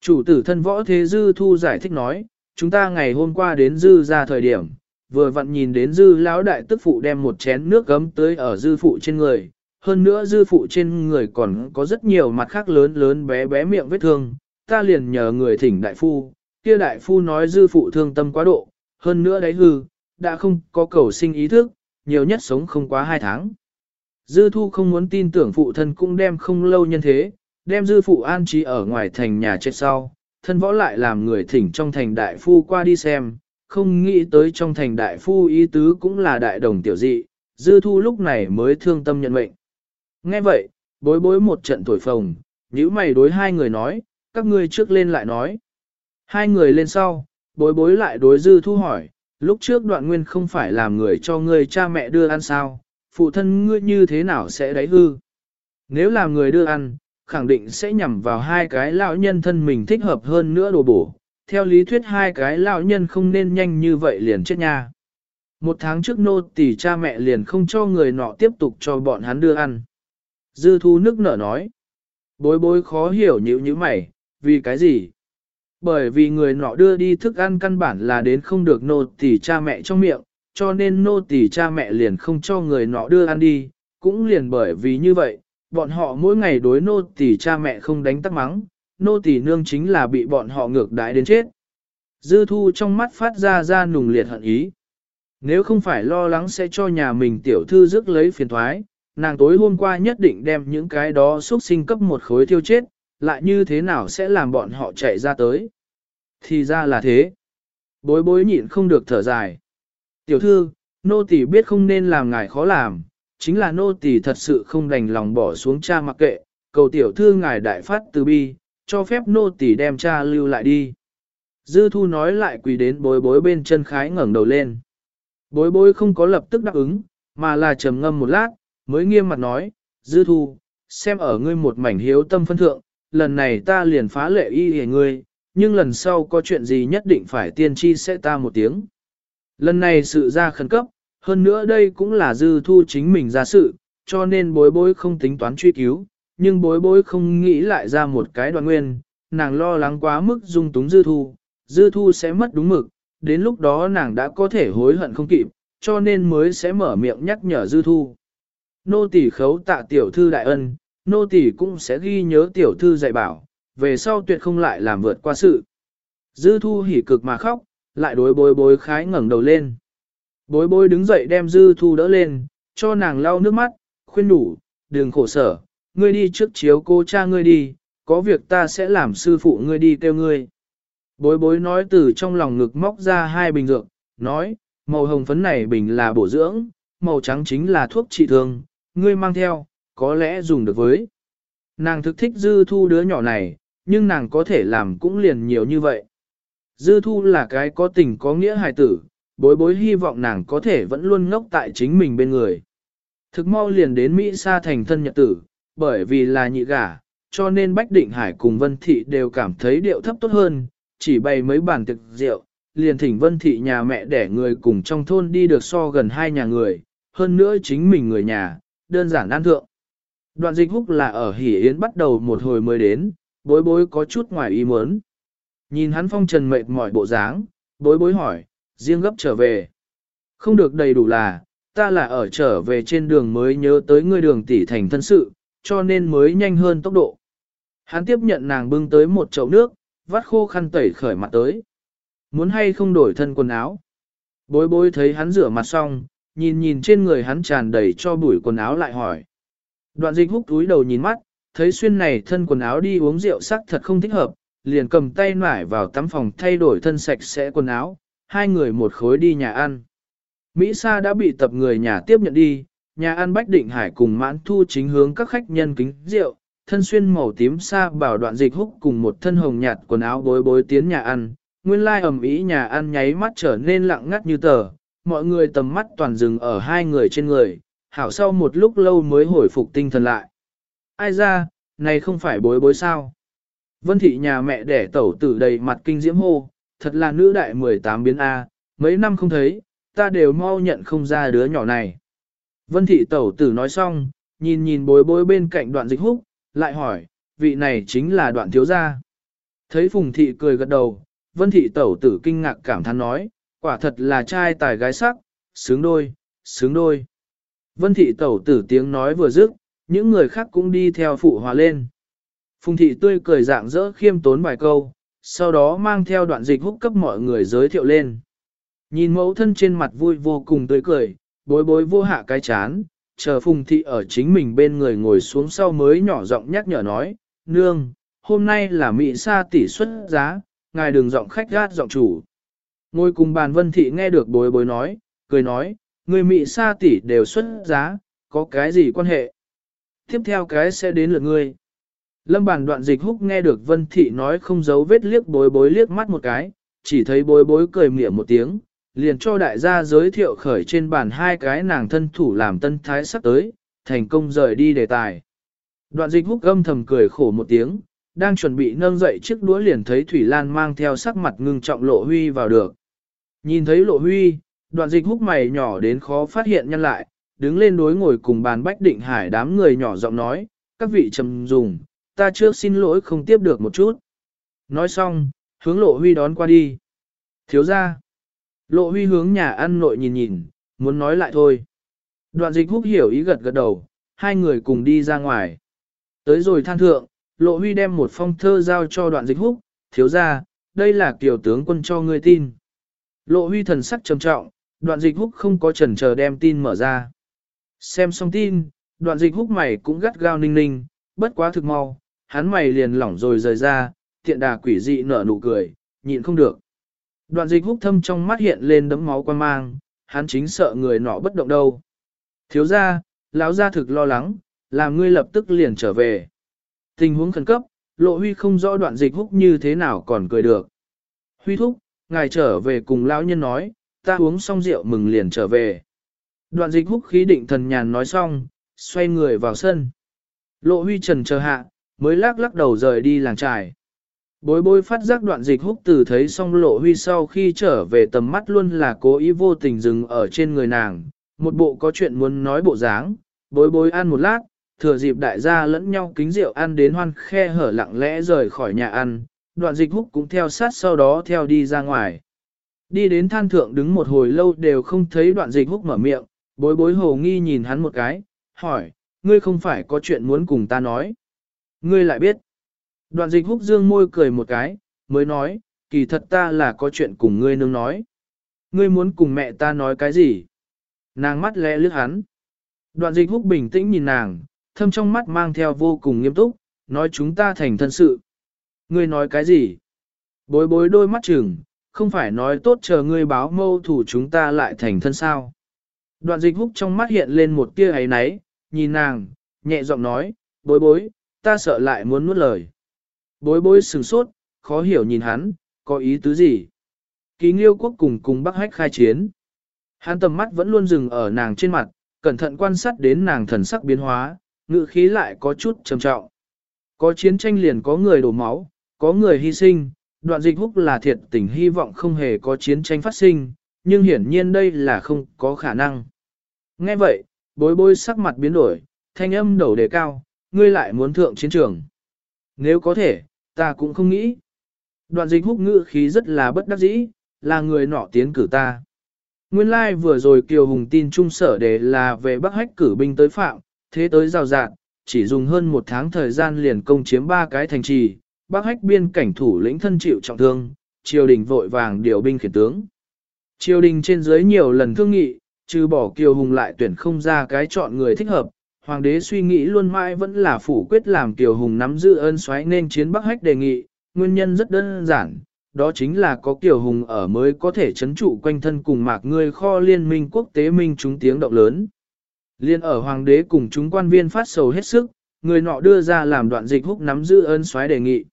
Chủ tử thân võ thế dư thu giải thích nói, chúng ta ngày hôm qua đến dư ra thời điểm, vừa vặn nhìn đến dư lão đại tức phụ đem một chén nước gấm tới ở dư phụ trên người, hơn nữa dư phụ trên người còn có rất nhiều mặt khác lớn lớn bé bé miệng vết thương, ta liền nhờ người thỉnh đại phu, kia đại phu nói dư phụ thương tâm quá độ, hơn nữa đấy hư, đã không có cầu sinh ý thức, nhiều nhất sống không quá hai tháng. Dư thu không muốn tin tưởng phụ thân cũng đem không lâu nhân thế, đem dư phụ an trí ở ngoài thành nhà chết sau, thân võ lại làm người thỉnh trong thành đại phu qua đi xem, không nghĩ tới trong thành đại phu ý tứ cũng là đại đồng tiểu dị, dư thu lúc này mới thương tâm nhận mệnh. Nghe vậy, bối bối một trận thổi phồng, nhíu mày đối hai người nói, các ngươi trước lên lại nói. Hai người lên sau, bối bối lại đối dư thu hỏi, lúc trước đoạn nguyên không phải làm người cho ngươi cha mẹ đưa ăn sao, phụ thân ngươi như thế nào sẽ đáy hư. Nếu làm người đưa ăn, khẳng định sẽ nhằm vào hai cái lão nhân thân mình thích hợp hơn nữa đồ bổ. Theo lý thuyết hai cái lão nhân không nên nhanh như vậy liền chết nha. Một tháng trước nô tỷ cha mẹ liền không cho người nọ tiếp tục cho bọn hắn đưa ăn. Dư thu nước nở nói. Bối bối khó hiểu nhữ như mày, vì cái gì? Bởi vì người nọ đưa đi thức ăn căn bản là đến không được nô tỳ cha mẹ trong miệng, cho nên nô tỳ cha mẹ liền không cho người nọ đưa ăn đi, cũng liền bởi vì như vậy, bọn họ mỗi ngày đối nô tỳ cha mẹ không đánh tắc mắng, nô tỳ nương chính là bị bọn họ ngược đãi đến chết. Dư thu trong mắt phát ra ra nùng liệt hận ý. Nếu không phải lo lắng sẽ cho nhà mình tiểu thư rước lấy phiền thoái, nàng tối hôm qua nhất định đem những cái đó xuất sinh cấp một khối thiêu chết, lại như thế nào sẽ làm bọn họ chạy ra tới. Thì ra là thế. Bối bối nhịn không được thở dài. Tiểu thư, nô tỳ biết không nên làm ngài khó làm, chính là nô tỳ thật sự không đành lòng bỏ xuống cha mặc kệ, cầu tiểu thư ngài đại phát từ bi, cho phép nô tỳ đem cha lưu lại đi. Dư thu nói lại quỳ đến bối bối bên chân khái ngẩng đầu lên. Bối bối không có lập tức đáp ứng, mà là trầm ngâm một lát, mới nghiêm mặt nói, dư thu, xem ở ngươi một mảnh hiếu tâm phân thượng, lần này ta liền phá lệ y hề ngươi, nhưng lần sau có chuyện gì nhất định phải tiên tri sẽ ta một tiếng. Lần này sự ra khẩn cấp, hơn nữa đây cũng là dư thu chính mình ra sự, cho nên bối bối không tính toán truy cứu, nhưng bối bối không nghĩ lại ra một cái đoàn nguyên, nàng lo lắng quá mức dung túng dư thu, dư thu sẽ mất đúng mực, đến lúc đó nàng đã có thể hối hận không kịp, cho nên mới sẽ mở miệng nhắc nhở dư thu. Nô tỳ khấu tạ tiểu thư đại ân, nô tỳ cũng sẽ ghi nhớ tiểu thư dạy bảo, về sau tuyệt không lại làm vượt qua sự. Dư thu hỉ cực mà khóc, lại đối bối bối khái ngẩng đầu lên. Bối bối đứng dậy đem dư thu đỡ lên, cho nàng lau nước mắt, khuyên đủ, đừng khổ sở, ngươi đi trước chiếu cô cha ngươi đi, có việc ta sẽ làm sư phụ ngươi đi kêu ngươi. Bối bối nói từ trong lòng ngực móc ra hai bình dược, nói, màu hồng phấn này bình là bổ dưỡng, màu trắng chính là thuốc trị thương, ngươi mang theo, có lẽ dùng được với. Nàng thực thích dư thu đứa nhỏ này, nhưng nàng có thể làm cũng liền nhiều như vậy. Dư thu là cái có tình có nghĩa hài tử, bối bối hy vọng nàng có thể vẫn luôn ngốc tại chính mình bên người. Thực mau liền đến Mỹ Sa thành thân nhật tử, bởi vì là nhị gả, cho nên Bách Định Hải cùng Vân Thị đều cảm thấy điệu thấp tốt hơn, chỉ bày mấy bàn tiệc rượu, liền thỉnh Vân Thị nhà mẹ để người cùng trong thôn đi được so gần hai nhà người, hơn nữa chính mình người nhà, đơn giản ăn thượng. Đoạn dịch húc là ở Hỷ Yến bắt đầu một hồi mới đến, bối bối có chút ngoài ý muốn. Nhìn hắn phong trần mệt mỏi bộ dáng, bối bối hỏi, riêng gấp trở về. Không được đầy đủ là, ta là ở trở về trên đường mới nhớ tới ngươi đường tỷ thành thân sự, cho nên mới nhanh hơn tốc độ. Hắn tiếp nhận nàng bưng tới một chậu nước, vắt khô khăn tẩy khởi mặt tới. Muốn hay không đổi thân quần áo. Bối bối thấy hắn rửa mặt xong, nhìn nhìn trên người hắn tràn đầy cho bụi quần áo lại hỏi. Đoạn dịch húc túi đầu nhìn mắt, thấy xuyên này thân quần áo đi uống rượu sắc thật không thích hợp, liền cầm tay nải vào tắm phòng thay đổi thân sạch sẽ quần áo, hai người một khối đi nhà ăn. Mỹ Sa đã bị tập người nhà tiếp nhận đi, nhà ăn Bách Định Hải cùng mãn thu chính hướng các khách nhân kính rượu, thân xuyên màu tím sa bảo đoạn dịch húc cùng một thân hồng nhạt quần áo bối bối tiến nhà ăn, nguyên lai ẩm ý nhà ăn nháy mắt trở nên lặng ngắt như tờ, mọi người tầm mắt toàn dừng ở hai người trên người, hảo sau một lúc lâu mới hồi phục tinh thần lại. Ai ra, này không phải bối bối sao? Vân thị nhà mẹ đẻ tẩu tử đầy mặt kinh diễm hô, thật là nữ đại 18 biến A, mấy năm không thấy, ta đều mau nhận không ra đứa nhỏ này. Vân thị tẩu tử nói xong, nhìn nhìn bối bối bên cạnh đoạn dịch húc, lại hỏi, vị này chính là đoạn thiếu gia. Thấy phùng thị cười gật đầu, vân thị tẩu tử kinh ngạc cảm thán nói, quả thật là trai tài gái sắc, sướng đôi, sướng đôi. Vân thị tẩu tử tiếng nói vừa dứt, những người khác cũng đi theo phụ hòa lên. Phùng thị tươi cười dạng dỡ khiêm tốn vài câu, sau đó mang theo đoạn dịch húc cấp mọi người giới thiệu lên. Nhìn mẫu thân trên mặt vui vô cùng tươi cười, bối bối vô hạ cái chán, chờ phùng thị ở chính mình bên người ngồi xuống sau mới nhỏ giọng nhắc nhở nói, nương, hôm nay là Mỹ Sa tỷ xuất giá, ngài đừng giọng khách gát giọng chủ. Ngồi cùng bàn vân thị nghe được bối bối nói, cười nói, người Mỹ Sa tỷ đều xuất giá, có cái gì quan hệ? Tiếp theo cái sẽ đến lượt ngươi. Lâm bản đoạn dịch húc nghe được vân thị nói không giấu vết liếc bối bối liếc mắt một cái, chỉ thấy bối bối cười mỉa một tiếng, liền cho đại gia giới thiệu khởi trên bàn hai cái nàng thân thủ làm tân thái sắp tới, thành công rời đi đề tài. Đoạn dịch húc âm thầm cười khổ một tiếng, đang chuẩn bị nâng dậy chiếc đũa liền thấy Thủy Lan mang theo sắc mặt ngưng trọng lộ huy vào được. Nhìn thấy lộ huy, đoạn dịch húc mày nhỏ đến khó phát hiện nhân lại, đứng lên đối ngồi cùng bàn bách định hải đám người nhỏ giọng nói, các vị trầm dùng, ta trước xin lỗi không tiếp được một chút. Nói xong, hướng lộ huy đón qua đi. Thiếu ra. Lộ huy hướng nhà ăn nội nhìn nhìn, muốn nói lại thôi. Đoạn dịch húc hiểu ý gật gật đầu, hai người cùng đi ra ngoài. Tới rồi than thượng, lộ huy đem một phong thơ giao cho đoạn dịch húc, thiếu ra, đây là tiểu tướng quân cho ngươi tin. Lộ huy thần sắc trầm trọng, đoạn dịch húc không có chần chờ đem tin mở ra. Xem xong tin, đoạn dịch húc mày cũng gắt gao ninh ninh, bất quá thực mau, hắn mày liền lỏng rồi rời ra, tiện đà quỷ dị nở nụ cười, nhịn không được. Đoạn dịch húc thâm trong mắt hiện lên đấm máu quan mang, hắn chính sợ người nọ bất động đâu. Thiếu ra, lão gia thực lo lắng, làm ngươi lập tức liền trở về. Tình huống khẩn cấp, lộ huy không rõ đoạn dịch húc như thế nào còn cười được. Huy thúc, ngài trở về cùng lão nhân nói, ta uống xong rượu mừng liền trở về. Đoạn dịch húc khí định thần nhàn nói xong, xoay người vào sân. Lộ huy trần chờ hạ, mới lắc lắc đầu rời đi làng trải. Bối bối phát giác đoạn dịch húc từ thấy xong lộ huy sau khi trở về tầm mắt luôn là cố ý vô tình dừng ở trên người nàng, một bộ có chuyện muốn nói bộ dáng, bối bối ăn một lát, thừa dịp đại gia lẫn nhau kính rượu ăn đến hoan khe hở lặng lẽ rời khỏi nhà ăn, đoạn dịch húc cũng theo sát sau đó theo đi ra ngoài. Đi đến than thượng đứng một hồi lâu đều không thấy đoạn dịch húc mở miệng, bối bối hồ nghi nhìn hắn một cái, hỏi, ngươi không phải có chuyện muốn cùng ta nói. Ngươi lại biết. Đoạn dịch húc dương môi cười một cái, mới nói, kỳ thật ta là có chuyện cùng ngươi nương nói. ngươi muốn cùng mẹ ta nói cái gì? Nàng mắt lẽ lướt hắn. Đoạn dịch húc bình tĩnh nhìn nàng, thâm trong mắt mang theo vô cùng nghiêm túc, nói chúng ta thành thân sự. Ngươi nói cái gì? Bối bối đôi mắt chừng, không phải nói tốt chờ ngươi báo mâu thủ chúng ta lại thành thân sao. Đoạn dịch húc trong mắt hiện lên một tia ấy náy, nhìn nàng, nhẹ giọng nói, bối bối, ta sợ lại muốn nuốt lời. Bối bối sừng sốt, khó hiểu nhìn hắn, có ý tứ gì? Ký nghiêu quốc cùng cùng Bắc Hách khai chiến. Hắn tầm mắt vẫn luôn dừng ở nàng trên mặt, cẩn thận quan sát đến nàng thần sắc biến hóa, ngự khí lại có chút trầm trọng. Có chiến tranh liền có người đổ máu, có người hy sinh, đoạn dịch húc là thiệt tình hy vọng không hề có chiến tranh phát sinh, nhưng hiển nhiên đây là không có khả năng. Nghe vậy, bối bối sắc mặt biến đổi, thanh âm đầu đề cao, ngươi lại muốn thượng chiến trường. Nếu có thể, ta cũng không nghĩ. Đoạn dịch húc ngữ khí rất là bất đắc dĩ, là người nọ tiến cử ta. Nguyên lai like vừa rồi Kiều Hùng tin trung sở đề là về Bắc Hách cử binh tới phạm, thế tới rào dạng chỉ dùng hơn một tháng thời gian liền công chiếm ba cái thành trì, Bắc Hách biên cảnh thủ lĩnh thân chịu trọng thương, triều đình vội vàng điều binh khiển tướng. Triều đình trên dưới nhiều lần thương nghị, trừ bỏ Kiều Hùng lại tuyển không ra cái chọn người thích hợp, hoàng đế suy nghĩ luôn mãi vẫn là phủ quyết làm Kiều Hùng nắm giữ ơn xoáy nên chiến Bắc Hách đề nghị, nguyên nhân rất đơn giản, đó chính là có Kiều Hùng ở mới có thể chấn trụ quanh thân cùng mạc người kho liên minh quốc tế minh chúng tiếng động lớn. Liên ở hoàng đế cùng chúng quan viên phát sầu hết sức, người nọ đưa ra làm đoạn dịch húc nắm giữ ơn soái đề nghị.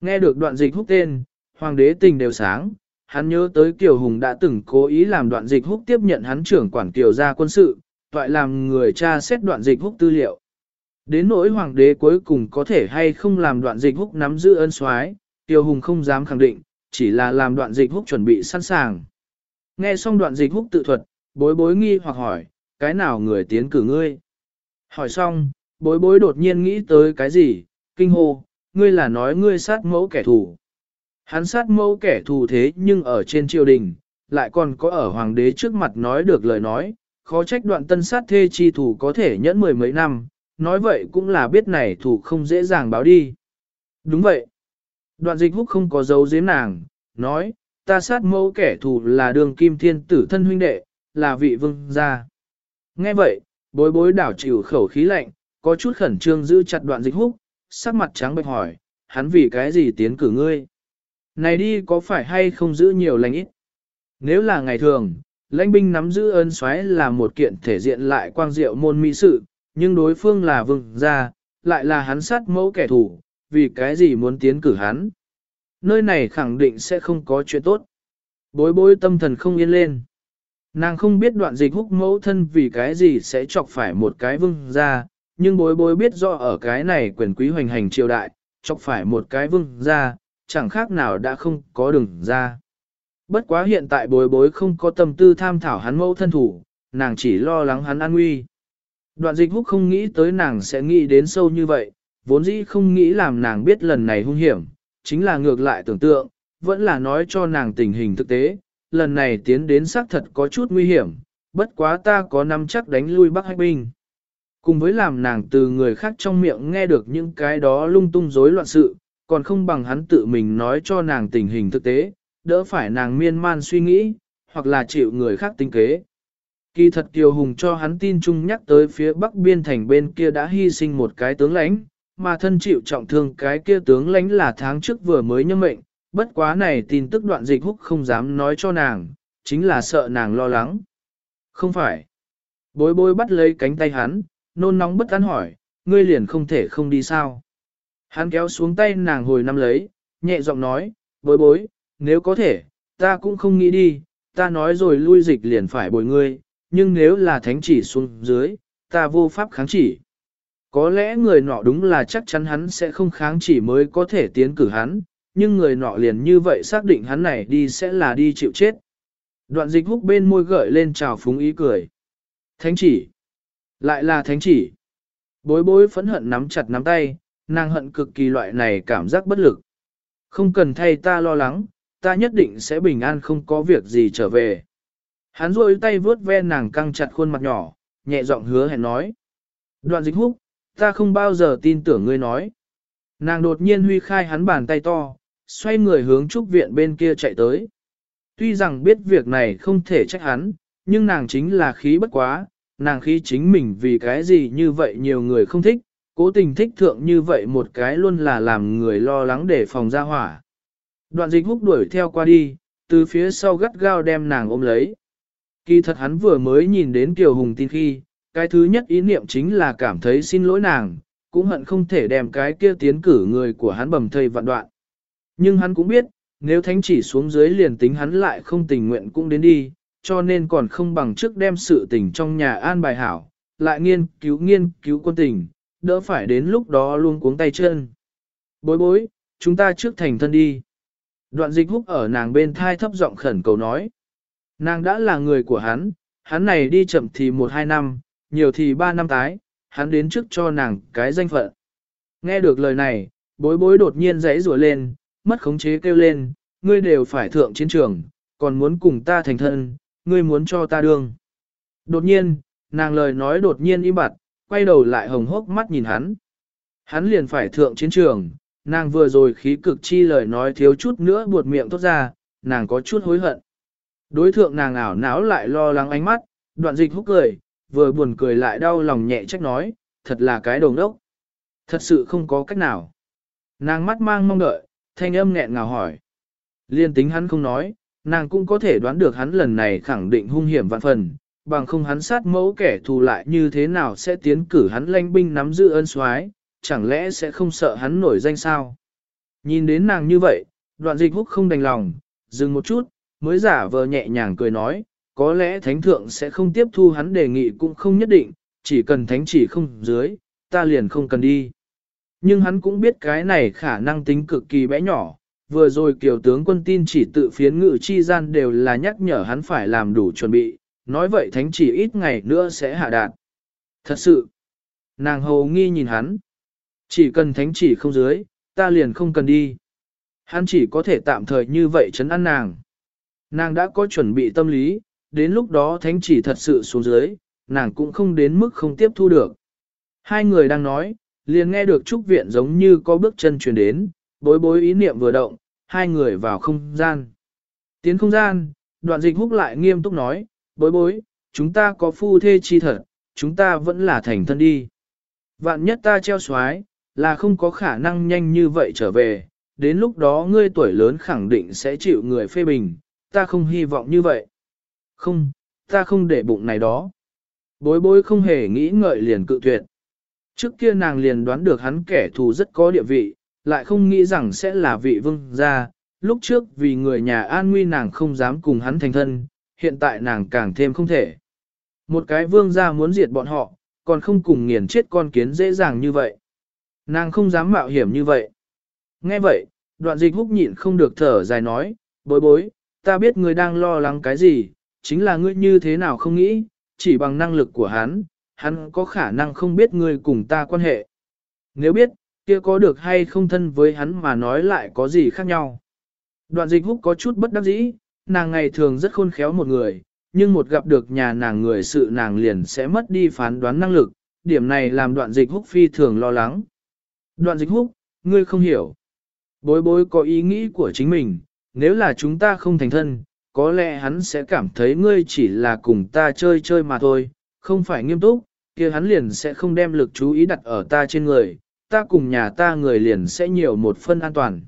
Nghe được đoạn dịch húc tên, hoàng đế tình đều sáng, hắn nhớ tới Kiều Hùng đã từng cố ý làm đoạn dịch húc tiếp nhận hắn trưởng quản Kiều gia quân sự, toại làm người cha xét đoạn dịch húc tư liệu. Đến nỗi hoàng đế cuối cùng có thể hay không làm đoạn dịch húc nắm giữ ân soái, Kiều Hùng không dám khẳng định, chỉ là làm đoạn dịch húc chuẩn bị sẵn sàng. Nghe xong đoạn dịch húc tự thuật, bối bối nghi hoặc hỏi, cái nào người tiến cử ngươi? Hỏi xong, bối bối đột nhiên nghĩ tới cái gì, kinh hô, ngươi là nói ngươi sát mẫu kẻ thù. Hắn sát mẫu kẻ thù thế nhưng ở trên triều đình, lại còn có ở hoàng đế trước mặt nói được lời nói, khó trách đoạn tân sát thê chi thủ có thể nhẫn mười mấy năm, nói vậy cũng là biết này thủ không dễ dàng báo đi. Đúng vậy. Đoạn dịch húc không có dấu giếm nàng, nói, ta sát mẫu kẻ thù là đường kim thiên tử thân huynh đệ, là vị vương gia. Nghe vậy, bối bối đảo chịu khẩu khí lạnh, có chút khẩn trương giữ chặt đoạn dịch húc, sắc mặt trắng bệch hỏi, hắn vì cái gì tiến cử ngươi? Này đi có phải hay không giữ nhiều lành ít? Nếu là ngày thường, lãnh binh nắm giữ ơn xoáy là một kiện thể diện lại quang diệu môn mỹ sự, nhưng đối phương là vương gia, lại là hắn sát mẫu kẻ thù, vì cái gì muốn tiến cử hắn. Nơi này khẳng định sẽ không có chuyện tốt. Bối bối tâm thần không yên lên. Nàng không biết đoạn dịch húc mẫu thân vì cái gì sẽ chọc phải một cái vương gia, nhưng bối bối biết rõ ở cái này quyền quý hoành hành triều đại, chọc phải một cái vương gia, chẳng khác nào đã không có đường ra. Bất quá hiện tại bối bối không có tâm tư tham thảo hắn mẫu thân thủ, nàng chỉ lo lắng hắn an nguy. Đoạn dịch húc không nghĩ tới nàng sẽ nghĩ đến sâu như vậy, vốn dĩ không nghĩ làm nàng biết lần này hung hiểm, chính là ngược lại tưởng tượng, vẫn là nói cho nàng tình hình thực tế, lần này tiến đến xác thật có chút nguy hiểm, bất quá ta có nắm chắc đánh lui Bắc Hách Binh. Cùng với làm nàng từ người khác trong miệng nghe được những cái đó lung tung rối loạn sự, còn không bằng hắn tự mình nói cho nàng tình hình thực tế, đỡ phải nàng miên man suy nghĩ, hoặc là chịu người khác tính kế. Kỳ thật Kiều Hùng cho hắn tin chung nhắc tới phía bắc biên thành bên kia đã hy sinh một cái tướng lãnh, mà thân chịu trọng thương cái kia tướng lãnh là tháng trước vừa mới nhâm mệnh, bất quá này tin tức đoạn dịch húc không dám nói cho nàng, chính là sợ nàng lo lắng. Không phải. Bối bối bắt lấy cánh tay hắn, nôn nóng bất tán hỏi, ngươi liền không thể không đi sao. Hắn kéo xuống tay nàng hồi năm lấy, nhẹ giọng nói, bối bối, nếu có thể, ta cũng không nghĩ đi, ta nói rồi lui dịch liền phải bồi ngươi, nhưng nếu là thánh chỉ xuống dưới, ta vô pháp kháng chỉ. Có lẽ người nọ đúng là chắc chắn hắn sẽ không kháng chỉ mới có thể tiến cử hắn, nhưng người nọ liền như vậy xác định hắn này đi sẽ là đi chịu chết. Đoạn dịch húc bên môi gợi lên trào phúng ý cười. Thánh chỉ. Lại là thánh chỉ. Bối bối phẫn hận nắm chặt nắm tay, nàng hận cực kỳ loại này cảm giác bất lực. Không cần thay ta lo lắng, ta nhất định sẽ bình an không có việc gì trở về. Hắn rôi tay vướt ve nàng căng chặt khuôn mặt nhỏ, nhẹ giọng hứa hẹn nói. Đoạn dịch húc, ta không bao giờ tin tưởng ngươi nói. Nàng đột nhiên huy khai hắn bàn tay to, xoay người hướng trúc viện bên kia chạy tới. Tuy rằng biết việc này không thể trách hắn, nhưng nàng chính là khí bất quá, nàng khí chính mình vì cái gì như vậy nhiều người không thích, cố tình thích thượng như vậy một cái luôn là làm người lo lắng để phòng ra hỏa. Đoạn dịch húc đuổi theo qua đi, từ phía sau gắt gao đem nàng ôm lấy. Kỳ thật hắn vừa mới nhìn đến Kiều Hùng tin khi, cái thứ nhất ý niệm chính là cảm thấy xin lỗi nàng, cũng hận không thể đem cái kia tiến cử người của hắn bầm thây vạn đoạn. Nhưng hắn cũng biết, nếu thánh chỉ xuống dưới liền tính hắn lại không tình nguyện cũng đến đi, cho nên còn không bằng trước đem sự tình trong nhà an bài hảo, lại nghiên cứu nghiên cứu quân tình, đỡ phải đến lúc đó luôn cuống tay chân. Bối bối, chúng ta trước thành thân đi. Đoạn dịch húc ở nàng bên thai thấp giọng khẩn cầu nói. Nàng đã là người của hắn, hắn này đi chậm thì một hai năm, nhiều thì ba năm tái, hắn đến trước cho nàng cái danh phận. Nghe được lời này, bối bối đột nhiên dãy rủa lên, mất khống chế kêu lên, ngươi đều phải thượng chiến trường, còn muốn cùng ta thành thân, ngươi muốn cho ta đương. Đột nhiên, nàng lời nói đột nhiên im bặt, quay đầu lại hồng hốc mắt nhìn hắn. Hắn liền phải thượng chiến trường, nàng vừa rồi khí cực chi lời nói thiếu chút nữa buột miệng tốt ra, nàng có chút hối hận. Đối thượng nàng ảo não lại lo lắng ánh mắt, đoạn dịch húc cười, vừa buồn cười lại đau lòng nhẹ trách nói, thật là cái đồng đốc. Thật sự không có cách nào. Nàng mắt mang mong đợi, thanh âm nghẹn ngào hỏi. Liên tính hắn không nói, nàng cũng có thể đoán được hắn lần này khẳng định hung hiểm vạn phần, bằng không hắn sát mẫu kẻ thù lại như thế nào sẽ tiến cử hắn lãnh binh nắm giữ ân soái, chẳng lẽ sẽ không sợ hắn nổi danh sao? Nhìn đến nàng như vậy, đoạn dịch húc không đành lòng, dừng một chút, mới giả vờ nhẹ nhàng cười nói, có lẽ thánh thượng sẽ không tiếp thu hắn đề nghị cũng không nhất định, chỉ cần thánh chỉ không dưới, ta liền không cần đi. Nhưng hắn cũng biết cái này khả năng tính cực kỳ bé nhỏ, vừa rồi kiều tướng quân tin chỉ tự phiến ngự chi gian đều là nhắc nhở hắn phải làm đủ chuẩn bị, nói vậy thánh chỉ ít ngày nữa sẽ hạ đạt. Thật sự, nàng hầu nghi nhìn hắn, chỉ cần thánh chỉ không dưới, ta liền không cần đi. Hắn chỉ có thể tạm thời như vậy chấn an nàng. Nàng đã có chuẩn bị tâm lý, đến lúc đó thánh chỉ thật sự xuống dưới, nàng cũng không đến mức không tiếp thu được. Hai người đang nói, liền nghe được trúc viện giống như có bước chân truyền đến, bối bối ý niệm vừa động, hai người vào không gian. Tiến không gian, đoạn dịch húc lại nghiêm túc nói, bối bối, chúng ta có phu thê chi thật, chúng ta vẫn là thành thân đi. Vạn nhất ta treo xoái, là không có khả năng nhanh như vậy trở về, đến lúc đó ngươi tuổi lớn khẳng định sẽ chịu người phê bình, ta không hy vọng như vậy. Không, ta không để bụng này đó. Bối bối không hề nghĩ ngợi liền cự tuyệt. Trước kia nàng liền đoán được hắn kẻ thù rất có địa vị, lại không nghĩ rằng sẽ là vị vương gia. Lúc trước vì người nhà an nguy nàng không dám cùng hắn thành thân, hiện tại nàng càng thêm không thể. Một cái vương gia muốn diệt bọn họ, còn không cùng nghiền chết con kiến dễ dàng như vậy. Nàng không dám mạo hiểm như vậy. Nghe vậy, đoạn dịch húc nhịn không được thở dài nói, bối bối, ta biết ngươi đang lo lắng cái gì, chính là ngươi như thế nào không nghĩ, chỉ bằng năng lực của hắn, hắn có khả năng không biết ngươi cùng ta quan hệ. Nếu biết, kia có được hay không thân với hắn mà nói lại có gì khác nhau. Đoạn dịch húc có chút bất đắc dĩ, nàng ngày thường rất khôn khéo một người, nhưng một gặp được nhà nàng người sự nàng liền sẽ mất đi phán đoán năng lực, điểm này làm đoạn dịch húc phi thường lo lắng. Đoạn dịch húc, ngươi không hiểu. Bối bối có ý nghĩ của chính mình, nếu là chúng ta không thành thân, có lẽ hắn sẽ cảm thấy ngươi chỉ là cùng ta chơi chơi mà thôi, không phải nghiêm túc, kia hắn liền sẽ không đem lực chú ý đặt ở ta trên người, ta cùng nhà ta người liền sẽ nhiều một phân an toàn.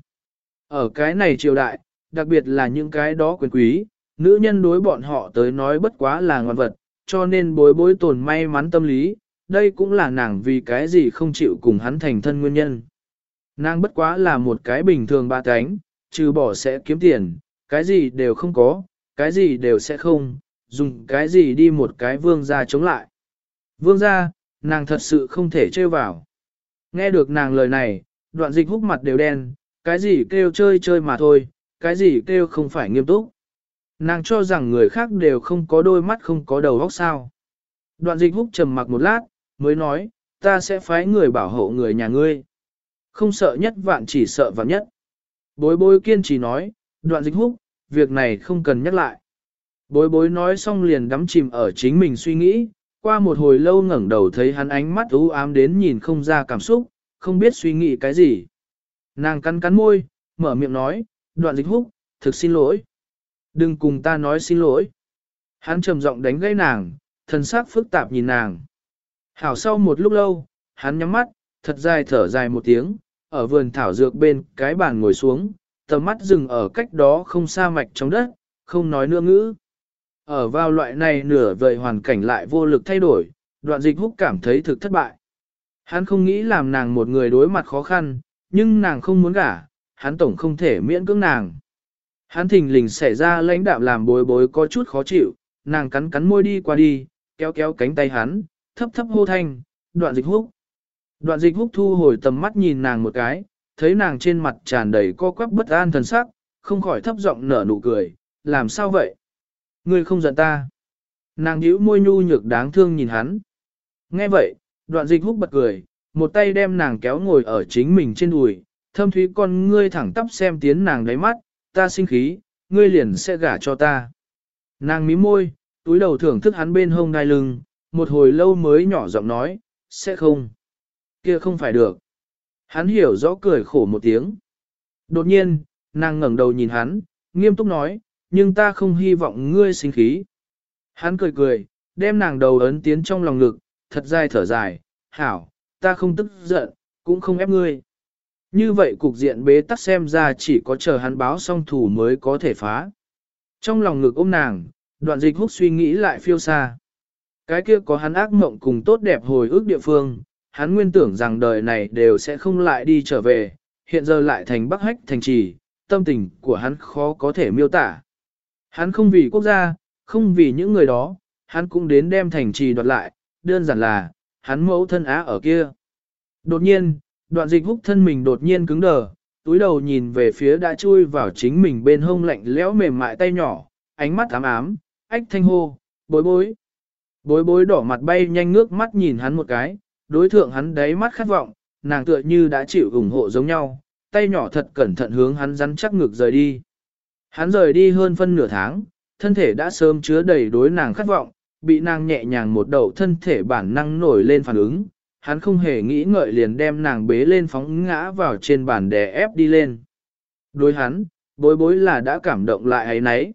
Ở cái này triều đại, đặc biệt là những cái đó quyền quý, nữ nhân đối bọn họ tới nói bất quá là ngoan vật, cho nên bối bối tồn may mắn tâm lý, đây cũng là nàng vì cái gì không chịu cùng hắn thành thân nguyên nhân. Nàng bất quá là một cái bình thường ba cánh, trừ bỏ sẽ kiếm tiền, cái gì đều không có, cái gì đều sẽ không, dùng cái gì đi một cái vương gia chống lại. Vương gia, nàng thật sự không thể trêu vào. Nghe được nàng lời này, đoạn dịch húc mặt đều đen, cái gì kêu chơi chơi mà thôi, cái gì kêu không phải nghiêm túc. Nàng cho rằng người khác đều không có đôi mắt không có đầu óc sao. Đoạn dịch húc trầm mặc một lát, mới nói, ta sẽ phái người bảo hộ người nhà ngươi. Không sợ nhất vạn chỉ sợ vạn nhất. Bối bối kiên trì nói, đoạn dịch húc, việc này không cần nhắc lại. Bối bối nói xong liền đắm chìm ở chính mình suy nghĩ, qua một hồi lâu ngẩng đầu thấy hắn ánh mắt u ám đến nhìn không ra cảm xúc, không biết suy nghĩ cái gì. Nàng cắn cắn môi, mở miệng nói, đoạn dịch húc, thực xin lỗi. Đừng cùng ta nói xin lỗi. Hắn trầm giọng đánh gãy nàng, thân xác phức tạp nhìn nàng. Hảo sau một lúc lâu, hắn nhắm mắt, thật dài thở dài một tiếng, ở vườn thảo dược bên cái bàn ngồi xuống, tầm mắt dừng ở cách đó không xa mạch trong đất, không nói nữa ngữ. Ở vào loại này nửa vời hoàn cảnh lại vô lực thay đổi, đoạn dịch húc cảm thấy thực thất bại. Hắn không nghĩ làm nàng một người đối mặt khó khăn, nhưng nàng không muốn gả, hắn tổng không thể miễn cưỡng nàng. Hắn thình lình xảy ra lãnh đạm làm bối bối có chút khó chịu, nàng cắn cắn môi đi qua đi, kéo kéo cánh tay hắn, thấp thấp hô thanh, đoạn dịch húc. Đoạn dịch húc thu hồi tầm mắt nhìn nàng một cái, thấy nàng trên mặt tràn đầy co quắp bất an thần sắc, không khỏi thấp giọng nở nụ cười, làm sao vậy? Ngươi không giận ta. Nàng nhíu môi nhu nhược đáng thương nhìn hắn. Nghe vậy, đoạn dịch húc bật cười, một tay đem nàng kéo ngồi ở chính mình trên đùi, thâm thúy con ngươi thẳng tắp xem tiến nàng đáy mắt, ta sinh khí, ngươi liền sẽ gả cho ta. Nàng mím môi, túi đầu thưởng thức hắn bên hông đai lưng, một hồi lâu mới nhỏ giọng nói, sẽ không. Kia không phải được. Hắn hiểu rõ cười khổ một tiếng. Đột nhiên, nàng ngẩng đầu nhìn hắn, nghiêm túc nói, nhưng ta không hy vọng ngươi sinh khí. Hắn cười cười, đem nàng đầu ấn tiến trong lòng ngực, thật dài thở dài, hảo, ta không tức giận, cũng không ép ngươi. Như vậy cục diện bế tắc xem ra chỉ có chờ hắn báo xong thủ mới có thể phá. Trong lòng ngực ôm nàng, đoạn dịch húc suy nghĩ lại phiêu xa. Cái kia có hắn ác mộng cùng tốt đẹp hồi ức địa phương, hắn nguyên tưởng rằng đời này đều sẽ không lại đi trở về, hiện giờ lại thành bắc hách thành trì, tâm tình của hắn khó có thể miêu tả. Hắn không vì quốc gia, không vì những người đó, hắn cũng đến đem thành trì đoạt lại, đơn giản là, hắn mẫu thân á ở kia. Đột nhiên, đoạn dịch húc thân mình đột nhiên cứng đờ, túi đầu nhìn về phía đã chui vào chính mình bên hông lạnh lẽo mềm mại tay nhỏ, ánh mắt ám ám, ách thanh hô, bối bối. Bối bối đỏ mặt bay nhanh ngước mắt nhìn hắn một cái, đối thượng hắn đáy mắt khát vọng, nàng tựa như đã chịu ủng hộ giống nhau, tay nhỏ thật cẩn thận hướng hắn rắn chắc ngực rời đi. Hắn rời đi hơn phân nửa tháng, thân thể đã sớm chứa đầy đối nàng khát vọng, bị nàng nhẹ nhàng một đầu thân thể bản năng nổi lên phản ứng, hắn không hề nghĩ ngợi liền đem nàng bế lên phóng ngã vào trên bàn đè ép đi lên. Đối hắn, bối bối là đã cảm động lại ấy nấy.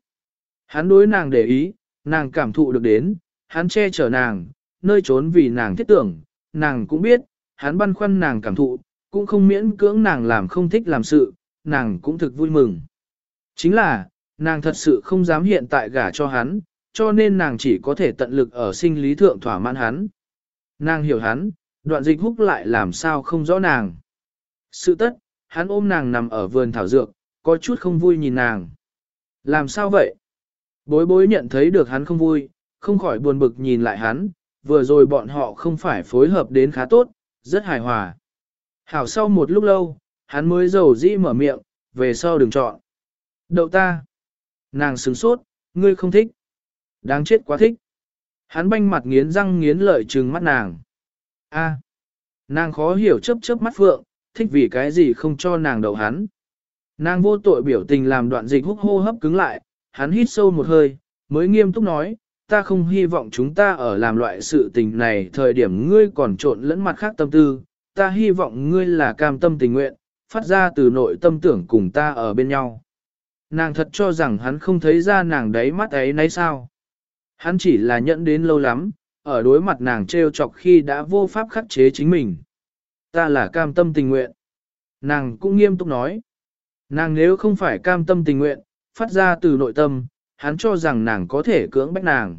Hắn đối nàng để ý, nàng cảm thụ được đến, hắn che chở nàng, nơi trốn vì nàng thiết tưởng, nàng cũng biết, hắn băn khoăn nàng cảm thụ, cũng không miễn cưỡng nàng làm không thích làm sự, nàng cũng thực vui mừng. Chính là, nàng thật sự không dám hiện tại gả cho hắn, cho nên nàng chỉ có thể tận lực ở sinh lý thượng thỏa mãn hắn. Nàng hiểu hắn, đoạn dịch húc lại làm sao không rõ nàng. Sự tất, hắn ôm nàng nằm ở vườn thảo dược, có chút không vui nhìn nàng. Làm sao vậy? Bối bối nhận thấy được hắn không vui, không khỏi buồn bực nhìn lại hắn, vừa rồi bọn họ không phải phối hợp đến khá tốt, rất hài hòa. Hảo sau một lúc lâu, hắn mới dầu dĩ mở miệng, về sau đừng chọn. Đậu ta. Nàng sửng sốt, ngươi không thích. Đáng chết quá thích. Hắn banh mặt nghiến răng nghiến lợi trừng mắt nàng. A. Nàng khó hiểu chớp chớp mắt phượng, thích vì cái gì không cho nàng đậu hắn. Nàng vô tội biểu tình làm đoạn dịch húc hô hấp cứng lại, hắn hít sâu một hơi, mới nghiêm túc nói, ta không hy vọng chúng ta ở làm loại sự tình này thời điểm ngươi còn trộn lẫn mặt khác tâm tư, ta hy vọng ngươi là cam tâm tình nguyện, phát ra từ nội tâm tưởng cùng ta ở bên nhau. Nàng thật cho rằng hắn không thấy ra nàng đấy mắt ấy nấy sao. Hắn chỉ là nhẫn đến lâu lắm, ở đối mặt nàng trêu chọc khi đã vô pháp khắc chế chính mình. Ta là cam tâm tình nguyện. Nàng cũng nghiêm túc nói. Nàng nếu không phải cam tâm tình nguyện, phát ra từ nội tâm, hắn cho rằng nàng có thể cưỡng bách nàng.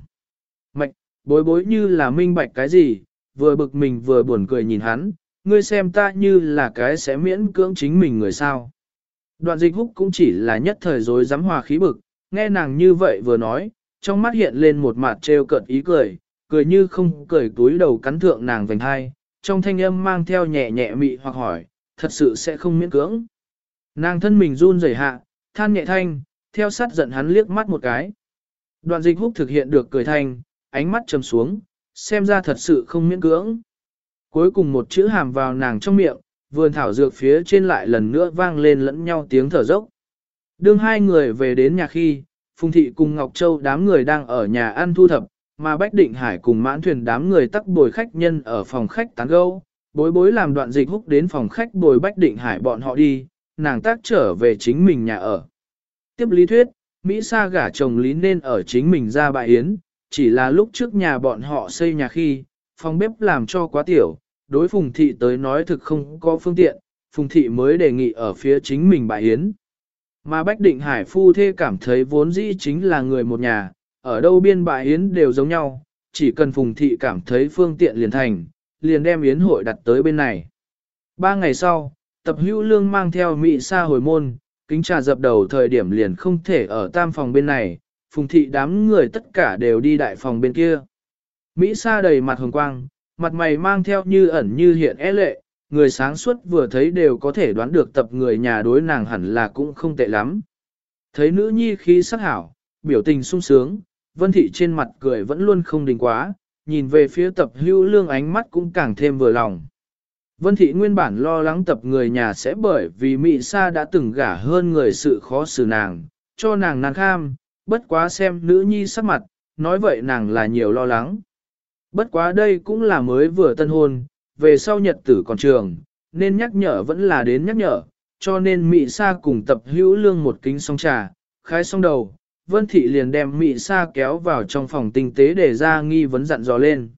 Mạch, bối bối như là minh bạch cái gì, vừa bực mình vừa buồn cười nhìn hắn, ngươi xem ta như là cái sẽ miễn cưỡng chính mình người sao. Đoạn dịch húc cũng chỉ là nhất thời dối dám hòa khí bực, nghe nàng như vậy vừa nói, trong mắt hiện lên một mặt trêu cợt ý cười, cười như không cười túi đầu cắn thượng nàng vành hai, trong thanh âm mang theo nhẹ nhẹ mị hoặc hỏi, thật sự sẽ không miễn cưỡng. Nàng thân mình run rẩy hạ, than nhẹ thanh, theo sát giận hắn liếc mắt một cái. Đoạn dịch húc thực hiện được cười thanh, ánh mắt trầm xuống, xem ra thật sự không miễn cưỡng. Cuối cùng một chữ hàm vào nàng trong miệng, vườn thảo dược phía trên lại lần nữa vang lên lẫn nhau tiếng thở dốc. Đương hai người về đến nhà khi, Phùng Thị cùng Ngọc Châu đám người đang ở nhà ăn thu thập, mà Bách Định Hải cùng mãn thuyền đám người tắc bồi khách nhân ở phòng khách tán gâu, bối bối làm đoạn dịch húc đến phòng khách bồi Bách Định Hải bọn họ đi, nàng tác trở về chính mình nhà ở. Tiếp lý thuyết, Mỹ Sa gả chồng lý nên ở chính mình ra bại yến, chỉ là lúc trước nhà bọn họ xây nhà khi, phòng bếp làm cho quá tiểu, đối Phùng Thị tới nói thực không có phương tiện, Phùng Thị mới đề nghị ở phía chính mình bại yến. Mà Bách Định Hải phu thê cảm thấy vốn dĩ chính là người một nhà, ở đâu biên bại yến đều giống nhau, chỉ cần Phùng Thị cảm thấy phương tiện liền thành, liền đem yến hội đặt tới bên này. Ba ngày sau, tập hữu lương mang theo Mỹ Sa hồi môn, kính trà dập đầu thời điểm liền không thể ở tam phòng bên này, Phùng Thị đám người tất cả đều đi đại phòng bên kia. Mỹ Sa đầy mặt hồng quang, mặt mày mang theo như ẩn như hiện é lệ, người sáng suốt vừa thấy đều có thể đoán được tập người nhà đối nàng hẳn là cũng không tệ lắm. Thấy nữ nhi khí sắc hảo, biểu tình sung sướng, vân thị trên mặt cười vẫn luôn không đình quá, nhìn về phía tập hữu lương ánh mắt cũng càng thêm vừa lòng. Vân thị nguyên bản lo lắng tập người nhà sẽ bởi vì Mỹ Sa đã từng gả hơn người sự khó xử nàng, cho nàng nàng kham, bất quá xem nữ nhi sắc mặt, nói vậy nàng là nhiều lo lắng. Bất quá đây cũng là mới vừa tân hôn, về sau nhật tử còn trường, nên nhắc nhở vẫn là đến nhắc nhở, cho nên Mỹ Sa cùng tập hữu lương một kính song trà, khai xong đầu, Vân Thị liền đem Mỹ Sa kéo vào trong phòng tinh tế để ra nghi vấn dặn dò lên.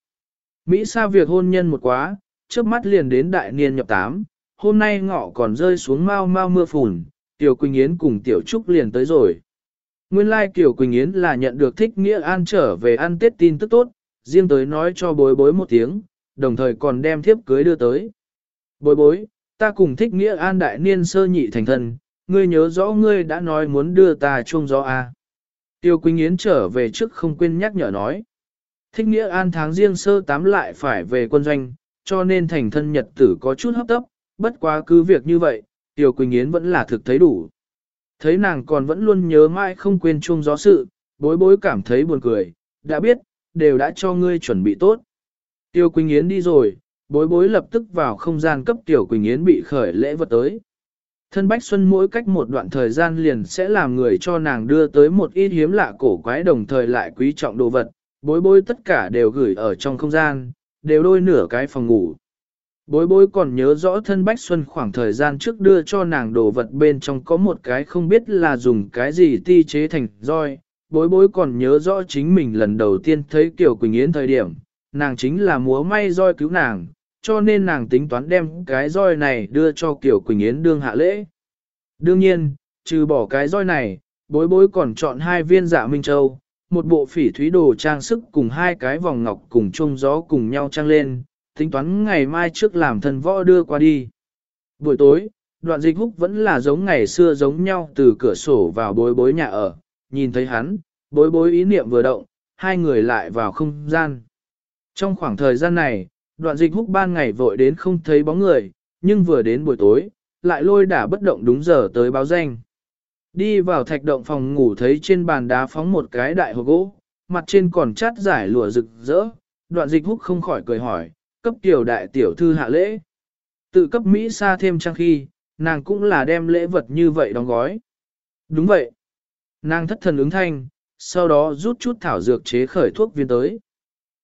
Mỹ Sa việc hôn nhân một quá, trước mắt liền đến đại niên nhập tám, hôm nay ngọ còn rơi xuống mau mau mưa phùn, Tiểu Quỳnh Yến cùng Tiểu Trúc liền tới rồi. Nguyên lai like Tiểu Quỳnh Yến là nhận được thích nghĩa an trở về ăn tết tin tức tốt, riêng tới nói cho bối bối một tiếng, đồng thời còn đem thiếp cưới đưa tới. Bối bối, ta cùng thích nghĩa an đại niên sơ nhị thành thân, ngươi nhớ rõ ngươi đã nói muốn đưa ta chuông gió à. Tiêu Quỳnh Yến trở về trước không quên nhắc nhở nói. Thích nghĩa an tháng riêng sơ tám lại phải về quân doanh, cho nên thành thân nhật tử có chút hấp tấp, bất quá cứ việc như vậy, Tiêu Quỳnh Yến vẫn là thực thấy đủ. Thấy nàng còn vẫn luôn nhớ mãi không quên chuông gió sự, bối bối cảm thấy buồn cười, đã biết, đều đã cho ngươi chuẩn bị tốt. Tiêu Quỳnh Yến đi rồi, bối bối lập tức vào không gian cấp Tiểu Quỳnh Yến bị khởi lễ vật tới. Thân Bách Xuân mỗi cách một đoạn thời gian liền sẽ làm người cho nàng đưa tới một ít hiếm lạ cổ quái đồng thời lại quý trọng đồ vật, bối bối tất cả đều gửi ở trong không gian, đều đôi nửa cái phòng ngủ. Bối bối còn nhớ rõ thân Bách Xuân khoảng thời gian trước đưa cho nàng đồ vật bên trong có một cái không biết là dùng cái gì ti chế thành roi. Bối bối còn nhớ rõ chính mình lần đầu tiên thấy Kiều Quỳnh Yến thời điểm, nàng chính là múa may roi cứu nàng, cho nên nàng tính toán đem cái roi này đưa cho Kiều Quỳnh Yến đương hạ lễ. Đương nhiên, trừ bỏ cái roi này, bối bối còn chọn hai viên dạ Minh Châu, một bộ phỉ thúy đồ trang sức cùng hai cái vòng ngọc cùng chung gió cùng nhau trang lên, tính toán ngày mai trước làm thần võ đưa qua đi. Buổi tối, đoạn dịch húc vẫn là giống ngày xưa giống nhau từ cửa sổ vào bối bối nhà ở, nhìn thấy hắn, bối bối ý niệm vừa động, hai người lại vào không gian. Trong khoảng thời gian này, đoạn dịch húc ban ngày vội đến không thấy bóng người, nhưng vừa đến buổi tối, lại lôi đả bất động đúng giờ tới báo danh. Đi vào thạch động phòng ngủ thấy trên bàn đá phóng một cái đại hộp gỗ, mặt trên còn chát giải lụa rực rỡ, đoạn dịch húc không khỏi cười hỏi, cấp tiểu đại tiểu thư hạ lễ. Tự cấp Mỹ xa thêm trang khi, nàng cũng là đem lễ vật như vậy đóng gói. Đúng vậy. Nàng thất thần ứng thanh, sau đó rút chút thảo dược chế khởi thuốc viên tới.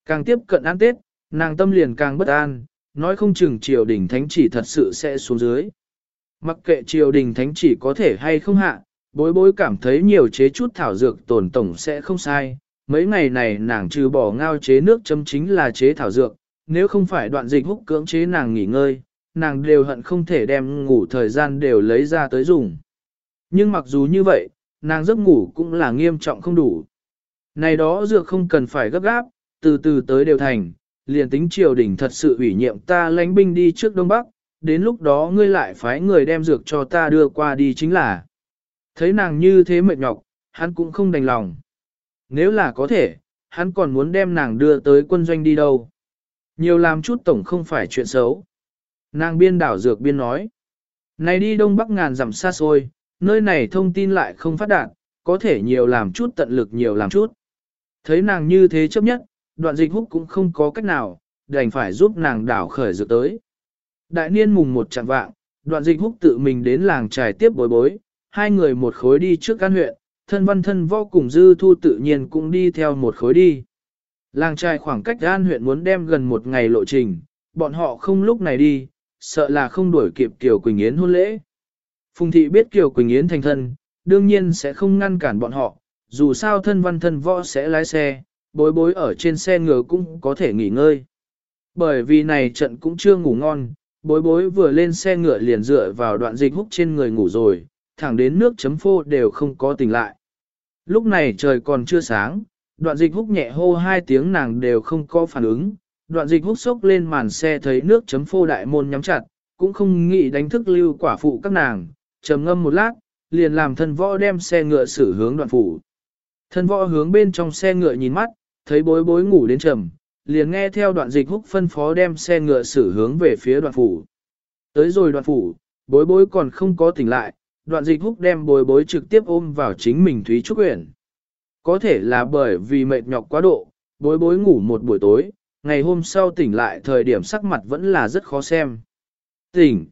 Càng tiếp cận ăn Tết, nàng tâm liền càng bất an, nói không chừng triều đình thánh chỉ thật sự sẽ xuống dưới. Mặc kệ triều đình thánh chỉ có thể hay không hạ, bối bối cảm thấy nhiều chế chút thảo dược tổn tổng sẽ không sai. Mấy ngày này nàng trừ bỏ ngao chế nước chấm chính là chế thảo dược, nếu không phải đoạn dịch húc cưỡng chế nàng nghỉ ngơi, nàng đều hận không thể đem ngủ thời gian đều lấy ra tới dùng. Nhưng mặc dù như vậy, nàng giấc ngủ cũng là nghiêm trọng không đủ. Này đó dược không cần phải gấp gáp, từ từ tới đều thành, liền tính triều đình thật sự ủy nhiệm ta lãnh binh đi trước Đông Bắc, đến lúc đó ngươi lại phái người đem dược cho ta đưa qua đi chính là. Thấy nàng như thế mệt nhọc, hắn cũng không đành lòng. Nếu là có thể, hắn còn muốn đem nàng đưa tới quân doanh đi đâu. Nhiều làm chút tổng không phải chuyện xấu. Nàng biên đảo dược biên nói. Này đi Đông Bắc ngàn dặm xa xôi, nơi này thông tin lại không phát đạt, có thể nhiều làm chút tận lực nhiều làm chút. Thấy nàng như thế chấp nhất, đoạn dịch húc cũng không có cách nào, đành phải giúp nàng đảo khởi dược tới. Đại niên mùng một chặn vạng, đoạn dịch húc tự mình đến làng trài tiếp bối bối, hai người một khối đi trước căn huyện, thân văn thân vô cùng dư thu tự nhiên cũng đi theo một khối đi. Làng trài khoảng cách an huyện muốn đem gần một ngày lộ trình, bọn họ không lúc này đi, sợ là không đuổi kịp Kiều Quỳnh Yến hôn lễ. Phùng thị biết Kiều Quỳnh Yến thành thân, đương nhiên sẽ không ngăn cản bọn họ, dù sao thân văn thân võ sẽ lái xe, bối bối ở trên xe ngựa cũng có thể nghỉ ngơi. Bởi vì này trận cũng chưa ngủ ngon, bối bối vừa lên xe ngựa liền dựa vào đoạn dịch húc trên người ngủ rồi, thẳng đến nước chấm phô đều không có tỉnh lại. Lúc này trời còn chưa sáng, đoạn dịch húc nhẹ hô hai tiếng nàng đều không có phản ứng, đoạn dịch húc sốc lên màn xe thấy nước chấm phô đại môn nhắm chặt, cũng không nghĩ đánh thức lưu quả phụ các nàng, trầm ngâm một lát, liền làm thân võ đem xe ngựa xử hướng đoạn phủ. Thân võ hướng bên trong xe ngựa nhìn mắt, thấy bối bối ngủ đến trầm, liền nghe theo đoạn dịch húc phân phó đem xe ngựa xử hướng về phía đoạn phủ. Tới rồi đoạn phủ, bối bối còn không có tỉnh lại, đoạn dịch húc đem bối bối trực tiếp ôm vào chính mình Thúy Trúc Uyển. Có thể là bởi vì mệt nhọc quá độ, bối bối ngủ một buổi tối, ngày hôm sau tỉnh lại thời điểm sắc mặt vẫn là rất khó xem. Tỉnh!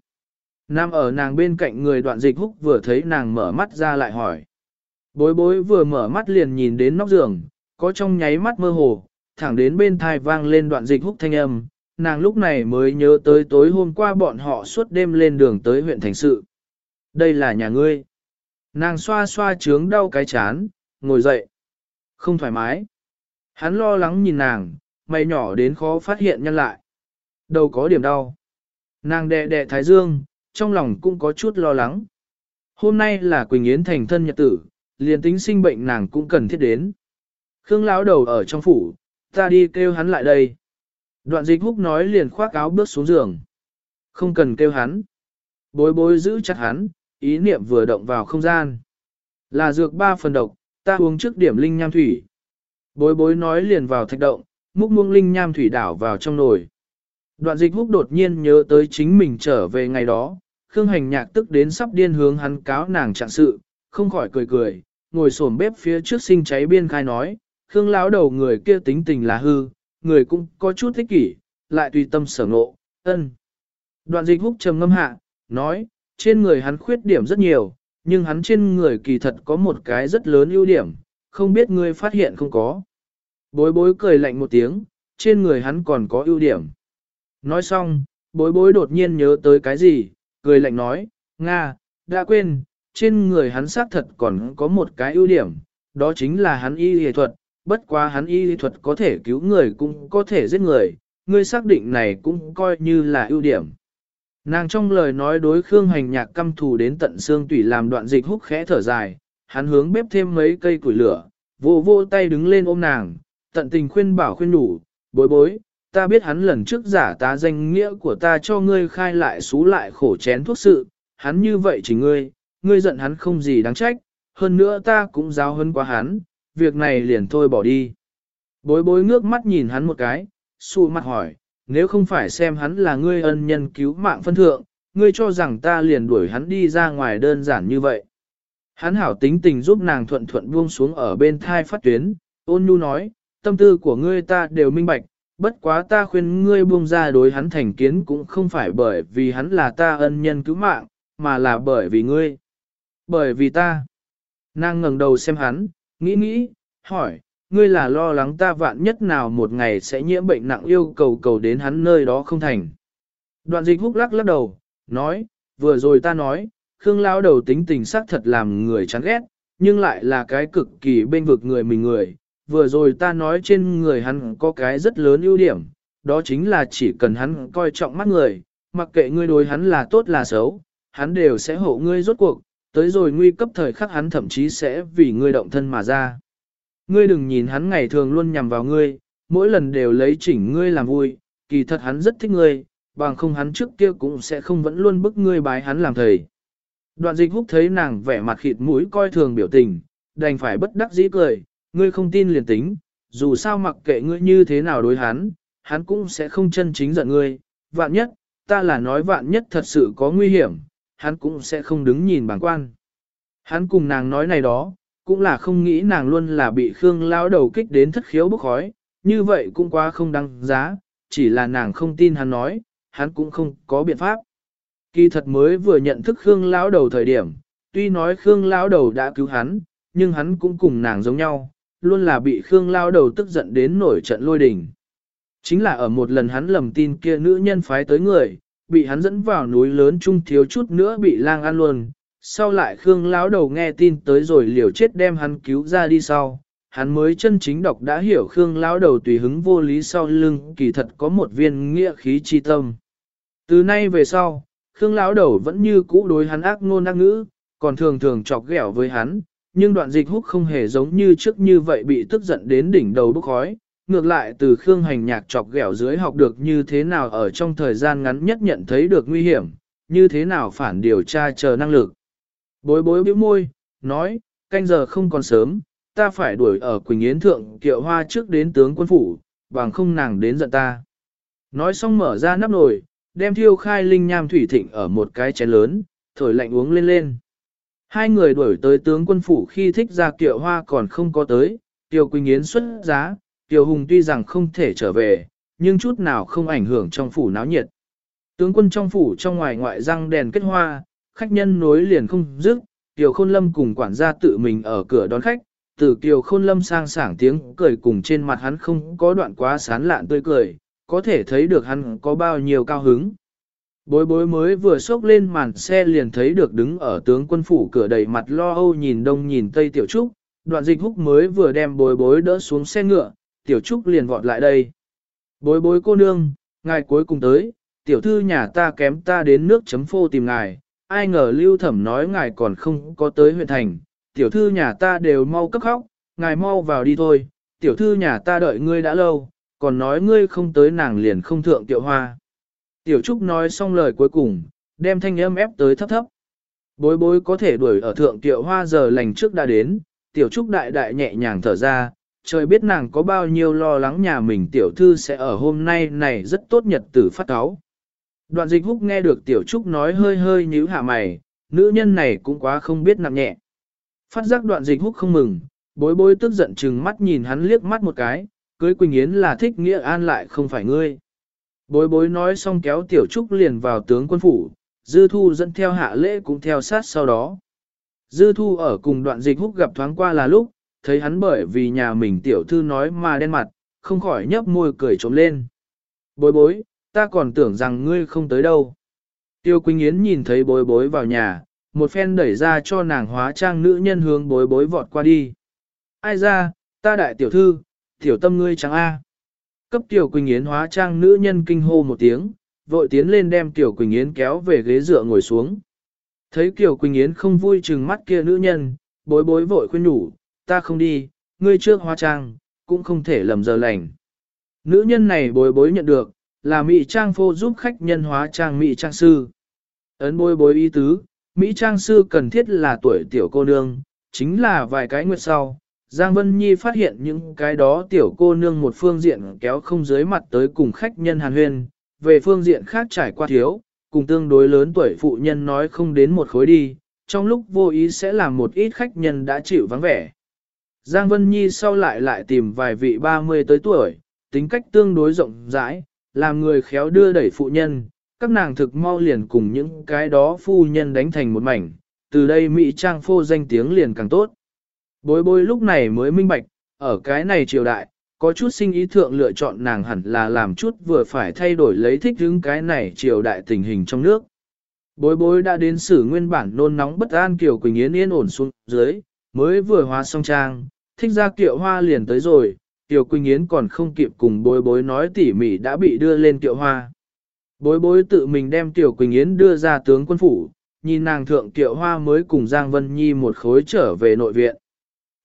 Nam ở nàng bên cạnh người đoạn dịch húc vừa thấy nàng mở mắt ra lại hỏi. Bối bối vừa mở mắt liền nhìn đến nóc giường, có trong nháy mắt mơ hồ, thẳng đến bên thai vang lên đoạn dịch húc thanh âm, nàng lúc này mới nhớ tới tối hôm qua bọn họ suốt đêm lên đường tới huyện thành sự. Đây là nhà ngươi. Nàng xoa xoa trướng đau cái chán, ngồi dậy. Không thoải mái. Hắn lo lắng nhìn nàng, mày nhỏ đến khó phát hiện nhân lại. Đầu có điểm đau. Nàng đè đè thái dương, trong lòng cũng có chút lo lắng. Hôm nay là Quỳnh Yến thành thân nhật tử, liền tính sinh bệnh nàng cũng cần thiết đến. Khương lão đầu ở trong phủ, ta đi kêu hắn lại đây. Đoạn dịch húc nói liền khoác áo bước xuống giường. Không cần kêu hắn. Bối bối giữ chặt hắn, ý niệm vừa động vào không gian. Là dược ba phần độc, ta uống trước điểm linh nham thủy. Bối bối nói liền vào thạch động, múc muông linh nham thủy đảo vào trong nồi. Đoạn dịch húc đột nhiên nhớ tới chính mình trở về ngày đó, Khương hành nhạc tức đến sắp điên hướng hắn cáo nàng trạng sự, không khỏi cười cười, ngồi xổm bếp phía trước sinh cháy biên khai nói, Khương lão đầu người kia tính tình là hư, người cũng có chút thích kỷ, lại tùy tâm sở ngộ, ân. Đoạn dịch húc trầm ngâm hạ, nói, trên người hắn khuyết điểm rất nhiều, nhưng hắn trên người kỳ thật có một cái rất lớn ưu điểm, không biết ngươi phát hiện không có. Bối bối cười lạnh một tiếng, trên người hắn còn có ưu điểm. Nói xong, bối bối đột nhiên nhớ tới cái gì, cười lạnh nói, Nga, đã quên, trên người hắn xác thật còn có một cái ưu điểm, đó chính là hắn y y thuật, bất quá hắn y y thuật có thể cứu người cũng có thể giết người, ngươi xác định này cũng coi như là ưu điểm. Nàng trong lời nói đối Khương Hành Nhạc căm thù đến tận xương tủy làm đoạn dịch húc khẽ thở dài, hắn hướng bếp thêm mấy cây củi lửa, vô vô tay đứng lên ôm nàng, tận tình khuyên bảo khuyên đủ, bối bối, ta biết hắn lần trước giả tá danh nghĩa của ta cho ngươi khai lại xú lại khổ chén thuốc sự, hắn như vậy chỉ ngươi, ngươi giận hắn không gì đáng trách, hơn nữa ta cũng giáo hơn quá hắn, việc này liền thôi bỏ đi. Bối bối ngước mắt nhìn hắn một cái, xù mặt hỏi, nếu không phải xem hắn là ngươi ân nhân cứu mạng phân thượng, ngươi cho rằng ta liền đuổi hắn đi ra ngoài đơn giản như vậy. Hắn hảo tính tình giúp nàng thuận thuận buông xuống ở bên thai phát tuyến, ôn nhu nói, tâm tư của ngươi ta đều minh bạch, bất quá ta khuyên ngươi buông ra đối hắn thành kiến cũng không phải bởi vì hắn là ta ân nhân cứu mạng, mà là bởi vì ngươi. Bởi vì ta. Nàng ngẩng đầu xem hắn, nghĩ nghĩ, hỏi, ngươi là lo lắng ta vạn nhất nào một ngày sẽ nhiễm bệnh nặng yêu cầu cầu đến hắn nơi đó không thành. Đoạn dịch húc lắc lắc đầu, nói, vừa rồi ta nói, Khương Lão đầu tính tình sắc thật làm người chán ghét, nhưng lại là cái cực kỳ bên vực người mình người. Vừa rồi ta nói trên người hắn có cái rất lớn ưu điểm, đó chính là chỉ cần hắn coi trọng mắt người, mặc kệ ngươi đối hắn là tốt là xấu, hắn đều sẽ hộ ngươi rốt cuộc, tới rồi nguy cấp thời khắc hắn thậm chí sẽ vì ngươi động thân mà ra. Ngươi đừng nhìn hắn ngày thường luôn nhằm vào ngươi, mỗi lần đều lấy chỉnh ngươi làm vui, kỳ thật hắn rất thích ngươi, bằng không hắn trước kia cũng sẽ không vẫn luôn bức ngươi bái hắn làm thầy. Đoạn dịch húc thấy nàng vẻ mặt khịt mũi coi thường biểu tình, đành phải bất đắc dĩ cười, ngươi không tin liền tính, dù sao mặc kệ ngươi như thế nào đối hắn, hắn cũng sẽ không chân chính giận ngươi, vạn nhất, ta là nói vạn nhất thật sự có nguy hiểm, hắn cũng sẽ không đứng nhìn bảng quan. Hắn cùng nàng nói này đó, cũng là không nghĩ nàng luôn là bị Khương lao đầu kích đến thất khiếu bốc khói, như vậy cũng quá không đáng giá, chỉ là nàng không tin hắn nói, hắn cũng không có biện pháp. Kỳ thật mới vừa nhận thức Khương lão đầu thời điểm, tuy nói Khương lão đầu đã cứu hắn, nhưng hắn cũng cùng nàng giống nhau, luôn là bị Khương lão đầu tức giận đến nổi trận lôi đình. Chính là ở một lần hắn lầm tin kia nữ nhân phái tới người, bị hắn dẫn vào núi lớn chung thiếu chút nữa bị lang ăn luôn, sau lại Khương lão đầu nghe tin tới rồi liều chết đem hắn cứu ra đi sau, hắn mới chân chính đọc đã hiểu Khương lão đầu tùy hứng vô lý sau lưng kỳ thật có một viên nghĩa khí chi tâm. Từ nay về sau, Khương lão đầu vẫn như cũ đối hắn ác ngôn ác ngữ, còn thường thường chọc ghẹo với hắn, nhưng đoạn dịch húc không hề giống như trước như vậy bị tức giận đến đỉnh đầu bốc khói. Ngược lại từ Khương hành nhạc chọc ghẹo dưới học được như thế nào ở trong thời gian ngắn nhất nhận thấy được nguy hiểm, như thế nào phản điều tra chờ năng lực. Bối bối bĩu môi, nói, canh giờ không còn sớm, ta phải đuổi ở Quỳnh Yến Thượng kiệu hoa trước đến tướng quân phủ, bằng không nàng đến giận ta. Nói xong mở ra nắp nồi, đem thiêu khai linh nham thủy thịnh ở một cái chén lớn, thổi lạnh uống lên lên. Hai người đuổi tới tướng quân phủ khi thích ra kiệu hoa còn không có tới, Tiêu Quỳnh Yến xuất giá, Tiêu Hùng tuy rằng không thể trở về, nhưng chút nào không ảnh hưởng trong phủ náo nhiệt. Tướng quân trong phủ trong ngoài ngoại răng đèn kết hoa, khách nhân nối liền không dứt, Tiêu Khôn Lâm cùng quản gia tự mình ở cửa đón khách, từ Tiêu Khôn Lâm sang sảng tiếng cười cùng trên mặt hắn không có đoạn quá sán lạn tươi cười, có thể thấy được hắn có bao nhiêu cao hứng. Bối bối mới vừa xốc lên màn xe liền thấy được đứng ở tướng quân phủ cửa đầy mặt lo âu nhìn đông nhìn tây tiểu trúc, đoạn dịch húc mới vừa đem bối bối đỡ xuống xe ngựa, tiểu trúc liền vọt lại đây. Bối bối cô nương, ngài cuối cùng tới, tiểu thư nhà ta kém ta đến nước chấm phô tìm ngài, ai ngờ lưu thẩm nói ngài còn không có tới huyện thành, tiểu thư nhà ta đều mau cấp khóc, ngài mau vào đi thôi, tiểu thư nhà ta đợi ngươi đã lâu, còn nói ngươi không tới nàng liền không thượng tiệu hoa. Tiểu Trúc nói xong lời cuối cùng, đem thanh âm ép tới thấp thấp. Bối bối có thể đuổi ở thượng tiệu hoa giờ lành trước đã đến, Tiểu Trúc đại đại nhẹ nhàng thở ra, trời biết nàng có bao nhiêu lo lắng nhà mình tiểu thư sẽ ở hôm nay này rất tốt nhật tử phát cáo. Đoạn dịch húc nghe được Tiểu Trúc nói hơi hơi nhíu hạ mày, nữ nhân này cũng quá không biết nặng nhẹ. Phát giác đoạn dịch húc không mừng, bối bối tức giận chừng mắt nhìn hắn liếc mắt một cái, cưới Quỳnh Yến là thích nghĩa an lại không phải ngươi. Bối bối nói xong kéo tiểu trúc liền vào tướng quân phủ, dư thu dẫn theo hạ lễ cũng theo sát sau đó. Dư thu ở cùng đoạn dịch húc gặp thoáng qua là lúc, thấy hắn bởi vì nhà mình tiểu thư nói mà đen mặt, không khỏi nhấp môi cười trộm lên. Bối bối, ta còn tưởng rằng ngươi không tới đâu. Tiêu Quỳnh Yến nhìn thấy bối bối vào nhà, một phen đẩy ra cho nàng hóa trang nữ nhân hướng bối bối vọt qua đi. Ai ra, ta đại tiểu thư, tiểu tâm ngươi chẳng a. Cấp Tiểu Quỳnh Yến hóa trang nữ nhân kinh hô một tiếng, vội tiến lên đem Tiểu Quỳnh Yến kéo về ghế dựa ngồi xuống. Thấy Tiểu Quỳnh Yến không vui chừng mắt kia nữ nhân, bối bối vội khuyên nhủ, ta không đi, ngươi trước hóa trang, cũng không thể lầm giờ lành. Nữ nhân này bối bối nhận được, là Mỹ Trang Phô giúp khách nhân hóa trang Mỹ Trang Sư. Ấn bối bối ý tứ, Mỹ Trang Sư cần thiết là tuổi tiểu cô nương, chính là vài cái nguyệt sau, Giang Vân Nhi phát hiện những cái đó tiểu cô nương một phương diện kéo không dưới mặt tới cùng khách nhân hàn huyên, về phương diện khác trải qua thiếu, cùng tương đối lớn tuổi phụ nhân nói không đến một khối đi, trong lúc vô ý sẽ làm một ít khách nhân đã chịu vắng vẻ. Giang Vân Nhi sau lại lại tìm vài vị 30 tới tuổi, tính cách tương đối rộng rãi, làm người khéo đưa đẩy phụ nhân, các nàng thực mau liền cùng những cái đó phu nhân đánh thành một mảnh, từ đây Mỹ Trang phô danh tiếng liền càng tốt. Bối bối lúc này mới minh bạch, ở cái này triều đại, có chút sinh ý thượng lựa chọn nàng hẳn là làm chút vừa phải thay đổi lấy thích hứng cái này triều đại tình hình trong nước. Bối bối đã đến xử nguyên bản nôn nóng bất an Kiều Quỳnh Yến yên ổn xuống dưới, mới vừa hóa xong trang, thích ra kiệu hoa liền tới rồi, Kiều Quỳnh Yến còn không kịp cùng bối bối nói tỉ mỉ đã bị đưa lên kiệu hoa. Bối bối tự mình đem Tiểu Quỳnh Yến đưa ra tướng quân phủ, nhìn nàng thượng kiệu hoa mới cùng Giang Vân Nhi một khối trở về nội viện.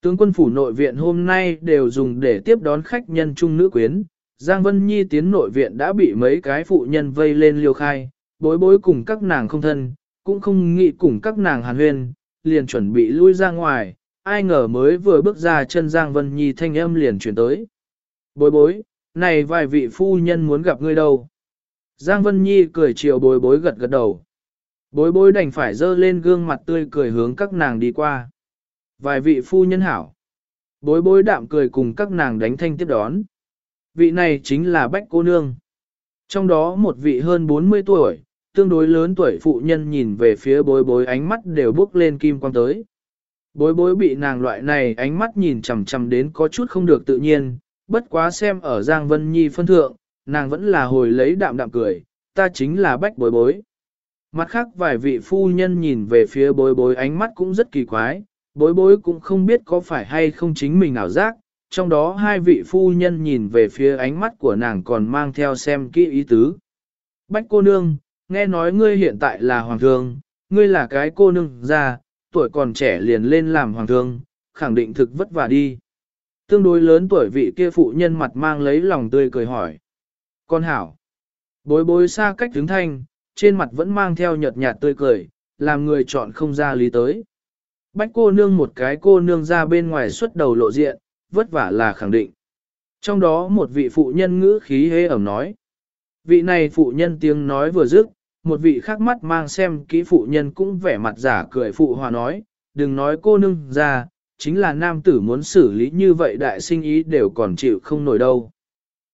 Tướng quân phủ nội viện hôm nay đều dùng để tiếp đón khách nhân trung nữ quyến. Giang Vân Nhi tiến nội viện đã bị mấy cái phụ nhân vây lên liêu khai, bối bối cùng các nàng không thân, cũng không nghĩ cùng các nàng hàn huyên, liền chuẩn bị lui ra ngoài, ai ngờ mới vừa bước ra chân Giang Vân Nhi thanh âm liền chuyển tới. Bối bối, này vài vị phu nhân muốn gặp ngươi đâu. Giang Vân Nhi cười chiều bối bối gật gật đầu. Bối bối đành phải dơ lên gương mặt tươi cười hướng các nàng đi qua. Vài vị phu nhân hảo. Bối bối đạm cười cùng các nàng đánh thanh tiếp đón. Vị này chính là Bách Cô Nương. Trong đó một vị hơn 40 tuổi, tương đối lớn tuổi phụ nhân nhìn về phía bối bối ánh mắt đều bước lên kim quang tới. Bối bối bị nàng loại này ánh mắt nhìn chằm chằm đến có chút không được tự nhiên, bất quá xem ở Giang Vân Nhi phân thượng, nàng vẫn là hồi lấy đạm đạm cười, ta chính là bách bối bối. Mặt khác vài vị phu nhân nhìn về phía bối bối ánh mắt cũng rất kỳ quái, bối bối cũng không biết có phải hay không chính mình ảo giác, trong đó hai vị phu nhân nhìn về phía ánh mắt của nàng còn mang theo xem kỹ ý tứ. Bách cô nương, nghe nói ngươi hiện tại là hoàng thương, ngươi là cái cô nương già, tuổi còn trẻ liền lên làm hoàng thương, khẳng định thực vất vả đi. Tương đối lớn tuổi vị kia phụ nhân mặt mang lấy lòng tươi cười hỏi. Con hảo. Bối bối xa cách đứng thanh, trên mặt vẫn mang theo nhợt nhạt tươi cười, làm người chọn không ra lý tới. Bách cô nương một cái cô nương ra bên ngoài xuất đầu lộ diện, vất vả là khẳng định. Trong đó một vị phụ nhân ngữ khí hế ẩm nói. Vị này phụ nhân tiếng nói vừa dứt, một vị khác mắt mang xem kỹ phụ nhân cũng vẻ mặt giả cười phụ hòa nói, đừng nói cô nương ra, chính là nam tử muốn xử lý như vậy đại sinh ý đều còn chịu không nổi đâu.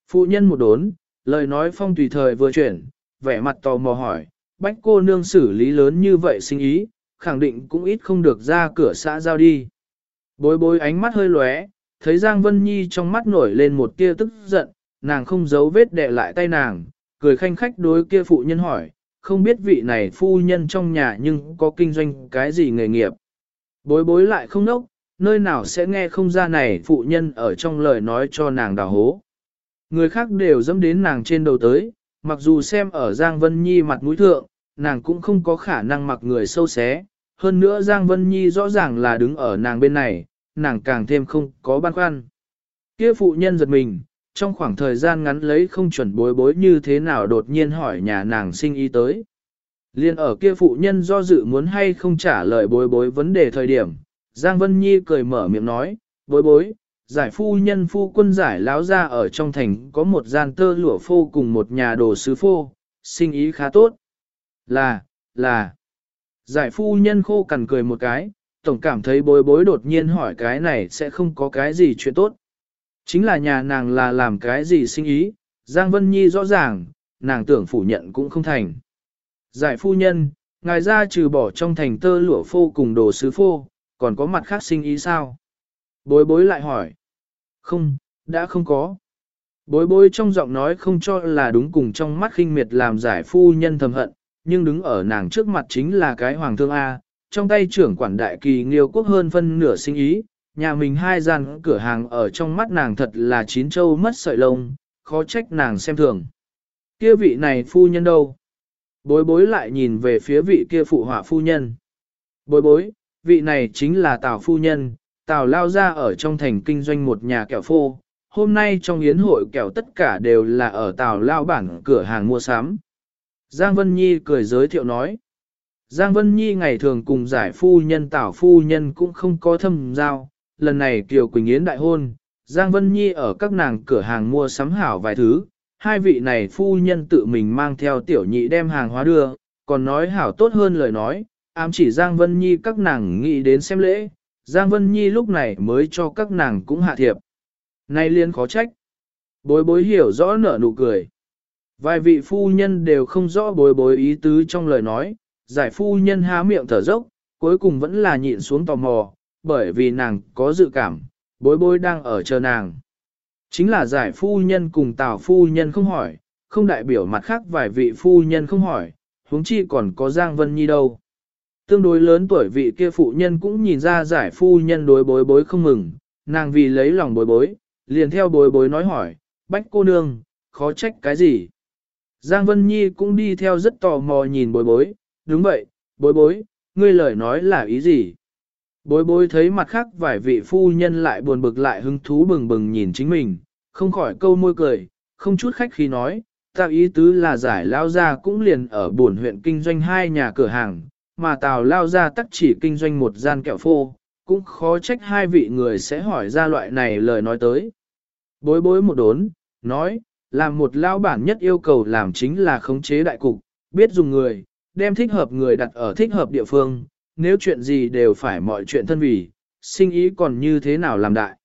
Phụ nhân một đốn, lời nói phong tùy thời vừa chuyển, vẻ mặt tò mò hỏi, bách cô nương xử lý lớn như vậy sinh ý, khẳng định cũng ít không được ra cửa xã giao đi. Bối bối ánh mắt hơi lóe, thấy Giang Vân Nhi trong mắt nổi lên một tia tức giận, nàng không giấu vết đè lại tay nàng, cười khanh khách đối kia phụ nhân hỏi, không biết vị này phu nhân trong nhà nhưng có kinh doanh cái gì nghề nghiệp. Bối bối lại không nốc, nơi nào sẽ nghe không ra này phụ nhân ở trong lời nói cho nàng đào hố. Người khác đều dẫm đến nàng trên đầu tới, mặc dù xem ở Giang Vân Nhi mặt mũi thượng, nàng cũng không có khả năng mặc người sâu xé. Hơn nữa Giang Vân Nhi rõ ràng là đứng ở nàng bên này, nàng càng thêm không có băn khoăn. Kia phụ nhân giật mình, trong khoảng thời gian ngắn lấy không chuẩn bối bối như thế nào đột nhiên hỏi nhà nàng sinh ý tới. Liên ở kia phụ nhân do dự muốn hay không trả lời bối bối vấn đề thời điểm, Giang Vân Nhi cười mở miệng nói, bối bối, giải phu nhân phu quân giải láo ra ở trong thành có một gian tơ lụa phô cùng một nhà đồ sứ phô, sinh ý khá tốt. Là, là, giải phu nhân khô cằn cười một cái, tổng cảm thấy bối bối đột nhiên hỏi cái này sẽ không có cái gì chuyện tốt. Chính là nhà nàng là làm cái gì sinh ý, Giang Vân Nhi rõ ràng, nàng tưởng phủ nhận cũng không thành. Giải phu nhân, ngài ra trừ bỏ trong thành tơ lụa phô cùng đồ sứ phô, còn có mặt khác sinh ý sao? Bối bối lại hỏi. Không, đã không có. Bối bối trong giọng nói không cho là đúng cùng trong mắt khinh miệt làm giải phu nhân thầm hận, nhưng đứng ở nàng trước mặt chính là cái hoàng thương A, trong tay trưởng quản đại kỳ nghiêu quốc hơn phân nửa sinh ý, nhà mình hai gian cửa hàng ở trong mắt nàng thật là chín châu mất sợi lông, khó trách nàng xem thường. Kia vị này phu nhân đâu? Bối bối lại nhìn về phía vị kia phụ họa phu nhân. Bối bối, vị này chính là Tào phu nhân, Tào lao ra ở trong thành kinh doanh một nhà kẹo phô. Hôm nay trong yến hội kẹo tất cả đều là ở Tào lao bản cửa hàng mua sắm. Giang Vân Nhi cười giới thiệu nói. Giang Vân Nhi ngày thường cùng giải phu nhân tảo phu nhân cũng không có thâm giao. Lần này Kiều Quỳnh Yến đại hôn, Giang Vân Nhi ở các nàng cửa hàng mua sắm hảo vài thứ. Hai vị này phu nhân tự mình mang theo tiểu nhị đem hàng hóa đưa, còn nói hảo tốt hơn lời nói, ám chỉ Giang Vân Nhi các nàng nghĩ đến xem lễ, Giang Vân Nhi lúc này mới cho các nàng cũng hạ thiệp. Nay liên khó trách. Bối bối hiểu rõ nở nụ cười. Vài vị phu nhân đều không rõ bối bối ý tứ trong lời nói, giải phu nhân há miệng thở dốc, cuối cùng vẫn là nhịn xuống tò mò, bởi vì nàng có dự cảm, bối bối đang ở chờ nàng. Chính là giải phu nhân cùng tào phu nhân không hỏi, không đại biểu mặt khác vài vị phu nhân không hỏi, huống chi còn có Giang Vân Nhi đâu tương đối lớn tuổi vị kia phụ nhân cũng nhìn ra giải phu nhân đối bối bối không mừng, nàng vì lấy lòng bối bối, liền theo bối bối nói hỏi, bách cô nương, khó trách cái gì. Giang Vân Nhi cũng đi theo rất tò mò nhìn bối bối, đúng vậy, bối bối, ngươi lời nói là ý gì? Bối bối thấy mặt khác vài vị phu nhân lại buồn bực lại hứng thú bừng bừng nhìn chính mình, không khỏi câu môi cười, không chút khách khi nói, ta ý tứ là giải lao ra cũng liền ở buồn huyện kinh doanh hai nhà cửa hàng, mà Tào lao ra tắc chỉ kinh doanh một gian kẹo phô, cũng khó trách hai vị người sẽ hỏi ra loại này lời nói tới. Bối bối một đốn, nói, làm một lao bản nhất yêu cầu làm chính là khống chế đại cục, biết dùng người, đem thích hợp người đặt ở thích hợp địa phương, nếu chuyện gì đều phải mọi chuyện thân vì, sinh ý còn như thế nào làm đại.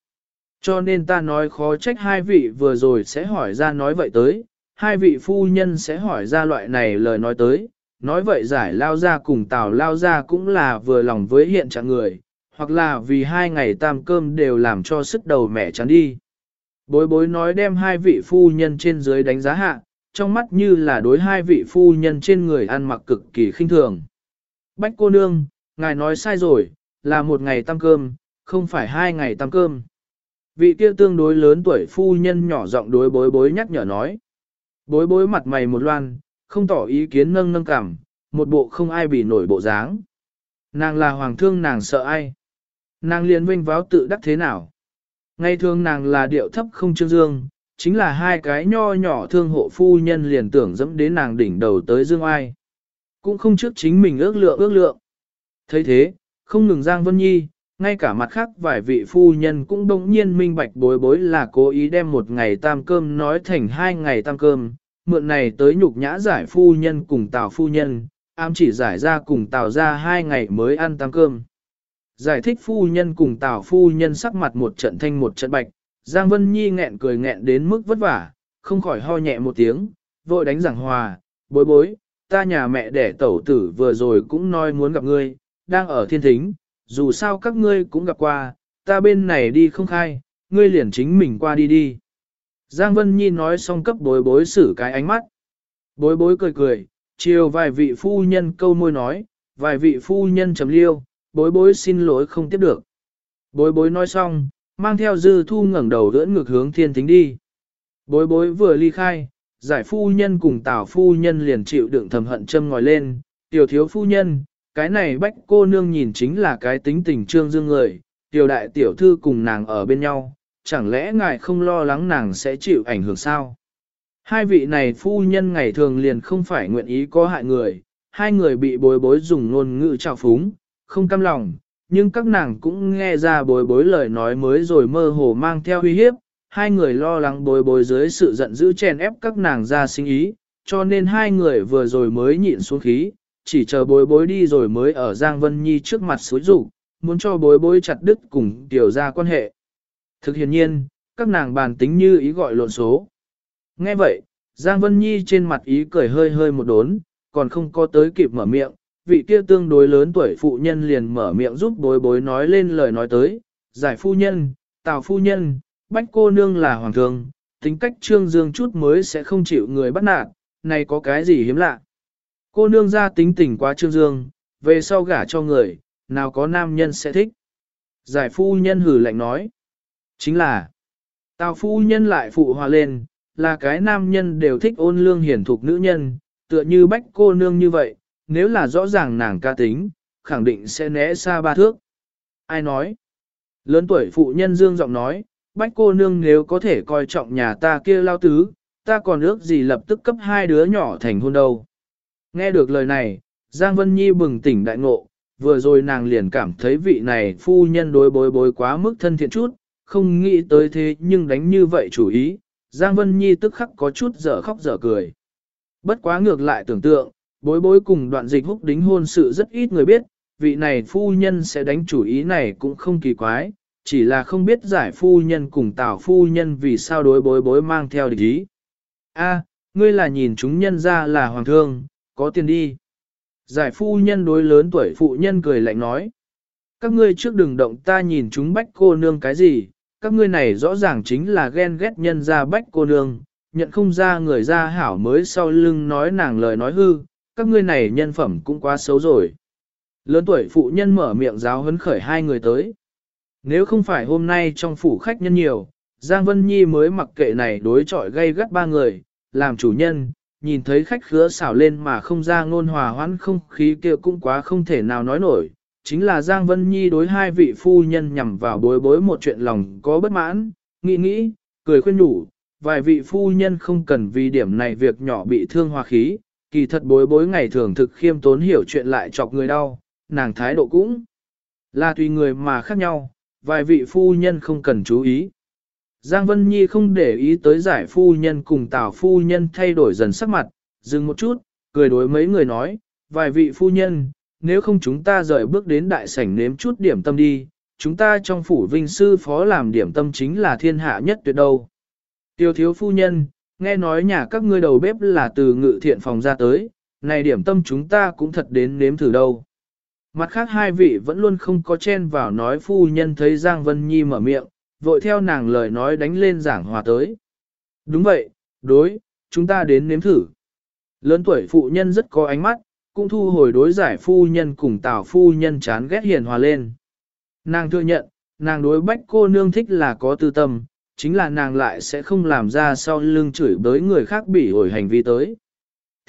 Cho nên ta nói khó trách hai vị vừa rồi sẽ hỏi ra nói vậy tới, hai vị phu nhân sẽ hỏi ra loại này lời nói tới, nói vậy giải lao ra cùng tào lao ra cũng là vừa lòng với hiện trạng người, hoặc là vì hai ngày tam cơm đều làm cho sức đầu mẹ chán đi. Bối bối nói đem hai vị phu nhân trên dưới đánh giá hạ, trong mắt như là đối hai vị phu nhân trên người ăn mặc cực kỳ khinh thường. Bách cô nương, ngài nói sai rồi, là một ngày tăng cơm, không phải hai ngày tăng cơm. Vị kia tương đối lớn tuổi phu nhân nhỏ giọng đối bối bối nhắc nhở nói. Bối bối mặt mày một loan, không tỏ ý kiến nâng nâng cảm, một bộ không ai bị nổi bộ dáng. Nàng là hoàng thương nàng sợ ai. Nàng liền vinh váo tự đắc thế nào. Ngày thường nàng là điệu thấp không trương dương, chính là hai cái nho nhỏ thương hộ phu nhân liền tưởng dẫm đến nàng đỉnh đầu tới dương ai. Cũng không trước chính mình ước lượng ước lượng. thấy thế, không ngừng Giang Vân Nhi, ngay cả mặt khác vài vị phu nhân cũng đồng nhiên minh bạch bối bối là cố ý đem một ngày tam cơm nói thành hai ngày tam cơm, mượn này tới nhục nhã giải phu nhân cùng tào phu nhân, ám chỉ giải ra cùng tào ra hai ngày mới ăn tam cơm. Giải thích phu nhân cùng tào phu nhân sắc mặt một trận thanh một trận bạch, Giang Vân Nhi nghẹn cười nghẹn đến mức vất vả, không khỏi ho nhẹ một tiếng, vội đánh giảng hòa, bối bối, ta nhà mẹ đẻ tẩu tử vừa rồi cũng nói muốn gặp ngươi, đang ở thiên thính, dù sao các ngươi cũng gặp qua, ta bên này đi không khai, ngươi liền chính mình qua đi đi. Giang Vân Nhi nói xong cấp bối bối xử cái ánh mắt. Bối bối cười cười, chiều vài vị phu nhân câu môi nói, vài vị phu nhân chấm liêu, bối bối xin lỗi không tiếp được. Bối bối nói xong, mang theo dư thu ngẩng đầu đỡ ngược hướng thiên thính đi. Bối bối vừa ly khai, giải phu nhân cùng tảo phu nhân liền chịu đựng thầm hận châm ngòi lên, tiểu thiếu phu nhân, cái này bách cô nương nhìn chính là cái tính tình trương dương người, tiểu đại tiểu thư cùng nàng ở bên nhau, chẳng lẽ ngài không lo lắng nàng sẽ chịu ảnh hưởng sao? Hai vị này phu nhân ngày thường liền không phải nguyện ý có hại người, hai người bị bối bối dùng ngôn ngữ trào phúng, không cam lòng, nhưng các nàng cũng nghe ra bối bối lời nói mới rồi mơ hồ mang theo uy hiếp, hai người lo lắng bối bối dưới sự giận dữ chèn ép các nàng ra sinh ý, cho nên hai người vừa rồi mới nhịn xuống khí, chỉ chờ bối bối đi rồi mới ở Giang Vân Nhi trước mặt suối rủ, muốn cho bối bối chặt đứt cùng tiểu ra quan hệ. Thực hiện nhiên, các nàng bàn tính như ý gọi lộn số. Nghe vậy, Giang Vân Nhi trên mặt ý cười hơi hơi một đốn, còn không có tới kịp mở miệng, vị kia tương đối lớn tuổi phụ nhân liền mở miệng giúp bối bối nói lên lời nói tới, giải phu nhân, tào phu nhân, bách cô nương là hoàng thường, tính cách trương dương chút mới sẽ không chịu người bắt nạt, này có cái gì hiếm lạ. Cô nương ra tính tình quá trương dương, về sau gả cho người, nào có nam nhân sẽ thích. Giải phu nhân hử lạnh nói, chính là, tào phu nhân lại phụ hòa lên, là cái nam nhân đều thích ôn lương hiển thục nữ nhân, tựa như bách cô nương như vậy, nếu là rõ ràng nàng ca tính, khẳng định sẽ né xa ba thước. Ai nói? Lớn tuổi phụ nhân dương giọng nói, bách cô nương nếu có thể coi trọng nhà ta kia lao tứ, ta còn ước gì lập tức cấp hai đứa nhỏ thành hôn đâu. Nghe được lời này, Giang Vân Nhi bừng tỉnh đại ngộ, vừa rồi nàng liền cảm thấy vị này phu nhân đối bối bối quá mức thân thiện chút, không nghĩ tới thế nhưng đánh như vậy chủ ý, Giang Vân Nhi tức khắc có chút dở khóc dở cười. Bất quá ngược lại tưởng tượng, bối bối cùng đoạn dịch húc đính hôn sự rất ít người biết, vị này phu nhân sẽ đánh chủ ý này cũng không kỳ quái, chỉ là không biết giải phu nhân cùng tảo phu nhân vì sao đối bối bối mang theo địch ý. A, ngươi là nhìn chúng nhân ra là hoàng thương, có tiền đi. Giải phu nhân đối lớn tuổi phụ nhân cười lạnh nói. Các ngươi trước đừng động ta nhìn chúng bách cô nương cái gì, các ngươi này rõ ràng chính là ghen ghét nhân ra bách cô nương, nhận không ra người ra hảo mới sau lưng nói nàng lời nói hư, các ngươi này nhân phẩm cũng quá xấu rồi. Lớn tuổi phụ nhân mở miệng giáo hấn khởi hai người tới. Nếu không phải hôm nay trong phủ khách nhân nhiều, Giang Vân Nhi mới mặc kệ này đối chọi gây gắt ba người, làm chủ nhân, nhìn thấy khách khứa xảo lên mà không ra ngôn hòa hoãn không khí kia cũng quá không thể nào nói nổi. Chính là Giang Vân Nhi đối hai vị phu nhân nhằm vào bối bối một chuyện lòng có bất mãn, nghĩ nghĩ, cười khuyên nhủ, vài vị phu nhân không cần vì điểm này việc nhỏ bị thương hòa khí, kỳ thật bối bối ngày thường thực khiêm tốn hiểu chuyện lại chọc người đau, nàng thái độ cũng là tùy người mà khác nhau, vài vị phu nhân không cần chú ý. Giang Vân Nhi không để ý tới giải phu nhân cùng tào phu nhân thay đổi dần sắc mặt, dừng một chút, cười đối mấy người nói, vài vị phu nhân, nếu không chúng ta rời bước đến đại sảnh nếm chút điểm tâm đi, chúng ta trong phủ vinh sư phó làm điểm tâm chính là thiên hạ nhất tuyệt đâu. Tiêu thiếu phu nhân, nghe nói nhà các ngươi đầu bếp là từ ngự thiện phòng ra tới, này điểm tâm chúng ta cũng thật đến nếm thử đâu. Mặt khác hai vị vẫn luôn không có chen vào nói phu nhân thấy Giang Vân Nhi mở miệng, vội theo nàng lời nói đánh lên giảng hòa tới. Đúng vậy, đối, chúng ta đến nếm thử. Lớn tuổi phụ nhân rất có ánh mắt, cũng thu hồi đối giải phu nhân cùng tào phu nhân chán ghét hiền hòa lên. Nàng thừa nhận, nàng đối bách cô nương thích là có tư tâm, chính là nàng lại sẽ không làm ra sau lưng chửi bới người khác bị ổi hành vi tới.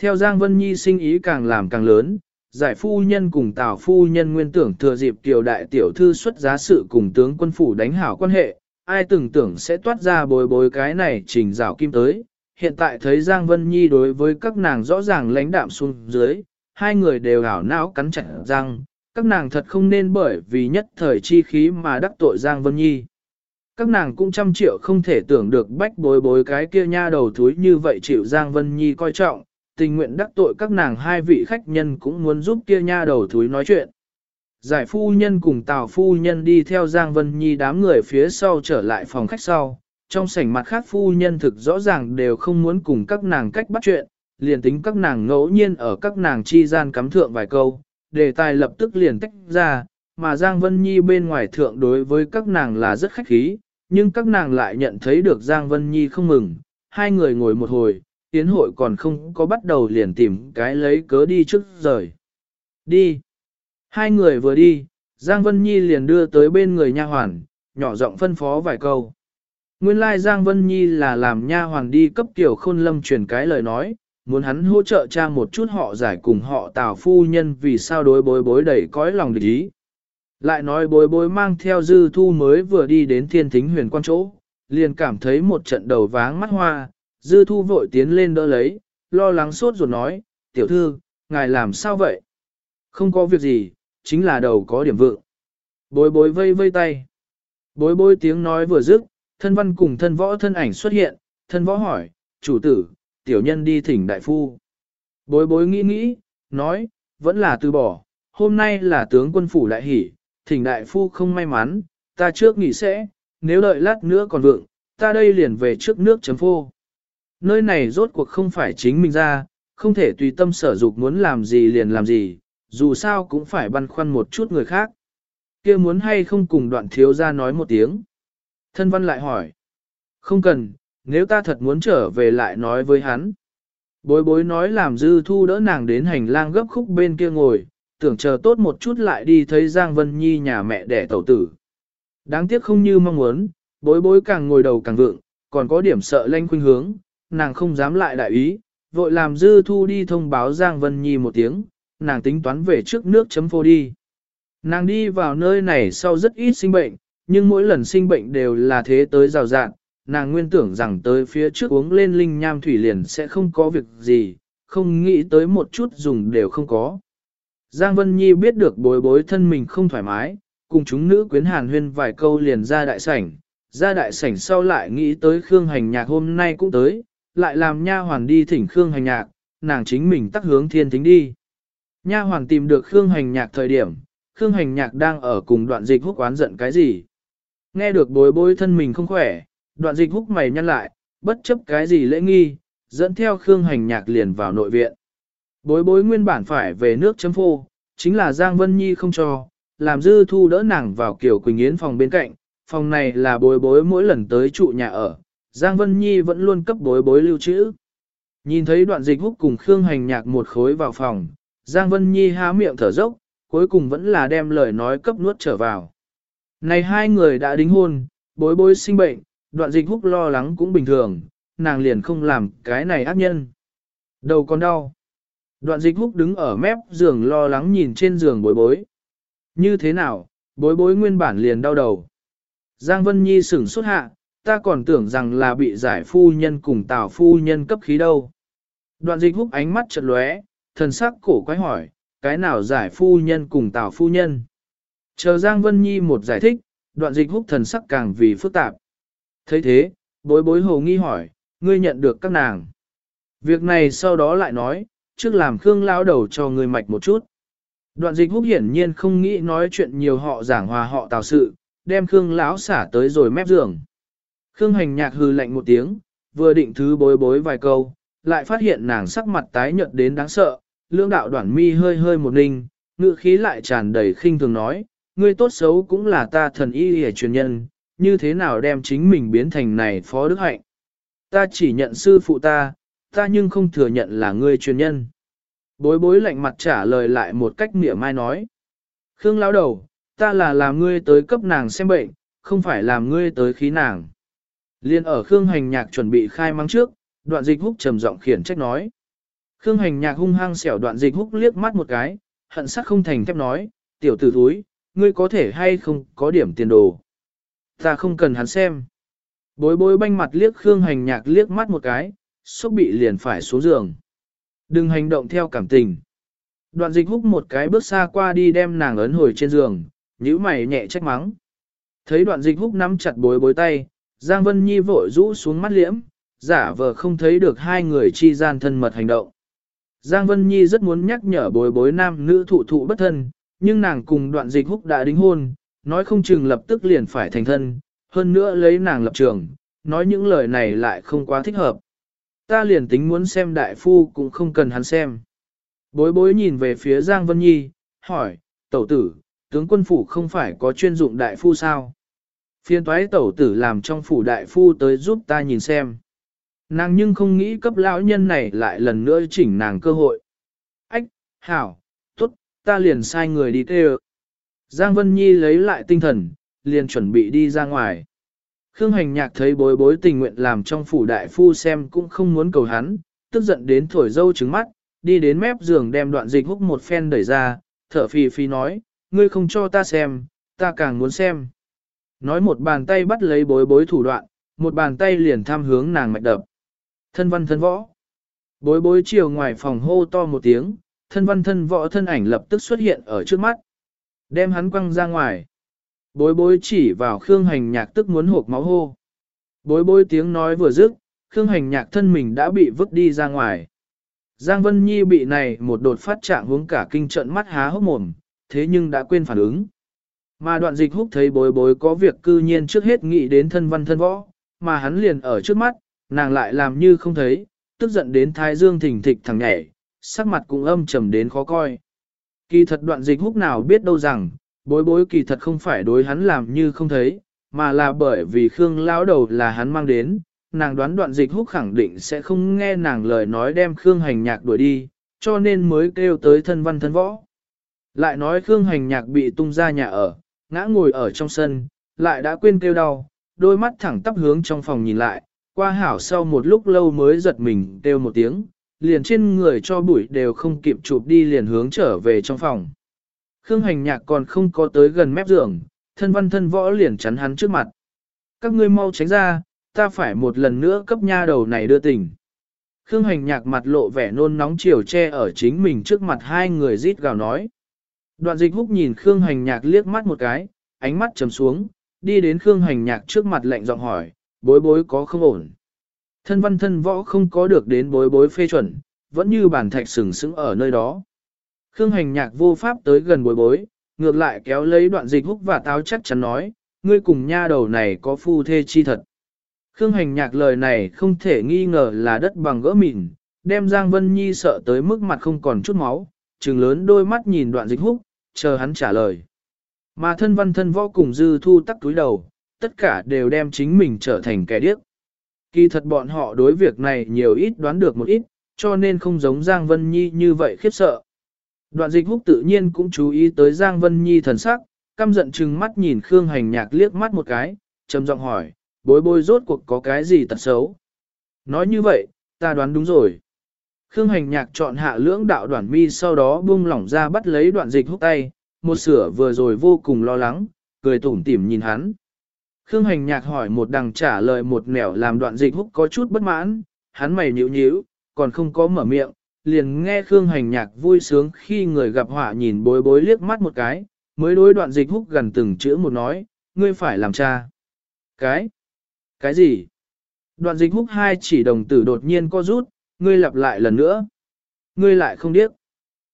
Theo Giang Vân Nhi sinh ý càng làm càng lớn, giải phu nhân cùng tào phu nhân nguyên tưởng thừa dịp tiểu đại tiểu thư xuất giá sự cùng tướng quân phủ đánh hảo quan hệ, ai từng tưởng sẽ toát ra bồi bối cái này trình rào kim tới. Hiện tại thấy Giang Vân Nhi đối với các nàng rõ ràng lãnh đạm xuống dưới, hai người đều ảo não cắn chặt răng, các nàng thật không nên bởi vì nhất thời chi khí mà đắc tội Giang Vân Nhi. Các nàng cũng trăm triệu không thể tưởng được bách bối bối cái kia nha đầu thúi như vậy chịu Giang Vân Nhi coi trọng, tình nguyện đắc tội các nàng hai vị khách nhân cũng muốn giúp kia nha đầu thúi nói chuyện. Giải phu nhân cùng tào phu nhân đi theo Giang Vân Nhi đám người phía sau trở lại phòng khách sau, trong sảnh mặt khác phu nhân thực rõ ràng đều không muốn cùng các nàng cách bắt chuyện, liền tính các nàng ngẫu nhiên ở các nàng chi gian cắm thượng vài câu, đề tài lập tức liền tách ra, mà Giang Vân Nhi bên ngoài thượng đối với các nàng là rất khách khí, nhưng các nàng lại nhận thấy được Giang Vân Nhi không mừng, hai người ngồi một hồi, tiến hội còn không có bắt đầu liền tìm cái lấy cớ đi trước rời. Đi. Hai người vừa đi, Giang Vân Nhi liền đưa tới bên người nha hoàn, nhỏ giọng phân phó vài câu. Nguyên lai like Giang Vân Nhi là làm nha hoàn đi cấp tiểu khôn lâm truyền cái lời nói, muốn hắn hỗ trợ cha một chút họ giải cùng họ tào phu nhân vì sao đối bối bối đầy cõi lòng địch ý. Lại nói bối bối mang theo dư thu mới vừa đi đến thiên thính huyền quan chỗ, liền cảm thấy một trận đầu váng mắt hoa, dư thu vội tiến lên đỡ lấy, lo lắng sốt ruột nói, tiểu thư, ngài làm sao vậy? Không có việc gì, chính là đầu có điểm vượng. Bối bối vây vây tay. Bối bối tiếng nói vừa dứt, thân văn cùng thân võ thân ảnh xuất hiện, thân võ hỏi, chủ tử, tiểu nhân đi thỉnh đại phu. Bối bối nghĩ nghĩ, nói, vẫn là từ bỏ, hôm nay là tướng quân phủ đại hỷ, thỉnh đại phu không may mắn, ta trước nghỉ sẽ, nếu đợi lát nữa còn vượng, ta đây liền về trước nước chấm phô. Nơi này rốt cuộc không phải chính mình ra, không thể tùy tâm sở dục muốn làm gì liền làm gì, dù sao cũng phải băn khoăn một chút người khác. kia muốn hay không cùng đoạn thiếu ra nói một tiếng. Thân văn lại hỏi. Không cần, nếu ta thật muốn trở về lại nói với hắn. Bối bối nói làm dư thu đỡ nàng đến hành lang gấp khúc bên kia ngồi, tưởng chờ tốt một chút lại đi thấy Giang Vân Nhi nhà mẹ đẻ tẩu tử. Đáng tiếc không như mong muốn, bối bối càng ngồi đầu càng vượng, còn có điểm sợ lanh khuynh hướng, nàng không dám lại đại ý, vội làm dư thu đi thông báo Giang Vân Nhi một tiếng, nàng tính toán về trước nước chấm phô đi. Nàng đi vào nơi này sau rất ít sinh bệnh, nhưng mỗi lần sinh bệnh đều là thế tới rào rạng, nàng nguyên tưởng rằng tới phía trước uống lên linh nham thủy liền sẽ không có việc gì, không nghĩ tới một chút dùng đều không có. Giang Vân Nhi biết được bối bối thân mình không thoải mái, cùng chúng nữ quyến hàn huyên vài câu liền ra đại sảnh, ra đại sảnh sau lại nghĩ tới Khương Hành Nhạc hôm nay cũng tới, lại làm nha hoàn đi thỉnh Khương Hành Nhạc, nàng chính mình tắt hướng thiên thính đi. Nha hoàn tìm được Khương Hành Nhạc thời điểm, Khương Hành Nhạc đang ở cùng đoạn dịch húc oán giận cái gì. Nghe được bối bối thân mình không khỏe, đoạn dịch húc mày nhăn lại, bất chấp cái gì lễ nghi, dẫn theo Khương Hành Nhạc liền vào nội viện. Bối bối nguyên bản phải về nước chấm phô, chính là Giang Vân Nhi không cho, làm dư thu đỡ nàng vào kiểu Quỳnh Yến phòng bên cạnh, phòng này là bối bối mỗi lần tới trụ nhà ở, Giang Vân Nhi vẫn luôn cấp bối bối lưu trữ. Nhìn thấy đoạn dịch húc cùng Khương Hành Nhạc một khối vào phòng, Giang Vân Nhi há miệng thở dốc, cuối cùng vẫn là đem lời nói cấp nuốt trở vào. Này hai người đã đính hôn, bối bối sinh bệnh, đoạn dịch húc lo lắng cũng bình thường, nàng liền không làm cái này ác nhân. Đầu còn đau. Đoạn dịch húc đứng ở mép giường lo lắng nhìn trên giường bối bối. Như thế nào, bối bối nguyên bản liền đau đầu. Giang Vân Nhi sửng xuất hạ, ta còn tưởng rằng là bị giải phu nhân cùng tào phu nhân cấp khí đâu. Đoạn dịch húc ánh mắt chật lóe, thần sắc cổ quái hỏi, cái nào giải phu nhân cùng tào phu nhân. Chờ Giang Vân Nhi một giải thích, đoạn dịch húc thần sắc càng vì phức tạp. thấy thế, bối bối hồ nghi hỏi, ngươi nhận được các nàng. Việc này sau đó lại nói, trước làm Khương lao đầu cho ngươi mạch một chút. Đoạn dịch húc hiển nhiên không nghĩ nói chuyện nhiều họ giảng hòa họ tào sự, đem Khương lão xả tới rồi mép giường. Khương hành nhạc hư lạnh một tiếng, vừa định thứ bối bối vài câu, lại phát hiện nàng sắc mặt tái nhợt đến đáng sợ, lương đạo đoạn mi hơi hơi một ninh, ngự khí lại tràn đầy khinh thường nói, ngươi tốt xấu cũng là ta thần y hề truyền nhân, như thế nào đem chính mình biến thành này phó đức hạnh. Ta chỉ nhận sư phụ ta, ta nhưng không thừa nhận là ngươi truyền nhân. Bối bối lạnh mặt trả lời lại một cách mỉa mai nói. Khương lão đầu, ta là làm ngươi tới cấp nàng xem bệnh, không phải làm ngươi tới khí nàng. Liên ở Khương hành nhạc chuẩn bị khai mắng trước, đoạn dịch húc trầm giọng khiển trách nói. Khương hành nhạc hung hăng xẻo đoạn dịch húc liếc mắt một cái, hận sắc không thành thép nói, tiểu tử thúi, ngươi có thể hay không có điểm tiền đồ. Ta không cần hắn xem. Bối bối banh mặt liếc Khương hành nhạc liếc mắt một cái, sốc bị liền phải xuống giường. Đừng hành động theo cảm tình. Đoạn dịch húc một cái bước xa qua đi đem nàng ấn hồi trên giường, nhíu mày nhẹ trách mắng. Thấy đoạn dịch húc nắm chặt bối bối tay, Giang Vân Nhi vội rũ xuống mắt liễm, giả vờ không thấy được hai người chi gian thân mật hành động. Giang Vân Nhi rất muốn nhắc nhở bối bối nam nữ thụ thụ bất thân, nhưng nàng cùng đoạn dịch húc đã đính hôn, nói không chừng lập tức liền phải thành thân, hơn nữa lấy nàng lập trường, nói những lời này lại không quá thích hợp. Ta liền tính muốn xem đại phu cũng không cần hắn xem. Bối bối nhìn về phía Giang Vân Nhi, hỏi, tẩu tử, tướng quân phủ không phải có chuyên dụng đại phu sao? Phiên toái tẩu tử làm trong phủ đại phu tới giúp ta nhìn xem. Nàng nhưng không nghĩ cấp lão nhân này lại lần nữa chỉnh nàng cơ hội. Ách, hảo, tốt, ta liền sai người đi kêu. Giang Vân Nhi lấy lại tinh thần, liền chuẩn bị đi ra ngoài. Khương Hành Nhạc thấy bối bối tình nguyện làm trong phủ đại phu xem cũng không muốn cầu hắn, tức giận đến thổi dâu trứng mắt, đi đến mép giường đem đoạn dịch húc một phen đẩy ra, thở phì phì nói, ngươi không cho ta xem, ta càng muốn xem. Nói một bàn tay bắt lấy bối bối thủ đoạn, một bàn tay liền tham hướng nàng mạch đập. Thân văn thân võ. Bối bối chiều ngoài phòng hô to một tiếng, thân văn thân võ thân ảnh lập tức xuất hiện ở trước mắt. Đem hắn quăng ra ngoài. Bối bối chỉ vào Khương Hành Nhạc tức muốn hộp máu hô. Bối bối tiếng nói vừa dứt, Khương Hành Nhạc thân mình đã bị vứt đi ra ngoài. Giang Vân Nhi bị này một đột phát trạng hướng cả kinh trận mắt há hốc mồm, thế nhưng đã quên phản ứng. Mà đoạn dịch húc thấy bối bối có việc cư nhiên trước hết nghĩ đến thân văn thân võ, mà hắn liền ở trước mắt, nàng lại làm như không thấy, tức giận đến thái dương thỉnh thịch thằng nhảy, sắc mặt cũng âm trầm đến khó coi. Kỳ thật đoạn dịch húc nào biết đâu rằng, bối bối kỳ thật không phải đối hắn làm như không thấy, mà là bởi vì Khương lão đầu là hắn mang đến, nàng đoán đoạn dịch húc khẳng định sẽ không nghe nàng lời nói đem Khương hành nhạc đuổi đi, cho nên mới kêu tới thân văn thân võ. Lại nói Khương hành nhạc bị tung ra nhà ở, ngã ngồi ở trong sân, lại đã quên kêu đau, đôi mắt thẳng tắp hướng trong phòng nhìn lại, qua hảo sau một lúc lâu mới giật mình kêu một tiếng, liền trên người cho bụi đều không kịp chụp đi liền hướng trở về trong phòng. Khương hành nhạc còn không có tới gần mép giường, thân văn thân võ liền chắn hắn trước mặt. Các ngươi mau tránh ra, ta phải một lần nữa cấp nha đầu này đưa tình. Khương hành nhạc mặt lộ vẻ nôn nóng chiều che ở chính mình trước mặt hai người rít gào nói. Đoạn dịch húc nhìn Khương hành nhạc liếc mắt một cái, ánh mắt trầm xuống, đi đến Khương hành nhạc trước mặt lạnh giọng hỏi, bối bối có không ổn. Thân văn thân võ không có được đến bối bối phê chuẩn, vẫn như bản thạch sừng sững ở nơi đó. Khương hành nhạc vô pháp tới gần bối bối, ngược lại kéo lấy đoạn dịch húc và táo chắc chắn nói, ngươi cùng nha đầu này có phu thê chi thật. Khương hành nhạc lời này không thể nghi ngờ là đất bằng gỡ mịn, đem Giang Vân Nhi sợ tới mức mặt không còn chút máu, trừng lớn đôi mắt nhìn đoạn dịch húc, chờ hắn trả lời. Mà thân văn thân võ cùng dư thu tắc túi đầu, tất cả đều đem chính mình trở thành kẻ điếc. Kỳ thật bọn họ đối việc này nhiều ít đoán được một ít, cho nên không giống Giang Vân Nhi như vậy khiếp sợ. Đoạn dịch húc tự nhiên cũng chú ý tới Giang Vân Nhi thần sắc, căm giận chừng mắt nhìn Khương Hành Nhạc liếc mắt một cái, trầm giọng hỏi, bối bối rốt cuộc có cái gì tật xấu. Nói như vậy, ta đoán đúng rồi. Khương Hành Nhạc chọn hạ lưỡng đạo đoạn mi sau đó buông lỏng ra bắt lấy đoạn dịch húc tay, một sửa vừa rồi vô cùng lo lắng, cười tủm tỉm nhìn hắn. Khương Hành Nhạc hỏi một đằng trả lời một nẻo làm đoạn dịch húc có chút bất mãn, hắn mày nhíu nhíu, còn không có mở miệng, liền nghe Khương Hành Nhạc vui sướng khi người gặp họa nhìn bối bối liếc mắt một cái, mới đối đoạn dịch húc gần từng chữ một nói, ngươi phải làm cha. Cái? Cái gì? Đoạn dịch húc hai chỉ đồng tử đột nhiên co rút, ngươi lặp lại lần nữa. Ngươi lại không điếc.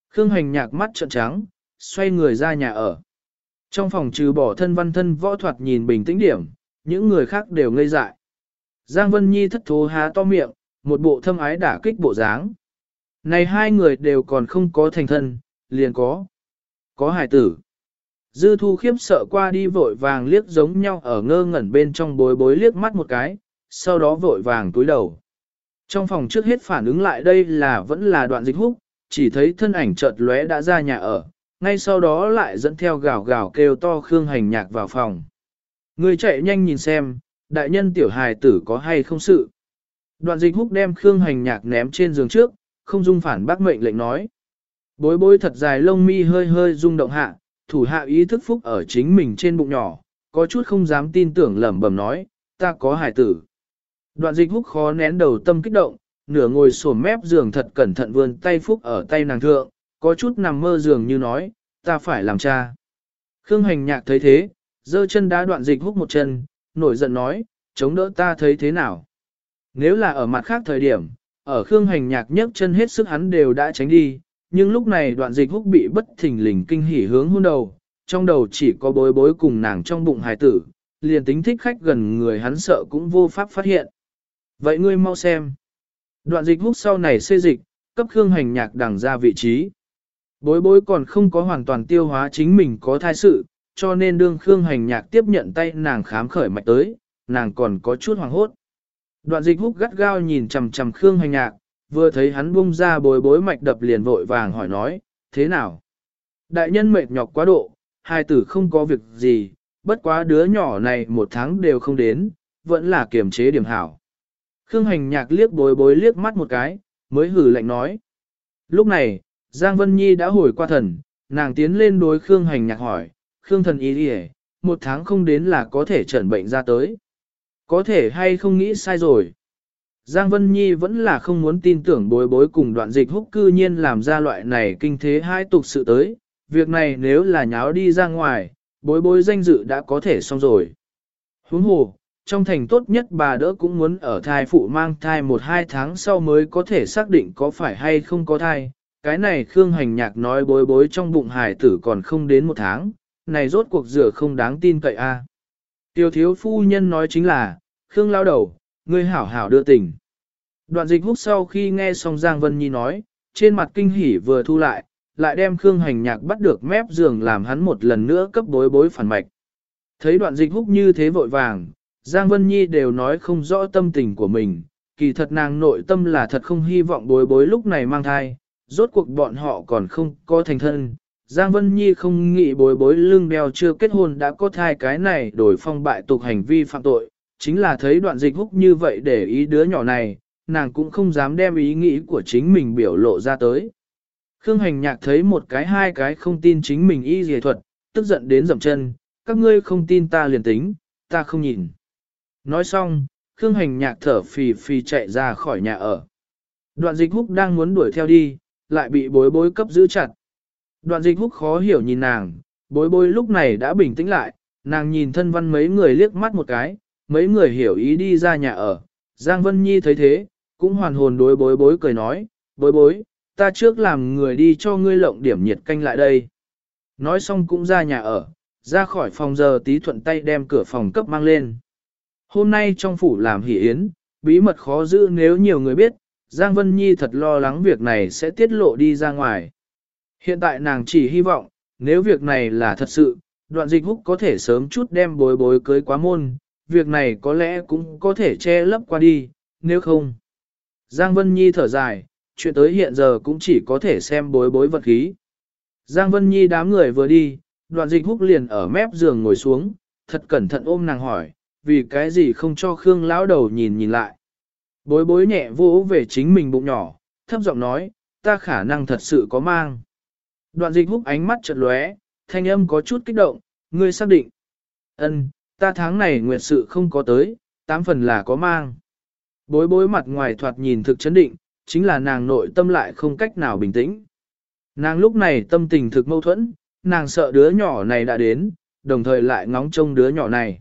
Khương Hành Nhạc mắt trợn trắng, xoay người ra nhà ở. Trong phòng trừ bỏ thân văn thân võ thuật nhìn bình tĩnh điểm, những người khác đều ngây dại. Giang Vân Nhi thất thố há to miệng, một bộ thâm ái đả kích bộ dáng. Này hai người đều còn không có thành thân, liền có. Có hải tử. Dư thu khiếp sợ qua đi vội vàng liếc giống nhau ở ngơ ngẩn bên trong bối bối liếc mắt một cái, sau đó vội vàng túi đầu. Trong phòng trước hết phản ứng lại đây là vẫn là đoạn dịch húc, chỉ thấy thân ảnh chợt lóe đã ra nhà ở, ngay sau đó lại dẫn theo gào gào kêu to Khương Hành Nhạc vào phòng. Người chạy nhanh nhìn xem, đại nhân tiểu hài tử có hay không sự. Đoạn dịch húc đem Khương Hành Nhạc ném trên giường trước, không dung phản bác mệnh lệnh nói. Bối bối thật dài lông mi hơi hơi rung động hạ, thủ hạ ý thức phúc ở chính mình trên bụng nhỏ, có chút không dám tin tưởng lẩm bẩm nói, ta có hài tử. Đoạn dịch húc khó nén đầu tâm kích động, nửa ngồi sổm mép giường thật cẩn thận vươn tay phúc ở tay nàng thượng, có chút nằm mơ giường như nói, ta phải làm cha. Khương hành nhạc thấy thế, giơ chân đá đoạn dịch húc một chân, nổi giận nói, chống đỡ ta thấy thế nào. Nếu là ở mặt khác thời điểm, ở Khương hành nhạc nhấc chân hết sức hắn đều đã tránh đi, nhưng lúc này đoạn dịch húc bị bất thình lình kinh hỉ hướng hôn đầu, trong đầu chỉ có bối bối cùng nàng trong bụng hài tử, liền tính thích khách gần người hắn sợ cũng vô pháp phát hiện. Vậy ngươi mau xem. Đoạn dịch húc sau này xê dịch, cấp Khương hành nhạc đằng ra vị trí. Bối bối còn không có hoàn toàn tiêu hóa chính mình có thai sự, cho nên đương Khương hành nhạc tiếp nhận tay nàng khám khởi mạch tới, nàng còn có chút hoàng hốt. Đoạn dịch húc gắt gao nhìn chầm chầm Khương hành nhạc, vừa thấy hắn bung ra bối bối mạch đập liền vội vàng hỏi nói, thế nào? Đại nhân mệt nhọc quá độ, hai tử không có việc gì, bất quá đứa nhỏ này một tháng đều không đến, vẫn là kiềm chế điểm hảo. Khương hành nhạc liếc bối bối liếc mắt một cái, mới hử lạnh nói. Lúc này, Giang Vân Nhi đã hồi qua thần, nàng tiến lên đối Khương hành nhạc hỏi, Khương thần ý đi một tháng không đến là có thể trần bệnh ra tới. Có thể hay không nghĩ sai rồi. Giang Vân Nhi vẫn là không muốn tin tưởng bối bối cùng đoạn dịch húc cư nhiên làm ra loại này kinh thế hai tục sự tới. Việc này nếu là nháo đi ra ngoài, bối bối danh dự đã có thể xong rồi. Huống hồ, trong thành tốt nhất bà đỡ cũng muốn ở thai phụ mang thai một hai tháng sau mới có thể xác định có phải hay không có thai. Cái này Khương Hành Nhạc nói bối bối trong bụng hải tử còn không đến một tháng, này rốt cuộc rửa không đáng tin cậy a. Tiêu thiếu phu nhân nói chính là, Khương lao đầu, ngươi hảo hảo đưa tình. Đoạn dịch hút sau khi nghe xong Giang Vân Nhi nói, trên mặt kinh hỉ vừa thu lại, lại đem Khương Hành Nhạc bắt được mép giường làm hắn một lần nữa cấp bối bối phản mạch. Thấy đoạn dịch hút như thế vội vàng, Giang Vân Nhi đều nói không rõ tâm tình của mình, kỳ thật nàng nội tâm là thật không hy vọng bối bối lúc này mang thai, rốt cuộc bọn họ còn không có thành thân. Giang Vân Nhi không nghĩ bối bối lưng đeo chưa kết hôn đã có thai cái này đổi phong bại tục hành vi phạm tội, chính là thấy đoạn dịch húc như vậy để ý đứa nhỏ này, nàng cũng không dám đem ý nghĩ của chính mình biểu lộ ra tới. Khương hành nhạc thấy một cái hai cái không tin chính mình y dề thuật, tức giận đến dậm chân, các ngươi không tin ta liền tính, ta không nhìn. Nói xong, Khương hành nhạc thở phì phì chạy ra khỏi nhà ở. Đoạn dịch húc đang muốn đuổi theo đi, lại bị bối bối cấp giữ chặt. Đoạn dịch húc khó hiểu nhìn nàng, bối bối lúc này đã bình tĩnh lại, nàng nhìn thân văn mấy người liếc mắt một cái, mấy người hiểu ý đi ra nhà ở. Giang Vân Nhi thấy thế, cũng hoàn hồn đối bối bối cười nói, bối bối, ta trước làm người đi cho ngươi lộng điểm nhiệt canh lại đây. Nói xong cũng ra nhà ở, ra khỏi phòng giờ tí thuận tay đem cửa phòng cấp mang lên. Hôm nay trong phủ làm hỷ yến, bí mật khó giữ nếu nhiều người biết, Giang Vân Nhi thật lo lắng việc này sẽ tiết lộ đi ra ngoài. Hiện tại nàng chỉ hy vọng, nếu việc này là thật sự, đoạn dịch húc có thể sớm chút đem bối bối cưới quá môn, việc này có lẽ cũng có thể che lấp qua đi, nếu không. Giang Vân Nhi thở dài, chuyện tới hiện giờ cũng chỉ có thể xem bối bối vật khí. Giang Vân Nhi đám người vừa đi, đoạn dịch húc liền ở mép giường ngồi xuống, thật cẩn thận ôm nàng hỏi, vì cái gì không cho Khương lão đầu nhìn nhìn lại. Bối bối nhẹ vỗ về chính mình bụng nhỏ, thấp giọng nói, ta khả năng thật sự có mang. Đoạn dịch húc ánh mắt chợt lóe, thanh âm có chút kích động, ngươi xác định. Ân, ta tháng này nguyệt sự không có tới, tám phần là có mang. Bối bối mặt ngoài thoạt nhìn thực chấn định, chính là nàng nội tâm lại không cách nào bình tĩnh. Nàng lúc này tâm tình thực mâu thuẫn, nàng sợ đứa nhỏ này đã đến, đồng thời lại ngóng trông đứa nhỏ này.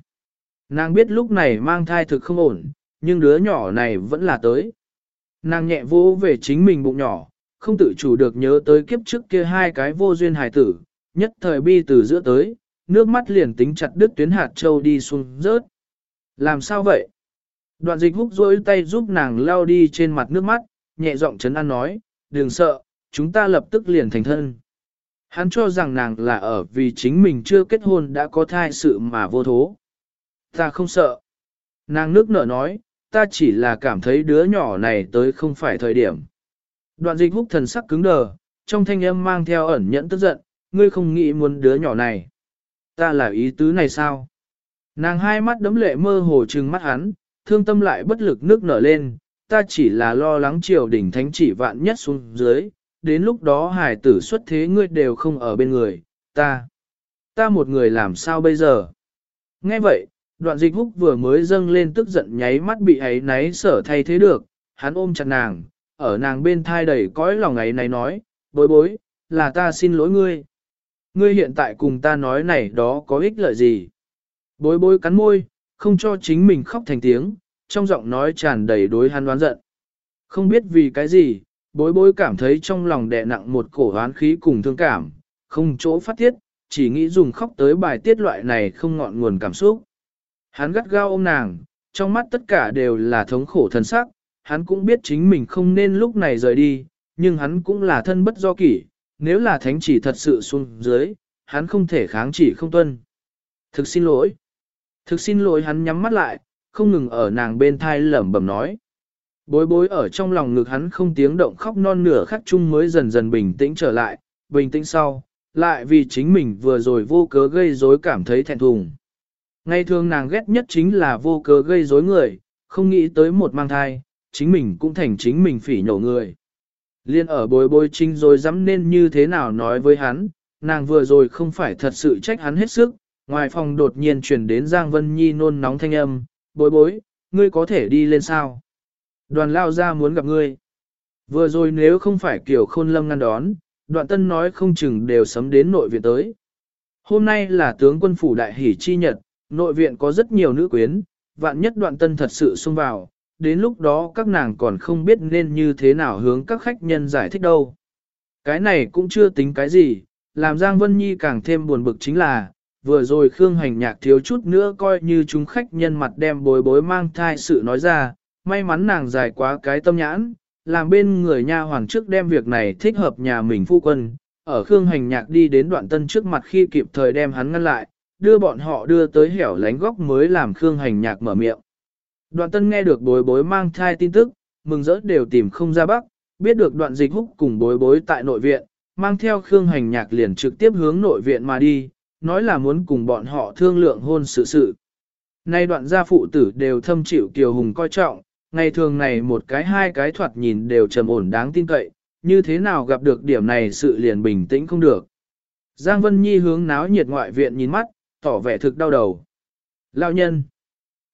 Nàng biết lúc này mang thai thực không ổn, nhưng đứa nhỏ này vẫn là tới. Nàng nhẹ vô về chính mình bụng nhỏ, không tự chủ được nhớ tới kiếp trước kia hai cái vô duyên hài tử, nhất thời bi từ giữa tới, nước mắt liền tính chặt đứt tuyến hạt châu đi xuống rớt. Làm sao vậy? Đoạn dịch húc rối tay giúp nàng lao đi trên mặt nước mắt, nhẹ giọng chấn an nói, đừng sợ, chúng ta lập tức liền thành thân. Hắn cho rằng nàng là ở vì chính mình chưa kết hôn đã có thai sự mà vô thố. Ta không sợ. Nàng nước nở nói, ta chỉ là cảm thấy đứa nhỏ này tới không phải thời điểm. Đoạn dịch húc thần sắc cứng đờ, trong thanh âm mang theo ẩn nhẫn tức giận, ngươi không nghĩ muốn đứa nhỏ này. Ta là ý tứ này sao? Nàng hai mắt đấm lệ mơ hồ trừng mắt hắn, thương tâm lại bất lực nước nở lên, ta chỉ là lo lắng triều đỉnh thánh chỉ vạn nhất xuống dưới, đến lúc đó hải tử xuất thế ngươi đều không ở bên người, ta, ta một người làm sao bây giờ? Nghe vậy, đoạn dịch húc vừa mới dâng lên tức giận nháy mắt bị ấy náy sở thay thế được, hắn ôm chặt nàng, ở nàng bên thai đầy cõi lòng ấy này nói, bối bối, là ta xin lỗi ngươi. Ngươi hiện tại cùng ta nói này đó có ích lợi gì? Bối bối cắn môi, không cho chính mình khóc thành tiếng, trong giọng nói tràn đầy đối hắn đoán giận. Không biết vì cái gì, bối bối cảm thấy trong lòng đè nặng một cổ hoán khí cùng thương cảm, không chỗ phát tiết, chỉ nghĩ dùng khóc tới bài tiết loại này không ngọn nguồn cảm xúc. Hắn gắt gao ôm nàng, trong mắt tất cả đều là thống khổ thân sắc, hắn cũng biết chính mình không nên lúc này rời đi, nhưng hắn cũng là thân bất do kỷ, nếu là thánh chỉ thật sự xuống dưới, hắn không thể kháng chỉ không tuân. Thực xin lỗi. Thực xin lỗi hắn nhắm mắt lại, không ngừng ở nàng bên thai lẩm bẩm nói. Bối bối ở trong lòng ngực hắn không tiếng động khóc non nửa khắc chung mới dần dần bình tĩnh trở lại, bình tĩnh sau, lại vì chính mình vừa rồi vô cớ gây rối cảm thấy thẹn thùng. Ngày thường nàng ghét nhất chính là vô cớ gây rối người, không nghĩ tới một mang thai, chính mình cũng thành chính mình phỉ nhổ người. Liên ở bối bối chính rồi dám nên như thế nào nói với hắn, nàng vừa rồi không phải thật sự trách hắn hết sức, ngoài phòng đột nhiên truyền đến Giang Vân Nhi nôn nóng thanh âm, bối bối, ngươi có thể đi lên sao? Đoàn lao ra muốn gặp ngươi. Vừa rồi nếu không phải kiểu khôn lâm ngăn đón, đoạn tân nói không chừng đều sấm đến nội viện tới. Hôm nay là tướng quân phủ đại hỷ chi nhật, nội viện có rất nhiều nữ quyến, vạn nhất đoạn tân thật sự xung vào, đến lúc đó các nàng còn không biết nên như thế nào hướng các khách nhân giải thích đâu. Cái này cũng chưa tính cái gì, làm Giang Vân Nhi càng thêm buồn bực chính là, vừa rồi Khương Hành Nhạc thiếu chút nữa coi như chúng khách nhân mặt đem bối bối mang thai sự nói ra, may mắn nàng dài quá cái tâm nhãn, làm bên người nha hoàng trước đem việc này thích hợp nhà mình phu quân, ở Khương Hành Nhạc đi đến đoạn tân trước mặt khi kịp thời đem hắn ngăn lại, đưa bọn họ đưa tới hẻo lánh góc mới làm Khương Hành Nhạc mở miệng. Đoạn tân nghe được bối bối mang thai tin tức, mừng rỡ đều tìm không ra bắc, biết được đoạn dịch húc cùng bối bối tại nội viện, mang theo Khương Hành Nhạc liền trực tiếp hướng nội viện mà đi, nói là muốn cùng bọn họ thương lượng hôn sự sự. Nay đoạn gia phụ tử đều thâm chịu Kiều Hùng coi trọng, ngày thường này một cái hai cái thoạt nhìn đều trầm ổn đáng tin cậy, như thế nào gặp được điểm này sự liền bình tĩnh không được. Giang Vân Nhi hướng náo nhiệt ngoại viện nhìn mắt, tỏ vẻ thực đau đầu. Lão nhân.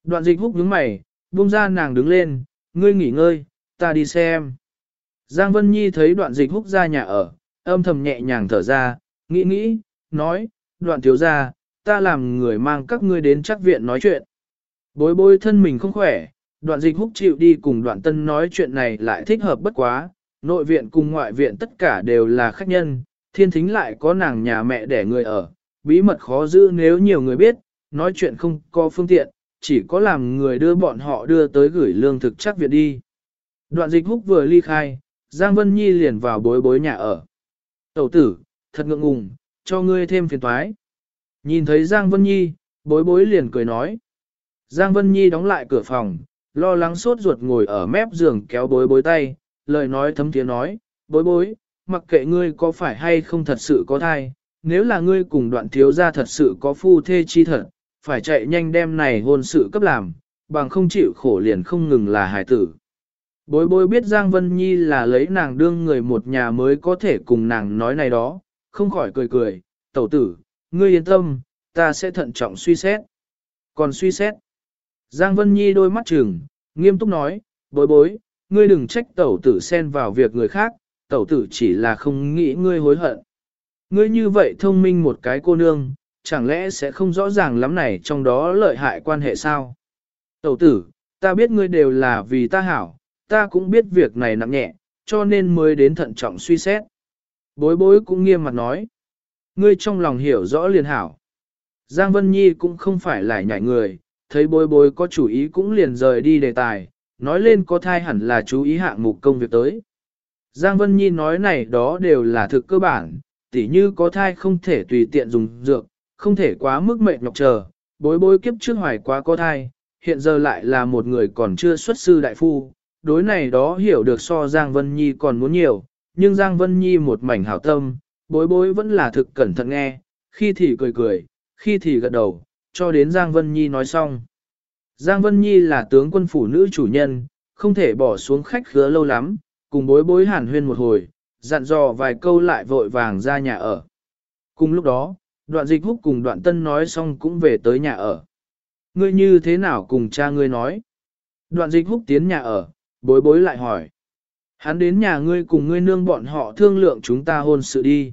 Đoạn dịch húc nhướng mày, buông ra nàng đứng lên, ngươi nghỉ ngơi, ta đi xem. Giang Vân Nhi thấy đoạn dịch húc ra nhà ở, âm thầm nhẹ nhàng thở ra, nghĩ nghĩ, nói, đoạn thiếu ra, ta làm người mang các ngươi đến chắc viện nói chuyện. Bối bối thân mình không khỏe, đoạn dịch húc chịu đi cùng đoạn tân nói chuyện này lại thích hợp bất quá, nội viện cùng ngoại viện tất cả đều là khách nhân, thiên thính lại có nàng nhà mẹ để người ở, bí mật khó giữ nếu nhiều người biết, nói chuyện không có phương tiện, chỉ có làm người đưa bọn họ đưa tới gửi lương thực chắc viện đi. Đoạn dịch húc vừa ly khai, Giang Vân Nhi liền vào bối bối nhà ở. Tẩu tử, thật ngượng ngùng, cho ngươi thêm phiền toái. Nhìn thấy Giang Vân Nhi, bối bối liền cười nói. Giang Vân Nhi đóng lại cửa phòng, lo lắng sốt ruột ngồi ở mép giường kéo bối bối tay, lời nói thấm tiếng nói, bối bối, mặc kệ ngươi có phải hay không thật sự có thai, nếu là ngươi cùng đoạn thiếu gia thật sự có phu thê chi thật, phải chạy nhanh đem này hôn sự cấp làm, bằng không chịu khổ liền không ngừng là hài tử. Bối bối biết Giang Vân Nhi là lấy nàng đương người một nhà mới có thể cùng nàng nói này đó, không khỏi cười cười, tẩu tử, ngươi yên tâm, ta sẽ thận trọng suy xét. Còn suy xét, Giang Vân Nhi đôi mắt trừng, nghiêm túc nói, bối bối, ngươi đừng trách tẩu tử xen vào việc người khác, tẩu tử chỉ là không nghĩ ngươi hối hận. Ngươi như vậy thông minh một cái cô nương, chẳng lẽ sẽ không rõ ràng lắm này trong đó lợi hại quan hệ sao? Tẩu tử, ta biết ngươi đều là vì ta hảo, ta cũng biết việc này nặng nhẹ, cho nên mới đến thận trọng suy xét. Bối bối cũng nghiêm mặt nói. Ngươi trong lòng hiểu rõ liền hảo. Giang Vân Nhi cũng không phải lại nhảy người, thấy bối bối có chủ ý cũng liền rời đi đề tài, nói lên có thai hẳn là chú ý hạng mục công việc tới. Giang Vân Nhi nói này đó đều là thực cơ bản, tỉ như có thai không thể tùy tiện dùng dược, không thể quá mức mệt nhọc chờ, bối bối kiếp trước hoài quá có thai, hiện giờ lại là một người còn chưa xuất sư đại phu, đối này đó hiểu được so Giang Vân Nhi còn muốn nhiều, nhưng Giang Vân Nhi một mảnh hảo tâm, bối bối vẫn là thực cẩn thận nghe, khi thì cười cười, khi thì gật đầu, cho đến Giang Vân Nhi nói xong. Giang Vân Nhi là tướng quân phủ nữ chủ nhân, không thể bỏ xuống khách khứa lâu lắm, cùng bối bối hàn huyên một hồi, dặn dò vài câu lại vội vàng ra nhà ở. Cùng lúc đó, đoạn dịch húc cùng đoạn tân nói xong cũng về tới nhà ở. Ngươi như thế nào cùng cha ngươi nói? Đoạn dịch húc tiến nhà ở, bối bối lại hỏi. Hắn đến nhà ngươi cùng ngươi nương bọn họ thương lượng chúng ta hôn sự đi.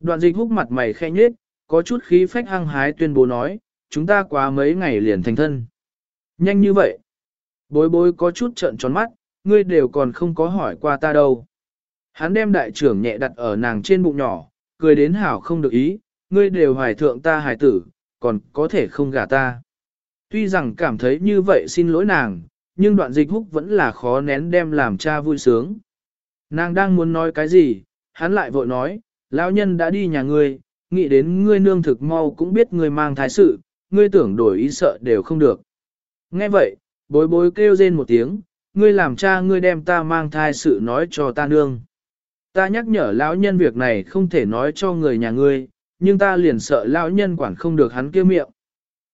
Đoạn dịch húc mặt mày khẽ nhết, có chút khí phách hăng hái tuyên bố nói, chúng ta quá mấy ngày liền thành thân. Nhanh như vậy. Bối bối có chút trợn tròn mắt, ngươi đều còn không có hỏi qua ta đâu. Hắn đem đại trưởng nhẹ đặt ở nàng trên bụng nhỏ, cười đến hảo không được ý, ngươi đều hoài thượng ta hài tử, còn có thể không gả ta. Tuy rằng cảm thấy như vậy xin lỗi nàng, nhưng đoạn dịch húc vẫn là khó nén đem làm cha vui sướng. Nàng đang muốn nói cái gì, hắn lại vội nói, lão nhân đã đi nhà ngươi, nghĩ đến ngươi nương thực mau cũng biết ngươi mang thái sự, ngươi tưởng đổi ý sợ đều không được. Nghe vậy, bối bối kêu rên một tiếng, ngươi làm cha ngươi đem ta mang thai sự nói cho ta nương. Ta nhắc nhở lão nhân việc này không thể nói cho người nhà ngươi, nhưng ta liền sợ lão nhân quản không được hắn kia miệng.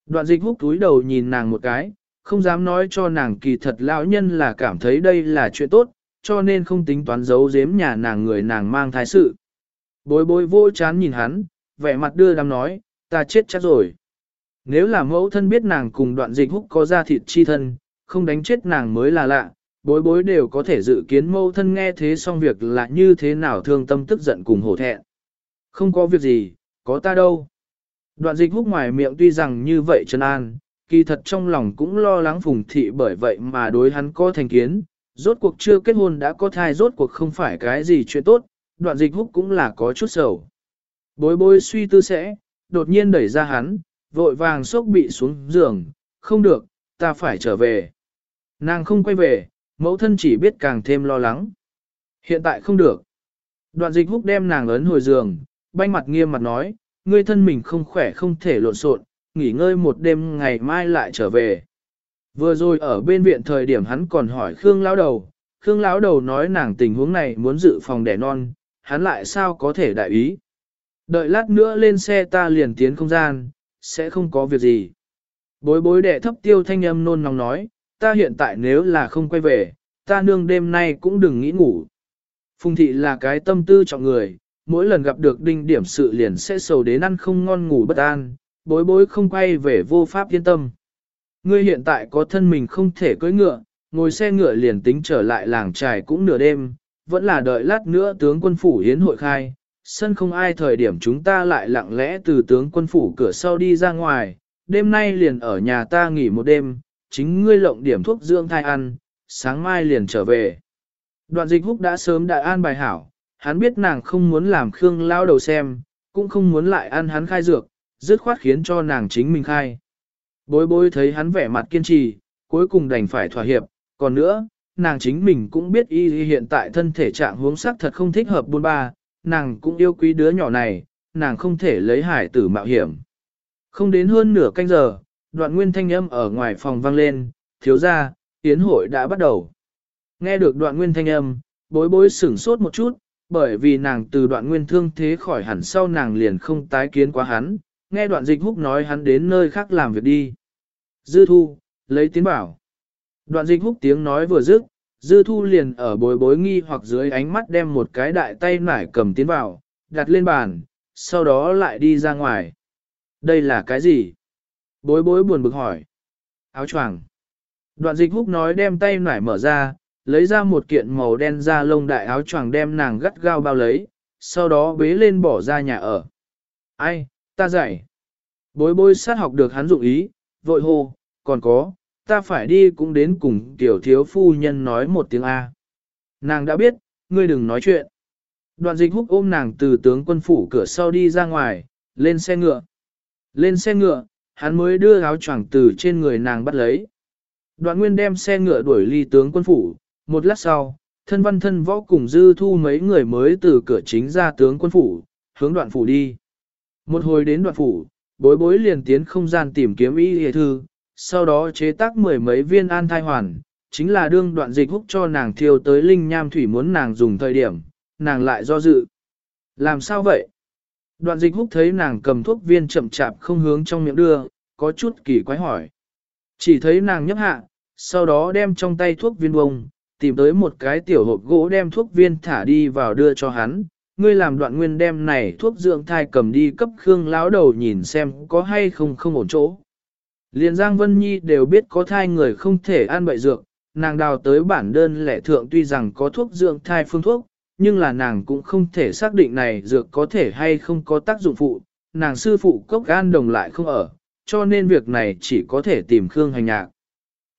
Đoạn dịch hút túi đầu nhìn nàng một cái, không dám nói cho nàng kỳ thật lão nhân là cảm thấy đây là chuyện tốt, cho nên không tính toán giấu giếm nhà nàng người nàng mang thái sự. Bối bối vô chán nhìn hắn, vẻ mặt đưa đám nói, ta chết chắc rồi. Nếu là mẫu thân biết nàng cùng đoạn dịch húc có ra thịt chi thân, không đánh chết nàng mới là lạ, bối bối đều có thể dự kiến mẫu thân nghe thế xong việc là như thế nào thương tâm tức giận cùng hổ thẹn. Không có việc gì, có ta đâu. Đoạn dịch húc ngoài miệng tuy rằng như vậy chân an, kỳ thật trong lòng cũng lo lắng phùng thị bởi vậy mà đối hắn có thành kiến, rốt cuộc chưa kết hôn đã có thai rốt cuộc không phải cái gì chuyện tốt, đoạn dịch húc cũng là có chút sầu. Bối bối suy tư sẽ, đột nhiên đẩy ra hắn, vội vàng sốc bị xuống giường, không được, ta phải trở về. Nàng không quay về, mẫu thân chỉ biết càng thêm lo lắng. Hiện tại không được. Đoạn dịch húc đem nàng ấn hồi giường, banh mặt nghiêm mặt nói, ngươi thân mình không khỏe không thể lộn xộn, nghỉ ngơi một đêm ngày mai lại trở về. Vừa rồi ở bên viện thời điểm hắn còn hỏi Khương Lão Đầu, Khương Lão Đầu nói nàng tình huống này muốn dự phòng đẻ non, hắn lại sao có thể đại ý. Đợi lát nữa lên xe ta liền tiến không gian, sẽ không có việc gì. Bối bối đệ thấp tiêu thanh âm nôn nóng nói, ta hiện tại nếu là không quay về, ta nương đêm nay cũng đừng nghĩ ngủ. Phùng thị là cái tâm tư chọn người, mỗi lần gặp được đinh điểm sự liền sẽ sầu đến ăn không ngon ngủ bất an, bối bối không quay về vô pháp yên tâm. Ngươi hiện tại có thân mình không thể cưỡi ngựa, ngồi xe ngựa liền tính trở lại làng trài cũng nửa đêm, vẫn là đợi lát nữa tướng quân phủ hiến hội khai, sân không ai thời điểm chúng ta lại lặng lẽ từ tướng quân phủ cửa sau đi ra ngoài, đêm nay liền ở nhà ta nghỉ một đêm, chính ngươi lộng điểm thuốc dưỡng thai ăn, sáng mai liền trở về. Đoạn dịch húc đã sớm đại an bài hảo, hắn biết nàng không muốn làm Khương lao đầu xem, cũng không muốn lại ăn hắn khai dược, dứt khoát khiến cho nàng chính mình khai. Bối bối thấy hắn vẻ mặt kiên trì, cuối cùng đành phải thỏa hiệp, còn nữa, nàng chính mình cũng biết y hiện tại thân thể trạng huống sắc thật không thích hợp buôn ba, nàng cũng yêu quý đứa nhỏ này, nàng không thể lấy hải tử mạo hiểm. Không đến hơn nửa canh giờ, đoạn nguyên thanh âm ở ngoài phòng vang lên, thiếu ra, tiến hội đã bắt đầu. Nghe được đoạn nguyên thanh âm, bối bối sửng sốt một chút, bởi vì nàng từ đoạn nguyên thương thế khỏi hẳn sau nàng liền không tái kiến quá hắn, nghe đoạn dịch húc nói hắn đến nơi khác làm việc đi. Dư thu, lấy tiến bảo. Đoạn dịch húc tiếng nói vừa dứt, dư thu liền ở bối bối nghi hoặc dưới ánh mắt đem một cái đại tay nải cầm tiến vào, đặt lên bàn, sau đó lại đi ra ngoài. Đây là cái gì? Bối bối buồn bực hỏi. Áo choàng. Đoạn dịch húc nói đem tay nải mở ra, lấy ra một kiện màu đen da lông đại áo choàng đem nàng gắt gao bao lấy, sau đó bế lên bỏ ra nhà ở. Ai, ta dạy. Bối bối sát học được hắn dụng ý, vội hô, còn có, ta phải đi cũng đến cùng tiểu thiếu phu nhân nói một tiếng A. Nàng đã biết, ngươi đừng nói chuyện. Đoạn dịch húc ôm nàng từ tướng quân phủ cửa sau đi ra ngoài, lên xe ngựa. Lên xe ngựa, hắn mới đưa áo choàng từ trên người nàng bắt lấy. Đoạn nguyên đem xe ngựa đuổi ly tướng quân phủ, một lát sau, thân văn thân võ cùng dư thu mấy người mới từ cửa chính ra tướng quân phủ, hướng đoạn phủ đi. Một hồi đến đoạn phủ, bối bối liền tiến không gian tìm kiếm y hề thư, sau đó chế tác mười mấy viên an thai hoàn, chính là đương đoạn dịch húc cho nàng thiêu tới linh nham thủy muốn nàng dùng thời điểm, nàng lại do dự. Làm sao vậy? Đoạn dịch húc thấy nàng cầm thuốc viên chậm chạp không hướng trong miệng đưa, có chút kỳ quái hỏi. Chỉ thấy nàng nhấp hạ, sau đó đem trong tay thuốc viên bông, tìm tới một cái tiểu hộp gỗ đem thuốc viên thả đi vào đưa cho hắn. Ngươi làm đoạn nguyên đem này thuốc dưỡng thai cầm đi cấp Khương lão đầu nhìn xem có hay không không ổn chỗ. Liên Giang Vân Nhi đều biết có thai người không thể ăn bậy dược, nàng đào tới bản đơn lẻ thượng tuy rằng có thuốc dưỡng thai phương thuốc, nhưng là nàng cũng không thể xác định này dược có thể hay không có tác dụng phụ, nàng sư phụ cốc gan đồng lại không ở, cho nên việc này chỉ có thể tìm Khương Hành Nhạc.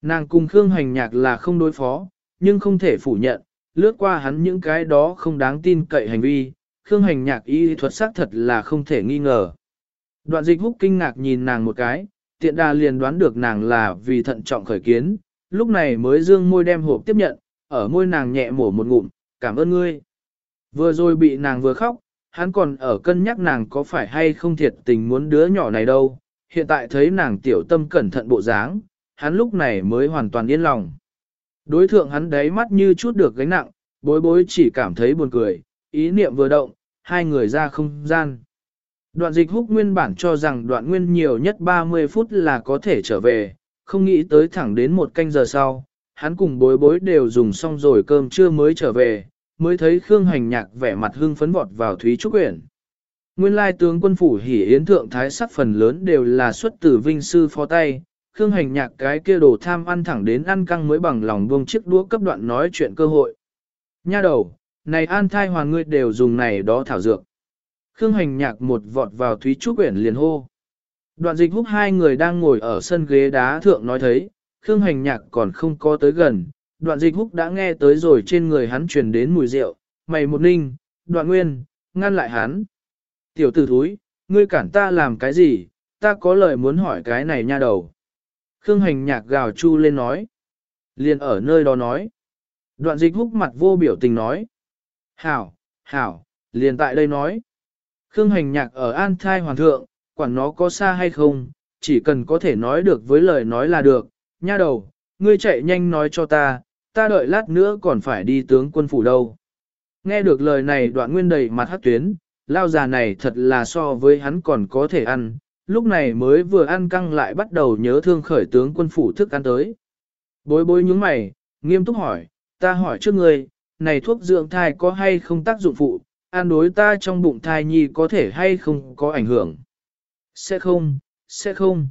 Nàng cùng Khương Hành Nhạc là không đối phó, nhưng không thể phủ nhận, lướt qua hắn những cái đó không đáng tin cậy hành vi, Khương Hành Nhạc y thuật xác thật là không thể nghi ngờ. Đoạn dịch húc kinh ngạc nhìn nàng một cái, tiện đà liền đoán được nàng là vì thận trọng khởi kiến, lúc này mới dương môi đem hộp tiếp nhận, ở môi nàng nhẹ mổ một ngụm, cảm ơn ngươi. Vừa rồi bị nàng vừa khóc, hắn còn ở cân nhắc nàng có phải hay không thiệt tình muốn đứa nhỏ này đâu, hiện tại thấy nàng tiểu tâm cẩn thận bộ dáng, hắn lúc này mới hoàn toàn yên lòng. Đối thượng hắn đáy mắt như chút được gánh nặng, bối bối chỉ cảm thấy buồn cười, ý niệm vừa động, hai người ra không gian. Đoạn dịch húc nguyên bản cho rằng đoạn nguyên nhiều nhất 30 phút là có thể trở về, không nghĩ tới thẳng đến một canh giờ sau, hắn cùng bối bối đều dùng xong rồi cơm trưa mới trở về, mới thấy Khương Hành Nhạc vẻ mặt hưng phấn vọt vào Thúy Trúc Quyển. Nguyên lai tướng quân phủ hỉ yến thượng thái sắc phần lớn đều là xuất từ vinh sư phó tay, Khương Hành Nhạc cái kia đồ tham ăn thẳng đến ăn căng mới bằng lòng buông chiếc đũa cấp đoạn nói chuyện cơ hội. Nha đầu, này an thai hoàn ngươi đều dùng này đó thảo dược. Khương Hành Nhạc một vọt vào Thúy Trúc uyển liền hô. Đoạn dịch húc hai người đang ngồi ở sân ghế đá thượng nói thấy, Khương Hành Nhạc còn không có tới gần, đoạn dịch húc đã nghe tới rồi trên người hắn truyền đến mùi rượu, mày một ninh, đoạn nguyên, ngăn lại hắn. Tiểu tử thúi, ngươi cản ta làm cái gì, ta có lời muốn hỏi cái này nha đầu. Khương Hành Nhạc gào chu lên nói. Liền ở nơi đó nói. Đoạn dịch húc mặt vô biểu tình nói. Hảo, hảo, liền tại đây nói. Khương Hành Nhạc ở An Thai Hoàng thượng, quản nó có xa hay không, chỉ cần có thể nói được với lời nói là được, nha đầu, ngươi chạy nhanh nói cho ta, ta đợi lát nữa còn phải đi tướng quân phủ đâu. Nghe được lời này đoạn nguyên đầy mặt hát tuyến, lao già này thật là so với hắn còn có thể ăn, lúc này mới vừa ăn căng lại bắt đầu nhớ thương khởi tướng quân phủ thức ăn tới. Bối bối nhúng mày, nghiêm túc hỏi, ta hỏi trước ngươi, này thuốc dưỡng thai có hay không tác dụng phụ, ăn đối ta trong bụng thai nhi có thể hay không có ảnh hưởng. Sẽ không, sẽ không.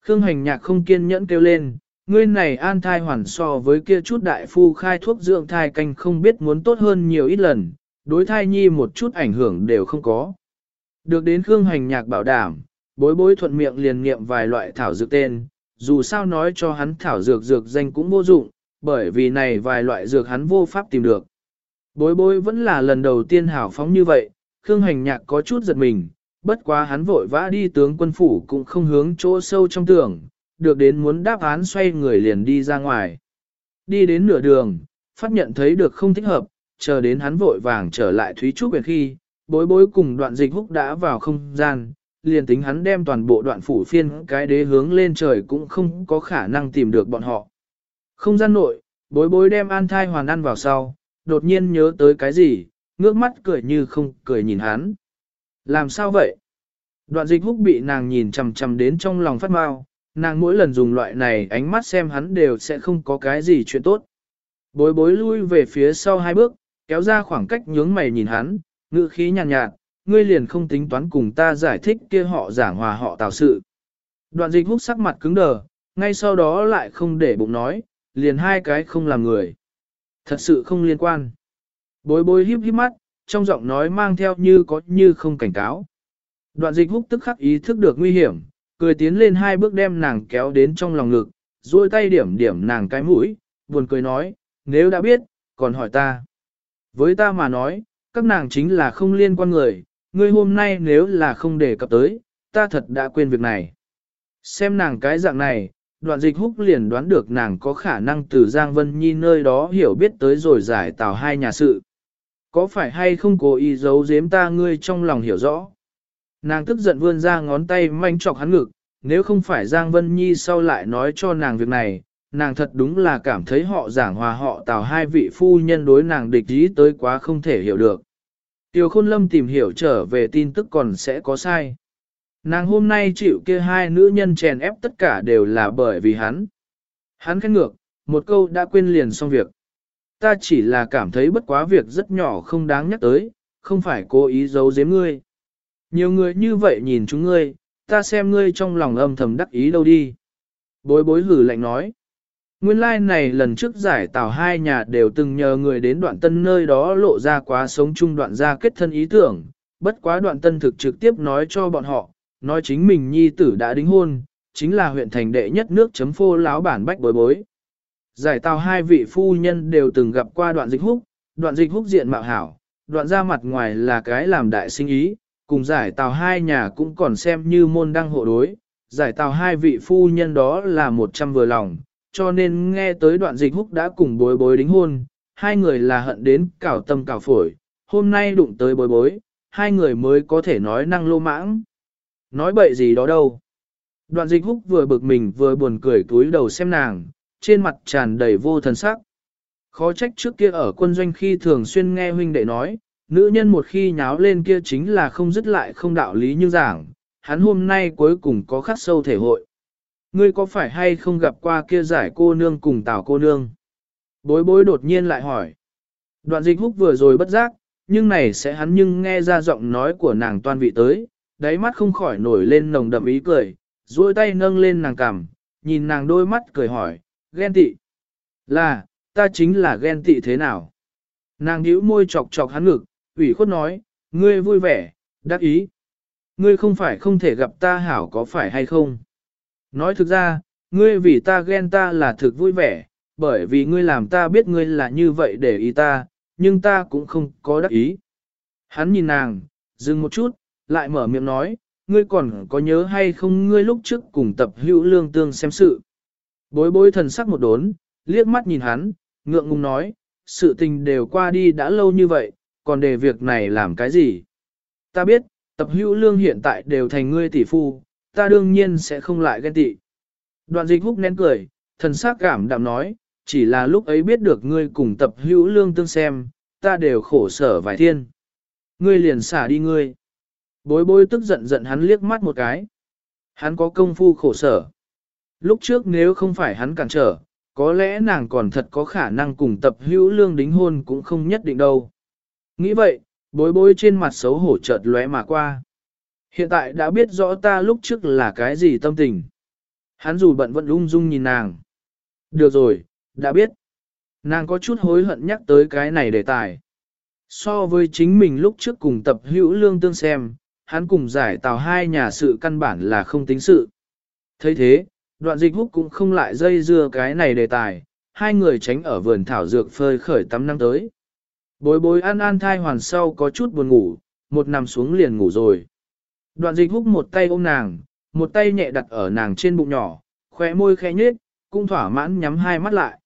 Khương hành nhạc không kiên nhẫn kêu lên, ngươi này an thai hoàn so với kia chút đại phu khai thuốc dưỡng thai canh không biết muốn tốt hơn nhiều ít lần, đối thai nhi một chút ảnh hưởng đều không có. Được đến Khương hành nhạc bảo đảm, bối bối thuận miệng liền nghiệm vài loại thảo dược tên, dù sao nói cho hắn thảo dược dược danh cũng vô dụng, bởi vì này vài loại dược hắn vô pháp tìm được. Bối bối vẫn là lần đầu tiên hảo phóng như vậy, Khương hành nhạc có chút giật mình, bất quá hắn vội vã đi tướng quân phủ cũng không hướng chỗ sâu trong tưởng, được đến muốn đáp án xoay người liền đi ra ngoài. Đi đến nửa đường, phát nhận thấy được không thích hợp, chờ đến hắn vội vàng trở lại Thúy Trúc Quyền khi, bối bối cùng đoạn dịch húc đã vào không gian, liền tính hắn đem toàn bộ đoạn phủ phiên cái đế hướng lên trời cũng không có khả năng tìm được bọn họ. Không gian nội, bối bối đem an thai hoàn ăn vào sau, đột nhiên nhớ tới cái gì, ngước mắt cười như không cười nhìn hắn. Làm sao vậy? Đoạn dịch húc bị nàng nhìn chầm chầm đến trong lòng phát mau, nàng mỗi lần dùng loại này ánh mắt xem hắn đều sẽ không có cái gì chuyện tốt. Bối bối lui về phía sau hai bước, kéo ra khoảng cách nhướng mày nhìn hắn, ngữ khí nhàn nhạt, nhạt, ngươi liền không tính toán cùng ta giải thích kia họ giảng hòa họ tạo sự. Đoạn dịch húc sắc mặt cứng đờ, ngay sau đó lại không để bụng nói, liền hai cái không làm người. Thật sự không liên quan. Bối bối híp híp mắt, trong giọng nói mang theo như có như không cảnh cáo. Đoạn dịch húc tức khắc ý thức được nguy hiểm, cười tiến lên hai bước đem nàng kéo đến trong lòng ngực, duỗi tay điểm điểm nàng cái mũi, buồn cười nói, nếu đã biết, còn hỏi ta. Với ta mà nói, các nàng chính là không liên quan người, ngươi hôm nay nếu là không đề cập tới, ta thật đã quên việc này. Xem nàng cái dạng này, đoạn dịch húc liền đoán được nàng có khả năng từ Giang Vân Nhi nơi đó hiểu biết tới rồi giải tào hai nhà sự. Có phải hay không cố ý giấu giếm ta ngươi trong lòng hiểu rõ? Nàng tức giận vươn ra ngón tay manh chọc hắn ngực, nếu không phải Giang Vân Nhi sau lại nói cho nàng việc này, nàng thật đúng là cảm thấy họ giảng hòa họ tào hai vị phu nhân đối nàng địch ý tới quá không thể hiểu được. Tiêu Khôn Lâm tìm hiểu trở về tin tức còn sẽ có sai. Nàng hôm nay chịu kia hai nữ nhân chèn ép tất cả đều là bởi vì hắn. Hắn khét ngược, một câu đã quên liền xong việc. Ta chỉ là cảm thấy bất quá việc rất nhỏ không đáng nhắc tới, không phải cố ý giấu giếm ngươi. Nhiều người như vậy nhìn chúng ngươi, ta xem ngươi trong lòng âm thầm đắc ý đâu đi. Bối bối hử lạnh nói. Nguyên lai like này lần trước giải tảo hai nhà đều từng nhờ người đến đoạn tân nơi đó lộ ra quá sống chung đoạn ra kết thân ý tưởng, bất quá đoạn tân thực trực tiếp nói cho bọn họ, nói chính mình nhi tử đã đính hôn, chính là huyện thành đệ nhất nước chấm phô láo bản bách bối bối. Giải tàu hai vị phu nhân đều từng gặp qua đoạn dịch húc, đoạn dịch húc diện mạo hảo, đoạn ra mặt ngoài là cái làm đại sinh ý, cùng giải tàu hai nhà cũng còn xem như môn đăng hộ đối, giải tàu hai vị phu nhân đó là một trăm vừa lòng, cho nên nghe tới đoạn dịch húc đã cùng bối bối đính hôn, hai người là hận đến cảo tâm cảo phổi, hôm nay đụng tới bối bối, hai người mới có thể nói năng lô mãng. Nói bậy gì đó đâu. Đoạn dịch húc vừa bực mình vừa buồn cười túi đầu xem nàng, trên mặt tràn đầy vô thần sắc. Khó trách trước kia ở quân doanh khi thường xuyên nghe huynh đệ nói, nữ nhân một khi nháo lên kia chính là không dứt lại không đạo lý như giảng, hắn hôm nay cuối cùng có khắc sâu thể hội. Ngươi có phải hay không gặp qua kia giải cô nương cùng tảo cô nương? Bối bối đột nhiên lại hỏi. Đoạn dịch húc vừa rồi bất giác, nhưng này sẽ hắn nhưng nghe ra giọng nói của nàng toan vị tới, đáy mắt không khỏi nổi lên nồng đậm ý cười, duỗi tay nâng lên nàng cằm, nhìn nàng đôi mắt cười hỏi, ghen tị. Là, ta chính là ghen tị thế nào? Nàng nhíu môi chọc chọc hắn ngực, ủy khuất nói, ngươi vui vẻ, đắc ý. Ngươi không phải không thể gặp ta hảo có phải hay không? Nói thực ra, ngươi vì ta ghen ta là thực vui vẻ, bởi vì ngươi làm ta biết ngươi là như vậy để ý ta, nhưng ta cũng không có đắc ý. Hắn nhìn nàng, dừng một chút, lại mở miệng nói, ngươi còn có nhớ hay không ngươi lúc trước cùng tập hữu lương tương xem sự. Bối bối thần sắc một đốn, liếc mắt nhìn hắn, ngượng ngùng nói, sự tình đều qua đi đã lâu như vậy, còn để việc này làm cái gì? Ta biết, tập hữu lương hiện tại đều thành ngươi tỷ phu, ta đương nhiên sẽ không lại ghen tị. Đoạn dịch húc nén cười, thần sắc cảm đạm nói, chỉ là lúc ấy biết được ngươi cùng tập hữu lương tương xem, ta đều khổ sở vài thiên. Ngươi liền xả đi ngươi. Bối bối tức giận giận hắn liếc mắt một cái. Hắn có công phu khổ sở. Lúc trước nếu không phải hắn cản trở, có lẽ nàng còn thật có khả năng cùng tập hữu lương đính hôn cũng không nhất định đâu. Nghĩ vậy, bối bối trên mặt xấu hổ chợt lóe mà qua. Hiện tại đã biết rõ ta lúc trước là cái gì tâm tình. Hắn dù bận vẫn ung dung nhìn nàng. Được rồi, đã biết. Nàng có chút hối hận nhắc tới cái này đề tài. So với chính mình lúc trước cùng tập hữu lương tương xem, hắn cùng giải tào hai nhà sự căn bản là không tính sự. thấy thế, đoạn dịch húc cũng không lại dây dưa cái này đề tài, hai người tránh ở vườn thảo dược phơi khởi tắm năm tới. Bối bối an an thai hoàn sau có chút buồn ngủ, một nằm xuống liền ngủ rồi. Đoạn dịch húc một tay ôm nàng, một tay nhẹ đặt ở nàng trên bụng nhỏ, khóe môi khẽ nhếch, cũng thỏa mãn nhắm hai mắt lại.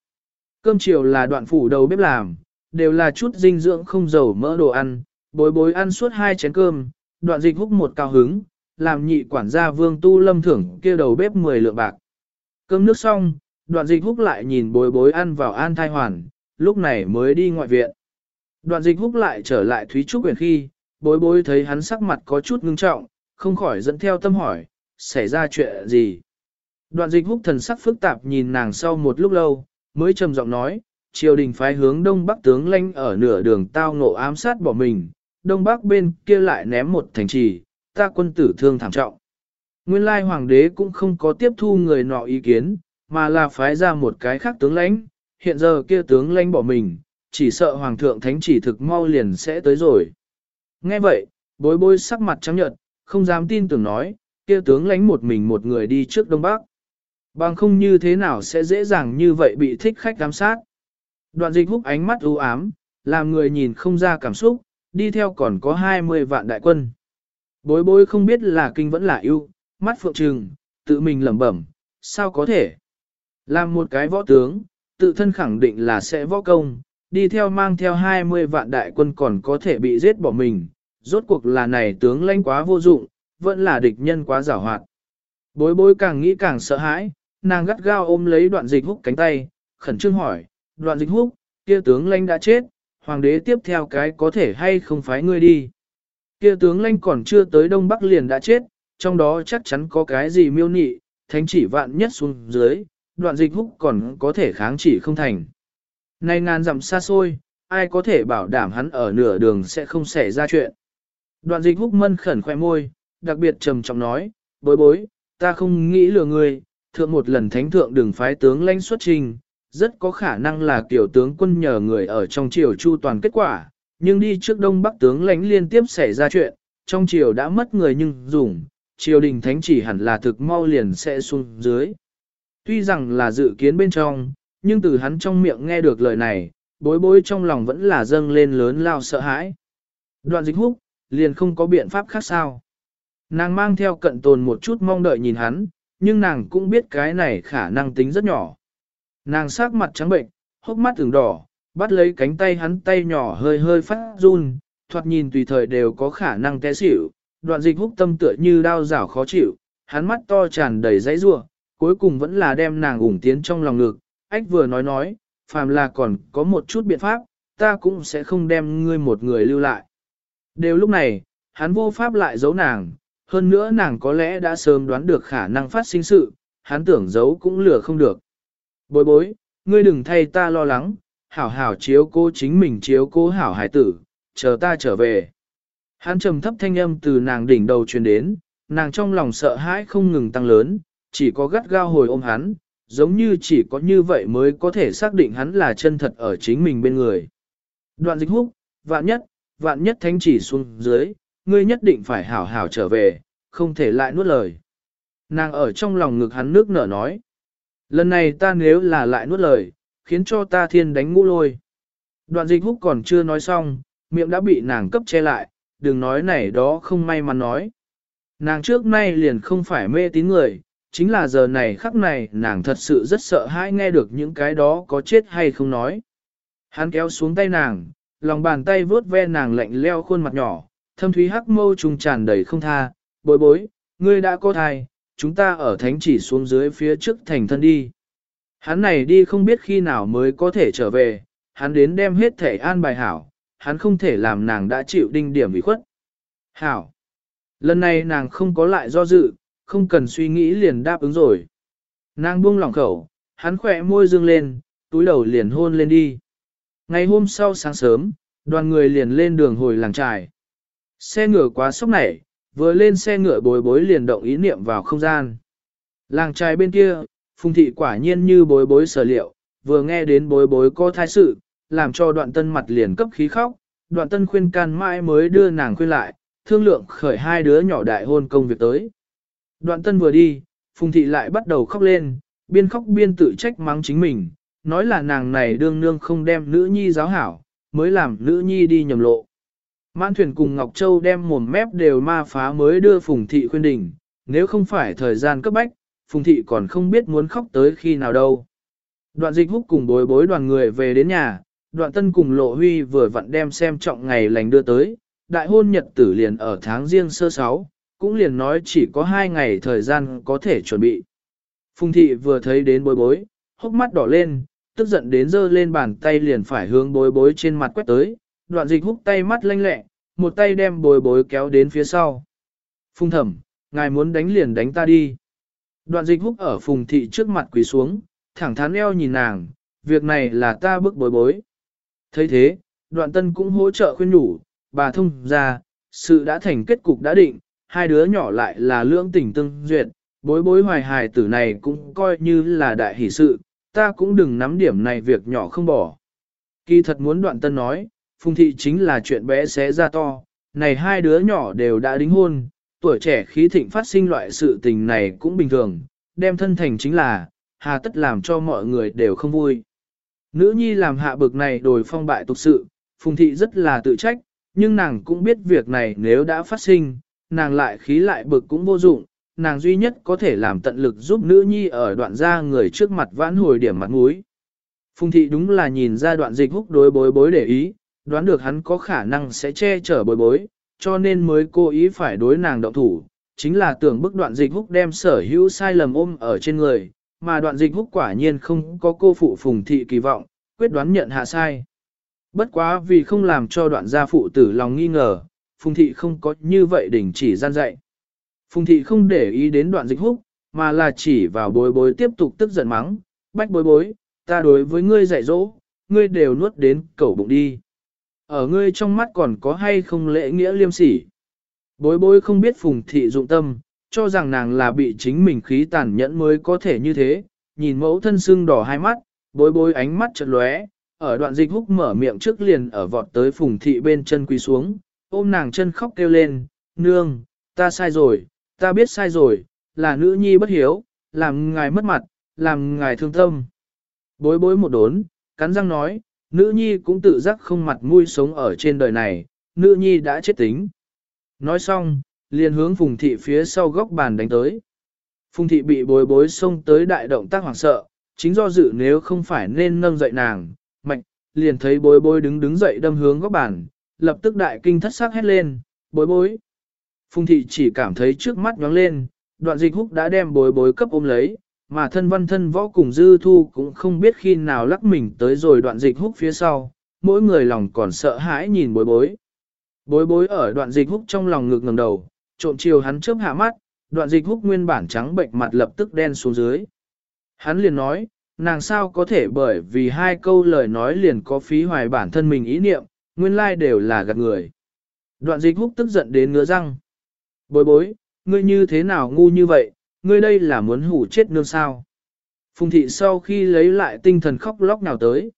Cơm chiều là đoạn phủ đầu bếp làm, đều là chút dinh dưỡng không dầu mỡ đồ ăn, bối bối ăn suốt hai chén cơm, đoạn dịch húc một cao hứng, làm nhị quản gia vương tu lâm thưởng kia đầu bếp 10 lượng bạc. Cơm nước xong, đoạn dịch húc lại nhìn bối bối ăn vào an thai hoàn, lúc này mới đi ngoại viện. Đoạn dịch húc lại trở lại Thúy Trúc Huyền khi, bối bối thấy hắn sắc mặt có chút ngưng trọng, không khỏi dẫn theo tâm hỏi, xảy ra chuyện gì. Đoạn dịch húc thần sắc phức tạp nhìn nàng sau một lúc lâu, mới trầm giọng nói, triều đình phái hướng đông bắc tướng lanh ở nửa đường tao ngộ ám sát bỏ mình, đông bắc bên kia lại ném một thành trì, ta quân tử thương thảm trọng. Nguyên lai hoàng đế cũng không có tiếp thu người nọ ý kiến, mà là phái ra một cái khác tướng lãnh, hiện giờ kia tướng lãnh bỏ mình, chỉ sợ hoàng thượng thánh chỉ thực mau liền sẽ tới rồi. Nghe vậy, bối bối sắc mặt trắng nhợt, không dám tin tưởng nói, kia tướng lãnh một mình một người đi trước Đông Bắc. Bằng không như thế nào sẽ dễ dàng như vậy bị thích khách giám sát. Đoạn dịch húc ánh mắt u ám, làm người nhìn không ra cảm xúc, đi theo còn có 20 vạn đại quân. Bối bối không biết là kinh vẫn là yêu, mắt phượng trừng, tự mình lẩm bẩm, sao có thể. Làm một cái võ tướng, tự thân khẳng định là sẽ võ công, đi theo mang theo 20 vạn đại quân còn có thể bị giết bỏ mình, rốt cuộc là này tướng lãnh quá vô dụng, vẫn là địch nhân quá giảo hoạt. Bối bối càng nghĩ càng sợ hãi, nàng gắt gao ôm lấy đoạn dịch húc cánh tay, khẩn trương hỏi, đoạn dịch húc, kia tướng lãnh đã chết, hoàng đế tiếp theo cái có thể hay không phái ngươi đi. Kia tướng lãnh còn chưa tới Đông Bắc liền đã chết, trong đó chắc chắn có cái gì miêu nị, thánh chỉ vạn nhất xuống dưới, đoạn dịch húc còn có thể kháng chỉ không thành. Này ngàn dặm xa xôi, ai có thể bảo đảm hắn ở nửa đường sẽ không xảy ra chuyện. Đoạn dịch húc mân khẩn khoe môi, đặc biệt trầm trọng nói, bối bối, ta không nghĩ lừa người. thượng một lần thánh thượng đừng phái tướng lãnh xuất trình, rất có khả năng là kiểu tướng quân nhờ người ở trong triều chu toàn kết quả, nhưng đi trước đông bắc tướng lãnh liên tiếp xảy ra chuyện, trong triều đã mất người nhưng dùng, triều đình thánh chỉ hẳn là thực mau liền sẽ xuống dưới. Tuy rằng là dự kiến bên trong, nhưng từ hắn trong miệng nghe được lời này, bối bối trong lòng vẫn là dâng lên lớn lao sợ hãi. Đoạn dịch húc, liền không có biện pháp khác sao. Nàng mang theo cận tồn một chút mong đợi nhìn hắn, nhưng nàng cũng biết cái này khả năng tính rất nhỏ. Nàng sắc mặt trắng bệnh, hốc mắt ửng đỏ, bắt lấy cánh tay hắn tay nhỏ hơi hơi phát run, thoạt nhìn tùy thời đều có khả năng té xỉu, đoạn dịch húc tâm tựa như đau rảo khó chịu, hắn mắt to tràn đầy dãy rua, cuối cùng vẫn là đem nàng ủng tiến trong lòng ngực, ách vừa nói nói, phàm là còn có một chút biện pháp, ta cũng sẽ không đem ngươi một người lưu lại. Đều lúc này, hắn vô pháp lại giấu nàng, hơn nữa nàng có lẽ đã sớm đoán được khả năng phát sinh sự, hắn tưởng giấu cũng lừa không được. Bối bối, ngươi đừng thay ta lo lắng, hảo hảo chiếu cô chính mình chiếu cô hảo hải tử, chờ ta trở về. Hắn trầm thấp thanh âm từ nàng đỉnh đầu truyền đến, nàng trong lòng sợ hãi không ngừng tăng lớn, chỉ có gắt gao hồi ôm hắn, giống như chỉ có như vậy mới có thể xác định hắn là chân thật ở chính mình bên người. Đoạn dịch húc, vạn nhất, vạn nhất thánh chỉ xuống dưới, ngươi nhất định phải hảo hảo trở về, không thể lại nuốt lời. Nàng ở trong lòng ngực hắn nước nở nói. Lần này ta nếu là lại nuốt lời, khiến cho ta thiên đánh ngũ lôi. Đoạn dịch húc còn chưa nói xong, miệng đã bị nàng cấp che lại, đừng nói này đó không may mắn nói. Nàng trước nay liền không phải mê tín người, chính là giờ này khắc này nàng thật sự rất sợ hãi nghe được những cái đó có chết hay không nói. Hắn kéo xuống tay nàng, lòng bàn tay vướt ve nàng lạnh leo khuôn mặt nhỏ, thâm thúy hắc mâu trùng tràn đầy không tha, bối bối, ngươi đã có thai, chúng ta ở thánh chỉ xuống dưới phía trước thành thân đi. Hắn này đi không biết khi nào mới có thể trở về, hắn đến đem hết thể an bài hảo, hắn không thể làm nàng đã chịu đinh điểm bị khuất. Hảo. Lần này nàng không có lại do dự, không cần suy nghĩ liền đáp ứng rồi. Nàng buông lỏng khẩu, hắn khỏe môi dương lên, túi đầu liền hôn lên đi. Ngày hôm sau sáng sớm, đoàn người liền lên đường hồi làng trài. Xe ngựa quá sốc nảy, vừa lên xe ngựa bối bối liền động ý niệm vào không gian. Làng trài bên kia, phùng thị quả nhiên như bối bối sở liệu, vừa nghe đến bối bối có thai sự, làm cho đoạn tân mặt liền cấp khí khóc, đoạn tân khuyên can mãi mới đưa nàng khuyên lại, thương lượng khởi hai đứa nhỏ đại hôn công việc tới. Đoạn tân vừa đi, phùng thị lại bắt đầu khóc lên, biên khóc biên tự trách mắng chính mình, nói là nàng này đương nương không đem nữ nhi giáo hảo, mới làm nữ nhi đi nhầm lộ. Mãn thuyền cùng Ngọc Châu đem mồm mép đều ma phá mới đưa Phùng Thị khuyên đỉnh. nếu không phải thời gian cấp bách, Phùng Thị còn không biết muốn khóc tới khi nào đâu. Đoạn dịch húc cùng bối bối đoàn người về đến nhà, đoạn tân cùng lộ huy vừa vặn đem xem trọng ngày lành đưa tới, đại hôn nhật tử liền ở tháng riêng sơ sáu, cũng liền nói chỉ có hai ngày thời gian có thể chuẩn bị. Phùng thị vừa thấy đến bối bối, hốc mắt đỏ lên, tức giận đến giơ lên bàn tay liền phải hướng bối bối trên mặt quét tới, đoạn dịch húc tay mắt lanh lẹ, một tay đem bối bối kéo đến phía sau. Phùng thẩm, ngài muốn đánh liền đánh ta đi. Đoạn dịch húc ở phùng thị trước mặt quỳ xuống, thẳng thắn eo nhìn nàng, việc này là ta bức bối bối. thấy thế, đoạn tân cũng hỗ trợ khuyên nhủ, bà thông ra, sự đã thành kết cục đã định, hai đứa nhỏ lại là lưỡng tình tương duyệt, bối bối hoài hài tử này cũng coi như là đại hỷ sự, ta cũng đừng nắm điểm này việc nhỏ không bỏ. Kỳ thật muốn đoạn tân nói, phùng thị chính là chuyện bé xé ra to, này hai đứa nhỏ đều đã đính hôn, tuổi trẻ khí thịnh phát sinh loại sự tình này cũng bình thường, đem thân thành chính là, hà tất làm cho mọi người đều không vui. Nữ nhi làm hạ bực này đổi phong bại tục sự, phùng thị rất là tự trách, nhưng nàng cũng biết việc này nếu đã phát sinh, nàng lại khí lại bực cũng vô dụng, nàng duy nhất có thể làm tận lực giúp nữ nhi ở đoạn gia người trước mặt vãn hồi điểm mặt mũi. Phùng thị đúng là nhìn ra đoạn dịch húc đối bối bối để ý, đoán được hắn có khả năng sẽ che chở bối bối, cho nên mới cố ý phải đối nàng động thủ, chính là tưởng bức đoạn dịch húc đem sở hữu sai lầm ôm ở trên người, mà đoạn dịch húc quả nhiên không có cô phụ phùng thị kỳ vọng, quyết đoán nhận hạ sai. Bất quá vì không làm cho đoạn gia phụ tử lòng nghi ngờ, phùng thị không có như vậy đình chỉ gian dạy. Phùng thị không để ý đến đoạn dịch húc, mà là chỉ vào bối bối tiếp tục tức giận mắng, bách bối bối, ta đối với ngươi dạy dỗ, ngươi đều nuốt đến cẩu bụng đi. Ở ngươi trong mắt còn có hay không lễ nghĩa liêm sỉ. Bối bối không biết phùng thị dụng tâm, cho rằng nàng là bị chính mình khí tàn nhẫn mới có thể như thế, nhìn mẫu thân sưng đỏ hai mắt, bối bối ánh mắt chợt lóe, ở đoạn dịch húc mở miệng trước liền ở vọt tới phùng thị bên chân quỳ xuống, ôm nàng chân khóc kêu lên, nương, ta sai rồi, ta biết sai rồi, là nữ nhi bất hiếu, làm ngài mất mặt, làm ngài thương tâm. Bối bối một đốn, cắn răng nói, nữ nhi cũng tự giác không mặt mũi sống ở trên đời này, nữ nhi đã chết tính. Nói xong, liền hướng phùng thị phía sau góc bàn đánh tới. Phùng thị bị bối bối xông tới đại động tác hoảng sợ, chính do dự nếu không phải nên nâng dậy nàng, mạnh, liền thấy bối bối đứng đứng dậy đâm hướng góc bàn, lập tức đại kinh thất sắc hét lên, bối bối. Phùng thị chỉ cảm thấy trước mắt nhóng lên, đoạn dịch húc đã đem bối bối cấp ôm lấy, mà thân văn thân võ cùng dư thu cũng không biết khi nào lắc mình tới rồi đoạn dịch húc phía sau, mỗi người lòng còn sợ hãi nhìn bối bối. Bối bối ở đoạn dịch húc trong lòng ngực ngầm đầu, trộm chiều hắn chớp hạ mắt, đoạn dịch húc nguyên bản trắng bệnh mặt lập tức đen xuống dưới. Hắn liền nói, nàng sao có thể bởi vì hai câu lời nói liền có phí hoài bản thân mình ý niệm, nguyên lai đều là gạt người. Đoạn dịch húc tức giận đến ngứa răng. Bối bối, ngươi như thế nào ngu như vậy, ngươi đây là muốn hủ chết nương sao. Phùng thị sau khi lấy lại tinh thần khóc lóc nào tới.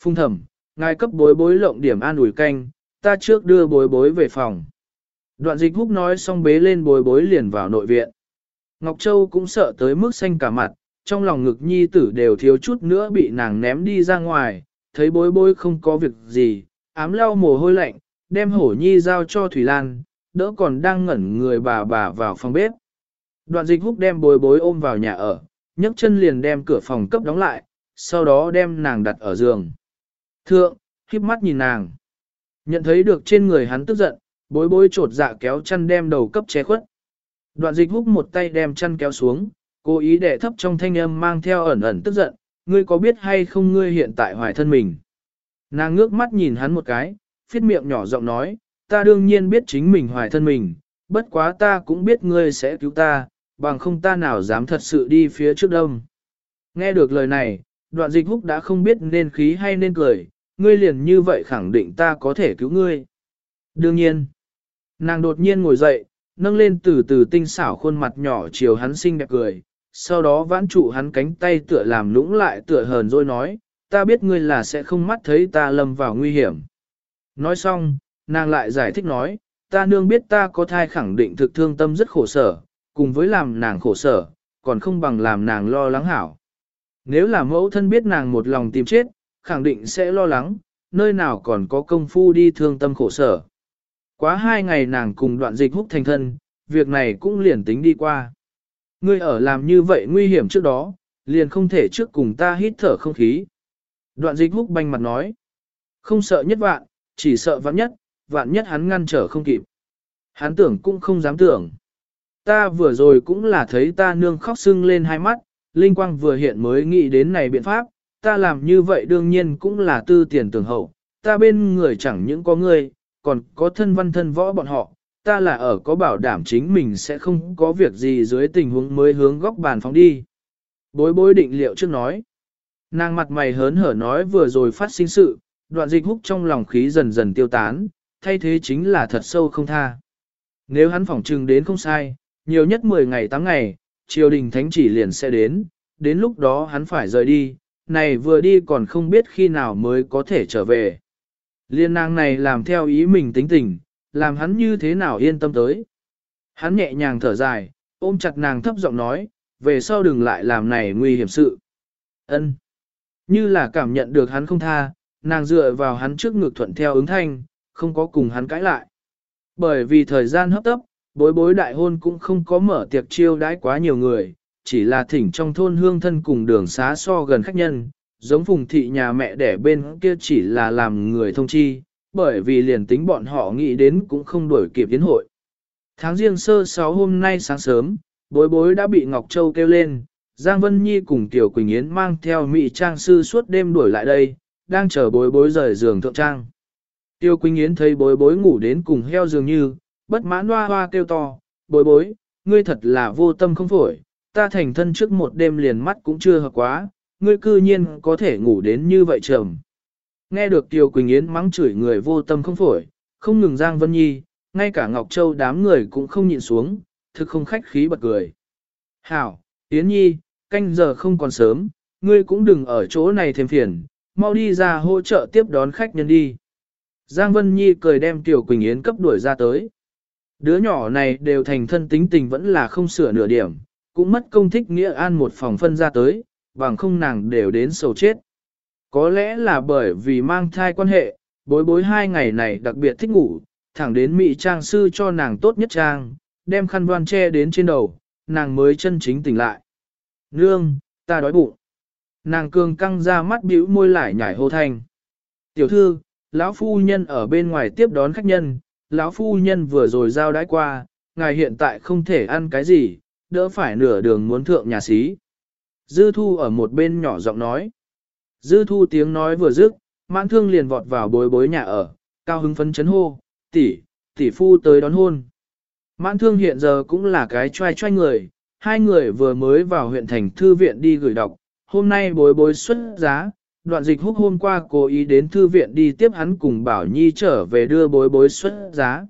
Phùng thẩm, ngài cấp bối bối lộng điểm an ủi canh, ta trước đưa bối bối về phòng. Đoạn dịch húc nói xong bế lên bối bối liền vào nội viện. Ngọc Châu cũng sợ tới mức xanh cả mặt, trong lòng ngực nhi tử đều thiếu chút nữa bị nàng ném đi ra ngoài, thấy bối bối không có việc gì, ám lau mồ hôi lạnh, đem hổ nhi giao cho Thủy Lan, đỡ còn đang ngẩn người bà bà vào phòng bếp. Đoạn dịch húc đem bối bối ôm vào nhà ở, nhấc chân liền đem cửa phòng cấp đóng lại, sau đó đem nàng đặt ở giường. Thượng, khiếp mắt nhìn nàng. Nhận thấy được trên người hắn tức giận, bối bối trột dạ kéo chăn đem đầu cấp che khuất. Đoạn dịch húc một tay đem chăn kéo xuống, cố ý để thấp trong thanh âm mang theo ẩn ẩn tức giận, ngươi có biết hay không ngươi hiện tại hoài thân mình. Nàng ngước mắt nhìn hắn một cái, phiết miệng nhỏ giọng nói, ta đương nhiên biết chính mình hoài thân mình, bất quá ta cũng biết ngươi sẽ cứu ta, bằng không ta nào dám thật sự đi phía trước đông. Nghe được lời này, đoạn dịch húc đã không biết nên khí hay nên cười, ngươi liền như vậy khẳng định ta có thể cứu ngươi. Đương nhiên, nàng đột nhiên ngồi dậy, nâng lên từ từ tinh xảo khuôn mặt nhỏ chiều hắn xinh đẹp cười, sau đó vãn trụ hắn cánh tay tựa làm lũng lại tựa hờn rồi nói, ta biết ngươi là sẽ không mắt thấy ta lâm vào nguy hiểm. Nói xong, nàng lại giải thích nói, ta nương biết ta có thai khẳng định thực thương tâm rất khổ sở, cùng với làm nàng khổ sở, còn không bằng làm nàng lo lắng hảo. Nếu là mẫu thân biết nàng một lòng tìm chết, khẳng định sẽ lo lắng, nơi nào còn có công phu đi thương tâm khổ sở. Quá hai ngày nàng cùng đoạn dịch húc thành thân, việc này cũng liền tính đi qua. Ngươi ở làm như vậy nguy hiểm trước đó, liền không thể trước cùng ta hít thở không khí. Đoạn dịch húc banh mặt nói, không sợ nhất vạn, chỉ sợ vạn nhất, vạn nhất hắn ngăn trở không kịp. Hắn tưởng cũng không dám tưởng. Ta vừa rồi cũng là thấy ta nương khóc sưng lên hai mắt, Linh Quang vừa hiện mới nghĩ đến này biện pháp, ta làm như vậy đương nhiên cũng là tư tiền tưởng hậu, ta bên người chẳng những có người, còn có thân văn thân võ bọn họ, ta là ở có bảo đảm chính mình sẽ không có việc gì dưới tình huống mới hướng góc bàn phóng đi. Bối bối định liệu trước nói, nàng mặt mày hớn hở nói vừa rồi phát sinh sự, đoạn dịch húc trong lòng khí dần dần tiêu tán, thay thế chính là thật sâu không tha. Nếu hắn phỏng trừng đến không sai, nhiều nhất 10 ngày 8 ngày, triều đình thánh chỉ liền sẽ đến, đến lúc đó hắn phải rời đi, này vừa đi còn không biết khi nào mới có thể trở về. Liên nàng này làm theo ý mình tính tình, làm hắn như thế nào yên tâm tới. Hắn nhẹ nhàng thở dài, ôm chặt nàng thấp giọng nói, về sau đừng lại làm này nguy hiểm sự. Ân, Như là cảm nhận được hắn không tha, nàng dựa vào hắn trước ngực thuận theo ứng thanh, không có cùng hắn cãi lại. Bởi vì thời gian hấp tấp, bối bối đại hôn cũng không có mở tiệc chiêu đãi quá nhiều người, chỉ là thỉnh trong thôn hương thân cùng đường xá so gần khách nhân, giống phùng thị nhà mẹ đẻ bên kia chỉ là làm người thông chi, bởi vì liền tính bọn họ nghĩ đến cũng không đuổi kịp tiến hội. Tháng riêng sơ sáu hôm nay sáng sớm, bối bối đã bị Ngọc Châu kêu lên, Giang Vân Nhi cùng Tiểu Quỳnh Yến mang theo mỹ trang sư suốt đêm đuổi lại đây, đang chờ bối bối rời giường thượng trang. Tiêu Quỳnh Yến thấy bối bối ngủ đến cùng heo dường như, bất mãn hoa hoa kêu to, bối bối, ngươi thật là vô tâm không phổi, ta thành thân trước một đêm liền mắt cũng chưa hợp quá, ngươi cư nhiên có thể ngủ đến như vậy trầm. Nghe được Tiêu Quỳnh Yến mắng chửi người vô tâm không phổi, không ngừng Giang Vân Nhi, ngay cả Ngọc Châu đám người cũng không nhịn xuống, thực không khách khí bật cười. Hảo, Yến Nhi, canh giờ không còn sớm, ngươi cũng đừng ở chỗ này thêm phiền, mau đi ra hỗ trợ tiếp đón khách nhân đi. Giang Vân Nhi cười đem Tiểu Quỳnh Yến cấp đuổi ra tới. Đứa nhỏ này đều thành thân tính tình vẫn là không sửa nửa điểm, cũng mất công thích nghĩa an một phòng phân ra tới, bằng không nàng đều đến sầu chết. Có lẽ là bởi vì mang thai quan hệ, bối bối hai ngày này đặc biệt thích ngủ, thẳng đến Mỹ Trang sư cho nàng tốt nhất trang, đem khăn đoan che đến trên đầu, nàng mới chân chính tỉnh lại. Nương, ta đói bụng. Nàng cường căng ra mắt bĩu môi lại nhảy hô thanh. Tiểu thư, lão phu nhân ở bên ngoài tiếp đón khách nhân, lão phu nhân vừa rồi giao đãi qua, ngài hiện tại không thể ăn cái gì, đỡ phải nửa đường muốn thượng nhà xí. Dư thu ở một bên nhỏ giọng nói. Dư thu tiếng nói vừa dứt, mãn thương liền vọt vào bối bối nhà ở, cao hứng phấn chấn hô, tỷ, tỷ phu tới đón hôn. Mãn thương hiện giờ cũng là cái trai trai người, hai người vừa mới vào huyện thành thư viện đi gửi đọc, hôm nay bối bối xuất giá, đoạn dịch húc hôm qua cố ý đến thư viện đi tiếp hắn cùng Bảo Nhi trở về đưa bối bối xuất giá.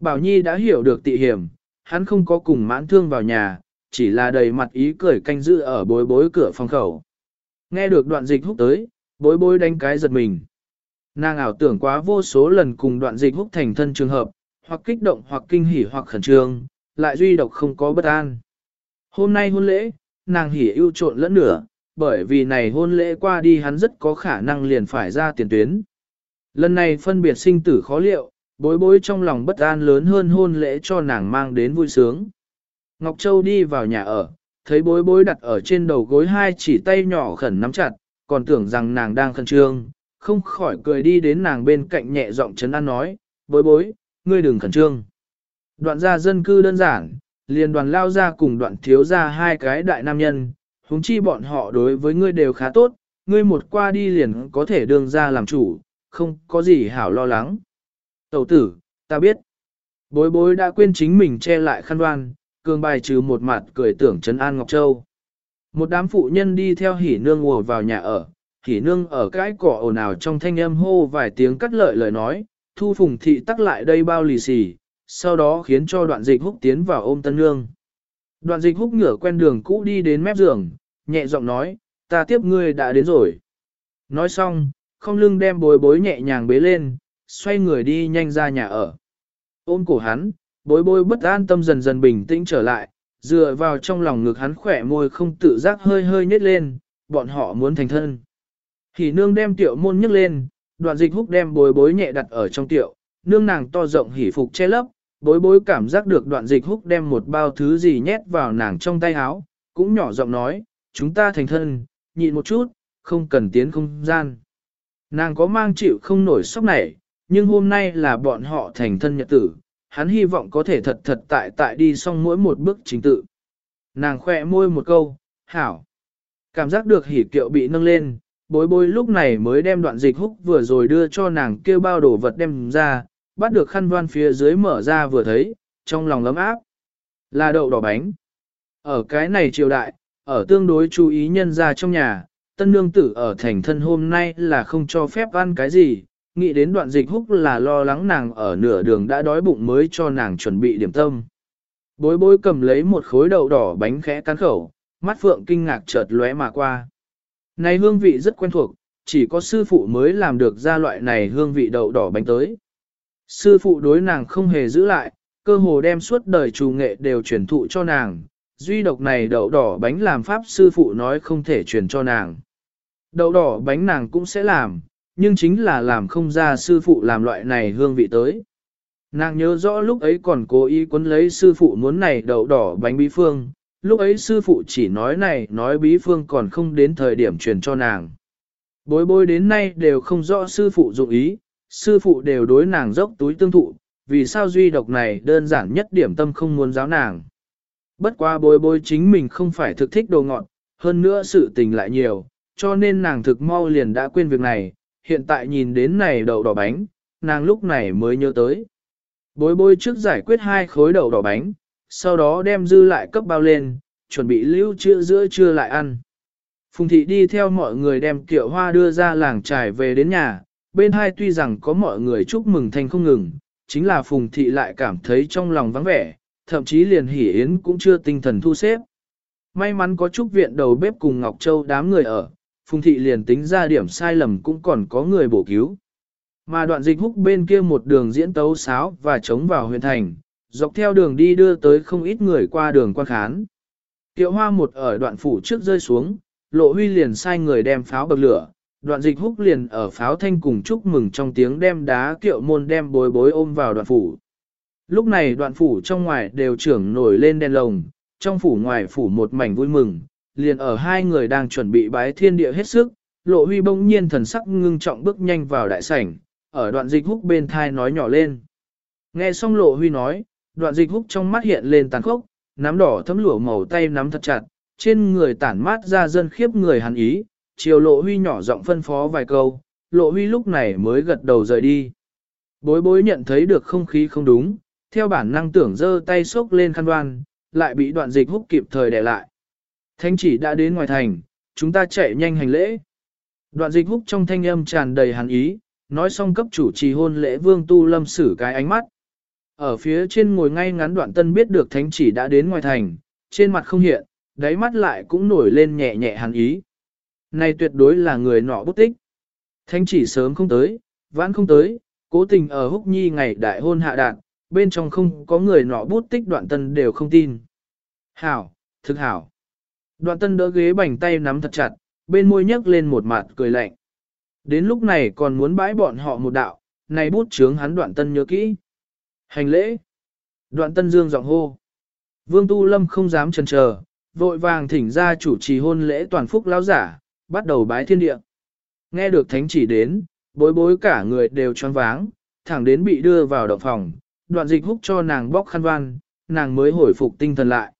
Bảo Nhi đã hiểu được tị hiểm, hắn không có cùng mãn thương vào nhà, chỉ là đầy mặt ý cười canh giữ ở bối bối cửa phòng khẩu. Nghe được đoạn dịch húc tới, bối bối đánh cái giật mình. Nàng ảo tưởng quá vô số lần cùng đoạn dịch húc thành thân trường hợp, hoặc kích động hoặc kinh hỉ hoặc khẩn trương, lại duy độc không có bất an. Hôm nay hôn lễ, nàng hỉ ưu trộn lẫn nửa, bởi vì này hôn lễ qua đi hắn rất có khả năng liền phải ra tiền tuyến. Lần này phân biệt sinh tử khó liệu, bối bối trong lòng bất an lớn hơn hôn lễ cho nàng mang đến vui sướng. Ngọc Châu đi vào nhà ở, thấy bối bối đặt ở trên đầu gối hai chỉ tay nhỏ khẩn nắm chặt, còn tưởng rằng nàng đang khẩn trương, không khỏi cười đi đến nàng bên cạnh nhẹ giọng chấn an nói, bối bối, ngươi đừng khẩn trương. Đoạn gia dân cư đơn giản, liền đoàn lao ra cùng đoạn thiếu ra hai cái đại nam nhân, huống chi bọn họ đối với ngươi đều khá tốt, ngươi một qua đi liền có thể đương ra làm chủ, không có gì hảo lo lắng. Tẩu tử, ta biết. Bối bối đã quên chính mình che lại khăn đoan, cường bài trừ một mặt cười tưởng Trấn An Ngọc Châu. Một đám phụ nhân đi theo hỉ nương ngồi vào nhà ở, hỉ nương ở cái cỏ ồn ào trong thanh âm hô vài tiếng cắt lợi lời nói, thu phùng thị tắc lại đây bao lì xì, sau đó khiến cho đoạn dịch húc tiến vào ôm tân nương. Đoạn dịch húc ngửa quen đường cũ đi đến mép giường, nhẹ giọng nói, ta tiếp ngươi đã đến rồi. Nói xong, không lưng đem bối bối nhẹ nhàng bế lên, xoay người đi nhanh ra nhà ở. Ôm cổ hắn, bối bối bất an tâm dần dần bình tĩnh trở lại, dựa vào trong lòng ngực hắn khỏe môi không tự giác hơi hơi nhếch lên, bọn họ muốn thành thân. Hỉ nương đem tiểu môn nhấc lên, đoạn dịch húc đem bối bối nhẹ đặt ở trong tiểu, nương nàng to rộng hỉ phục che lấp, bối bối cảm giác được đoạn dịch húc đem một bao thứ gì nhét vào nàng trong tay áo, cũng nhỏ giọng nói, chúng ta thành thân, nhịn một chút, không cần tiến không gian. Nàng có mang chịu không nổi sốc này, nhưng hôm nay là bọn họ thành thân nhật tử, hắn hy vọng có thể thật thật tại tại đi xong mỗi một bước chính tự. Nàng khỏe môi một câu, hảo. Cảm giác được hỉ kiệu bị nâng lên, bối bối lúc này mới đem đoạn dịch húc vừa rồi đưa cho nàng kêu bao đồ vật đem ra, bắt được khăn đoan phía dưới mở ra vừa thấy, trong lòng lấm áp. Là đậu đỏ bánh. Ở cái này triều đại, ở tương đối chú ý nhân ra trong nhà, tân nương tử ở thành thân hôm nay là không cho phép ăn cái gì, nghĩ đến đoạn dịch húc là lo lắng nàng ở nửa đường đã đói bụng mới cho nàng chuẩn bị điểm tâm. Bối bối cầm lấy một khối đậu đỏ bánh khẽ cắn khẩu, mắt phượng kinh ngạc chợt lóe mà qua. Này hương vị rất quen thuộc, chỉ có sư phụ mới làm được ra loại này hương vị đậu đỏ bánh tới. Sư phụ đối nàng không hề giữ lại, cơ hồ đem suốt đời trù nghệ đều truyền thụ cho nàng, duy độc này đậu đỏ bánh làm pháp sư phụ nói không thể truyền cho nàng. Đậu đỏ bánh nàng cũng sẽ làm, nhưng chính là làm không ra sư phụ làm loại này hương vị tới. Nàng nhớ rõ lúc ấy còn cố ý quấn lấy sư phụ muốn này đậu đỏ bánh bí phương, lúc ấy sư phụ chỉ nói này nói bí phương còn không đến thời điểm truyền cho nàng. Bối bối đến nay đều không rõ sư phụ dụng ý, sư phụ đều đối nàng dốc túi tương thụ, vì sao duy độc này đơn giản nhất điểm tâm không muốn giáo nàng. Bất quá bối bối chính mình không phải thực thích đồ ngọt, hơn nữa sự tình lại nhiều, cho nên nàng thực mau liền đã quên việc này, hiện tại nhìn đến này đậu đỏ bánh, nàng lúc này mới nhớ tới. Bối bối trước giải quyết hai khối đậu đỏ bánh, sau đó đem dư lại cấp bao lên, chuẩn bị lưu trữ giữa trưa lại ăn. Phùng thị đi theo mọi người đem kiệu hoa đưa ra làng trải về đến nhà, bên hai tuy rằng có mọi người chúc mừng thanh không ngừng, chính là Phùng thị lại cảm thấy trong lòng vắng vẻ, thậm chí liền hỉ yến cũng chưa tinh thần thu xếp. May mắn có chúc viện đầu bếp cùng Ngọc Châu đám người ở, Phùng thị liền tính ra điểm sai lầm cũng còn có người bổ cứu. Mà đoạn dịch húc bên kia một đường diễn tấu sáo và chống vào huyện thành, dọc theo đường đi đưa tới không ít người qua đường quan khán. Kiệu hoa một ở đoạn phủ trước rơi xuống, lộ huy liền sai người đem pháo bậc lửa, đoạn dịch húc liền ở pháo thanh cùng chúc mừng trong tiếng đem đá kiệu môn đem bối bối ôm vào đoạn phủ. Lúc này đoạn phủ trong ngoài đều trưởng nổi lên đèn lồng, trong phủ ngoài phủ một mảnh vui mừng, liền ở hai người đang chuẩn bị bái thiên địa hết sức, lộ huy bỗng nhiên thần sắc ngưng trọng bước nhanh vào đại sảnh, ở đoạn dịch húc bên thai nói nhỏ lên. Nghe xong lộ huy nói, đoạn dịch húc trong mắt hiện lên tàn khốc, nắm đỏ thấm lửa màu tay nắm thật chặt, trên người tản mát ra dân khiếp người hắn ý, chiều lộ huy nhỏ giọng phân phó vài câu, lộ huy lúc này mới gật đầu rời đi. Bối bối nhận thấy được không khí không đúng, theo bản năng tưởng giơ tay xốc lên khăn đoan, lại bị đoạn dịch húc kịp thời đè lại. Thanh chỉ đã đến ngoài thành, chúng ta chạy nhanh hành lễ. Đoạn dịch húc trong thanh âm tràn đầy hàn ý, nói xong cấp chủ trì hôn lễ vương tu lâm xử cái ánh mắt. Ở phía trên ngồi ngay ngắn đoạn tân biết được thánh chỉ đã đến ngoài thành, trên mặt không hiện, đáy mắt lại cũng nổi lên nhẹ nhẹ hàn ý. Này tuyệt đối là người nọ bút tích. Thánh chỉ sớm không tới, vãn không tới, cố tình ở húc nhi ngày đại hôn hạ đạn, bên trong không có người nọ bút tích đoạn tân đều không tin. Hảo, thực hảo. Đoạn tân đỡ ghế bành tay nắm thật chặt, bên môi nhấc lên một mặt cười lạnh. Đến lúc này còn muốn bãi bọn họ một đạo, này bút chướng hắn đoạn tân nhớ kỹ. Hành lễ. Đoạn tân dương giọng hô. Vương Tu Lâm không dám chần chờ, vội vàng thỉnh ra chủ trì hôn lễ toàn phúc lão giả, bắt đầu bái thiên địa. Nghe được thánh chỉ đến, bối bối cả người đều choáng váng, thẳng đến bị đưa vào động phòng, đoạn dịch húc cho nàng bóc khăn văn, nàng mới hồi phục tinh thần lại.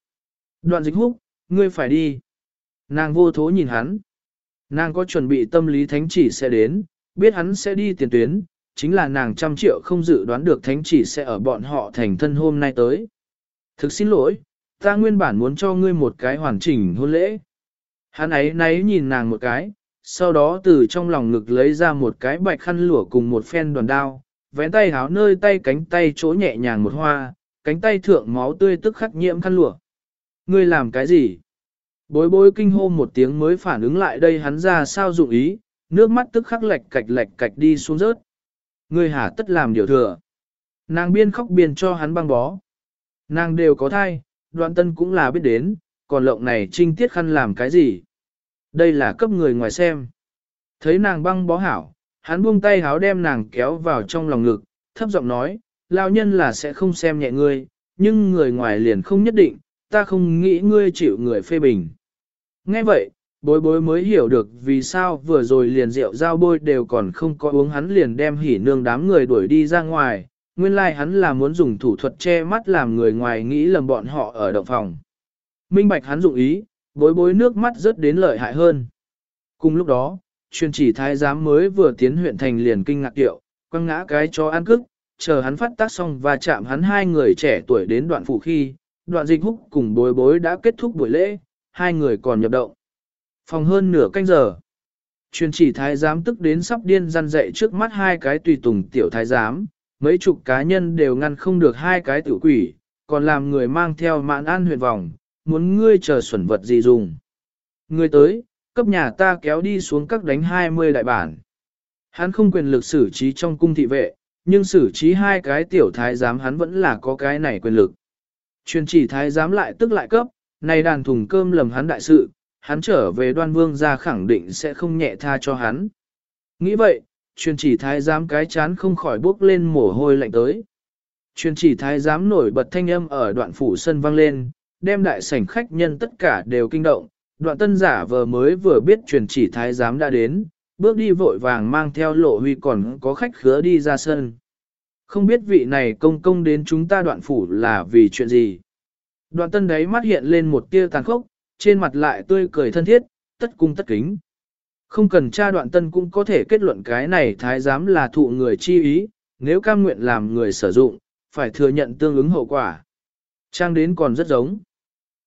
Đoạn dịch húc, ngươi phải đi. Nàng vô thố nhìn hắn. Nàng có chuẩn bị tâm lý thánh chỉ sẽ đến, biết hắn sẽ đi tiền tuyến, chính là nàng trăm triệu không dự đoán được thánh chỉ sẽ ở bọn họ thành thân hôm nay tới. Thực xin lỗi, ta nguyên bản muốn cho ngươi một cái hoàn chỉnh hôn lễ. Hắn ấy náy nhìn nàng một cái, sau đó từ trong lòng ngực lấy ra một cái bạch khăn lụa cùng một phen đoàn đao, vén tay háo nơi tay cánh tay chỗ nhẹ nhàng một hoa, cánh tay thượng máu tươi tức khắc nhiễm khăn lụa. Ngươi làm cái gì? Bối bối kinh hô một tiếng mới phản ứng lại đây hắn ra sao dụng ý, nước mắt tức khắc lệch cạch lệch cạch đi xuống rớt. Ngươi hả tất làm điều thừa. Nàng biên khóc biên cho hắn băng bó. Nàng đều có thai, đoạn tân cũng là biết đến, còn lộng này trinh tiết khăn làm cái gì. Đây là cấp người ngoài xem. Thấy nàng băng bó hảo, hắn buông tay háo đem nàng kéo vào trong lòng ngực, thấp giọng nói, lao nhân là sẽ không xem nhẹ ngươi, nhưng người ngoài liền không nhất định, ta không nghĩ ngươi chịu người phê bình. Nghe vậy, bối bối mới hiểu được vì sao vừa rồi liền rượu giao bôi đều còn không có uống hắn liền đem hỉ nương đám người đuổi đi ra ngoài, nguyên lai like hắn là muốn dùng thủ thuật che mắt làm người ngoài nghĩ lầm bọn họ ở động phòng. Minh bạch hắn dụng ý, bối bối nước mắt rớt đến lợi hại hơn. Cùng lúc đó, chuyên chỉ thái giám mới vừa tiến huyện thành liền kinh ngạc tiệu, quăng ngã cái cho ăn cức, chờ hắn phát tác xong và chạm hắn hai người trẻ tuổi đến đoạn phủ khi, đoạn dịch húc cùng bối bối đã kết thúc buổi lễ, hai người còn nhập động. Phòng hơn nửa canh giờ. Chuyên chỉ thái giám tức đến sắp điên răn dậy trước mắt hai cái tùy tùng tiểu thái giám, mấy chục cá nhân đều ngăn không được hai cái tiểu quỷ, còn làm người mang theo mạn an huyền vòng, muốn ngươi chờ xuẩn vật gì dùng. Ngươi tới, cấp nhà ta kéo đi xuống các đánh 20 đại bản. Hắn không quyền lực xử trí trong cung thị vệ, nhưng xử trí hai cái tiểu thái giám hắn vẫn là có cái này quyền lực. Truyền chỉ thái giám lại tức lại cấp, này đàn thùng cơm lầm hắn đại sự, hắn trở về đoan vương ra khẳng định sẽ không nhẹ tha cho hắn. Nghĩ vậy, truyền chỉ thái giám cái chán không khỏi bước lên mồ hôi lạnh tới. Truyền chỉ thái giám nổi bật thanh âm ở đoạn phủ sân vang lên, đem đại sảnh khách nhân tất cả đều kinh động, đoạn tân giả vờ mới vừa biết truyền chỉ thái giám đã đến, bước đi vội vàng mang theo lộ huy còn có khách khứa đi ra sân. Không biết vị này công công đến chúng ta đoạn phủ là vì chuyện gì. Đoạn tân đấy mắt hiện lên một tia tàn khốc, trên mặt lại tươi cười thân thiết, tất cung tất kính. Không cần tra đoạn tân cũng có thể kết luận cái này thái giám là thụ người chi ý, nếu cam nguyện làm người sử dụng, phải thừa nhận tương ứng hậu quả. Trang đến còn rất giống.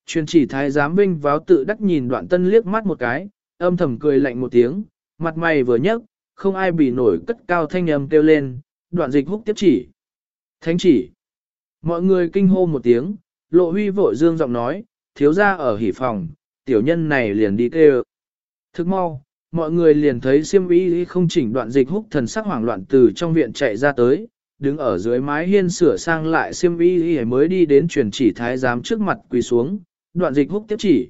Truyền chỉ thái giám vinh váo tự đắc nhìn đoạn tân liếc mắt một cái, âm thầm cười lạnh một tiếng, mặt mày vừa nhấc, không ai bị nổi cất cao thanh âm kêu lên, đoạn dịch húc tiếp chỉ. Thánh chỉ. Mọi người kinh hô một tiếng, lộ huy vội dương giọng nói, thiếu ra ở hỉ phòng, tiểu nhân này liền đi kêu. Thức mau, mọi người liền thấy siêm ý không chỉnh đoạn dịch húc thần sắc hoảng loạn từ trong viện chạy ra tới, đứng ở dưới mái hiên sửa sang lại siêm ý mới đi đến truyền chỉ thái giám trước mặt quỳ xuống, đoạn dịch húc tiếp chỉ.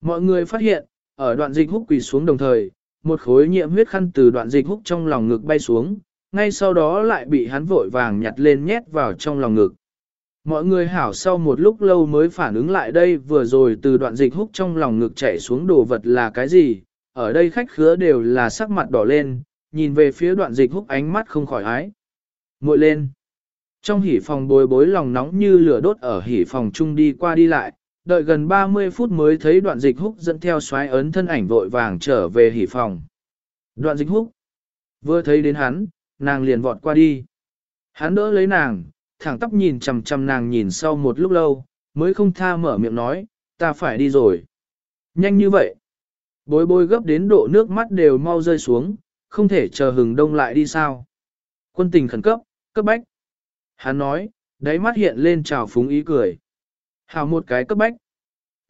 Mọi người phát hiện, ở đoạn dịch húc quỳ xuống đồng thời, một khối nhiễm huyết khăn từ đoạn dịch húc trong lòng ngực bay xuống, ngay sau đó lại bị hắn vội vàng nhặt lên nhét vào trong lòng ngực. Mọi người hảo sau một lúc lâu mới phản ứng lại đây vừa rồi từ đoạn dịch húc trong lòng ngực chạy xuống đồ vật là cái gì, ở đây khách khứa đều là sắc mặt đỏ lên, nhìn về phía đoạn dịch húc ánh mắt không khỏi ái. Muội lên. Trong hỉ phòng bối bối lòng nóng như lửa đốt ở hỉ phòng chung đi qua đi lại, đợi gần 30 phút mới thấy đoạn dịch húc dẫn theo xoáy ấn thân ảnh vội vàng trở về hỉ phòng. Đoạn dịch húc. Vừa thấy đến hắn, nàng liền vọt qua đi. Hắn đỡ lấy nàng, thẳng tóc nhìn chằm chằm nàng nhìn sau một lúc lâu, mới không tha mở miệng nói, ta phải đi rồi. Nhanh như vậy. Bối bối gấp đến độ nước mắt đều mau rơi xuống, không thể chờ hừng đông lại đi sao. Quân tình khẩn cấp, cấp bách. Hắn nói, đáy mắt hiện lên trào phúng ý cười. Hào một cái cấp bách.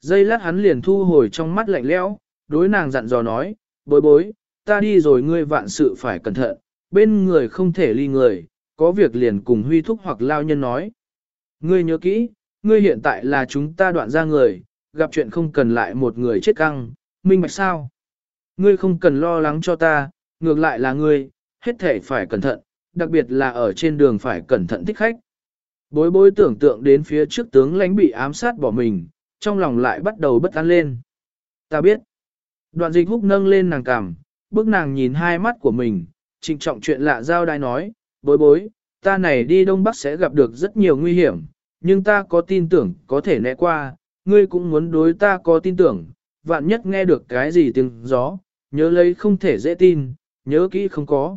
Dây lát hắn liền thu hồi trong mắt lạnh lẽo, đối nàng dặn dò nói, bối bối, ta đi rồi ngươi vạn sự phải cẩn thận, bên người không thể ly người, có việc liền cùng huy thúc hoặc lao nhân nói. Ngươi nhớ kỹ, ngươi hiện tại là chúng ta đoạn ra người, gặp chuyện không cần lại một người chết căng, minh bạch sao? Ngươi không cần lo lắng cho ta, ngược lại là ngươi, hết thể phải cẩn thận, đặc biệt là ở trên đường phải cẩn thận thích khách. Bối bối tưởng tượng đến phía trước tướng lãnh bị ám sát bỏ mình, trong lòng lại bắt đầu bất an lên. Ta biết. Đoạn dịch húc nâng lên nàng cằm, bước nàng nhìn hai mắt của mình, trịnh trọng chuyện lạ giao đai nói, bối bối, ta này đi Đông Bắc sẽ gặp được rất nhiều nguy hiểm, nhưng ta có tin tưởng có thể né qua, ngươi cũng muốn đối ta có tin tưởng, vạn nhất nghe được cái gì tiếng gió, nhớ lấy không thể dễ tin, nhớ kỹ không có.